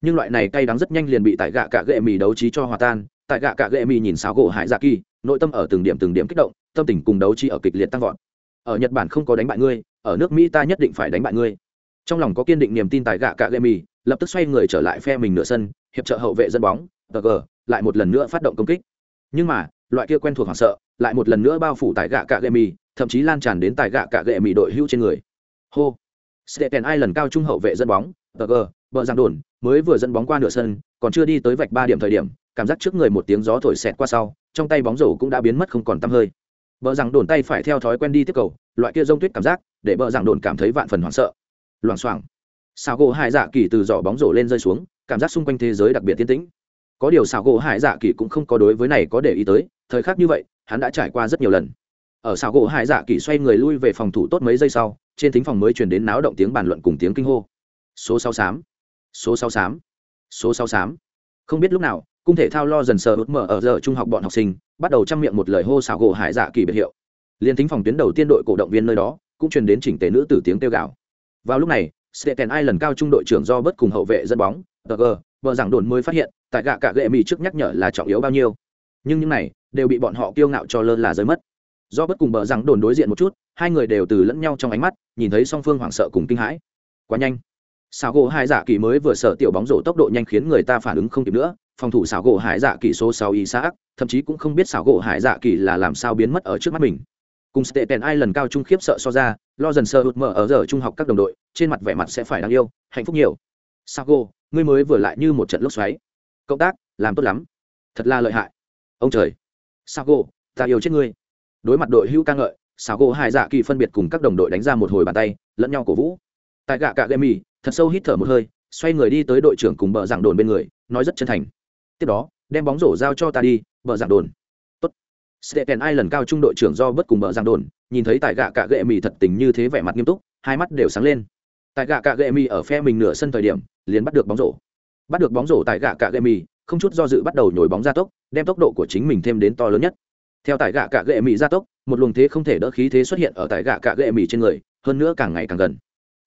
Nhưng loại này cay đắng rất nhanh liền bị tại gạ cạ gệ mì đấu trí cho hòa tan tại gạ cạ gệ mì nhìn xáo gỗ hải dạ kỳ, nội tâm ở từng điểm từng điểm kích động, tâm tình cùng đấu trí ở kịch liệt tăng vọt. Ở nhật bản không có đánh bại ngươi, ở nước mỹ ta nhất định phải đánh bại ngươi. Trong lòng có kiên định niềm tin tại gạ cạ gệ mì, lập tức xoay người trở lại phe mình nửa sân, hiệp trợ hậu vệ dân bóng tg lại một lần nữa phát động công kích. Nhưng mà, loại kia quen thuộc hoảng sợ, lại một lần nữa bao phủ tại gạ cạ gệ mì, thậm chí lan tràn đến tại gạ cạ gệ mì đội hưu trên người. Hô! Stephen ai lần cao trung hậu vệ dẫn bóng tg bờ giang đồn, mới vừa dẫn bóng qua nửa sân, còn chưa đi tới vạch ba điểm thời điểm cảm giác trước người một tiếng gió thổi xẹt qua sau, trong tay bóng rổ cũng đã biến mất không còn tăm hơi. Bờ rằng đồn tay phải theo thói quen đi tiếp cầu, loại kia rông tuyết cảm giác, để bờ rằng đồn cảm thấy vạn phần hoảng sợ. Loảng xoảng. Xào gỗ hải dạ kỳ từ giỏ bóng rổ lên rơi xuống, cảm giác xung quanh thế giới đặc biệt tiên tĩnh. Có điều xảo gỗ hải dạ kỳ cũng không có đối với này có để ý tới, thời khắc như vậy, hắn đã trải qua rất nhiều lần. Ở xảo gỗ hải dạ kỳ xoay người lui về phòng thủ tốt mấy giây sau, trên thính phòng mới truyền đến náo động tiếng bàn luận cùng tiếng kinh hô. Số sáu xám số sáu xám số sáu xám không biết lúc nào cung thể thao lo dần sờ ướt mở ở giờ trung học bọn học sinh bắt đầu chăm miệng một lời hô xào gỗ hải dạ kỳ biệt hiệu liên thính phòng tuyến đầu tiên đội cổ động viên nơi đó cũng truyền đến chỉnh tề nữ tử tiếng kêu gào vào lúc này Steten lần cao trung đội trưởng do bất cùng hậu vệ dẫn bóng, TG, vợ giảng đồn mới phát hiện, tại gạ cả gệ mì trước nhắc nhở là trọng yếu bao nhiêu. Nhưng những này đều bị bọn họ kiêu ngạo cho lơ là rơi mất. Do bất cùng bờ giảng đồn đối diện một chút, hai người đều từ lẫn nhau trong ánh mắt, nhìn thấy song phương hoảng sợ cùng kinh hãi. Quá nhanh. sao gỗ hai giả dạ kỳ mới vừa sở tiểu bóng rổ tốc độ nhanh khiến người ta phản ứng không kịp nữa, phòng thủ xảo gỗ hải dạ kỳ số sáu y xã thậm chí cũng không biết xảo gỗ hải dạ kỳ là làm sao biến mất ở trước mắt mình cùng Ai lần cao trung khiếp sợ so ra, lo dần sơ hụt mở ở giờ trung học các đồng đội, trên mặt vẻ mặt sẽ phải đáng yêu, hạnh phúc nhiều. Sago, ngươi mới vừa lại như một trận lốc xoáy. Cộng tác, làm tốt lắm. Thật là lợi hại. Ông trời. Sago, ta yêu chết ngươi. Đối mặt đội hữu ca ngợi, Sago hai dạ kỳ phân biệt cùng các đồng đội đánh ra một hồi bàn tay, lẫn nhau cổ vũ. Tại gạ cạ mì, thật sâu hít thở một hơi, xoay người đi tới đội trưởng cùng bờ giảng đồn bên người, nói rất chân thành. Tiếp đó, đem bóng rổ giao cho ta đi, bờ giảng đồn. tốt Stephen lần cao trung đội trưởng do bất cùng bờ giảng đồn, nhìn thấy tại gạ cạ gệ mì thật tình như thế vẻ mặt nghiêm túc, hai mắt đều sáng lên. Tại gạ cạ gệ mì ở phe mình nửa sân thời điểm, liền bắt được bóng rổ. Bắt được bóng rổ tại gạ cạ gệ mì, không chút do dự bắt đầu nhồi bóng ra tốc, đem tốc độ của chính mình thêm đến to lớn nhất. Theo tại gạ cạ gệ mì ra tốc, một luồng thế không thể đỡ khí thế xuất hiện ở tại gạ cạ gệ mì trên người, hơn nữa càng ngày càng gần.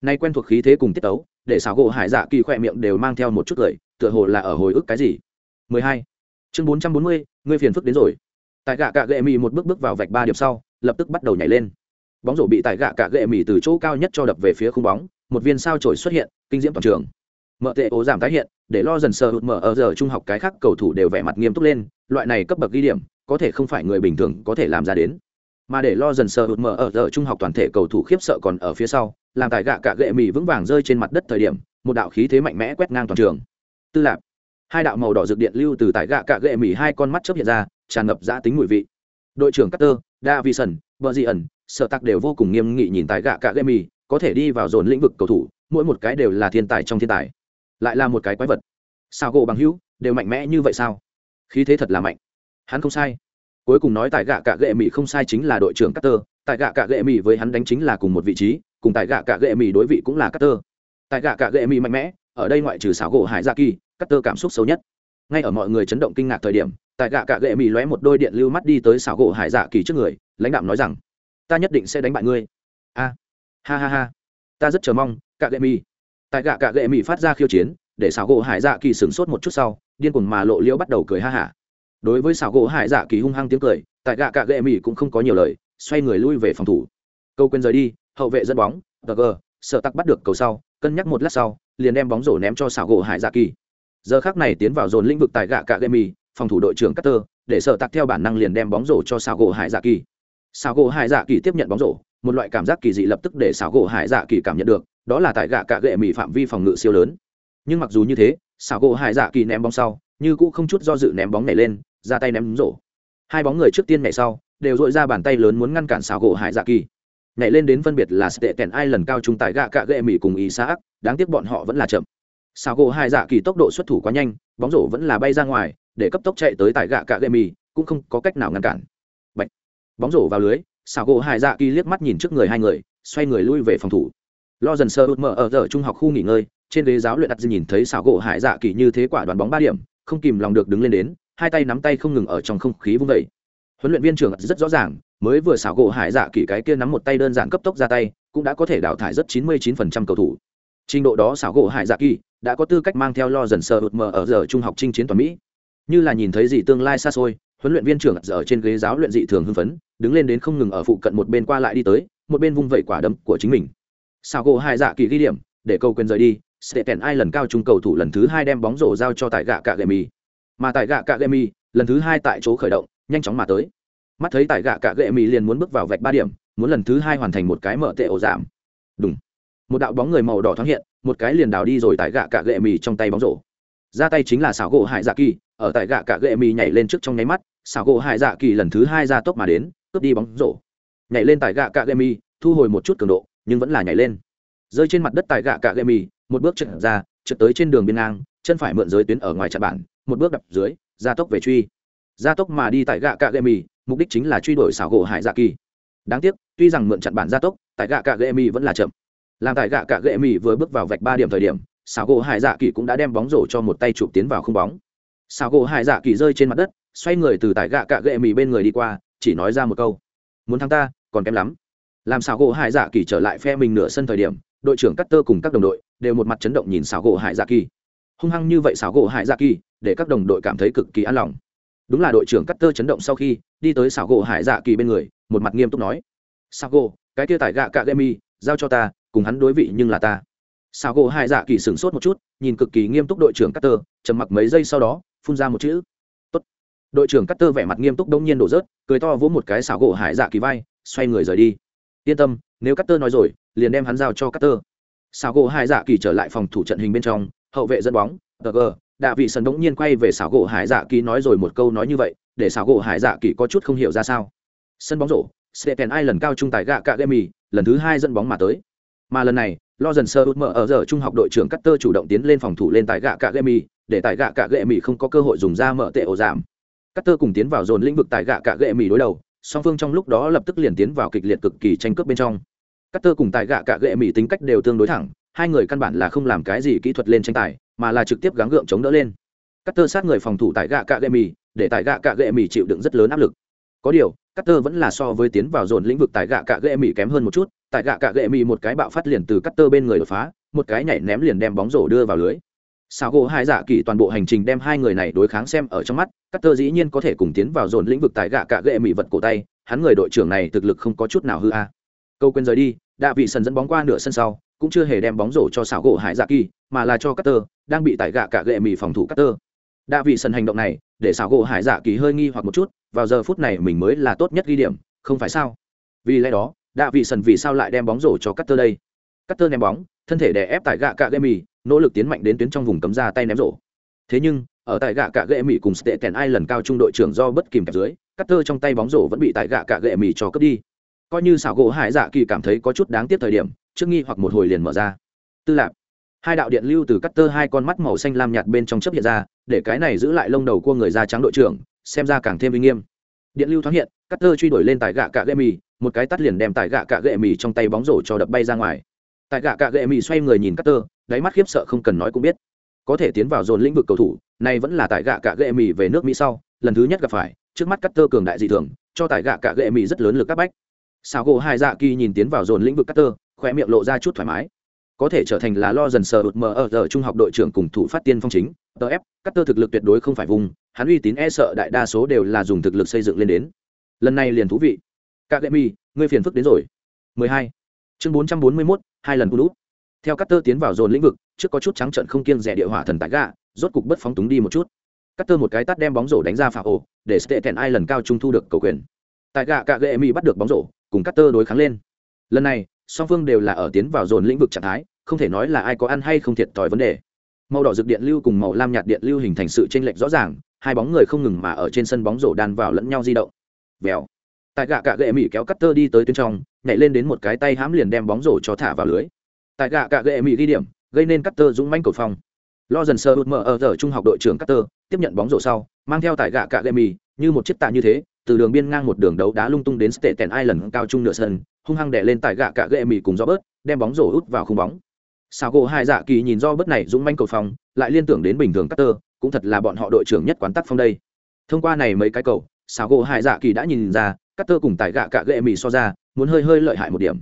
Nay quen thuộc khí thế cùng tiết tấu, để xảo gỗ hải dạ kỳ khỏe miệng đều mang theo một chút cười, tựa hồ là ở hồi ức cái gì. 12. Chương 440, ngươi phiền phức đến rồi. Tại gạ cạ gệ mì một bước bước vào vạch ba điểm sau lập tức bắt đầu nhảy lên. Bóng rổ bị tại gạ cạ gệ mì từ chỗ cao nhất cho đập về phía khung bóng một viên sao trổi xuất hiện kinh diễm toàn trường. Mở tệ ố giảm tái hiện để lo dần sờ hụt mở ở giờ trung học cái khác cầu thủ đều vẻ mặt nghiêm túc lên loại này cấp bậc ghi điểm có thể không phải người bình thường có thể làm ra đến. Mà để lo dần sờ hụt mở ở giờ trung học toàn thể cầu thủ khiếp sợ còn ở phía sau làm tại gạ cạ gệ mì vững vàng rơi trên mặt đất thời điểm một đạo khí thế mạnh mẽ quét ngang toàn trường. Tư lạc hai đạo màu đỏ rực điện lưu từ tại gạ cạ gệ mỹ hai con mắt chớp hiện ra tràn ngập giã tính mùi vị đội trưởng Carter, Davison, ẩn, Sở tặc đều vô cùng nghiêm nghị nhìn tại gạ cạ gệ mỹ có thể đi vào dồn lĩnh vực cầu thủ, mỗi một cái đều là thiên tài trong thiên tài. Lại là một cái quái vật. Sao gỗ bằng hữu, đều mạnh mẽ như vậy sao? Khí thế thật là mạnh. Hắn không sai. Cuối cùng nói tại gạ cạ gệ mỹ không sai chính là đội trưởng Carter, tại gạ cạ gệ mỹ với hắn đánh chính là cùng một vị trí, cùng tại gạ cạ gệ mỹ đối vị cũng là Carter. Tại gạ cạ gệ mỹ mạnh mẽ, ở đây ngoại trừ xảo gỗ Hải Dạ Kỳ, Carter cảm xúc xấu nhất. Ngay ở mọi người chấn động kinh ngạc thời điểm, tại gạ cạ gệ mì lóe một đôi điện lưu mắt đi tới xảo gỗ hải dạ kỳ trước người lãnh đạo nói rằng ta nhất định sẽ đánh bại ngươi a ha ha ha ta rất chờ mong cạ gệ mì. tại gạ cạ gệ mì phát ra khiêu chiến để xảo gỗ hải dạ kỳ sửng sốt một chút sau điên cuồng mà lộ liễu bắt đầu cười ha hả đối với xảo gỗ hải dạ kỳ hung hăng tiếng cười tại gạ cạ gệ mì cũng không có nhiều lời xoay người lui về phòng thủ câu quên rời đi hậu vệ dẫn bóng tg sợ tắc bắt được cầu sau cân nhắc một lát sau liền đem bóng rổ ném cho xảo gỗ hải dạ kỳ giờ khác này tiến vào dồn lĩnh vực tại gạ cạ gệ mì phòng thủ đội trưởng Carter, để sợ tạc theo bản năng liền đem bóng rổ cho Sào gỗ Hải Dạ Kỳ. Sào gỗ Hải Dạ Kỳ tiếp nhận bóng rổ, một loại cảm giác kỳ dị lập tức để Sào gỗ Hải Dạ Kỳ cảm nhận được, đó là tại gạ cạ gệ mì phạm vi phòng ngự siêu lớn. Nhưng mặc dù như thế, Sào gỗ Hải Dạ Kỳ ném bóng sau, như cũ không chút do dự ném bóng này lên, ra tay ném rổ. Hai bóng người trước tiên nhảy sau, đều dội ra bàn tay lớn muốn ngăn cản Sào gỗ Hải Dạ Kỳ. Nhảy lên đến phân biệt là Steten Island cao trung tại gạ cạ gệ mỹ cùng Isaac, đáng tiếc bọn họ vẫn là chậm. Sào gỗ hai Dạ Kỳ tốc độ xuất thủ quá nhanh, bóng rổ vẫn là bay ra ngoài, để cấp tốc chạy tới tại gạ cạ gậy mì cũng không có cách nào ngăn cản Bạch. bóng rổ vào lưới sao gỗ hai dạ kỳ liếc mắt nhìn trước người hai người xoay người lui về phòng thủ lo dần sơ út mở ở giờ trung học khu nghỉ ngơi trên ghế giáo luyện đặt nhìn thấy xào gỗ hải dạ kỳ như thế quả đoàn bóng ba điểm không kìm lòng được đứng lên đến hai tay nắm tay không ngừng ở trong không khí vung vẩy huấn luyện viên trưởng rất rõ ràng, mới vừa xảo gỗ hải dạ kỳ cái kia nắm một tay đơn giản cấp tốc ra tay, cũng đã có thể đào thải rất 99% cầu thủ. Trình độ đó xảo gỗ hải dạ kỳ đã có tư cách mang theo lo dần sơ hụt mờ ở giờ trung học chinh chiến toàn mỹ. Như là nhìn thấy gì tương lai xa xôi, huấn luyện viên trưởng ở trên ghế giáo luyện dị thường hưng phấn, đứng lên đến không ngừng ở phụ cận một bên qua lại đi tới, một bên vung vẩy quả đấm của chính mình. Sao gỗ hai dạ kỳ ghi điểm, để câu quyền rời đi sẽ kèn ai lần cao trung cầu thủ lần thứ hai đem bóng rổ giao cho tại gạ cạ gậy mì mà tại gạ cạ gậy mì lần thứ hai tại chỗ khởi động nhanh chóng mà tới. Mắt thấy tại gạ cạ gậy mì liền muốn bước vào vạch ba điểm, muốn lần thứ hai hoàn thành một cái mở tệ ổ giảm. Đúng một đạo bóng người màu đỏ thoáng hiện, một cái liền đào đi rồi tại gạ cạ gậy mì trong tay bóng rổ. Ra tay chính là xảo gỗ hải dạ kỳ, ở tại gạ cả gệ mì nhảy lên trước trong nháy mắt xảo gỗ hải dạ kỳ lần thứ hai ra tốc mà đến, cướp đi bóng rổ. Nhảy lên tại gạ cả gệ mì, thu hồi một chút cường độ, nhưng vẫn là nhảy lên. Rơi trên mặt đất tại gạ cả gệ mì, một bước trượt ra, trượt tới trên đường biên ngang, chân phải mượn giới tuyến ở ngoài chặn bản, một bước đập dưới, ra tốc về truy gia tốc mà đi tại gạ cạ gệ mì, mục đích chính là truy đuổi xảo gỗ hải dạ kỳ. Đáng tiếc, tuy rằng mượn chặn bản gia tốc, tại gạ cạ gệ mì vẫn là chậm. Làm tại gạ cạ gệ mì vừa bước vào vạch ba điểm thời điểm, xảo gỗ hải dạ kỳ cũng đã đem bóng rổ cho một tay chụp tiến vào không bóng. Xảo gỗ hải dạ kỳ rơi trên mặt đất, xoay người từ tại gạ cạ gệ mì bên người đi qua, chỉ nói ra một câu. Muốn thắng ta, còn kém lắm. Làm xảo gỗ hải dạ kỳ trở lại phe mình nửa sân thời điểm, đội trưởng cắt tơ cùng các đồng đội đều một mặt chấn động nhìn xảo gỗ hải dạ kỳ. Hung hăng như vậy xảo gỗ hải dạ kỳ, để các đồng đội cảm thấy cực kỳ an lòng đúng là đội trưởng cắt tơ chấn động sau khi đi tới xảo gỗ hải dạ kỳ bên người, một mặt nghiêm túc nói xảo gỗ cái kia tải gạ cạ gệ mi giao cho ta, cùng hắn đối vị nhưng là ta. Xảo gỗ hải dạ kỳ sửng sốt một chút, nhìn cực kỳ nghiêm túc đội trưởng cắt tơ trầm mặc mấy giây sau đó, phun ra một chữ, Tốt. đội trưởng cắt tơ vẻ mặt nghiêm túc đông nhiên đổ rớt, cười to vỗ một cái xảo gỗ hải dạ kỳ vai, xoay người rời đi. Yên tâm, nếu cắt tơ nói rồi, liền đem hắn giao cho cắt tơ xảo gỗ hải dạ kỳ trở lại phòng thủ trận hình bên trong, hậu vệ dẫn bóng, tờ gờ đạ vị sần bỗng nhiên quay về xảo gỗ hải dạ kỳ nói rồi một câu nói như vậy để xảo gỗ hải dạ kỳ có chút không hiểu ra sao. Sân bóng rổ Stephen Ai lần cao trung tài gạ cạ Gemi, lần thứ hai dẫn bóng mà tới. Mà lần này, lo dần sơ út mở ở giờ trung học đội trưởng Cutter chủ động tiến lên phòng thủ lên tại gạ cạ Gemi, để tại gạ cạ gệ mì không có cơ hội dùng ra mở tệ ổ giảm. Cutter tơ cùng tiến vào dồn lĩnh vực tại gạ cạ gệ mì đối đầu song phương trong lúc đó lập tức liền tiến vào kịch liệt cực kỳ tranh cướp bên trong. Cutter tơ cùng tại gạ cạ gệ mì tính cách đều tương đối thẳng hai người căn bản là không làm cái gì kỹ thuật lên tranh tài mà là trực tiếp gắng gượng chống đỡ lên. Cắt tơ sát người phòng thủ tại gạ cạ gệ mì, để tại gạ cạ gệ mì chịu đựng rất lớn áp lực. Có điều cắt tơ vẫn là so với tiến vào dồn lĩnh vực tại gạ cạ gệ mì kém hơn một chút tại gạ cạ gệ mì một cái bạo phát liền từ cắt tơ bên người đột phá một cái nhảy ném liền đem bóng rổ đưa vào lưới. Sao gỗ hai dạ kỳ toàn bộ hành trình đem hai người này đối kháng xem ở trong mắt cắt tơ dĩ nhiên có thể cùng tiến vào dồn lĩnh vực tại gạ cạ gệ mì vật cổ tay hắn người đội trưởng này thực lực không có chút nào hư a. Câu quên rời đi đạ vị sần dẫn bóng qua nửa sân sau cũng chưa hề đem bóng rổ cho xảo gỗ hải dạ kỳ mà là cho Carter đang bị tại gạ cả gệ mì phòng thủ Carter. Đã vì vị hành động này để xảo gỗ hải dạ kỳ hơi nghi hoặc một chút vào giờ phút này mình mới là tốt nhất ghi điểm không phải sao? Vì lẽ đó đã vị sân vì sao lại đem bóng rổ cho Carter đây? Carter ném bóng thân thể đè ép tại gạ cả gệ mì, nỗ lực tiến mạnh đến tuyến trong vùng cấm ra tay ném rổ. Thế nhưng ở tại gạ cả gệ mì cùng tệ Island ai lần cao trung đội trưởng do bất kìm kẹp dưới Carter trong tay bóng rổ vẫn bị tại gạ cả gệ mì cho cướp đi. Coi như xảo gỗ hải dạ kỳ cảm thấy có chút đáng tiếc thời điểm trước nghi hoặc một hồi liền mở ra. Tư lạc hai đạo điện lưu từ cắt tơ hai con mắt màu xanh lam nhạt bên trong chấp hiện ra, để cái này giữ lại lông đầu cua người da trắng đội trưởng, xem ra càng thêm uy nghiêm. Điện lưu thoáng hiện cắt tơ truy đuổi lên tại gạ cạ gậy mì, một cái tắt liền đem tại gạ cạ gậy mì trong tay bóng rổ cho đập bay ra ngoài. Tại gạ cạ gậy mì xoay người nhìn cắt tơ đáy mắt khiếp sợ không cần nói cũng biết. Có thể tiến vào dồn lĩnh vực cầu thủ này vẫn là tại gạ cạ gậy mì về nước mỹ sau, lần thứ nhất gặp phải, trước mắt cắt tơ cường đại dị thường, cho tại gạ cạ gậy mì rất lớn lực các bách. Sao gỗ hai dạ kỳ nhìn tiến vào dồn lĩnh vực cắt tơ khoe miệng lộ ra chút thoải mái có thể trở thành là lo dần sờ ụt mờ ở giờ trung học đội trưởng cùng thủ phát tiên phong chính. Tờ ép cắt tơ thực lực tuyệt đối không phải vùng hắn uy tín e sợ đại đa số đều là dùng thực lực xây dựng lên đến. Lần này liền thú vị. Các lệ mi ngươi phiền phức đến rồi. 12. chương 441, hai lần cú theo cắt tơ tiến vào dồn lĩnh vực trước có chút trắng trận không kiêng rẻ địa hỏa thần tại gạ rốt cục bất phóng túng đi một chút. Cắt tơ một cái tắt đem bóng rổ đánh ra phà ổ để stệ tèn ai lần cao trung thu được cầu quyền. Tại gạ cạ gệ mi bắt được bóng rổ cùng cắt tơ đối kháng lên. Lần này song phương đều là ở tiến vào dồn lĩnh vực trạng thái, không thể nói là ai có ăn hay không thiệt thòi vấn đề. Màu đỏ rực điện lưu cùng màu lam nhạt điện lưu hình thành sự chênh lệch rõ ràng, hai bóng người không ngừng mà ở trên sân bóng rổ đan vào lẫn nhau di động. Vèo. Tại gạ cạ gệ mỹ kéo cắt tơ đi tới tuyến trong, nhảy lên đến một cái tay hãm liền đem bóng rổ cho thả vào lưới. Tại gạ cạ gệ mỹ ghi điểm, gây nên cắt tơ dũng manh cầu phong. Lo dần sơ hụt mở ở giờ trung học đội trưởng cắt tơ tiếp nhận bóng rổ sau, mang theo tại gạ cạ gệ mỹ như một chiếc tạ như thế, từ đường biên ngang một đường đấu đá lung tung đến tệ tèn ai lần cao trung nửa sân hung hăng đè lên tại gạ cạ gệ mì cùng do bớt đem bóng rổ út vào khung bóng. Sao gỗ hai dạ kỳ nhìn do bớt này dũng manh cầu phòng, lại liên tưởng đến bình thường cắt tơ cũng thật là bọn họ đội trưởng nhất quán tắc phong đây. Thông qua này mấy cái cầu sao gỗ hai dạ kỳ đã nhìn ra cắt tơ cùng tại gạ cạ gệ mì so ra muốn hơi hơi lợi hại một điểm.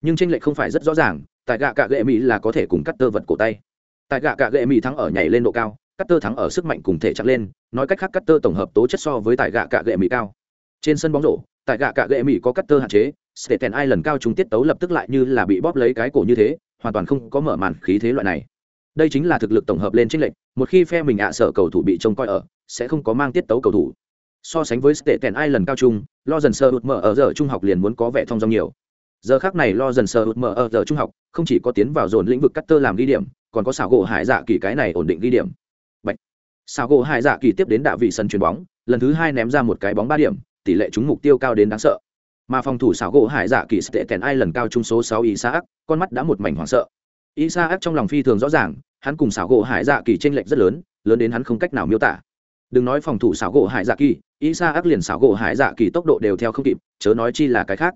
Nhưng tranh lệch không phải rất rõ ràng tại gạ cạ gệ mì là có thể cùng cắt tơ vật cổ tay. Tại gạ cạ gệ mì thắng ở nhảy lên độ cao cắt tơ thắng ở sức mạnh cùng thể chặt lên nói cách khác cắt tơ tổng hợp tố chất so với tại gạ cạ gệ mì cao. Trên sân bóng rổ tại gạ cạ gệ mì có cắt tơ hạn chế Staten ai lần cao trung tiết tấu lập tức lại như là bị bóp lấy cái cổ như thế, hoàn toàn không có mở màn khí thế loại này. Đây chính là thực lực tổng hợp lên tranh lệch, một khi phe mình ạ sợ cầu thủ bị trông coi ở, sẽ không có mang tiết tấu cầu thủ. So sánh với Staten tèn ai lần cao trung lo dần sơ đột mở ở giờ trung học liền muốn có vẻ thông dong nhiều. Giờ khác này lo dần sơ đột mở ở giờ trung học, không chỉ có tiến vào dồn lĩnh vực cắt tơ làm ghi điểm, còn có xảo gỗ hải dạ kỳ cái này ổn định ghi điểm. Bạch. xảo gỗ hải dạ kỳ tiếp đến đạ vị sân chuyền bóng, lần thứ hai ném ra một cái bóng ba điểm, tỷ lệ trúng mục tiêu cao đến đáng sợ mà phòng thủ xảo gỗ hải dạ kỳ tệ tèn ai lần cao trung số sáu isaac con mắt đã một mảnh hoảng sợ. Isaac trong lòng phi thường rõ ràng hắn cùng xảo gỗ hải dạ kỳ tranh lệch rất lớn lớn đến hắn không cách nào miêu tả. Đừng nói phòng thủ xảo gỗ hải dạ kỳ ý xa ác liền xảo gỗ hải dạ kỳ tốc độ đều theo không kịp chớ nói chi là cái khác.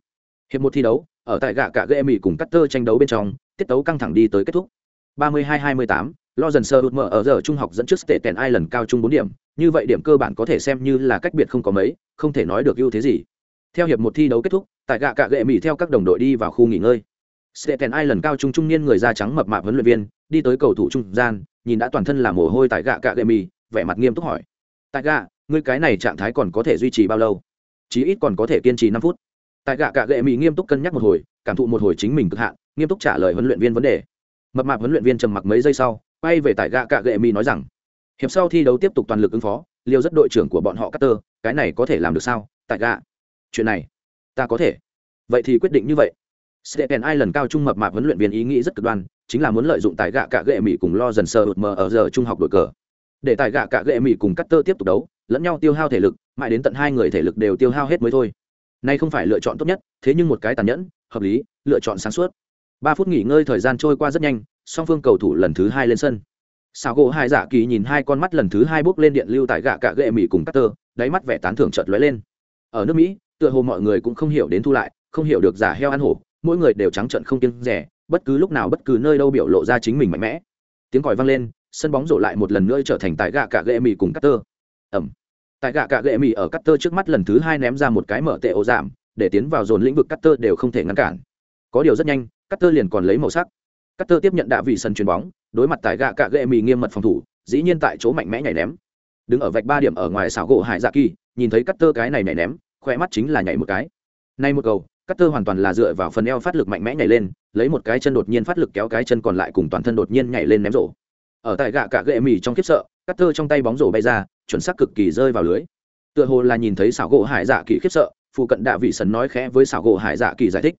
Hiệp một thi đấu ở tại gạ cả gây mỹ cùng cắt tơ tranh đấu bên trong tiết tấu căng thẳng đi tới kết thúc. 32-28, lo dần sơ hụt mở ở giờ trung học dẫn trước tệ tèn ai lần cao trung bốn điểm như vậy điểm cơ bản có thể xem như là cách biệt không có mấy không thể nói được ưu thế gì theo hiệp một thi đấu kết thúc tại gạ cạ gệ mỹ theo các đồng đội đi vào khu nghỉ ngơi. Staten Island cao trung trung niên người da trắng mập mạp huấn luyện viên, đi tới cầu thủ trung gian, nhìn đã toàn thân là mồ hôi tại gạ cạ gệ mì, vẻ mặt nghiêm túc hỏi: "Tại gạ, ngươi cái này trạng thái còn có thể duy trì bao lâu? Chí ít còn có thể kiên trì năm phút. Tại gạ cạ gệ mỹ nghiêm túc cân nhắc một hồi cảm thụ một hồi chính mình cực hạn nghiêm túc trả lời huấn luyện viên vấn đề. Mập mạp huấn luyện viên trầm mặc mấy giây sau quay về tại gạ cạ gệ mỹ nói rằng hiệp sau thi đấu tiếp tục toàn lực ứng phó liều rất đội trưởng của bọn họ Carter, cái này có thể làm được sao? Tại gạ chuyện này ta có thể vậy thì quyết định như vậy Stephen lần cao trung mập mạp huấn luyện viên ý nghĩ rất cực đoan, chính là muốn lợi dụng tài gạ cạ gệ mỹ cùng lo dần sơ ụt mờ ở giờ trung học đội cờ. Để tài gạ cạ gệ mỹ cùng Carter tiếp tục đấu, lẫn nhau tiêu hao thể lực mãi đến tận hai người thể lực đều tiêu hao hết mới thôi. Nay không phải lựa chọn tốt nhất thế nhưng một cái tàn nhẫn hợp lý lựa chọn sáng suốt. Ba phút nghỉ ngơi thời gian trôi qua rất nhanh song phương cầu thủ lần thứ hai lên sân. Sao gỗ hai dạ kỳ nhìn hai con mắt lần thứ hai bước lên điện lưu tại gạ cạ gệ mỹ cùng cắt tơ đáy mắt vẻ tán thưởng chợt lóe lên. Ở nước mỹ tựa hồ mọi người cũng không hiểu đến thu lại, không hiểu được giả heo ăn hổ, mỗi người đều trắng trận không kiêng rẻ, bất cứ lúc nào bất cứ nơi đâu biểu lộ ra chính mình mạnh mẽ. Tiếng còi vang lên, sân bóng rổ lại một lần nữa trở thành tại gạ cạ gệ mì cùng cắt tơ ẩm. Tại gạ cạ gệ mì ở cắt tơ trước mắt lần thứ hai ném ra một cái mở tệ ổ giảm, để tiến vào dồn lĩnh vực cắt tơ đều không thể ngăn cản. Có điều rất nhanh cắt tơ liền còn lấy màu sắc. Cắt tơ tiếp nhận đạ vị sân chuyền bóng, đối mặt tại gạ cạ gệ mì nghiêm mật phòng thủ, dĩ nhiên tại chỗ mạnh mẽ nhảy ném. Đứng ở vạch ba điểm ở ngoài xảo gỗ hải dạ kỳ, nhìn thấy cắt tơ cái này nhảy ném khoe mắt chính là nhảy một cái. Nay một cầu cắt tơ hoàn toàn là dựa vào phần eo phát lực mạnh mẽ nhảy lên, lấy một cái chân đột nhiên phát lực kéo cái chân còn lại cùng toàn thân đột nhiên nhảy lên ném rổ. Ở tại gạ cạ gệ mì trong kiếp sợ cắt tơ trong tay bóng rổ bay ra, chuẩn xác cực kỳ rơi vào lưới. Tựa hồ là nhìn thấy xảo gỗ hải dạ kỳ khiếp sợ, phụ cận đạ vị sấn nói khẽ với xảo gỗ hải dạ kỳ giải thích.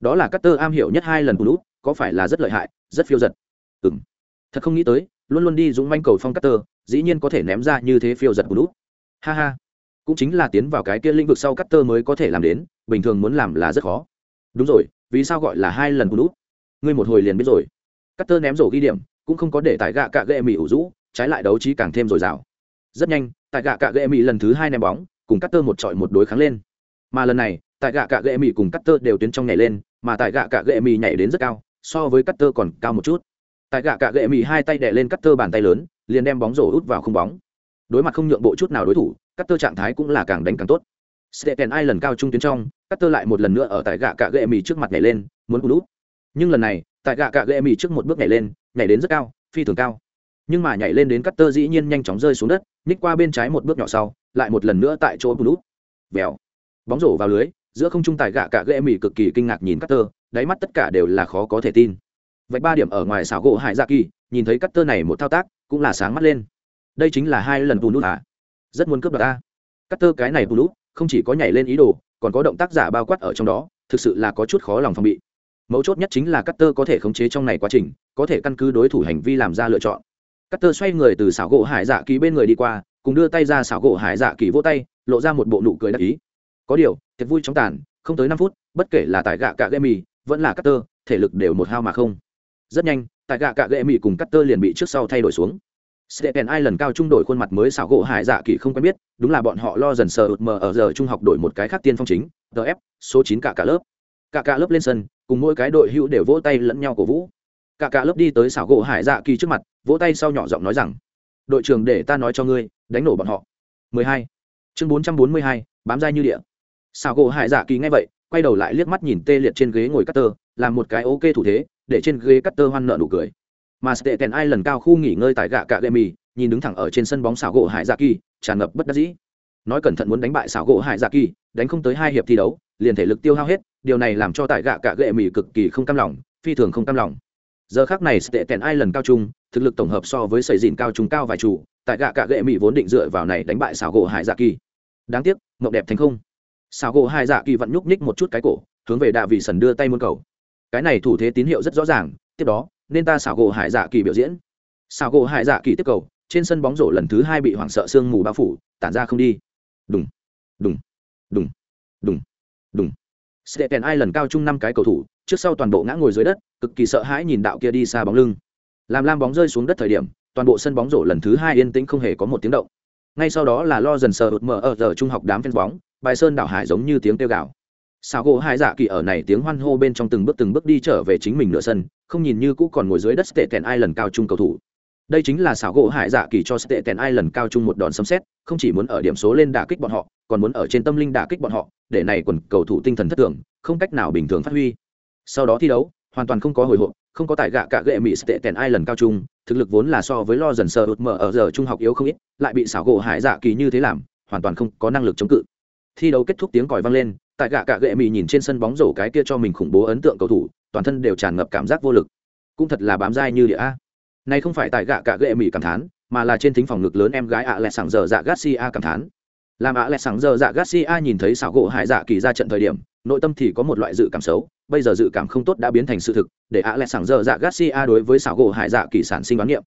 Đó là cắt tơ am hiểu nhất hai lần lút, có phải là rất lợi hại, rất phiêu giật. Ừ m thật không nghĩ tới, luôn luôn đi dũng manh cầu phong cắt tơ dĩ nhiên có thể ném ra như thế phiêu giật lút. Ha ha cũng chính là tiến vào cái kia lĩnh vực sau cắt tơ mới có thể làm đến, bình thường muốn làm là rất khó. Đúng rồi, vì sao gọi là hai lần cú nút ngươi một hồi liền biết rồi. Cắt tơ ném rổ ghi điểm, cũng không có để tại gạ cạ gệ mỹ ủ rũ, trái lại đấu trí càng thêm dồi dào. Rất nhanh, tại gạ cạ gệ mỹ lần thứ hai ném bóng, cùng cắt tơ một trọi một đối kháng lên. Mà lần này, tại gạ cạ gệ mỹ cùng cắt tơ đều tuyến trong nhảy lên, mà tại gạ cạ gệ mỹ nhảy đến rất cao, so với cắt tơ còn cao một chút. Tại gạ cạ gệ mỹ hai tay đè lên cắt tơ bàn tay lớn, liền đem bóng rổ út vào không bóng. Đối mặt không nhượng bộ chút nào đối thủ cắt tơ trạng thái cũng là càng đánh càng tốt. Stephen ai lần cao trung tuyến trong cắt tơ lại một lần nữa ở tại gạ cạ gệ mì trước mặt nhảy lên, muốn cú đút nhưng lần này, tại gạ cạ gệ mì trước một bước nhảy lên, nhảy đến rất cao, phi thường cao. Nhưng mà nhảy lên đến cắt tơ dĩ nhiên nhanh chóng rơi xuống đất ních qua bên trái một bước nhỏ sau, lại một lần nữa tại chỗ bù nút vèo. Bóng rổ vào lưới, giữa không trung tài gạ cạ ghệ mỹ cực kỳ kinh ngạc nhìn cắt tơ đáy mắt tất cả đều là khó có thể tin. Vạch ba điểm ở ngoài xảo gỗ hải dạ kỳ nhìn thấy cắt tơ này một thao tác, cũng là sáng mắt lên. Đây chính là hai lần bù nút à? Rất muốn cướp đoạt ta. Cắt tơ cái này bù nút không chỉ có nhảy lên ý đồ, còn có động tác giả bao quát ở trong đó, thực sự là có chút khó lòng phòng bị. Mấu chốt nhất chính là cắt tơ có thể khống chế trong này quá trình, có thể căn cứ đối thủ hành vi làm ra lựa chọn. Cắt tơ xoay người từ xảo gỗ hải dạ kỳ bên người đi qua, cùng đưa tay ra xảo gỗ hải dạ kỳ vỗ tay, lộ ra một bộ nụ cười đắc ý. Có điều, thiệt vui chóng tàn, không tới năm phút, bất kể là tại gạ cạ gậy mì vẫn là cắt tơ thể lực đều một hao mà không. Rất nhanh, tại gạ cạ gậy mì cùng cắt tơ liền bị trước sau thay đổi xuống. Stephen lần cao trung đổi khuôn mặt mới xảo gỗ hải dạ kỳ không quen biết, đúng là bọn họ lo dần sờ ụt mờ ở giờ trung học đổi một cái khác tiên phong chính, DF, số 9 cả cả lớp. Cả cả lớp lên sân, cùng mỗi cái đội hữu đều vỗ tay lẫn nhau cổ vũ. Cả cả lớp đi tới xảo gỗ hải dạ kỳ trước mặt, vỗ tay sau nhỏ giọng nói rằng: "Đội trưởng để ta nói cho ngươi, đánh nổ bọn họ." 12. Chương 442, bám dai như địa. Xảo gỗ hải dạ kỳ nghe vậy, quay đầu lại liếc mắt nhìn tê liệt trên ghế ngồi Cutter, làm một cái ok thủ thế, để trên ghế Cutter hoan nợ nụ cười mà Steten ai lần cao khu nghỉ ngơi tại gạ cạ Gemi, nhìn đứng thẳng ở trên sân bóng xảo gỗ Hải Dạ Kỳ, tràn ngập bất đắc dĩ. Nói cẩn thận muốn đánh bại xảo gỗ Hải Dạ Kỳ, đánh không tới hai hiệp thi đấu, liền thể lực tiêu hao hết, điều này làm cho tại gạ cạ Gemi cực kỳ không cam lòng, phi thường không cam lòng. Giờ khắc này Steten ai lần cao trung, thực lực tổng hợp so với sầy dìn cao trung cao vài chủ tại gạ cạ Gemi vốn định dựa vào này đánh bại xảo gỗ Hải Dạ Kỳ. Đáng tiếc, mộng đẹp thành không. Xảo gỗ Hải Dạ Kỳ vẫn nhúc nhích một chút cái cổ, hướng về Đạ Vị Sần đưa tay muôn cầu. Cái này thủ thế tín hiệu rất rõ ràng, tiếp đó, nên ta xảo gỗ hải dạ kỳ biểu diễn. Xảo gỗ hải dạ kỳ tiếp cầu, trên sân bóng rổ lần thứ hai bị hoảng sợ sương mù bao phủ, tản ra không đi. Đúng đúng đúng đúng đúng sẽ kèn ai lần cao chung năm cái cầu thủ, trước sau toàn bộ ngã ngồi dưới đất, cực kỳ sợ hãi nhìn đạo kia đi xa bóng lưng. Làm lam bóng rơi xuống đất thời điểm, toàn bộ sân bóng rổ lần thứ hai yên tĩnh không hề có một tiếng động. Ngay sau đó là lo dần sờ hụt mở ở giờ trung học đám phen bóng, bài sơn đảo hải giống như tiếng kêu gào. Xào gỗ hai dạ kỳ ở này tiếng hoan hô bên trong từng bước từng bước đi trở về chính mình nửa sân không nhìn như cũ còn ngồi dưới đất tệ tèn ai lần cao trung cầu thủ. Đây chính là xảo gỗ hải dạ kỳ cho tệ tèn ai lần cao trung một đòn sấm xét không chỉ muốn ở điểm số lên đả kích bọn họ, còn muốn ở trên tâm linh đả kích bọn họ, để này quần cầu thủ tinh thần thất thường, không cách nào bình thường phát huy. Sau đó thi đấu, hoàn toàn không có hồi hộp, không có tài gạ cả gệ mỹ tệ tèn ai lần cao trung, thực lực vốn là so với lo dần sờ ụt mở ở giờ trung học yếu không ít, lại bị xảo gỗ hải dạ kỳ như thế làm, hoàn toàn không có năng lực chống cự. Thi đấu kết thúc tiếng còi vang lên, tại gạ cả gệ mỹ nhìn trên sân bóng rổ cái kia cho mình khủng bố ấn tượng cầu thủ toàn thân đều tràn ngập cảm giác vô lực. Cũng thật là bám dai như địa a. Này không phải tại gạ cả gệ mỹ cảm thán, mà là trên thính phòng ngực lớn em gái ạ lẹ sảng giờ dạ garcia cảm thán. Làm ạ lẹ sảng giờ dạ garcia nhìn thấy xảo gỗ hải dạ kỳ ra trận thời điểm, nội tâm thì có một loại dự cảm xấu, bây giờ dự cảm không tốt đã biến thành sự thực, để ạ lẹ sảng giờ dạ garcia đối với xảo gỗ hải dạ kỳ sản sinh đoán niệm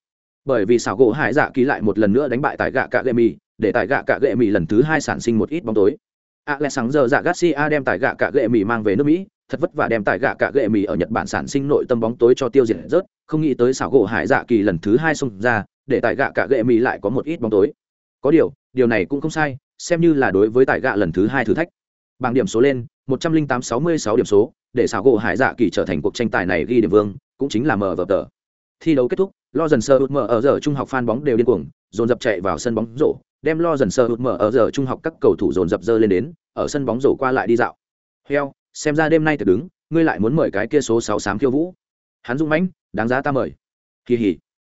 bởi vì xảo gỗ hải dạ kỳ lại một lần nữa đánh bại tại gạ cả gệ mỹ để tại gạ cả gệ mỹ lần thứ hai sản sinh một ít bóng tối. a lẹ sảng giờ dạ garcia đem tại gạ cạ gệ mì mang về nước mỹ thật vất vả đem tại gạ cạ gệ mì ở nhật bản sản sinh nội tâm bóng tối cho tiêu diệt rớt, không nghĩ tới xảo gỗ hải dạ kỳ lần thứ hai xông ra, để tại gạ cạ gệ mì lại có một ít bóng tối. Có điều điều này cũng không sai, xem như là đối với tại gạ lần thứ hai thử thách. Bảng điểm số lên, một trăm linh tám sáu mươi sáu điểm số, để xảo gỗ hải dạ kỳ trở thành cuộc tranh tài này ghi điểm vương, cũng chính là mở vở tờ. Thi đấu kết thúc, lo dần sơ hụt mở ở giờ trung học phan bóng đều điên cuồng, dồn dập chạy vào sân bóng rổ, đem lo dần sơ hụt mở ở giờ trung học các cầu thủ dồn dập dơ lên đến, ở sân bóng rổ qua lại đi dạo. Heo xem ra đêm nay thật đứng, ngươi lại muốn mời cái kia số sáu xám khiêu vũ. Hắn dung mãnh, đáng giá ta mời. Kỳ hỉ.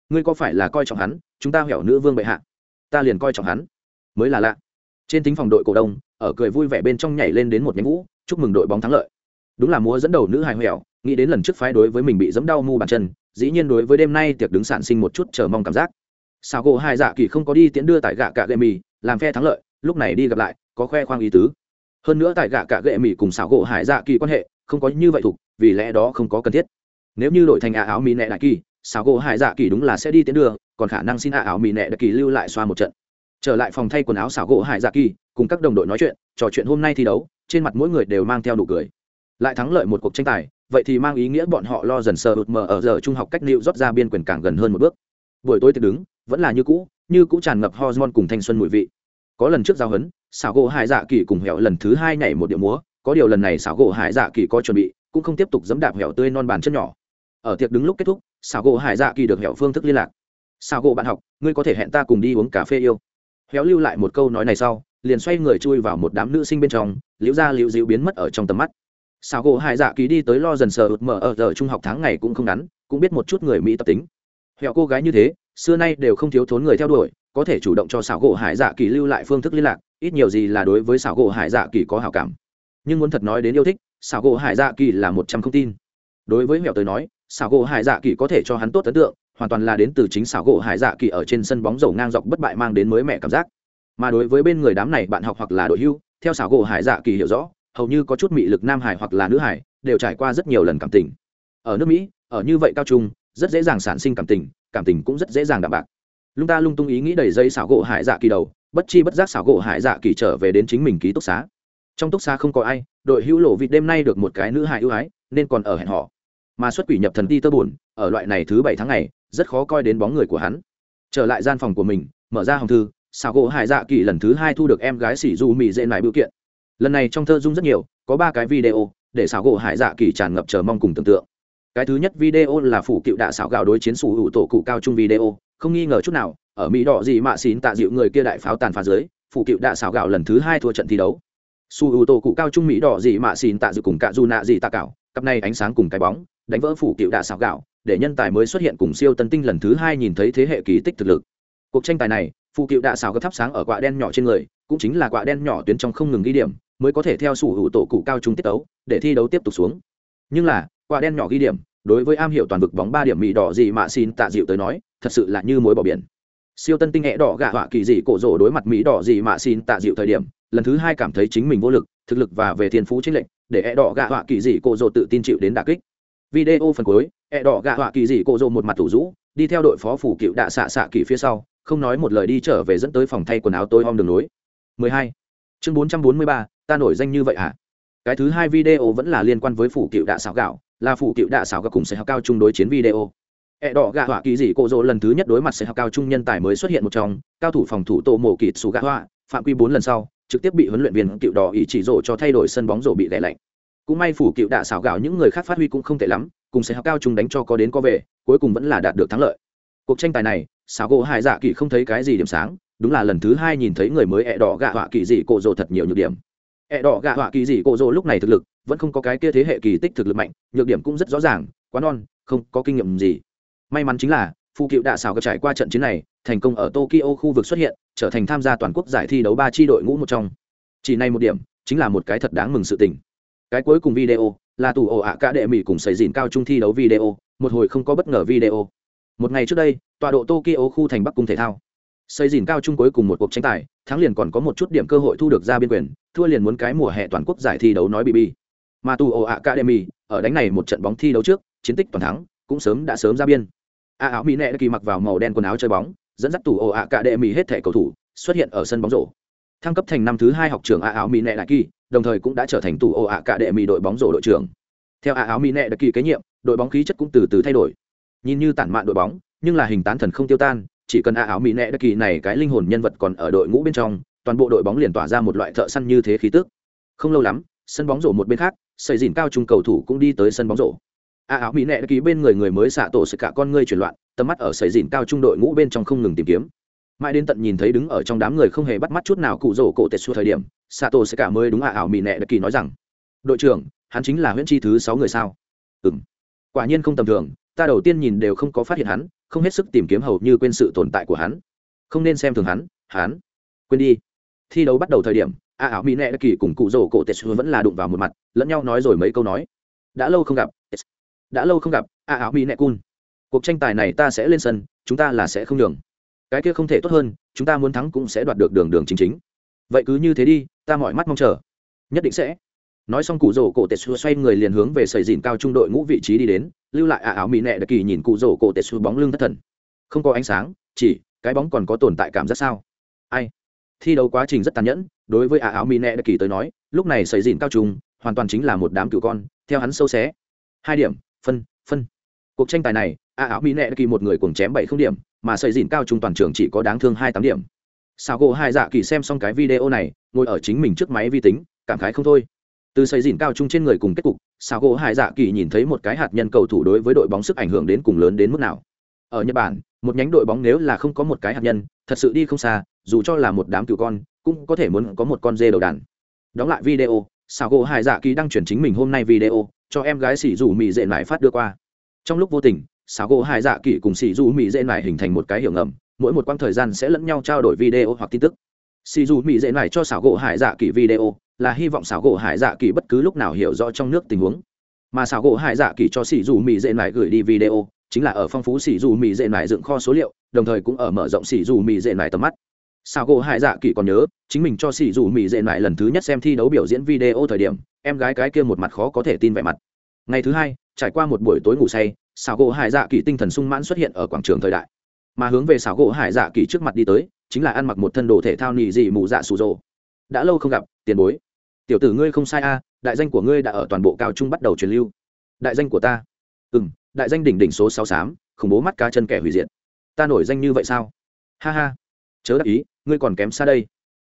Ngươi có phải là coi trọng hắn, chúng ta hẻo nữ vương bệ hạ? Ta liền coi trọng hắn. Mới là lạ. Trên tính phòng đội cổ đông, ở cười vui vẻ bên trong nhảy lên đến một nhánh vũ, chúc mừng đội bóng thắng lợi. Đúng là múa dẫn đầu nữ hài hẻo, nghĩ đến lần trước phái đối với mình bị dẫm đau mu bàn chân, dĩ nhiên đối với đêm nay tiệc đứng sản sinh một chút chờ mong cảm giác. Sao gỗ hai dạ kỳ không có đi tiễn đưa tại gạ cạ gậy mì, làm phe thắng lợi, lúc này đi gặp lại, có khoe khoang ý tứ hơn nữa tại gạ cả gệ mỹ cùng xảo gỗ hải dạ kỳ quan hệ, không có như vậy thục vì lẽ đó không có cần thiết. Nếu như đổi thành ả áo mỹ nẹ đại kỳ, xảo gỗ hải dạ kỳ đúng là sẽ đi tiến đường, còn khả năng xin ả áo mỹ nẹ đại kỳ lưu lại xoa một trận. Trở lại phòng thay quần áo xảo gỗ hải dạ kỳ, cùng các đồng đội nói chuyện, trò chuyện hôm nay thi đấu, trên mặt mỗi người đều mang theo nụ cười. Lại thắng lợi một cuộc tranh tài, vậy thì mang ý nghĩa bọn họ lo dần sờ hụt mờ ở giờ trung học cách liệu rót ra biên quyền càng gần hơn một bước. Buổi tối thì đứng, vẫn là như cũ như cũ tràn ngập hormone cùng thanh xuân mùi vị. Có lần trước giao hấn xảo gỗ hải dạ kỳ cùng hẹo lần thứ hai nhảy một điệu múa, có điều lần này xảo gỗ hải dạ kỳ có chuẩn bị, cũng không tiếp tục dẫm đạp hẹo tươi non bàn chân nhỏ. Ở tiệc đứng lúc kết thúc, xảo gỗ hải dạ kỳ được hẹo phương thức liên lạc. Xảo gỗ bạn học, ngươi có thể hẹn ta cùng đi uống cà phê yêu. Héo lưu lại một câu nói này sau, liền xoay người chui vào một đám nữ sinh bên trong, liễu ra liễu dịu biến mất ở trong tầm mắt. Xảo gỗ hải dạ kỳ đi tới lo dần sờ ụt mở ở giờ trung học tháng ngày cũng không ngắn, cũng biết một chút người mỹ tập tính. Hẹo cô gái như thế, xưa nay đều không thiếu thốn người theo đuổi, có thể chủ động cho xảo gỗ hải dạ kỳ lưu lại phương thức liên lạc ít nhiều gì là đối với xảo gỗ hải dạ kỳ có hảo cảm. Nhưng muốn thật nói đến yêu thích, xảo gỗ hải dạ kỳ là một trăm không tin. Đối với mẹo tới nói, xảo gỗ hải dạ kỳ có thể cho hắn tốt ấn tượng, hoàn toàn là đến từ chính xảo gỗ hải dạ kỳ ở trên sân bóng dầu ngang dọc bất bại mang đến mới mẹ cảm giác. Mà đối với bên người đám này bạn học hoặc là đội hưu, theo xảo gỗ hải dạ kỳ hiểu rõ, hầu như có chút mị lực nam hải hoặc là nữ hải, đều trải qua rất nhiều lần cảm tình. Ở nước mỹ, ở như vậy cao trung, rất dễ dàng sản sinh cảm tình cảm tình cũng rất dễ dàng đạm bạc lung ta lung tung ý nghĩ đầy dây xảo gỗ hải dạ kỳ đầu, bất chi bất giác xảo gỗ hải dạ kỳ trở về đến chính mình ký túc xá. Trong túc xá không có ai, đội hữu lộ vịt đêm nay được một cái nữ hài ưu ái, nên còn ở hẹn họ mà xuất quỷ nhập thần ti tơ buồn, ở loại này thứ bảy tháng ngày, rất khó coi đến bóng người của hắn. Trở lại gian phòng của mình, mở ra hồng thư, xảo gỗ hải dạ kỳ lần thứ hai thu được em gái xỉ du mị dễ nải biểu kiện. Lần này trong thơ dung rất nhiều, có ba cái video, để xảo gỗ hải dạ kỳ tràn ngập chờ mong cùng tưởng tượng cái thứ nhất video là phủ cựu đạ xảo gạo đối chiến sủ hữu tổ cụ cao trung video, không nghi ngờ chút nào, ở mỹ đỏ gì mạ xín tạ dịu người kia đại pháo tàn phá dưới, phủ cựu đạ xảo gạo lần thứ hai thua trận thi đấu. Sủ hữu tổ cụ cao trung mỹ đỏ gì mạ xín tạ dịu cùng cạ dù nạ gì tạ cạo, cặp này ánh sáng cùng cái bóng, đánh vỡ phủ cựu đạ xảo gạo, để nhân tài mới xuất hiện cùng siêu tân tinh lần thứ hai nhìn thấy thế hệ kỳ tích thực lực. Cuộc tranh tài này phụ cựu đạ xảo gấp thắp sáng ở quạ đen nhỏ trên người, cũng chính là quạ đen nhỏ tuyến trong không ngừng ghi điểm, mới có thể theo sủ hữu tổ cụ cao trung tiết tấu, để thi đấu tiếp tục xuống. Nhưng là quả đen nhỏ ghi điểm đối với am hiểu toàn vực bóng ba điểm mỹ đỏ gì mà xin tạ dịu tới nói thật sự là như mối bỏ biển. Siêu tân tinh hẹ đỏ gạ họa kỳ dị cổ rổ đối mặt mỹ đỏ gì mà xin tạ dịu thời điểm lần thứ hai cảm thấy chính mình vô lực thực lực và về thiên phú chính lệnh để hẹ đỏ gạ họa kỳ dị cổ rổ tự tin chịu đến đà kích. Video phần cuối hẹ đỏ gạ họa kỳ dị cổ rổ một mặt thủ rũ đi theo đội phó phủ cựu đạ xạ xạ kỳ phía sau không nói một lời đi trở về dẫn tới phòng thay quần áo tôi om đường nối 12. chương 443, ta nổi danh như vậy hả? Cái thứ hai video vẫn là liên quan với phủ cựu đạ xảo gạo là phụ cựu đạ xảo gặp cùng sẽ học cao trung đối chiến video. Ẹ đỏ gạ họa kỳ dị cổ rỗ lần thứ nhất đối mặt sẽ học cao trung nhân tài mới xuất hiện một trong, cao thủ phòng thủ tổ mổ kịt xù gạ họa, phạm quy bốn lần sau, trực tiếp bị huấn luyện viên cựu đỏ ý chỉ rổ cho thay đổi sân bóng rổ bị đè lạnh. Cũng may phủ cựu đạ xảo gạo những người khác phát huy cũng không tệ lắm, cùng sẽ học cao trung đánh cho có đến có về, cuối cùng vẫn là đạt được thắng lợi. Cuộc tranh tài này, xảo gỗ hải dạ kỳ không thấy cái gì điểm sáng, đúng là lần thứ hai nhìn thấy người mới ẹ đỏ gạ họa kỳ dị cổ rỗ thật nhiều nhược điểm. Ẹ đỏ gạ họa kỳ dị cổ rỗ lúc này thực lực vẫn không có cái kia thế hệ kỳ tích thực lực mạnh, nhược điểm cũng rất rõ ràng, quá non, không có kinh nghiệm gì. May mắn chính là phụ cựu đạ xảo gặp trải qua trận chiến này, thành công ở tokyo khu vực xuất hiện, trở thành tham gia toàn quốc giải thi đấu ba tri đội ngũ một trong. Chỉ này một điểm, chính là một cái thật đáng mừng sự tình. Cái cuối cùng video, là tù ổ ạ cả đệ mỹ cùng xảy dịn cao trung thi đấu video, một hồi không có bất ngờ video. Một ngày trước đây, tọa độ tokyo khu thành bắc cung thể thao. Xây dìn cao trung cuối cùng một cuộc tranh tài, thắng liền còn có một chút điểm cơ hội thu được ra biên quyền, thua liền muốn cái mùa hè toàn quốc giải thi đấu nói bb mà tù ổ academy, ở đánh này một trận bóng thi đấu trước, chiến tích toàn thắng, cũng sớm đã sớm ra biên. A áo mỹ nệ kỳ mặc vào màu đen quần áo chơi bóng, dẫn dắt tù ổ academy hết thẻ cầu thủ, xuất hiện ở sân bóng rổ. Thăng cấp thành năm thứ hai học trường a áo mỹ nệ đại kỳ, đồng thời cũng đã trở thành tù ổ academy đội bóng rổ đội trưởng. Theo a áo mỹ nệ đại kỳ kế nhiệm, đội bóng khí chất cũng từ từ thay đổi. Nhìn như tản mạn đội bóng, nhưng là hình tán thần không tiêu tan, chỉ cần a áo mỹ nệ đại kỳ này cái linh hồn nhân vật còn ở đội ngũ bên trong, toàn bộ đội bóng liền tỏa ra một loại thợ săn như thế khí tức. Không lâu lắm, sân bóng rổ một bên khác xây dìn cao trung cầu thủ cũng đi tới sân bóng rổ. A áo mỹ nẹ ký bên người người mới xạ tổ sự cả con ngươi chuyển loạn tầm mắt ở xây dìn cao trung đội ngũ bên trong không ngừng tìm kiếm. Mãi đến tận nhìn thấy đứng ở trong đám người không hề bắt mắt chút nào cụ rổ cổ tệ xu thời điểm xạ tổ sẽ cả mới đúng a áo mỹ nẹ kỳ nói rằng đội trưởng hắn chính là huyễn chi thứ sáu người sao? Ừm, quả nhiên không tầm thường ta đầu tiên nhìn đều không có phát hiện hắn không hết sức tìm kiếm hầu như quên sự tồn tại của hắn. Không nên xem thường hắn hắn. Quên đi. Thi đấu bắt đầu thời điểm a ảo mỹ nệ kỳ cùng cụ rổ cổ tetsu vẫn là đụng vào một mặt, lẫn nhau nói rồi mấy câu nói. Đã lâu không gặp đã lâu không gặp a ảo mỹ nệ cun. Cuộc tranh tài này ta sẽ lên sân, chúng ta là sẽ không đường cái kia không thể tốt hơn, chúng ta muốn thắng cũng sẽ đoạt được đường đường chính chính. Vậy cứ như thế đi, ta mọi mắt mong chờ. Nhất định sẽ. Nói xong cụ rổ cổ tetsu xoay người liền hướng về sầy dìn cao trung đội ngũ vị trí đi đến, lưu lại à, a áo mỹ nệ đặc kỳ nhìn cụ rổ cổ tetsu bóng lưng thất thần. Không có ánh sáng, chỉ, cái bóng còn có tồn tại cảm giác sao? Ai? Thi đấu quá trình rất tàn nhẫn, đối với ả áo mỹ nẹ kỳ tới nói, lúc này xảy dìn cao trùng, hoàn toàn chính là một đám cựu con, theo hắn sâu xé. Hai điểm, phân phân. Cuộc tranh tài này ả áo mỹ nẹ kỳ một người cùng chém bảy không điểm, mà xảy dìn cao trung toàn trường chỉ có đáng thương hai tám điểm. Sao gỗ hai dạ kỳ xem xong cái video này, ngồi ở chính mình trước máy vi tính, cảm khái không thôi. Từ xây dìn cao trung trên người cùng kết cục sao gỗ hai dạ kỳ nhìn thấy một cái hạt nhân cầu thủ đối với đội bóng sức ảnh hưởng đến cùng lớn đến mức nào. Ở nhật bản, một nhánh đội bóng nếu là không có một cái hạt nhân, thật sự đi không xa dù cho là một đám cựu con, cũng có thể muốn có một con dê đầu đàn. Đóng lại video sao gỗ hai dạ kỳ đang chuyển chính mình hôm nay video, cho em gái xỉ dù mỹ dễ lại phát đưa qua. Trong lúc vô tình sao gỗ hai dạ kỳ cùng xỉ dù mỹ dễ lại hình thành một cái hiểu ngầm, mỗi một quãng thời gian sẽ lẫn nhau trao đổi video hoặc tin tức. Xì dù mỹ dễ này cho xảo gỗ hải dạ kỳ video, là hy vọng xảo gỗ hải dạ kỳ bất cứ lúc nào hiểu rõ trong nước tình huống. Mà xảo gỗ hải dạ kỳ cho xì dù mỹ dễ này gửi đi video, chính là ở phong phú xì dù mỹ dễ này dựng kho số liệu, đồng thời cũng ở mở rộng xì dù mỹ dễ này tầm mắt. Sao gỗ hải dạ kỳ còn nhớ, chính mình cho xì dù mỹ dệ lại lần thứ nhất xem thi đấu biểu diễn video thời điểm, em gái cái kia một mặt khó có thể tin vẻ mặt. Ngày thứ hai, trải qua một buổi tối ngủ say xảo gỗ hải dạ kỳ tinh thần sung mãn xuất hiện ở quảng trường thời đại. Mà hướng về xảo gỗ hải dạ kỳ trước mặt đi tới, chính là ăn mặc một thân đồ thể thao nị dị mù dạ sù rồ. Đã lâu không gặp, tiền bối. Tiểu tử ngươi không sai a, đại danh của ngươi đã ở toàn bộ cao trung bắt đầu truyền lưu. Đại danh của ta. Ừ m đại danh đỉnh đỉnh số sáu xám khủng bố mắt cá chân kẻ hủy diệt. Ta nổi danh như vậy sao? Ha ha chớ đắc ý, ngươi còn kém xa đây.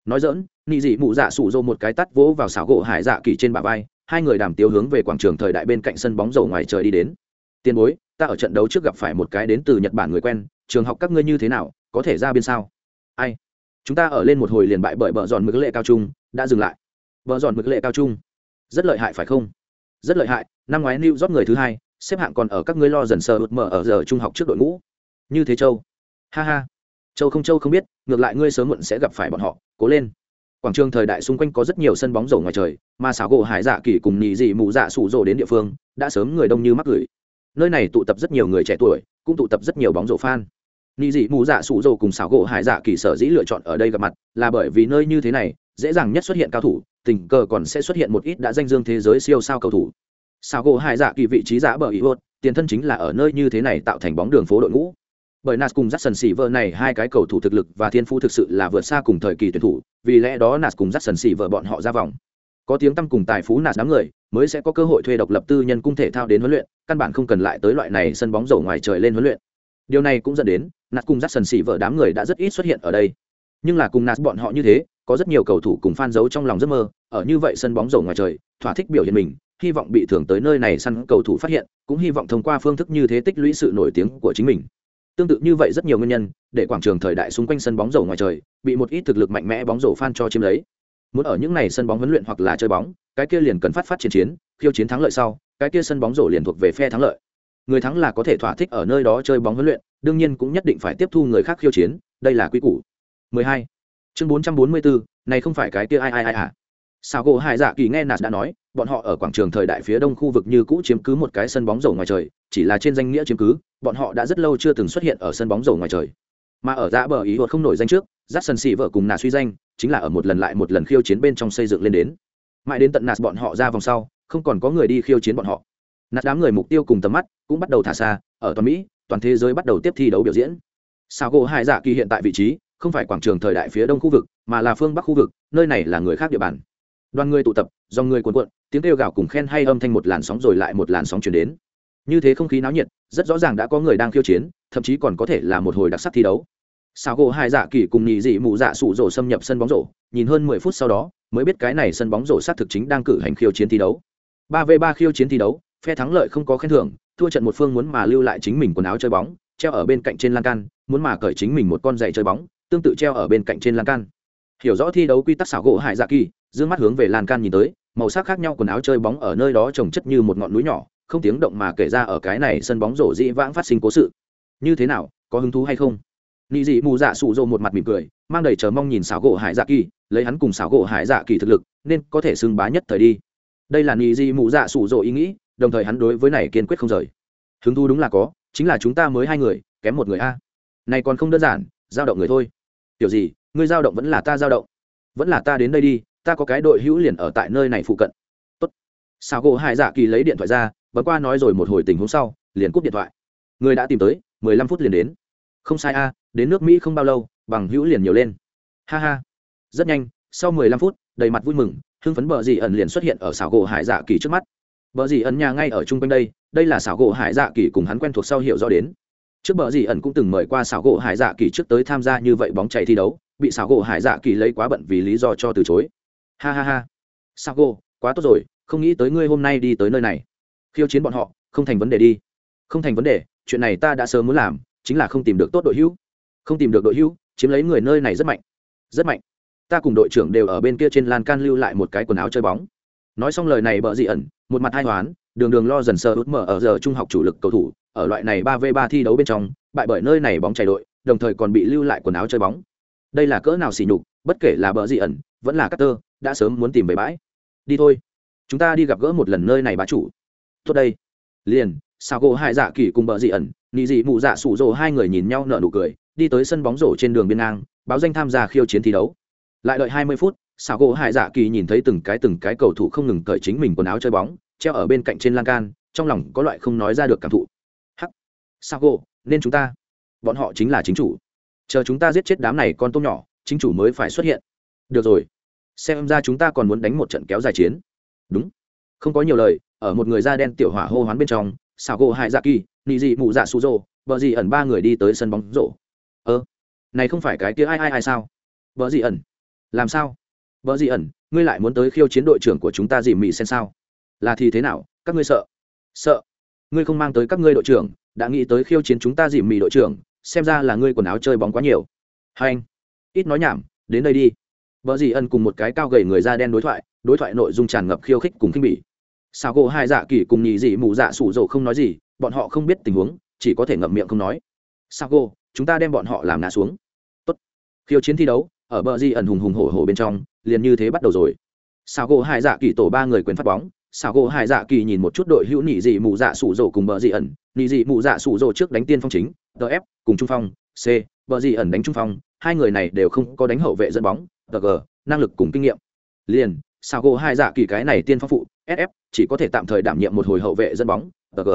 Nói dỡn nị dị mụ dạ sủ dô một cái tắt vỗ vào xảo gỗ hải dạ kỳ trên bả vai, hai người đàm tiếu hướng về quảng trường thời đại bên cạnh sân bóng rổ ngoài trời đi đến. Tiền bối, ta ở trận đấu trước gặp phải một cái đến từ nhật bản người quen, trường học các ngươi như thế nào, có thể ra biên sao? Ai? Chúng ta ở lên một hồi liền bại bởi bờ giòn mực lệ cao trung, đã dừng lại. Bờ giòn mực lệ cao trung. Rất lợi hại phải không? Rất lợi hại, năm ngoái new job người thứ hai, xếp hạng còn ở các ngươi lo dần sờ ụt mở ở giờ trung học trước đội ngũ. Như thế châu. Ha ha châu không châu không biết, ngược lại ngươi sớm muộn sẽ gặp phải bọn họ, cố lên. Quảng trường thời đại xung quanh có rất nhiều sân bóng rổ ngoài trời, mà xảo gỗ hải dạ kỳ cùng nhị dị mù dạ sủ rổ đến địa phương, đã sớm người đông như mắc gửi. Nơi này tụ tập rất nhiều người trẻ tuổi, cũng tụ tập rất nhiều bóng rổ fan. Nị dị mù dạ sủ dầu cùng xảo gỗ hải dạ kỳ sở dĩ lựa chọn ở đây gặp mặt, là bởi vì nơi như thế này, dễ dàng nhất xuất hiện cao thủ, tình cờ còn sẽ xuất hiện một ít đã danh dương thế giới siêu sao cầu thủ. Xảo gỗ hải dạ kỳ vị trí giả bởi ý hốt tiền thân chính là ở nơi như thế này tạo thành bóng đường phố đội ngũ bởi nas cùng dắt sần xỉ vợ này hai cái cầu thủ thực lực và thiên phú thực sự là vượt xa cùng thời kỳ tuyển thủ, vì lẽ đó nas cùng dắt sần xỉ vợ bọn họ ra vòng. Có tiếng tăm cùng tài phú nas đám người, mới sẽ có cơ hội thuê độc lập tư nhân cung thể thao đến huấn luyện, căn bản không cần lại tới loại này sân bóng rổ ngoài trời lên huấn luyện. Điều này cũng dẫn đến nạt cùng dắt sần xỉ vợ đám người đã rất ít xuất hiện ở đây. Nhưng là cùng nạt bọn họ như thế, có rất nhiều cầu thủ cùng fan giấu trong lòng giấc mơ, ở như vậy sân bóng rổ ngoài trời, thỏa thích biểu hiện mình, hy vọng bị thưởng tới nơi này săn cầu thủ phát hiện, cũng hy vọng thông qua phương thức như thế tích lũy sự nổi tiếng của chính mình tương tự như vậy rất nhiều nguyên nhân để quảng trường thời đại xung quanh sân bóng rổ ngoài trời bị một ít thực lực mạnh mẽ bóng rổ fan cho chiếm lấy. Muốn ở những này sân bóng huấn luyện hoặc là chơi bóng cái kia liền cần phát phát chiến chiến khiêu chiến thắng lợi sau cái kia sân bóng rổ liền thuộc về phe thắng lợi. Người thắng là có thể thỏa thích ở nơi đó chơi bóng huấn luyện đương nhiên cũng nhất định phải tiếp thu người khác khiêu chiến đây là quy củ. 12. chương 444, này không phải cái kia ai ai ai à? Sao gỗ hải dạ kỳ nghe nạt đã nói, bọn họ ở quảng trường thời đại phía đông khu vực như cũ chiếm cứ một cái sân bóng rổ ngoài trời, chỉ là trên danh nghĩa chiếm cứ, bọn họ đã rất lâu chưa từng xuất hiện ở sân bóng rổ ngoài trời. Mà ở dạ bờ ý hoặc không nổi danh trước dắt sân xì vợ cùng nạt suy danh, chính là ở một lần lại một lần khiêu chiến bên trong xây dựng lên đến. Mãi đến tận nạt bọn họ ra vòng sau, không còn có người đi khiêu chiến bọn họ. Nạt đám người mục tiêu cùng tầm mắt cũng bắt đầu thả xa, ở toàn mỹ, toàn thế giới bắt đầu tiếp thi đấu biểu diễn. Sao gỗ hải dạ kỳ hiện tại vị trí không phải quảng trường thời đại phía đông khu vực, mà là phương bắc khu vực, nơi này là người khác địa bàn đoàn người tụ tập do người cuồn cuộn, tiếng kêu gào cùng khen hay âm thanh một làn sóng rồi lại một làn sóng chuyển đến. Như thế không khí náo nhiệt, rất rõ ràng đã có người đang khiêu chiến, thậm chí còn có thể là một hồi đặc sắc thi đấu. Sao gỗ hai dạ kỳ cùng nhị dị mụ dạ sụ rổ xâm nhập sân bóng rổ, nhìn hơn mười phút sau đó, mới biết cái này sân bóng rổ sát thực chính đang cử hành khiêu chiến thi đấu. Ba v ba khiêu chiến thi đấu, phe thắng lợi không có khen thưởng, thua trận một phương muốn mà lưu lại chính mình quần áo chơi bóng, treo ở bên cạnh trên lan can, muốn mà cởi chính mình một con giày chơi bóng, tương tự treo ở bên cạnh trên lan can. Hiểu rõ thi đấu quy tắc xảo gỗ hải dạ kỳ d mắt hướng về lan can nhìn tới, màu sắc khác nhau quần áo chơi bóng ở nơi đó trồng chất như một ngọn núi nhỏ, không tiếng động mà kể ra ở cái này sân bóng rổ dĩ vãng phát sinh cố sự. Như thế nào, có hứng thú hay không? Nị dị mù dạ sụ rộ một mặt mỉm cười, mang đầy chờ mong nhìn xảo gỗ hải dạ kỳ, lấy hắn cùng xảo gỗ hải dạ kỳ thực lực, nên có thể xưng bá nhất thời đi. Đây là nị dị mù dạ sụ rộ ý nghĩ, đồng thời hắn đối với này kiên quyết không rời. Hứng thú đúng là có, chính là chúng ta mới hai người, kém một người a. Này còn không đơn giản, giao động người thôi. Tiểu gì, ngươi giao động vẫn là ta giao động. Vẫn là ta đến đây đi ta có cái đội hữu liền ở tại nơi này phụ cận. Tốt. Sao gỗ hải dạ kỳ lấy điện thoại ra, bấm qua nói rồi một hồi tình huống sau, liền cúp điện thoại. Người đã tìm tới, mười lăm phút liền đến. Không sai a, đến nước mỹ không bao lâu, bằng hữu liền nhiều lên. Ha ha. Rất nhanh, sau 15 phút, đầy mặt vui mừng, hưng phấn bờ dì ẩn liền xuất hiện ở xảo gỗ hải dạ kỳ trước mắt. Bờ dì ẩn nhà ngay ở chung quanh đây đây là xảo gỗ hải dạ kỳ cùng hắn quen thuộc sau hiểu rõ đến. Trước bờ dì ẩn cũng từng mời qua xảo gỗ hải dạ kỳ trước tới tham gia như vậy bóng chảy thi đấu, bị xảo gỗ hải dạ kỳ lấy quá bận vì lý do cho từ chối ha ha ha. Sao cô quá tốt rồi không nghĩ tới ngươi hôm nay đi tới nơi này. Khiêu chiến bọn họ không thành vấn đề đi. Không thành vấn đề chuyện này ta đã sớm muốn làm chính là không tìm được tốt đội hữu. Không tìm được đội hữu chiếm lấy người nơi này rất mạnh. Rất mạnh. Ta cùng đội trưởng đều ở bên kia trên lan can lưu lại một cái quần áo chơi bóng. Nói xong lời này bợ dị ẩn một mặt hai hoán đường đường lo dần sơ út mở ở giờ trung học chủ lực cầu thủ ở loại này ba v ba thi đấu bên trong bại bởi nơi này bóng chảy đội đồng thời còn bị lưu lại quần áo chơi bóng. Đây là cỡ nào xỉ nhục bất kể là bờ dị ẩn vẫn là Carter, đã sớm muốn tìm về bãi. Đi thôi. Chúng ta đi gặp gỡ một lần nơi này bá chủ. Tốt đây. Liền sao gỗ hai dạ kỳ cùng bờ dị ẩn, nị dị mụ dạ sủ rồ hai người nhìn nhau nở nụ cười, đi tới sân bóng rổ trên đường biên ngang, báo danh tham gia khiêu chiến thi đấu. Lại đợi hai mươi phút sao gỗ hai dạ kỳ nhìn thấy từng cái từng cái cầu thủ không ngừng cởi chính mình quần áo chơi bóng, treo ở bên cạnh trên lan can, trong lòng có loại không nói ra được cảm thụ. Hắc! Sao gỗ nên chúng ta. Bọn họ chính là chính chủ. Chờ chúng ta giết chết đám này con tôm nhỏ, chính chủ mới phải xuất hiện. Được rồi xem ra chúng ta còn muốn đánh một trận kéo dài chiến. Đúng. Không có nhiều lời, ở một người da đen tiểu hỏa hô hoán bên trong xào gỗ hại dạ kỳ nị dị mụ dạ su rô vợ dị ẩn ba người đi tới sân bóng rổ. Ơ, này không phải cái kia ai ai ai sao? Vợ dị ẩn. Làm sao? Vợ dị ẩn, ngươi lại muốn tới khiêu chiến đội trưởng của chúng ta dì mị xem sao? Là thì thế nào? Các ngươi sợ. Sợ. Ngươi không mang tới các ngươi đội trưởng, đã nghĩ tới khiêu chiến chúng ta dì mị đội trưởng, xem ra là ngươi quần áo chơi bóng quá nhiều. Hai anh. Ít nói nhảm, đến đây đi vợ dì ẩn cùng một cái cao gầy người da đen đối thoại đối thoại nội dung tràn ngập khiêu khích cùng khinh bỉ. Sao gỗ hai dạ kỳ cùng nhị dị mù dạ sủ dầu không nói gì, bọn họ không biết tình huống, chỉ có thể ngậm miệng không nói. Sao gỗ, chúng ta đem bọn họ làm ngã xuống. Tốt. Khiêu chiến thi đấu, ở bờ di ẩn hùng hùng hổ hổ bên trong, liền như thế bắt đầu rồi. Sao gỗ hai dạ kỳ tổ ba người quyền phát bóng sao gỗ hai dạ kỳ nhìn một chút đội hữu nhị dị mù dạ sủ dầu cùng bờ di ẩn nhị dị mù dạ sủ dầu trước đánh tiên phong chính df cùng trung phong, c, bờ di ẩn đánh trung phong, hai người này đều không có đánh hậu vệ dẫn bóng g, năng lực cùng kinh nghiệm. Liền sao gỗ hai dạ kỳ cái này tiên phong phụ sf chỉ có thể tạm thời đảm nhiệm một hồi hậu vệ dẫn bóng g.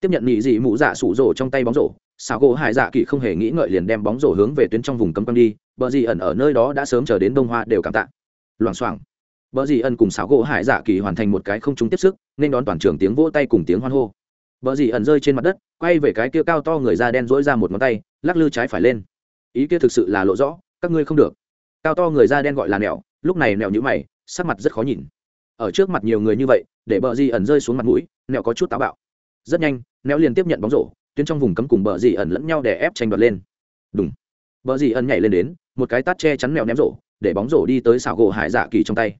Tiếp nhận nhị dị mũ dạ sủ rổ trong tay bóng rổ sao gỗ hai dạ kỳ không hề nghĩ ngợi liền đem bóng rổ hướng về tuyến trong vùng cấm cấm đi, bờ dị ẩn ở nơi đó đã sớm chờ đến đông hoa đều cảm tạ. Loảng xoảng. Bờ dị ẩn cùng sao gỗ hải dạ kỳ hoàn thành một cái không trúng tiếp sức, nên đón toàn trường tiếng vỗ tay cùng tiếng hoan hô. Bờ dị ẩn rơi trên mặt đất, quay về cái kia cao to người da đen dỗi ra một ngón tay, lắc lư trái phải lên. Ý kia thực sự là lộ rõ, các ngươi không được cao to người da đen gọi là nẹo, lúc này nẹo nhữ mày, sắc mặt rất khó nhìn. Ở trước mặt nhiều người như vậy, để bờ di ẩn rơi xuống mặt mũi, nẹo có chút táo bạo. Rất nhanh, nẹo liền tiếp nhận bóng rổ, tuyến trong vùng cấm cùng bờ di ẩn lẫn nhau để ép tranh đoạt lên. Đúng bờ di ẩn nhảy lên đến, một cái tát che chắn nẹo ném rổ, để bóng rổ đi tới xảo gỗ hải dạ kỳ trong tay.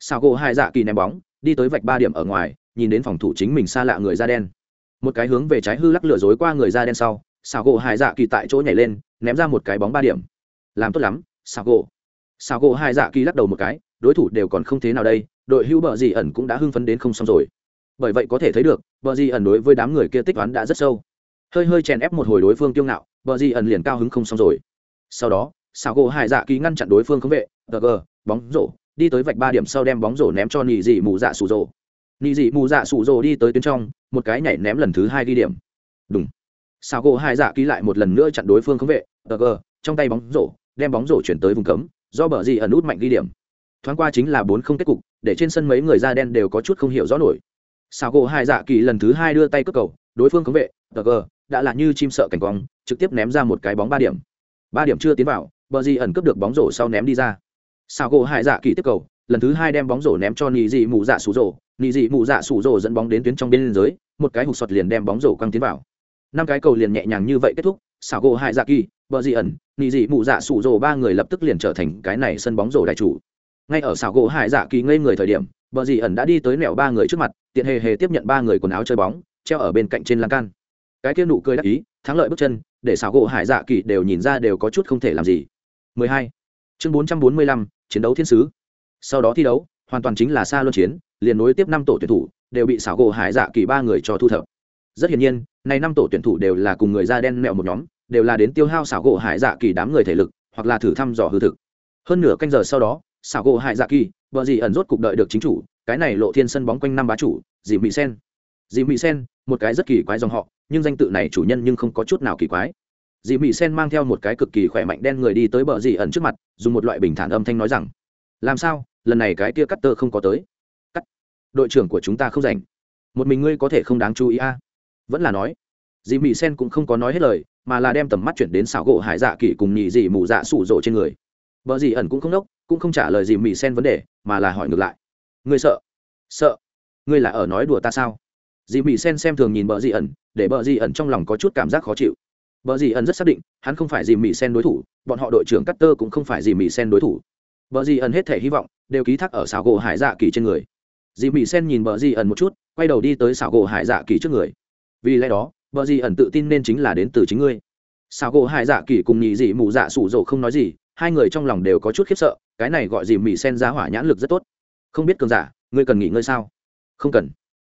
Xảo gỗ hải dạ kỳ ném bóng, đi tới vạch ba điểm ở ngoài, nhìn đến phòng thủ chính mình xa lạ người da đen. Một cái hướng về trái hư lắc lừa dối qua người da đen sau, xảo gỗ hải dạ kỳ tại chỗ nhảy lên, ném ra một cái bóng ba điểm. Làm tốt lắm, xảo gỗ. Sao gỗ hải dạ kỳ lắc đầu một cái, đối thủ đều còn không thế nào đây, đội hữu bờ Dì ẩn cũng đã hưng phấn đến không xong rồi. Bởi vậy có thể thấy được, bờ Dì ẩn đối với đám người kia tích toán đã rất sâu. Hơi hơi chèn ép một hồi đối phương tiêu ngạo, bờ Dì ẩn liền cao hứng không xong rồi. Sau đó Sao gỗ hải dạ Kỳ ngăn chặn đối phương không vệ, tờ gờ, bóng rổ, đi tới vạch ba điểm sau đem bóng rổ ném cho nị dị mù dạ sủ rổ nị dị mù dạ sủ rổ đi tới tuyến trong, một cái nhảy ném lần thứ hai ghi điểm. Đúng Sao gỗ hải dạ ký lại một lần nữa chặn đối phương không vệ, tờ gờ, trong tay bóng rổ, đem bóng rổ chuyển tới vùng cấm do bờ gì ẩn út mạnh ghi điểm. Thoáng qua chính là bốn không kết cục để trên sân mấy người da đen đều có chút không hiểu rõ nổi. Sao gỗ hai dạ kỳ lần thứ hai đưa tay cất cầu đối phương cấm vệ tờ gờ đã là như chim sợ cảnh quang trực tiếp ném ra một cái bóng ba điểm. Ba điểm chưa tiến vào bờ gì ẩn cướp được bóng rổ sau ném đi ra. Sao gỗ hai dạ kỳ tiếp cầu lần thứ hai đem bóng rổ ném cho nị dị mù dạ sủ rổ. Nị dị mù dạ sủ rổ dẫn bóng đến tuyến trong bên giới, một cái hụt sọt liền đem bóng rổ quăng tiến vào. Năm cái cầu liền nhẹ nhàng như vậy kết thúc sao gỗ hai dạ kỳ bờ gì ẩn nị dị mù dạ sủ rổ ba người lập tức liền trở thành cái này sân bóng rổ đại chủ. Ngay ở xảo gỗ hải dạ kỳ ngây người thời điểm vợ dị ẩn đã đi tới nẻo ba người trước mặt tiện hề hề tiếp nhận ba người quần áo chơi bóng treo ở bên cạnh trên lan can. Cái kia nụ cười đắc ý thắng lợi bước chân để xảo gỗ hải dạ kỳ đều nhìn ra đều có chút không thể làm gì. 12. chương 445, chiến đấu thiên sứ. Sau đó thi đấu hoàn toàn chính là xa luân chiến liền nối tiếp năm tổ tuyển thủ đều bị xảo gỗ hải dạ kỳ ba người cho thu thập. Rất hiển nhiên này năm tổ tuyển thủ đều là cùng người da đen mẹo một nhóm đều là đến tiêu hao xảo gỗ hải dạ kỳ đám người thể lực, hoặc là thử thăm dò hư thực. Hơn nửa canh giờ sau đó, xảo gỗ hại dạ kỳ vợ dì ẩn rốt cục đợi được chính chủ, cái này lộ thiên sân bóng quanh năm bá chủ, dì mỹ sen. Dì mỹ sen, một cái rất kỳ quái dòng họ, nhưng danh tự này chủ nhân nhưng không có chút nào kỳ quái. Dì mỹ sen mang theo một cái cực kỳ khỏe mạnh đen người đi tới bờ dì ẩn trước mặt, dùng một loại bình thản âm thanh nói rằng, làm sao? Lần này cái kia cắt tơ không có tới. Cắt. Đội trưởng của chúng ta không rảnh. Một mình ngươi có thể không đáng chú ý a? À? vẫn là nói dì mỹ sen cũng không có nói hết lời, mà là đem tầm mắt chuyển đến xảo gỗ hải dạ kỳ cùng nhị dì mù dạ sủ rộ trên người. Vợ dì ẩn cũng không đốc, cũng không trả lời dì mỹ sen vấn đề, mà là hỏi ngược lại. Ngươi sợ? Sợ? Ngươi là ở nói đùa ta sao? Dì mỹ sen xem thường nhìn vợ dì ẩn, để vợ dì ẩn trong lòng có chút cảm giác khó chịu. Vợ dì ẩn rất xác định, hắn không phải dì mỹ sen đối thủ, bọn họ đội trưởng cắt tơ cũng không phải dì mỹ sen đối thủ. Vợ dì ẩn hết thể hy vọng, đều ký thác ở xảo gỗ hải dạ kỳ trên người. Dì mỹ sen nhìn vợ dì ẩn một chút, quay đầu đi tới xảo gỗ hải dạ kỳ trước người. Vì lẽ đó bờ gì ẩn tự tin nên chính là đến từ chính ngươi. Xảo gỗ hải dạ kỳ cùng nhị dĩ mù dạ sủ dỗ không nói gì, hai người trong lòng đều có chút khiếp sợ, cái này gọi gì mỹ sen giá hỏa nhãn lực rất tốt. Không biết cường giả, ngươi cần nghỉ ngơi sao? Không cần.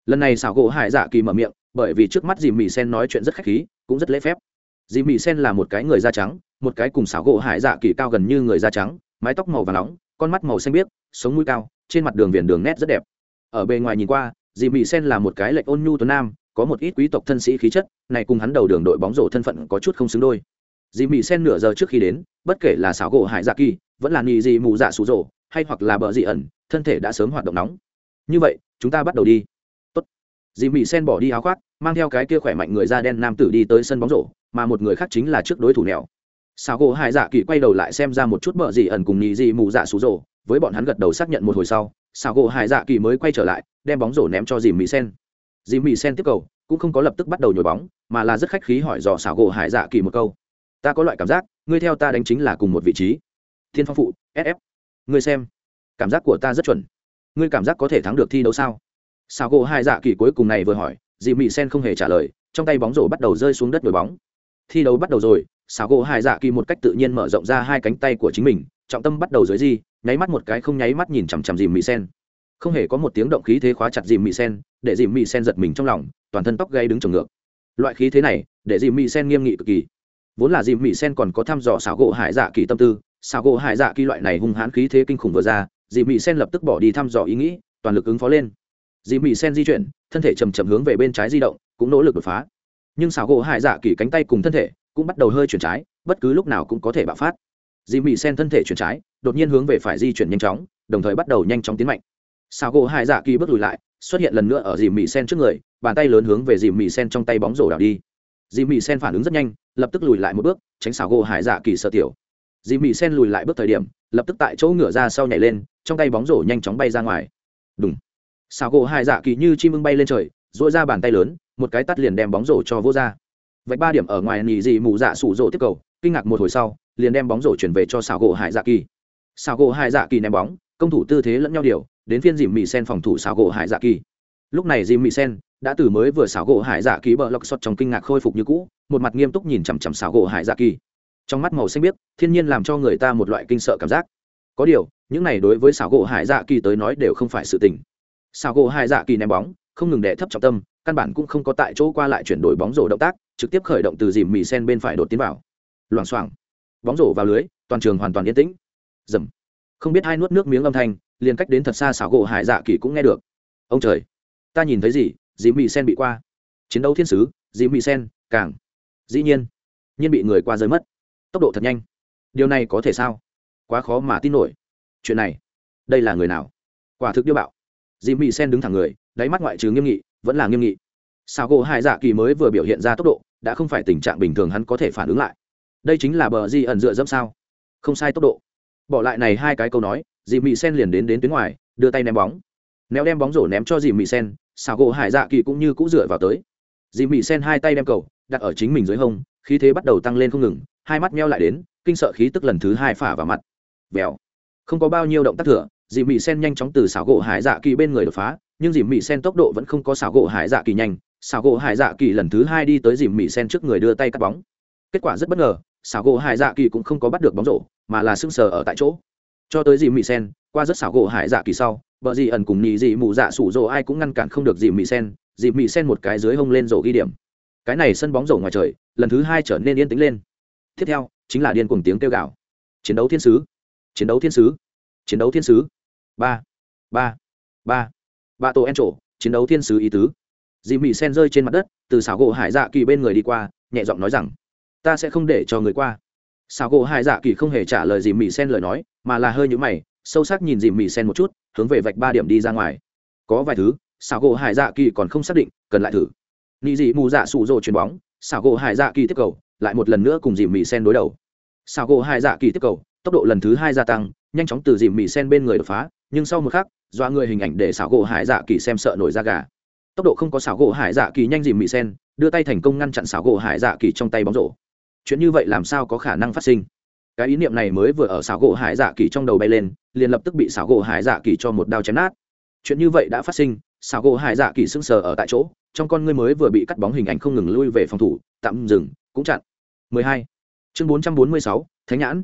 Lần này xảo gỗ hải dạ kỳ mở miệng, bởi vì trước mắt dì mỹ sen nói chuyện rất khách khí, cũng rất lễ phép. Dì mỹ sen là một cái người da trắng, một cái cùng xảo gỗ hải dạ kỳ cao gần như người da trắng, mái tóc màu và nóng, con mắt màu xanh biếc, sống mũi cao, trên mặt đường viền đường nét rất đẹp. Ở bề ngoài nhìn qua dì mỹ sen là một cái lệch ôn nhu tuấn nam có một ít quý tộc thân sĩ khí chất, này cùng hắn đầu đường đội bóng rổ thân phận có chút không xứng đôi. Dì mỹ sen nửa giờ trước khi đến, bất kể là xảo gỗ hải dạ kỳ, vẫn là nị dị mù dạ sủ rổ, hay hoặc là bờ dị ẩn, thân thể đã sớm hoạt động nóng. Như vậy, chúng ta bắt đầu đi. Tốt. dì mỹ sen bỏ đi áo khoác, mang theo cái kia khỏe mạnh người da đen nam tử đi tới sân bóng rổ, mà một người khác chính là trước đối thủ nẻo. Xảo gỗ hải dạ kỳ quay đầu lại xem ra một chút bờ dị ẩn cùng nị dị mù dạ sủ rổ, với bọn hắn gật đầu xác nhận một hồi sau, xảo gỗ hải dạ kỳ mới quay trở lại, đem bóng rổ ném cho dì mỹ sen dì mỹ sen tiếp cầu, cũng không có lập tức bắt đầu nhồi bóng, mà là rất khách khí hỏi dò xảo gỗ hải dạ kỳ một câu. Ta có loại cảm giác, ngươi theo ta đánh chính là cùng một vị trí. Thiên phong phụ sf ngươi xem, cảm giác của ta rất chuẩn. Ngươi cảm giác có thể thắng được thi đấu sao? Xảo gỗ hải dạ kỳ cuối cùng này vừa hỏi, dì mỹ sen không hề trả lời, trong tay bóng rổ bắt đầu rơi xuống đất nhồi bóng. Thi đấu bắt đầu rồi, xảo gỗ hải dạ kỳ một cách tự nhiên mở rộng ra hai cánh tay của chính mình, trọng tâm bắt đầu dưới di nháy mắt một cái không nháy mắt nhìn chằm chằm dì mỹ sen không hề có một tiếng động khí thế khóa chặt dìm mị sen, để dìm mị sen giật mình trong lòng, toàn thân tóc gây đứng trồng ngược. Loại khí thế này, để dìm mị sen nghiêm nghị cực kỳ. Vốn là dìm mị sen còn có thăm dò xảo gỗ hải dạ kỳ tâm tư, xảo gỗ hải dạ kỳ loại này hung hãn khí thế kinh khủng vừa ra, dìm mị sen lập tức bỏ đi thăm dò ý nghĩ, toàn lực ứng phó lên. Dìm mị sen di chuyển, thân thể chầm chậm hướng về bên trái di động, cũng nỗ lực đột phá. Nhưng xảo gỗ hải dạ kỳ cánh tay cùng thân thể cũng bắt đầu hơi chuyển trái, bất cứ lúc nào cũng có thể bạo phát. Dìm mị sen thân thể chuyển trái, đột nhiên hướng về phải di chuyển nhanh chóng, đồng thời bắt đầu nhanh chóng tiến mạnh sao gỗ hai dạ kỳ bước lùi lại, xuất hiện lần nữa ở dìm mì sen trước người, bàn tay lớn hướng về dìm mì sen trong tay bóng rổ đảo đi. Dìm mì sen phản ứng rất nhanh, lập tức lùi lại một bước, tránh xảo gỗ hải dạ kỳ sợ tiểu. Dìm mì sen lùi lại bước thời điểm, lập tức tại chỗ ngửa ra sau nhảy lên, trong tay bóng rổ nhanh chóng bay ra ngoài. Đúng xảo gỗ hải dạ kỳ như chim ưng bay lên trời dội ra bàn tay lớn, một cái tắt liền đem bóng rổ cho vô ra. Vạch ba điểm ở ngoài nỉ dị mù dạ sủ rổ tiếp cầu, kinh ngạc một hồi sau, liền đem bóng rổ chuyển về cho xảo gỗ hải dạ kỳ. Xảo gỗ hải dạ kỳ ném bóng, công thủ tư thế lẫn nhau điều đến phiên dìm mì sen phòng thủ xảo gỗ hải dạ kỳ. Lúc này dìm mì sen đã từ mới vừa xảo gỗ hải dạ kỳ bờ lọc xót trong kinh ngạc khôi phục như cũ, một mặt nghiêm túc nhìn chằm chằm xảo gỗ hải dạ kỳ. Trong mắt màu xanh biếc, thiên nhiên làm cho người ta một loại kinh sợ cảm giác. Có điều, những này đối với xảo gỗ hải dạ kỳ tới nói đều không phải sự tình. Xảo gỗ hải dạ kỳ ném bóng, không ngừng đẻ thấp trọng tâm, căn bản cũng không có tại chỗ qua lại chuyển đổi bóng rổ động tác, trực tiếp khởi động từ dìm mì sen bên phải đột tiến vào. Loảng xoảng. Bóng rổ vào lưới, toàn trường hoàn toàn yên tĩnh. Dầm không biết hai nuốt nước miếng âm thanh liền cách đến thật xa xảo gỗ hải dạ kỳ cũng nghe được. Ông trời, ta nhìn thấy gì? Dì mị sen bị qua. Chiến đấu thiên sứ, dì mị sen, càng. Dĩ nhiên nhiên bị người qua rơi mất. Tốc độ thật nhanh. Điều này có thể sao? Quá khó mà tin nổi. Chuyện này, đây là người nào? Quả thực điêu bạo. Dì mị sen đứng thẳng người, đáy mắt ngoại trừ nghiêm nghị, vẫn là nghiêm nghị. Sao gỗ hải dạ kỳ mới vừa biểu hiện ra tốc độ, đã không phải tình trạng bình thường hắn có thể phản ứng lại. Đây chính là bờ di ẩn dựa dẫm sao? Không sai tốc độ. Bỏ lại này hai cái câu nói dì mị sen liền đến đến tuyến ngoài, đưa tay ném bóng. Nếu đem bóng rổ ném cho dì mị sen, xào gỗ hải dạ kỳ cũng như cũ dựa vào tới. Dì mị sen hai tay đem cầu, đặt ở chính mình dưới hông, khí thế bắt đầu tăng lên không ngừng, hai mắt meo lại đến, kinh sợ khí tức lần thứ hai phả vào mặt. Vèo. Không có bao nhiêu động tác thừa, dì mị sen nhanh chóng từ xào gỗ hải dạ kỳ bên người đột phá, nhưng dì mị sen tốc độ vẫn không có xào gỗ hải dạ kỳ nhanh. Xào gỗ hải dạ kỳ lần thứ hai đi tới dì mị sen trước người đưa tay cắt bóng. Kết quả rất bất ngờ, xào gỗ hải dạ kỳ cũng không có bắt được bóng rổ, mà là sưng sờ ở tại chỗ cho tới dì mị sen, qua rất xảo gỗ hải dạ kỳ sau vợ dì ẩn cùng nhì dì mụ dạ sủ rồ ai cũng ngăn cản không được dì mị sen, dì mị sen một cái dưới hông lên rổ ghi điểm. Cái này sân bóng rổ ngoài trời, lần thứ hai trở nên yên tĩnh lên. Tiếp theo, chính là điên cùng tiếng kêu gào. Chiến đấu thiên sứ. Chiến đấu thiên sứ. Chiến đấu thiên sứ. Ba. Ba. Ba. Ba tổ en trổ, chiến đấu thiên sứ ý tứ. Dì mị sen rơi trên mặt đất, từ xảo gỗ hải dạ kỳ bên người đi qua, nhẹ giọng nói rằng, ta sẽ không để cho người qua. Xảo gỗ hải dạ kỳ không hề trả lời dì mị sen lời nói mà là hơi nhũ mày, sâu sắc nhìn dìm mì sen một chút, hướng về vạch ba điểm đi ra ngoài. Có vài thứ, xảo gỗ hải dạ kỳ còn không xác định, cần lại thử. Nị dị mù dạ sụ rồ chuyền bóng, xảo gỗ hải dạ kỳ tiếp cầu, lại một lần nữa cùng dìm mì sen đối đầu. Xảo gỗ hải dạ kỳ tiếp cầu, tốc độ lần thứ hai gia tăng, nhanh chóng từ dìm mì sen bên người đột phá, nhưng sau một khắc doa người hình ảnh để xảo gỗ hải dạ kỳ xem sợ nổi da gà. Tốc độ không có xảo gỗ hải dạ kỳ nhanh dìm mì sen, đưa tay thành công ngăn chặn xảo gỗ hải dạ kỳ trong tay bóng rổ. Chuyện như vậy làm sao có khả năng phát sinh? Cái ý niệm này mới vừa ở xảo gỗ hải dạ kỳ trong đầu bay lên liền lập tức bị xảo gỗ hải dạ kỳ cho một đao chém nát. Chuyện như vậy đã phát sinh xảo gỗ hải dạ kỳ sững sờ ở tại chỗ trong con ngươi mới vừa bị cắt bóng hình ảnh không ngừng lui về phòng thủ tạm dừng cũng chặn. 12. chương 446, thánh nhãn.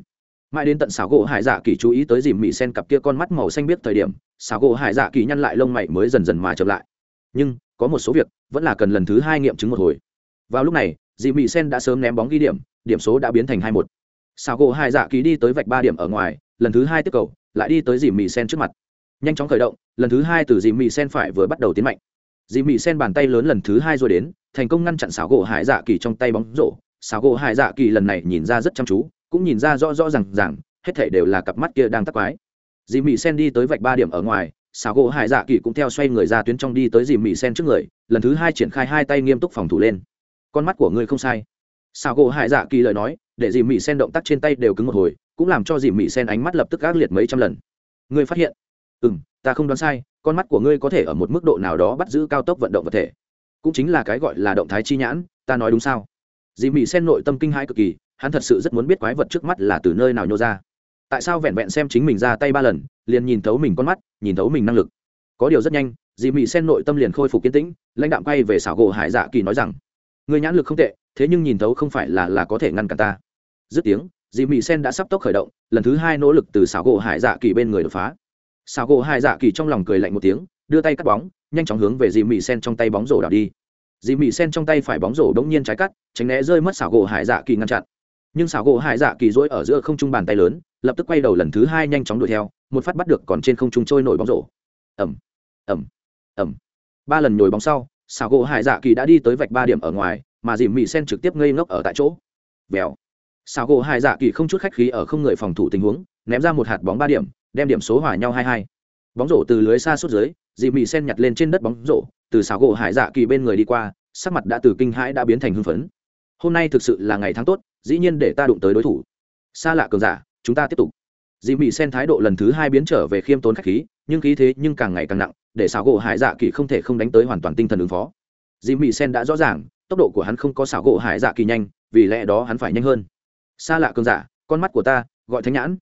Mãi đến tận xảo gỗ hải dạ kỳ chú ý tới dìm mị sen cặp kia con mắt màu xanh biết thời điểm xảo gỗ hải dạ kỳ nhăn lại lông mày mới dần dần mà chậm lại. Nhưng có một số việc vẫn là cần lần thứ hai nghiệm chứng một hồi. Vào lúc này dì mị sen đã sớm ném bóng ghi điểm điểm số đã biến thành hai một xảo gỗ hải dạ kỳ đi tới vạch ba điểm ở ngoài, lần thứ hai tiếp cầu, lại đi tới dì mị sen trước mặt. Nhanh chóng khởi động, lần thứ hai từ dì mị sen phải vừa bắt đầu tiến mạnh. Dì mị sen bàn tay lớn lần thứ hai rồi đến, thành công ngăn chặn xảo gỗ hải dạ kỳ trong tay bóng rổ. Xảo gỗ hải dạ kỳ lần này nhìn ra rất chăm chú, cũng nhìn ra rõ rõ r à n g rằng hết thể đều là cặp mắt kia đang tắc quái. Dì mị sen đi tới vạch ba điểm ở ngoài xảo gỗ hải dạ kỳ cũng theo xoay người ra tuyến trong đi tới dì mị sen trước người, lần thứ hai triển khai hai tay nghiêm túc phòng thủ lên. Con mắt của ngươi không sai. Xảo gỗ hải dạ kỳ lời nói để dì mị sen động tác trên tay đều cứng một hồi, cũng làm cho dì mị sen ánh mắt lập tức ác liệt mấy trăm lần. Ngươi phát hiện? Ừ m ta không đoán sai, con mắt của ngươi có thể ở một mức độ nào đó bắt giữ cao tốc vận động vật thể. Cũng chính là cái gọi là động thái chi nhãn, ta nói đúng sao? Dì mị sen nội tâm kinh hãi cực kỳ, hắn thật sự rất muốn biết quái vật trước mắt là từ nơi nào nhô ra. Tại sao vẹn vẹn xem chính mình ra tay ba lần, liền nhìn thấu mình con mắt, nhìn thấu mình năng lực? Có điều rất nhanh, dì mị sen nội tâm liền khôi phục kiến tĩnh, lãnh đạm quay về xảo gỗ hải dạ kỳ nói rằng người nhãn lực không tệ, thế nhưng nhìn thấu không phải là là có thể ngăn cản ta dứt tiếng dì mị sen đã sắp tốc khởi động, lần thứ hai nỗ lực từ xảo gỗ hải dạ kỳ bên người đột phá. Xảo gỗ hải dạ kỳ trong lòng cười lạnh một tiếng, đưa tay cắt bóng, nhanh chóng hướng về dì mị sen trong tay bóng rổ đảo đi. Dì mị sen trong tay phải bóng rổ đống nhiên trái cắt, tránh né rơi mất xảo gỗ hải dạ kỳ ngăn chặn. Nhưng xảo gỗ hải dạ kỳ dỗi ở giữa không trung bàn tay lớn, lập tức quay đầu lần thứ hai nhanh chóng đuổi theo, một phát bắt được còn trên không trung trôi nổi bóng rổ. Ẩm ẩm ẩm ba lần nhồi bóng sau, xảo gỗ hải dạ kỳ đã đi tới vạch ba điểm ở ngoài, mà dì mị sen trực tiếp ngây ngốc ở tại chỗ. Vèo xảo gỗ hải dạ kỳ không chút khách khí ở không người phòng thủ tình huống, ném ra một hạt bóng ba điểm, đem điểm số hòa nhau hai hai. Bóng rổ từ lưới xa suốt dưới dìm mị sen nhặt lên trên đất bóng rổ, từ xảo gỗ hải dạ kỳ bên người đi qua, sắc mặt đã từ kinh hãi đã biến thành hưng phấn. Hôm nay thực sự là ngày tháng tốt, dĩ nhiên để ta đụng tới đối thủ. Xa lạ cường giả, chúng ta tiếp tục. Dì mị sen thái độ lần thứ hai biến trở về khiêm tốn khách khí, nhưng khí thế nhưng càng ngày càng nặng, để xảo gỗ hải dạ kỳ không thể không đánh tới hoàn toàn tinh thần ứng phó. Dì mị sen đã rõ ràng, tốc độ của hắn không có xảo gỗ hải dạ kỳ nhanh, vì lẽ đó hắn phải nhanh hơn xa lạ cường giả con mắt của ta gọi thánh nhãn.